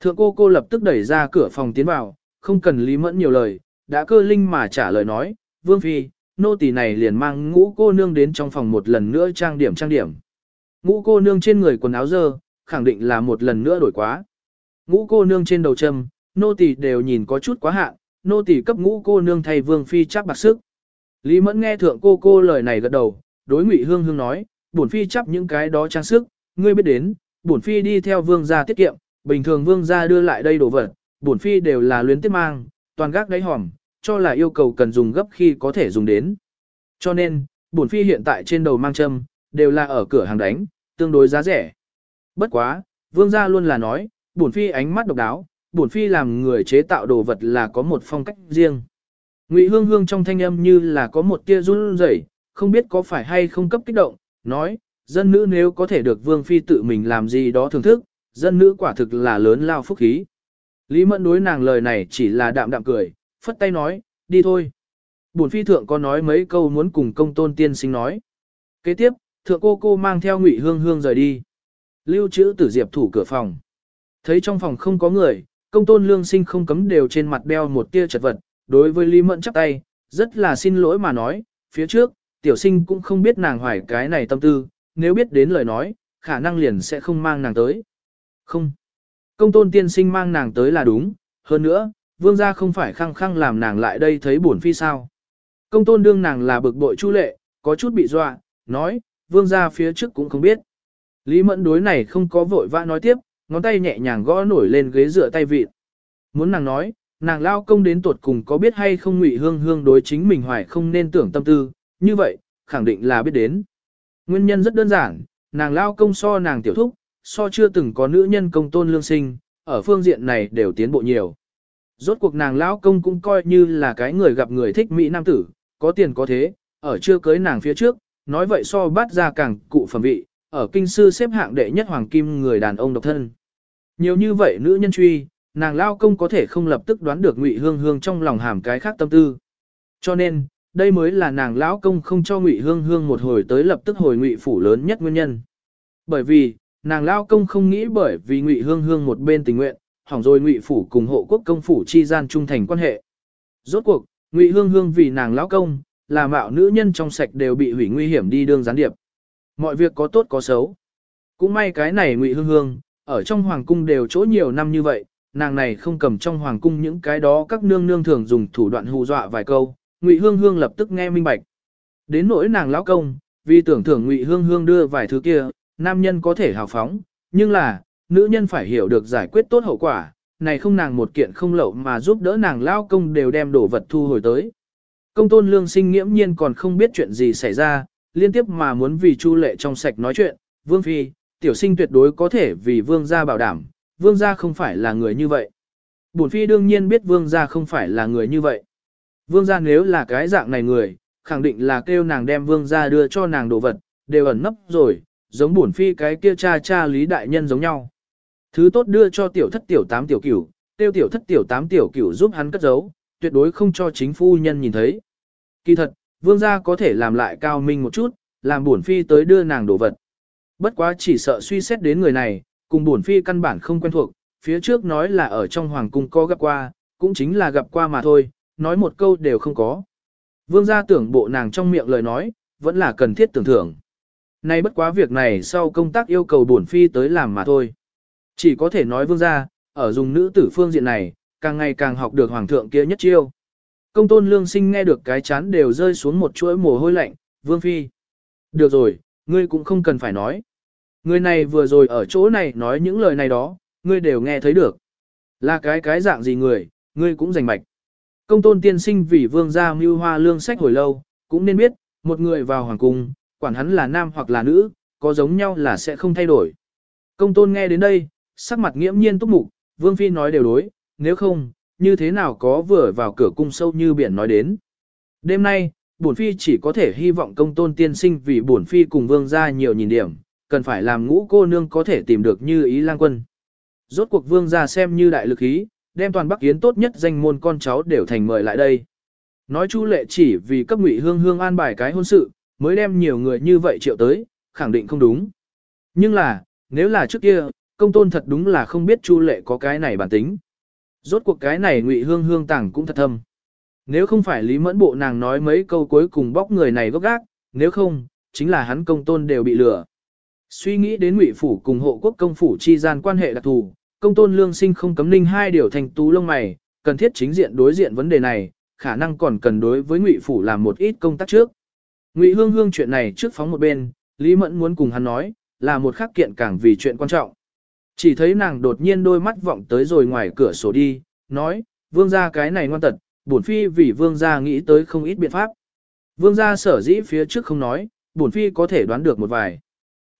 Thượng cô cô lập tức đẩy ra cửa phòng tiến vào, không cần Lý Mẫn nhiều lời, đã cơ linh mà trả lời nói, Vương Phi, nô tỳ này liền mang ngũ cô nương đến trong phòng một lần nữa trang điểm trang điểm. Ngũ cô nương trên người quần áo dơ, khẳng định là một lần nữa đổi quá. Ngũ cô nương trên đầu châm, nô tỳ đều nhìn có chút quá hạn, nô tỳ cấp ngũ cô nương thay Vương Phi chắc bạc sức. Lý Mẫn nghe thượng cô cô lời này gật đầu, đối Ngụy Hương Hương nói, bổn phi chấp những cái đó trang sức, ngươi biết đến, bổn phi đi theo vương gia tiết kiệm, bình thường vương gia đưa lại đây đồ vật, bổn phi đều là luyến tiếp mang, toàn gác đáy hòm, cho là yêu cầu cần dùng gấp khi có thể dùng đến. Cho nên, bổn phi hiện tại trên đầu mang châm, đều là ở cửa hàng đánh, tương đối giá rẻ. Bất quá, vương gia luôn là nói, bổn phi ánh mắt độc đáo, bổn phi làm người chế tạo đồ vật là có một phong cách riêng. Ngụy Hương Hương trong thanh âm như là có một tia run rẩy, không biết có phải hay không cấp kích động, nói, dân nữ nếu có thể được vương phi tự mình làm gì đó thưởng thức, dân nữ quả thực là lớn lao phúc khí. Lý Mẫn đối nàng lời này chỉ là đạm đạm cười, phất tay nói, đi thôi. Bổn phi thượng có nói mấy câu muốn cùng công tôn tiên sinh nói. Kế tiếp, thượng cô cô mang theo ngụy hương hương rời đi. Lưu trữ tử diệp thủ cửa phòng. Thấy trong phòng không có người, công tôn lương sinh không cấm đều trên mặt đeo một tia chật vật, đối với Lý Mẫn chắp tay, rất là xin lỗi mà nói, phía trước, tiểu sinh cũng không biết nàng hoài cái này tâm tư, nếu biết đến lời nói, khả năng liền sẽ không mang nàng tới. Không. Công tôn tiên sinh mang nàng tới là đúng, hơn nữa, vương gia không phải khăng khăng làm nàng lại đây thấy buồn phi sao. Công tôn đương nàng là bực bội chu lệ, có chút bị dọa, nói, vương gia phía trước cũng không biết. Lý mẫn đối này không có vội vã nói tiếp, ngón tay nhẹ nhàng gõ nổi lên ghế dựa tay vịt. Muốn nàng nói, nàng lao công đến tuột cùng có biết hay không ngụy hương hương đối chính mình hoài không nên tưởng tâm tư, như vậy, khẳng định là biết đến. Nguyên nhân rất đơn giản, nàng lao công so nàng tiểu thúc, so chưa từng có nữ nhân công tôn lương sinh, ở phương diện này đều tiến bộ nhiều. Rốt cuộc nàng lão công cũng coi như là cái người gặp người thích Mỹ Nam tử, có tiền có thế, ở chưa cưới nàng phía trước, nói vậy so bắt ra càng cụ phẩm vị, ở kinh sư xếp hạng đệ nhất hoàng kim người đàn ông độc thân. Nhiều như vậy nữ nhân truy, nàng lao công có thể không lập tức đoán được ngụy hương hương trong lòng hàm cái khác tâm tư. Cho nên, đây mới là nàng lão công không cho ngụy hương hương một hồi tới lập tức hồi ngụy phủ lớn nhất nguyên nhân. Bởi vì, nàng lão công không nghĩ bởi vì ngụy hương hương một bên tình nguyện, hỏng rồi ngụy phủ cùng hộ quốc công phủ chi gian trung thành quan hệ. Rốt cuộc, ngụy hương hương vì nàng lão công, là mạo nữ nhân trong sạch đều bị hủy nguy hiểm đi đương gián điệp. Mọi việc có tốt có xấu. Cũng may cái này ngụy hương hương, ở trong hoàng cung đều chỗ nhiều năm như vậy, nàng này không cầm trong hoàng cung những cái đó các nương nương thường dùng thủ đoạn hù dọa vài câu, Ngụy Hương Hương lập tức nghe minh bạch. Đến nỗi nàng lão công, vì tưởng thưởng Ngụy Hương Hương đưa vài thứ kia, nam nhân có thể hào phóng, nhưng là, nữ nhân phải hiểu được giải quyết tốt hậu quả, này không nàng một kiện không lậu mà giúp đỡ nàng lão công đều đem đồ vật thu hồi tới. Công tôn lương sinh nghiễm nhiên còn không biết chuyện gì xảy ra, liên tiếp mà muốn vì chu lệ trong sạch nói chuyện, vương phi, tiểu sinh tuyệt đối có thể vì vương gia bảo đảm, vương gia không phải là người như vậy. Bổn phi đương nhiên biết vương gia không phải là người như vậy. Vương gia nếu là cái dạng này người, khẳng định là kêu nàng đem vương gia đưa cho nàng đồ vật, đều ẩn nấp rồi, giống bổn phi cái kia cha cha lý đại nhân giống nhau. Thứ tốt đưa cho tiểu thất tiểu tám tiểu cửu, tiêu tiểu thất tiểu tám tiểu cửu giúp hắn cất giấu, tuyệt đối không cho chính phu nhân nhìn thấy. Kỳ thật, vương gia có thể làm lại cao minh một chút, làm bổn phi tới đưa nàng đồ vật. Bất quá chỉ sợ suy xét đến người này, cùng bổn phi căn bản không quen thuộc, phía trước nói là ở trong hoàng cung có gặp qua, cũng chính là gặp qua mà thôi, nói một câu đều không có. Vương gia tưởng bộ nàng trong miệng lời nói, vẫn là cần thiết tưởng thưởng. Nay bất quá việc này sau công tác yêu cầu bổn phi tới làm mà thôi. Chỉ có thể nói vương gia, ở dùng nữ tử phương diện này, càng ngày càng học được hoàng thượng kia nhất chiêu. Công tôn lương sinh nghe được cái chán đều rơi xuống một chuỗi mồ hôi lạnh, vương phi. Được rồi, ngươi cũng không cần phải nói. Người này vừa rồi ở chỗ này nói những lời này đó, ngươi đều nghe thấy được. Là cái cái dạng gì người, ngươi cũng rành mạch. Công tôn tiên sinh vì vương gia mưu hoa lương sách hồi lâu, cũng nên biết, một người vào hoàng cung, quản hắn là nam hoặc là nữ, có giống nhau là sẽ không thay đổi. Công tôn nghe đến đây, sắc mặt nghiễm nhiên túc mục, vương phi nói đều đối, nếu không, như thế nào có vừa vào cửa cung sâu như biển nói đến. Đêm nay, bổn phi chỉ có thể hy vọng công tôn tiên sinh vì bổn phi cùng vương gia nhiều nhìn điểm, cần phải làm ngũ cô nương có thể tìm được như ý lang quân. Rốt cuộc vương gia xem như đại lực ý, đem toàn Bắc Yến tốt nhất danh môn con cháu đều thành mời lại đây. Nói Chu Lệ chỉ vì cấp Ngụy Hương Hương an bài cái hôn sự, mới đem nhiều người như vậy triệu tới, khẳng định không đúng. Nhưng là, nếu là trước kia, công tôn thật đúng là không biết Chu Lệ có cái này bản tính. Rốt cuộc cái này Ngụy Hương Hương tảng cũng thật thâm. Nếu không phải Lý Mẫn Bộ nàng nói mấy câu cuối cùng bóc người này gốc gác, nếu không, chính là hắn công tôn đều bị lừa. Suy nghĩ đến Ngụy phủ cùng hộ quốc công phủ chi gian quan hệ đặc thù, công tôn lương sinh không cấm ninh hai điều thành tú lông mày, cần thiết chính diện đối diện vấn đề này, khả năng còn cần đối với Ngụy phủ làm một ít công tác trước. Ngụy Hương Hương chuyện này trước phóng một bên, Lý Mẫn muốn cùng hắn nói, là một khắc kiện càng vì chuyện quan trọng. Chỉ thấy nàng đột nhiên đôi mắt vọng tới rồi ngoài cửa sổ đi, nói, vương gia cái này ngoan tật, bổn phi vì vương gia nghĩ tới không ít biện pháp. Vương gia sở dĩ phía trước không nói, bổn phi có thể đoán được một vài.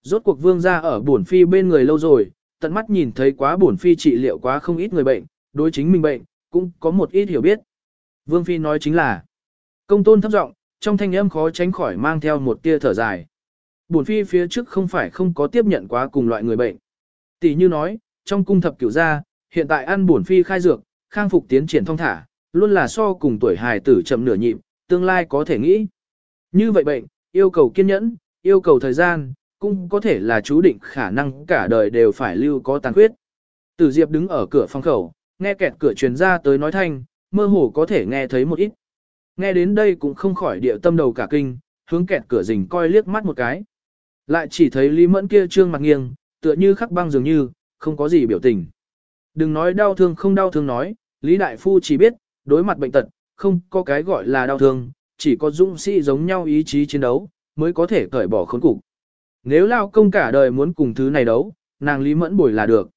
Rốt cuộc vương gia ở bổn phi bên người lâu rồi, tận mắt nhìn thấy quá bổn phi trị liệu quá không ít người bệnh, đối chính mình bệnh, cũng có một ít hiểu biết. Vương phi nói chính là, công tôn thấp giọng, trong thanh âm khó tránh khỏi mang theo một tia thở dài. Bổn phi phía trước không phải không có tiếp nhận quá cùng loại người bệnh. Tỷ như nói, trong cung thập cửu gia, hiện tại ăn bổn phi khai dược, khang phục tiến triển thông thả, luôn là so cùng tuổi hài tử chậm nửa nhịp, tương lai có thể nghĩ. Như vậy bệnh, yêu cầu kiên nhẫn, yêu cầu thời gian, cũng có thể là chú định khả năng cả đời đều phải lưu có tàn khuyết. Tử Diệp đứng ở cửa phòng khẩu, nghe kẹt cửa truyền ra tới nói thanh, mơ hồ có thể nghe thấy một ít. Nghe đến đây cũng không khỏi địa tâm đầu cả kinh, hướng kẹt cửa rình coi liếc mắt một cái. Lại chỉ thấy Lý Mẫn kia trương mặt nghiêng, tựa như khắc băng dường như, không có gì biểu tình. Đừng nói đau thương không đau thương nói, Lý Đại Phu chỉ biết, đối mặt bệnh tật, không có cái gọi là đau thương, chỉ có dũng sĩ giống nhau ý chí chiến đấu, mới có thể cởi bỏ khốn cục. Nếu lao công cả đời muốn cùng thứ này đấu, nàng Lý Mẫn bồi là được.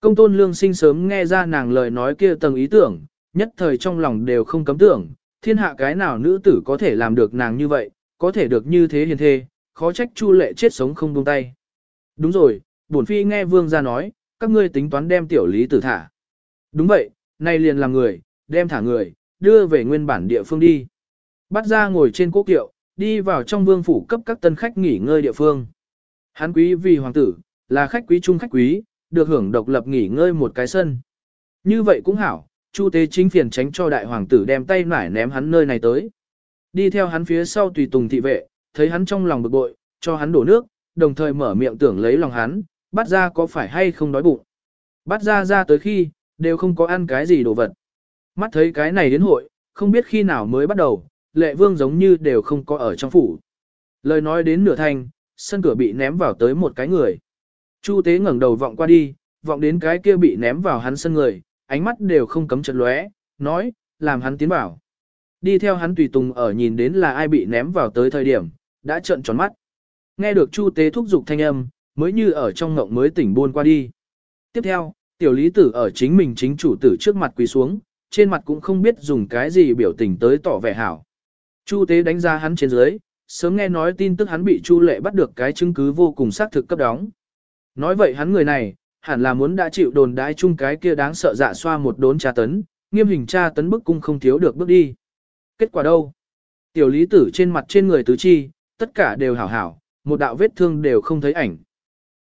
Công tôn lương sinh sớm nghe ra nàng lời nói kia tầng ý tưởng, nhất thời trong lòng đều không cấm tưởng, thiên hạ cái nào nữ tử có thể làm được nàng như vậy, có thể được như thế hiền thê, khó trách chu lệ chết sống không buông tay. Đúng rồi, bổn phi nghe vương ra nói, các ngươi tính toán đem tiểu lý tử thả. Đúng vậy, nay liền làm người, đem thả người, đưa về nguyên bản địa phương đi. Bắt ra ngồi trên cố kiệu, đi vào trong vương phủ cấp các tân khách nghỉ ngơi địa phương. Hắn quý vì hoàng tử, là khách quý trung khách quý, được hưởng độc lập nghỉ ngơi một cái sân. Như vậy cũng hảo, Chu Tế chính phiền tránh cho đại hoàng tử đem tay nải ném hắn nơi này tới. Đi theo hắn phía sau tùy tùng thị vệ, thấy hắn trong lòng bực bội, cho hắn đổ nước, đồng thời mở miệng tưởng lấy lòng hắn, bắt ra có phải hay không đói bụng. Bắt ra ra tới khi, đều không có ăn cái gì đồ vật. Mắt thấy cái này đến hội, không biết khi nào mới bắt đầu, lệ vương giống như đều không có ở trong phủ. Lời nói đến nửa thành sân cửa bị ném vào tới một cái người. Chu tế ngẩng đầu vọng qua đi, vọng đến cái kia bị ném vào hắn sân người, ánh mắt đều không cấm chật lóe, nói, làm hắn tiến vào. Đi theo hắn tùy tùng ở nhìn đến là ai bị ném vào tới thời điểm, đã trợn tròn mắt. Nghe được Chu tế thúc giục thanh âm, mới như ở trong ngộng mới tỉnh buôn qua đi. Tiếp theo, tiểu lý tử ở chính mình chính chủ tử trước mặt quỳ xuống, trên mặt cũng không biết dùng cái gì biểu tình tới tỏ vẻ hảo. Chu tế đánh ra hắn trên dưới, sớm nghe nói tin tức hắn bị Chu lệ bắt được cái chứng cứ vô cùng xác thực cấp đóng. Nói vậy hắn người này, hẳn là muốn đã chịu đồn đái chung cái kia đáng sợ dạ xoa một đốn tra tấn, nghiêm hình tra tấn bức cung không thiếu được bước đi. Kết quả đâu? Tiểu lý tử trên mặt trên người tứ chi, tất cả đều hảo hảo, một đạo vết thương đều không thấy ảnh.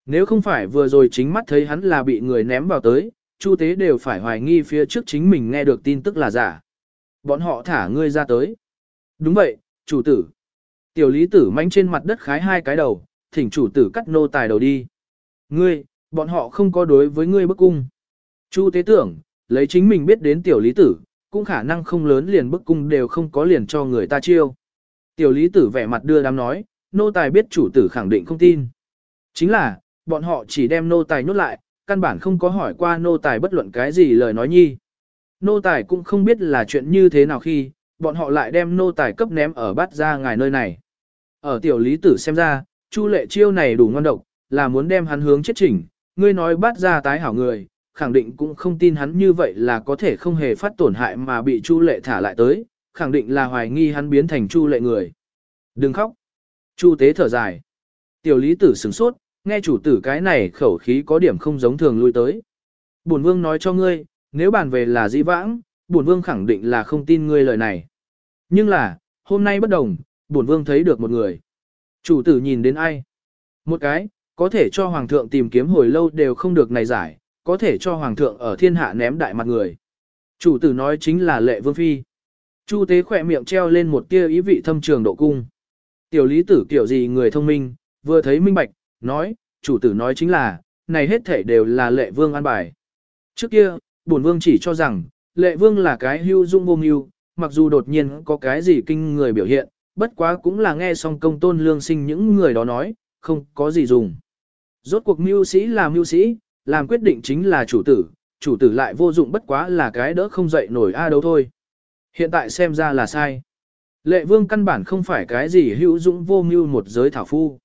Nếu không phải vừa rồi chính mắt thấy hắn là bị người ném vào tới, Chu tế đều phải hoài nghi phía trước chính mình nghe được tin tức là giả. Bọn họ thả ngươi ra tới. Đúng vậy, Chủ tử. Tiểu lý tử mánh trên mặt đất khái hai cái đầu, thỉnh chủ tử cắt nô tài đầu đi. Ngươi, bọn họ không có đối với ngươi bức cung. Chu tế tưởng, lấy chính mình biết đến tiểu lý tử, cũng khả năng không lớn liền bức cung đều không có liền cho người ta chiêu. Tiểu lý tử vẻ mặt đưa đám nói, nô tài biết chủ tử khẳng định không tin. Chính là, bọn họ chỉ đem nô tài nhốt lại, căn bản không có hỏi qua nô tài bất luận cái gì lời nói nhi. Nô tài cũng không biết là chuyện như thế nào khi, bọn họ lại đem nô tài cấp ném ở bát ra ngài nơi này. Ở tiểu lý tử xem ra, chu lệ chiêu này đủ ngon độc, là muốn đem hắn hướng chết chỉnh, ngươi nói bát ra tái hảo người, khẳng định cũng không tin hắn như vậy là có thể không hề phát tổn hại mà bị chu lệ thả lại tới, khẳng định là hoài nghi hắn biến thành chu lệ người. Đừng khóc. Chu tế thở dài. Tiểu lý tử sửng sốt, nghe chủ tử cái này khẩu khí có điểm không giống thường lui tới. Bổn vương nói cho ngươi, nếu bàn về là dĩ vãng, bổn vương khẳng định là không tin ngươi lời này. Nhưng là, hôm nay bất đồng, bổn vương thấy được một người. Chủ tử nhìn đến ai? Một cái, có thể cho hoàng thượng tìm kiếm hồi lâu đều không được này giải, có thể cho hoàng thượng ở thiên hạ ném đại mặt người. Chủ tử nói chính là lệ vương phi. Chu tế khỏe miệng treo lên một tia ý vị thâm trường độ cung. Tiểu lý tử kiểu gì người thông minh, vừa thấy minh bạch, nói, chủ tử nói chính là, này hết thể đều là lệ vương an bài. Trước kia, bổn vương chỉ cho rằng, lệ vương là cái hưu dung vô mưu, mặc dù đột nhiên có cái gì kinh người biểu hiện, bất quá cũng là nghe xong công tôn lương sinh những người đó nói, không có gì dùng. Rốt cuộc mưu sĩ là mưu sĩ, làm quyết định chính là chủ tử, chủ tử lại vô dụng bất quá là cái đỡ không dậy nổi a đâu thôi. Hiện tại xem ra là sai. Lệ vương căn bản không phải cái gì hữu dũng vô mưu một giới thảo phu.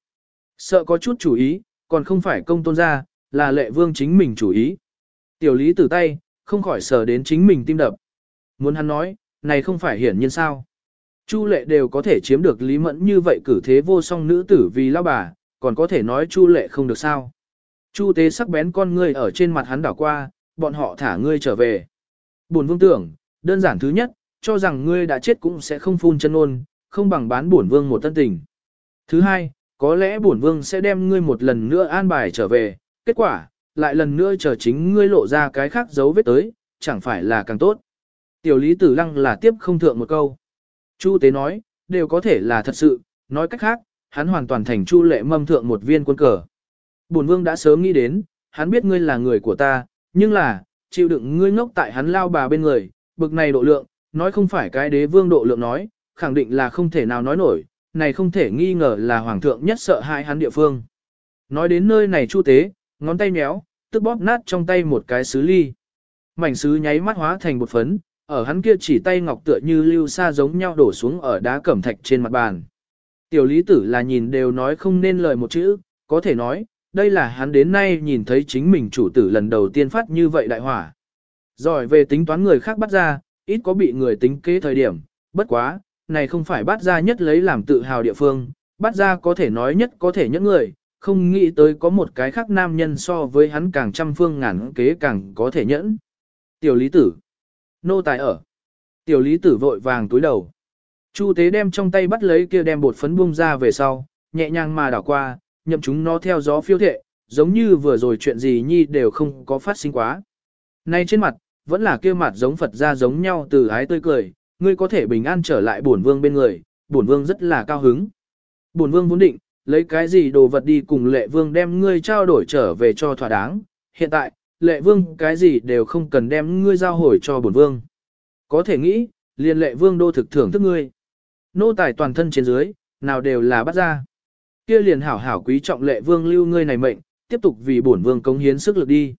Sợ có chút chủ ý, còn không phải công tôn ra, là lệ vương chính mình chủ ý. Tiểu lý tử tay, không khỏi sờ đến chính mình tim đập. Muốn hắn nói, này không phải hiển nhiên sao. Chu lệ đều có thể chiếm được lý mẫn như vậy cử thế vô song nữ tử vì lao bà, còn có thể nói chu lệ không được sao. Chu tế sắc bén con ngươi ở trên mặt hắn đảo qua, bọn họ thả ngươi trở về. Bổn vương tưởng, đơn giản thứ nhất, cho rằng ngươi đã chết cũng sẽ không phun chân ôn, không bằng bán bổn vương một tân tình. Thứ hai, có lẽ bổn vương sẽ đem ngươi một lần nữa an bài trở về, kết quả, lại lần nữa chờ chính ngươi lộ ra cái khác dấu vết tới, chẳng phải là càng tốt. Tiểu lý tử lăng là tiếp không thượng một câu. Chu tế nói, đều có thể là thật sự, nói cách khác, hắn hoàn toàn thành chu lệ mâm thượng một viên quân cờ. Bổn vương đã sớm nghĩ đến, hắn biết ngươi là người của ta, nhưng là, chịu đựng ngươi ngốc tại hắn lao bà bên người, bực này độ lượng, nói không phải cái đế vương độ lượng nói, khẳng định là không thể nào nói nổi, này không thể nghi ngờ là hoàng thượng nhất sợ hại hắn địa phương. Nói đến nơi này chu tế, ngón tay méo, tức bóp nát trong tay một cái sứ ly. Mảnh sứ nháy mắt hóa thành một phấn, ở hắn kia chỉ tay ngọc tựa như lưu sa giống nhau đổ xuống ở đá cẩm thạch trên mặt bàn. Tiểu lý tử là nhìn đều nói không nên lời một chữ, có thể nói, đây là hắn đến nay nhìn thấy chính mình chủ tử lần đầu tiên phát như vậy đại hỏa. Giỏi về tính toán người khác bắt ra, ít có bị người tính kế thời điểm, bất quá, này không phải bắt ra nhất lấy làm tự hào địa phương, bắt ra có thể nói nhất có thể nhất người, không nghĩ tới có một cái khác nam nhân so với hắn càng trăm phương ngàn kế càng có thể nhẫn. Tiểu lý tử. Nô tài ở. Tiểu lý tử vội vàng túi đầu. Chu tế đem trong tay bắt lấy kia đem bột phấn bung ra về sau, nhẹ nhàng mà đảo qua, nhậm chúng nó theo gió phiêu thệ, giống như vừa rồi chuyện gì nhi đều không có phát sinh quá. Nay trên mặt, vẫn là kia mặt giống Phật ra giống nhau từ ái tươi cười, ngươi có thể bình an trở lại bổn vương bên người, bổn vương rất là cao hứng. Bổn vương vốn định, lấy cái gì đồ vật đi cùng lệ vương đem ngươi trao đổi trở về cho thỏa đáng, hiện tại, lệ vương cái gì đều không cần đem ngươi giao hồi cho bổn vương. Có thể nghĩ, liền lệ vương đô thực thưởng thức ngươi. Nô tài toàn thân trên dưới, nào đều là bắt ra. Kia liền hảo hảo quý trọng lệ vương lưu ngươi này mệnh, tiếp tục vì bổn vương cống hiến sức lực đi.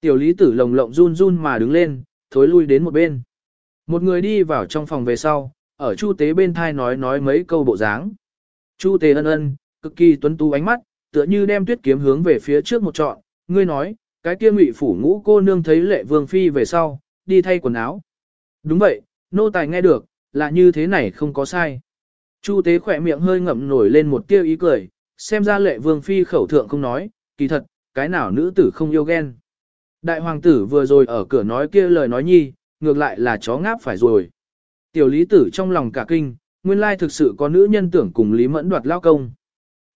Tiểu lý tử lồng lộng run run mà đứng lên, thối lui đến một bên. Một người đi vào trong phòng về sau, ở chu tế bên thai nói nói mấy câu bộ dáng. Chu tế ân ân, cực kỳ tuấn tú ánh mắt, tựa như đem tuyết kiếm hướng về phía trước một trọn, ngươi nói, cái kia ngụy phủ ngũ cô nương thấy lệ vương phi về sau, đi thay quần áo. Đúng vậy, nô tài nghe được, là như thế này không có sai. Chu tế khỏe miệng hơi ngậm nổi lên một tia ý cười, xem ra lệ vương phi khẩu thượng không nói, kỳ thật, cái nào nữ tử không yêu ghen. Đại hoàng tử vừa rồi ở cửa nói kia lời nói nhi, ngược lại là chó ngáp phải rồi. Tiểu lý tử trong lòng cả kinh, nguyên lai thực sự có nữ nhân tưởng cùng lý mẫn đoạt lao công.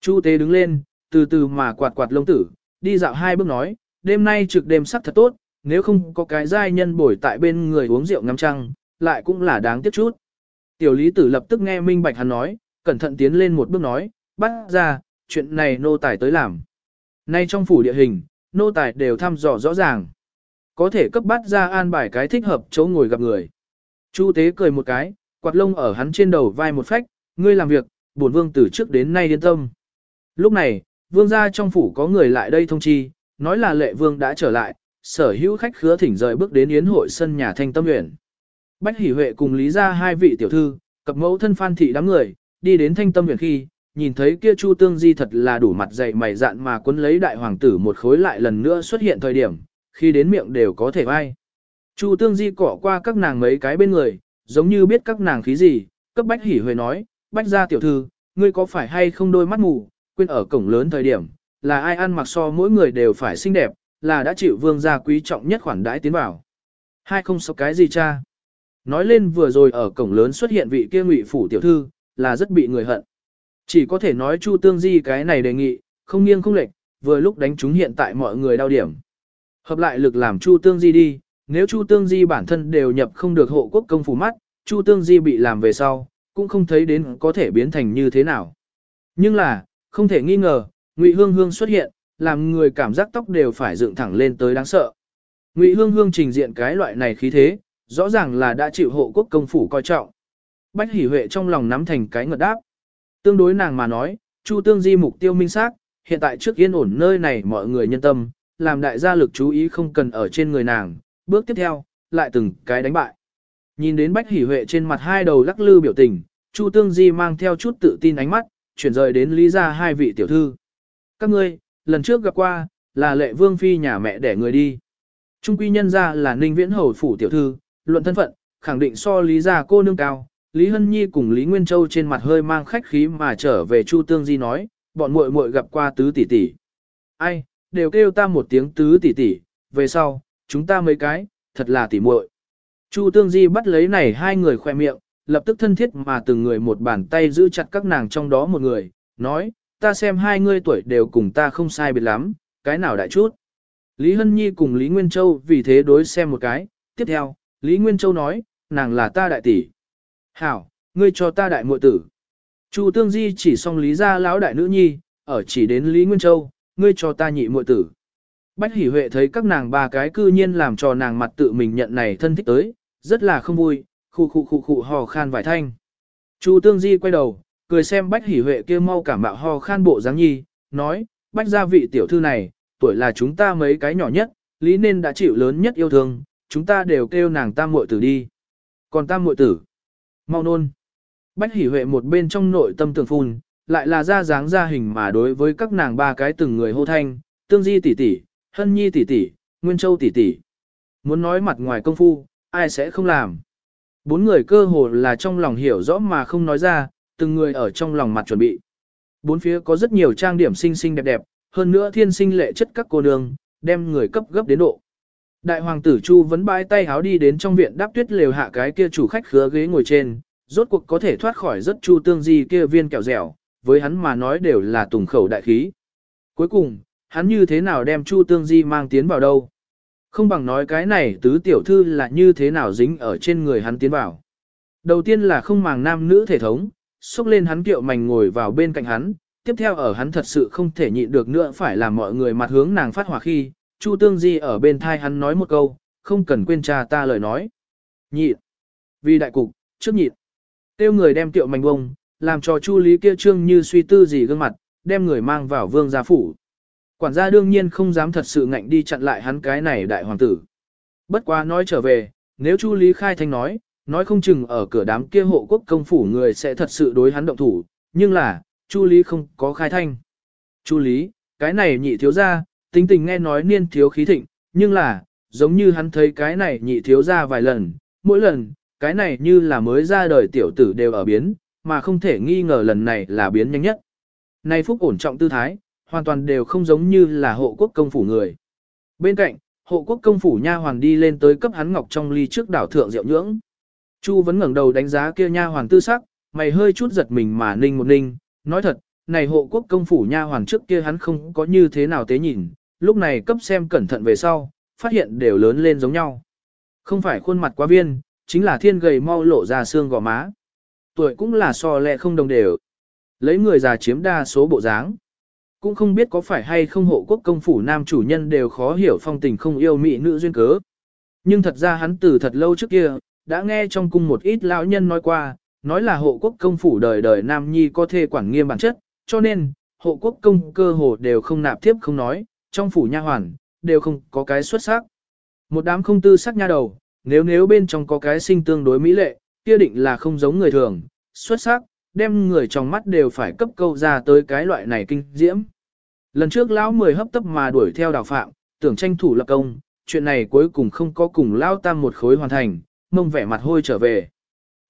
Chu tế đứng lên, từ từ mà quạt quạt lông tử, đi dạo hai bước nói, đêm nay trực đêm sắc thật tốt, nếu không có cái giai nhân bồi tại bên người uống rượu ngắm trăng, lại cũng là đáng tiếc chút. Tiểu lý tử lập tức nghe minh bạch hắn nói, cẩn thận tiến lên một bước nói, bắt ra, chuyện này nô tài tới làm. Nay trong phủ địa hình, nô tài đều thăm dò rõ ràng. Có thể cấp bắt ra an bài cái thích hợp chỗ ngồi gặp người. Chu tế cười một cái, quạt lông ở hắn trên đầu vai một phách, ngươi làm việc, bổn vương từ trước đến nay điên tâm. Lúc này, vương gia trong phủ có người lại đây thông chi, nói là lệ vương đã trở lại, sở hữu khách khứa thỉnh rời bước đến yến hội sân nhà thanh tâm nguyện. Bách Hỷ Huệ cùng Lý gia hai vị tiểu thư, cập mẫu thân phan thị đám người, đi đến thanh tâm nguyện khi, nhìn thấy kia Chu Tương Di thật là đủ mặt dày mày dạn mà quấn lấy đại hoàng tử một khối lại lần nữa xuất hiện thời điểm, khi đến miệng đều có thể vai. Chu Tương Di cỏ qua các nàng mấy cái bên người, giống như biết các nàng khí gì, cấp Bách Hỷ Huệ nói, Bách gia tiểu thư, ngươi có phải hay không đôi mắt mù, quên ở cổng lớn thời điểm, là ai ăn mặc so mỗi người đều phải xinh đẹp, là đã chịu vương gia quý trọng nhất khoản đãi tiến vào. Hai không sáu cái gì cha. Nói lên vừa rồi ở cổng lớn xuất hiện vị kia ngụy phủ tiểu thư, là rất bị người hận. Chỉ có thể nói Chu Tương Di cái này đề nghị, không nghiêng không lệch, vừa lúc đánh chúng hiện tại mọi người đau điểm. Hợp lại lực làm Chu Tương Di đi, nếu Chu Tương Di bản thân đều nhập không được hộ quốc công phủ mắt, Chu Tương Di bị làm về sau, cũng không thấy đến có thể biến thành như thế nào. Nhưng là, không thể nghi ngờ, Ngụy Hương Hương xuất hiện, làm người cảm giác tóc đều phải dựng thẳng lên tới đáng sợ. Ngụy Hương Hương trình diện cái loại này khí thế, rõ ràng là đã chịu hộ quốc công phủ coi trọng. Bách Hỷ Huệ trong lòng nắm thành cái ngật đáp. Tương đối nàng mà nói, Chu Tương Di mục tiêu minh xác, hiện tại trước yên ổn nơi này mọi người nhân tâm, làm đại gia lực chú ý không cần ở trên người nàng, bước tiếp theo, lại từng cái đánh bại. Nhìn đến Bách Hỷ Huệ trên mặt hai đầu lắc lư biểu tình, Chu Tương Di mang theo chút tự tin ánh mắt, chuyển rời đến Lý gia hai vị tiểu thư. Các ngươi, lần trước gặp qua, là lệ vương phi nhà mẹ để người đi. Trung quy nhân ra là ninh viễn hầu phủ tiểu thư, luận thân phận, khẳng định so Lý gia cô nương cao. Lý Hân Nhi cùng Lý Nguyên Châu trên mặt hơi mang khách khí mà trở về Chu Tương Di nói, bọn muội muội gặp qua tứ tỷ tỷ. Ai, đều kêu ta một tiếng tứ tỷ tỷ, về sau, chúng ta mấy cái, thật là tỷ muội. Chu Tương Di bắt lấy này hai người khoe miệng, lập tức thân thiết mà từng người một bàn tay giữ chặt các nàng trong đó một người, nói, ta xem hai ngươi tuổi đều cùng ta không sai biệt lắm, cái nào đại chút. Lý Hân Nhi cùng Lý Nguyên Châu vì thế đối xem một cái, tiếp theo, Lý Nguyên Châu nói, nàng là ta đại tỷ. Hảo, ngươi cho ta đại muội tử. Chu Tương Di chỉ xong Lý gia lão đại nữ nhi, ở chỉ đến Lý Nguyên Châu, ngươi cho ta nhị muội tử. Bách Hỷ Huệ thấy các nàng ba cái cư nhiên làm cho nàng mặt tự mình nhận này thân thích tới, rất là không vui, khu khu khu khu hò khan vài thanh. Chu Tương Di quay đầu, cười xem Bách hỉ Huệ kia mau cảm mạo ho khan bộ dáng nhi, nói, Bách gia vị tiểu thư này, tuổi là chúng ta mấy cái nhỏ nhất, lý nên đã chịu lớn nhất yêu thương, chúng ta đều kêu nàng tam muội tử đi. Còn tam muội tử, mau nôn. Bách hỉ Huệ một bên trong nội tâm tường phun, lại là ra dáng ra hình mà đối với các nàng ba cái từng người hô thanh, Tương Di tỷ tỷ, Hân Nhi tỷ tỷ, Nguyên Châu tỷ tỷ. Muốn nói mặt ngoài công phu, ai sẽ không làm. Bốn người cơ hồ là trong lòng hiểu rõ mà không nói ra, từng người ở trong lòng mặt chuẩn bị. Bốn phía có rất nhiều trang điểm xinh xinh đẹp đẹp, hơn nữa thiên sinh lệ chất các cô nương, đem người cấp gấp đến độ. Đại hoàng tử Chu vẫn bãi tay háo đi đến trong viện đáp tuyết lều hạ cái kia chủ khách khứa ghế ngồi trên, rốt cuộc có thể thoát khỏi rất Chu tương di kia viên kẹo dẻo, với hắn mà nói đều là tùng khẩu đại khí. Cuối cùng, hắn như thế nào đem Chu tương di mang tiến vào đâu? Không bằng nói cái này tứ tiểu thư là như thế nào dính ở trên người hắn tiến vào. Đầu tiên là không màng nam nữ thể thống, xúc lên hắn kiệu mảnh ngồi vào bên cạnh hắn, tiếp theo ở hắn thật sự không thể nhịn được nữa phải làm mọi người mặt hướng nàng phát hỏa khi, Chu Tương Di ở bên thai hắn nói một câu, không cần quên cha ta lời nói. Nhịn. Vì đại cục, trước nhịn. Tiêu người đem tiệu mảnh bông, làm cho Chu Lý kia trương như suy tư gì gương mặt, đem người mang vào vương gia phủ. Quản gia đương nhiên không dám thật sự ngạnh đi chặn lại hắn cái này đại hoàng tử. Bất quá nói trở về, nếu Chu Lý khai thanh nói, nói không chừng ở cửa đám kia hộ quốc công phủ người sẽ thật sự đối hắn động thủ, nhưng là, Chu Lý không có khai thanh. Chu Lý, cái này nhị thiếu gia tính tình nghe nói niên thiếu khí thịnh, nhưng là, giống như hắn thấy cái này nhị thiếu gia vài lần, mỗi lần, cái này như là mới ra đời tiểu tử đều ở biến, mà không thể nghi ngờ lần này là biến nhanh nhất. Này phúc ổn trọng tư thái, hoàn toàn đều không giống như là hộ quốc công phủ người. Bên cạnh, hộ quốc công phủ nha hoàng đi lên tới cấp hắn ngọc trong ly trước đảo thượng rượu nhưỡng. Chu vẫn ngẩng đầu đánh giá kia nha hoàng tư sắc, mày hơi chút giật mình mà ninh một ninh, nói thật, này hộ quốc công phủ nha hoàng trước kia hắn không có như thế nào tế nhìn, lúc này cấp xem cẩn thận về sau, phát hiện đều lớn lên giống nhau. Không phải khuôn mặt quá viên, chính là thiên gầy mau lộ ra xương gò má. tuổi cũng là so lẹ không đồng đều. Lấy người già chiếm đa số bộ dáng. Cũng không biết có phải hay không hộ quốc công phủ nam chủ nhân đều khó hiểu phong tình không yêu mỹ nữ duyên cớ. Nhưng thật ra hắn từ thật lâu trước kia, đã nghe trong cung một ít lão nhân nói qua, nói là hộ quốc công phủ đời đời nam nhi có thể quản nghiêm bản chất, cho nên, hộ quốc công cơ hồ đều không nạp tiếp không nói, trong phủ nha hoàn, đều không có cái xuất sắc. Một đám không tư sắc nha đầu, nếu nếu bên trong có cái sinh tương đối mỹ lệ, kia định là không giống người thường, xuất sắc, đem người trong mắt đều phải cấp câu ra tới cái loại này kinh diễm. Lần trước lão mười hấp tấp mà đuổi theo đào phạm, tưởng tranh thủ lập công, chuyện này cuối cùng không có cùng lão tam một khối hoàn thành, mông vẻ mặt hôi trở về.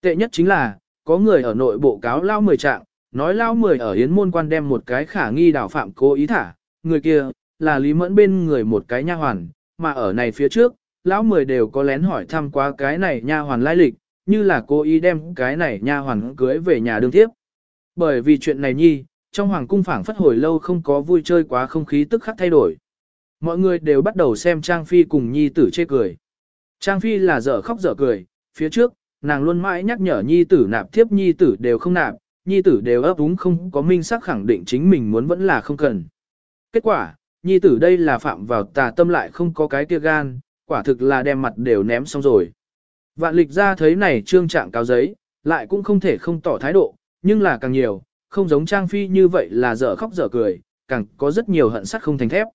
Tệ nhất chính là, có người ở nội bộ cáo lão mười trạng, nói lão mười ở hiến môn quan đem một cái khả nghi đào phạm cố ý thả, người kia, là Lý Mẫn bên người một cái nha hoàn, mà ở này phía trước, lão mười đều có lén hỏi thăm qua cái này nha hoàn lai lịch, như là cố ý đem cái này nha hoàn cưới về nhà đương tiếp. Bởi vì chuyện này nhi, trong hoàng cung phảng phất hồi lâu không có vui chơi quá không khí tức khắc thay đổi. Mọi người đều bắt đầu xem Trang Phi cùng nhi tử chê cười. Trang Phi là dở khóc dở cười, phía trước, nàng luôn mãi nhắc nhở nhi tử nạp tiếp nhi tử đều không nạp, nhi tử đều ấp úng không có minh xác khẳng định chính mình muốn vẫn là không cần. Kết quả, nhi tử đây là phạm vào tà tâm lại không có cái kia gan, quả thực là đem mặt đều ném xong rồi. Vạn lịch ra thấy này trương trạng cáo giấy, lại cũng không thể không tỏ thái độ, nhưng là càng nhiều, không giống Trang Phi như vậy là dở khóc dở cười, càng có rất nhiều hận sắt không thành thép.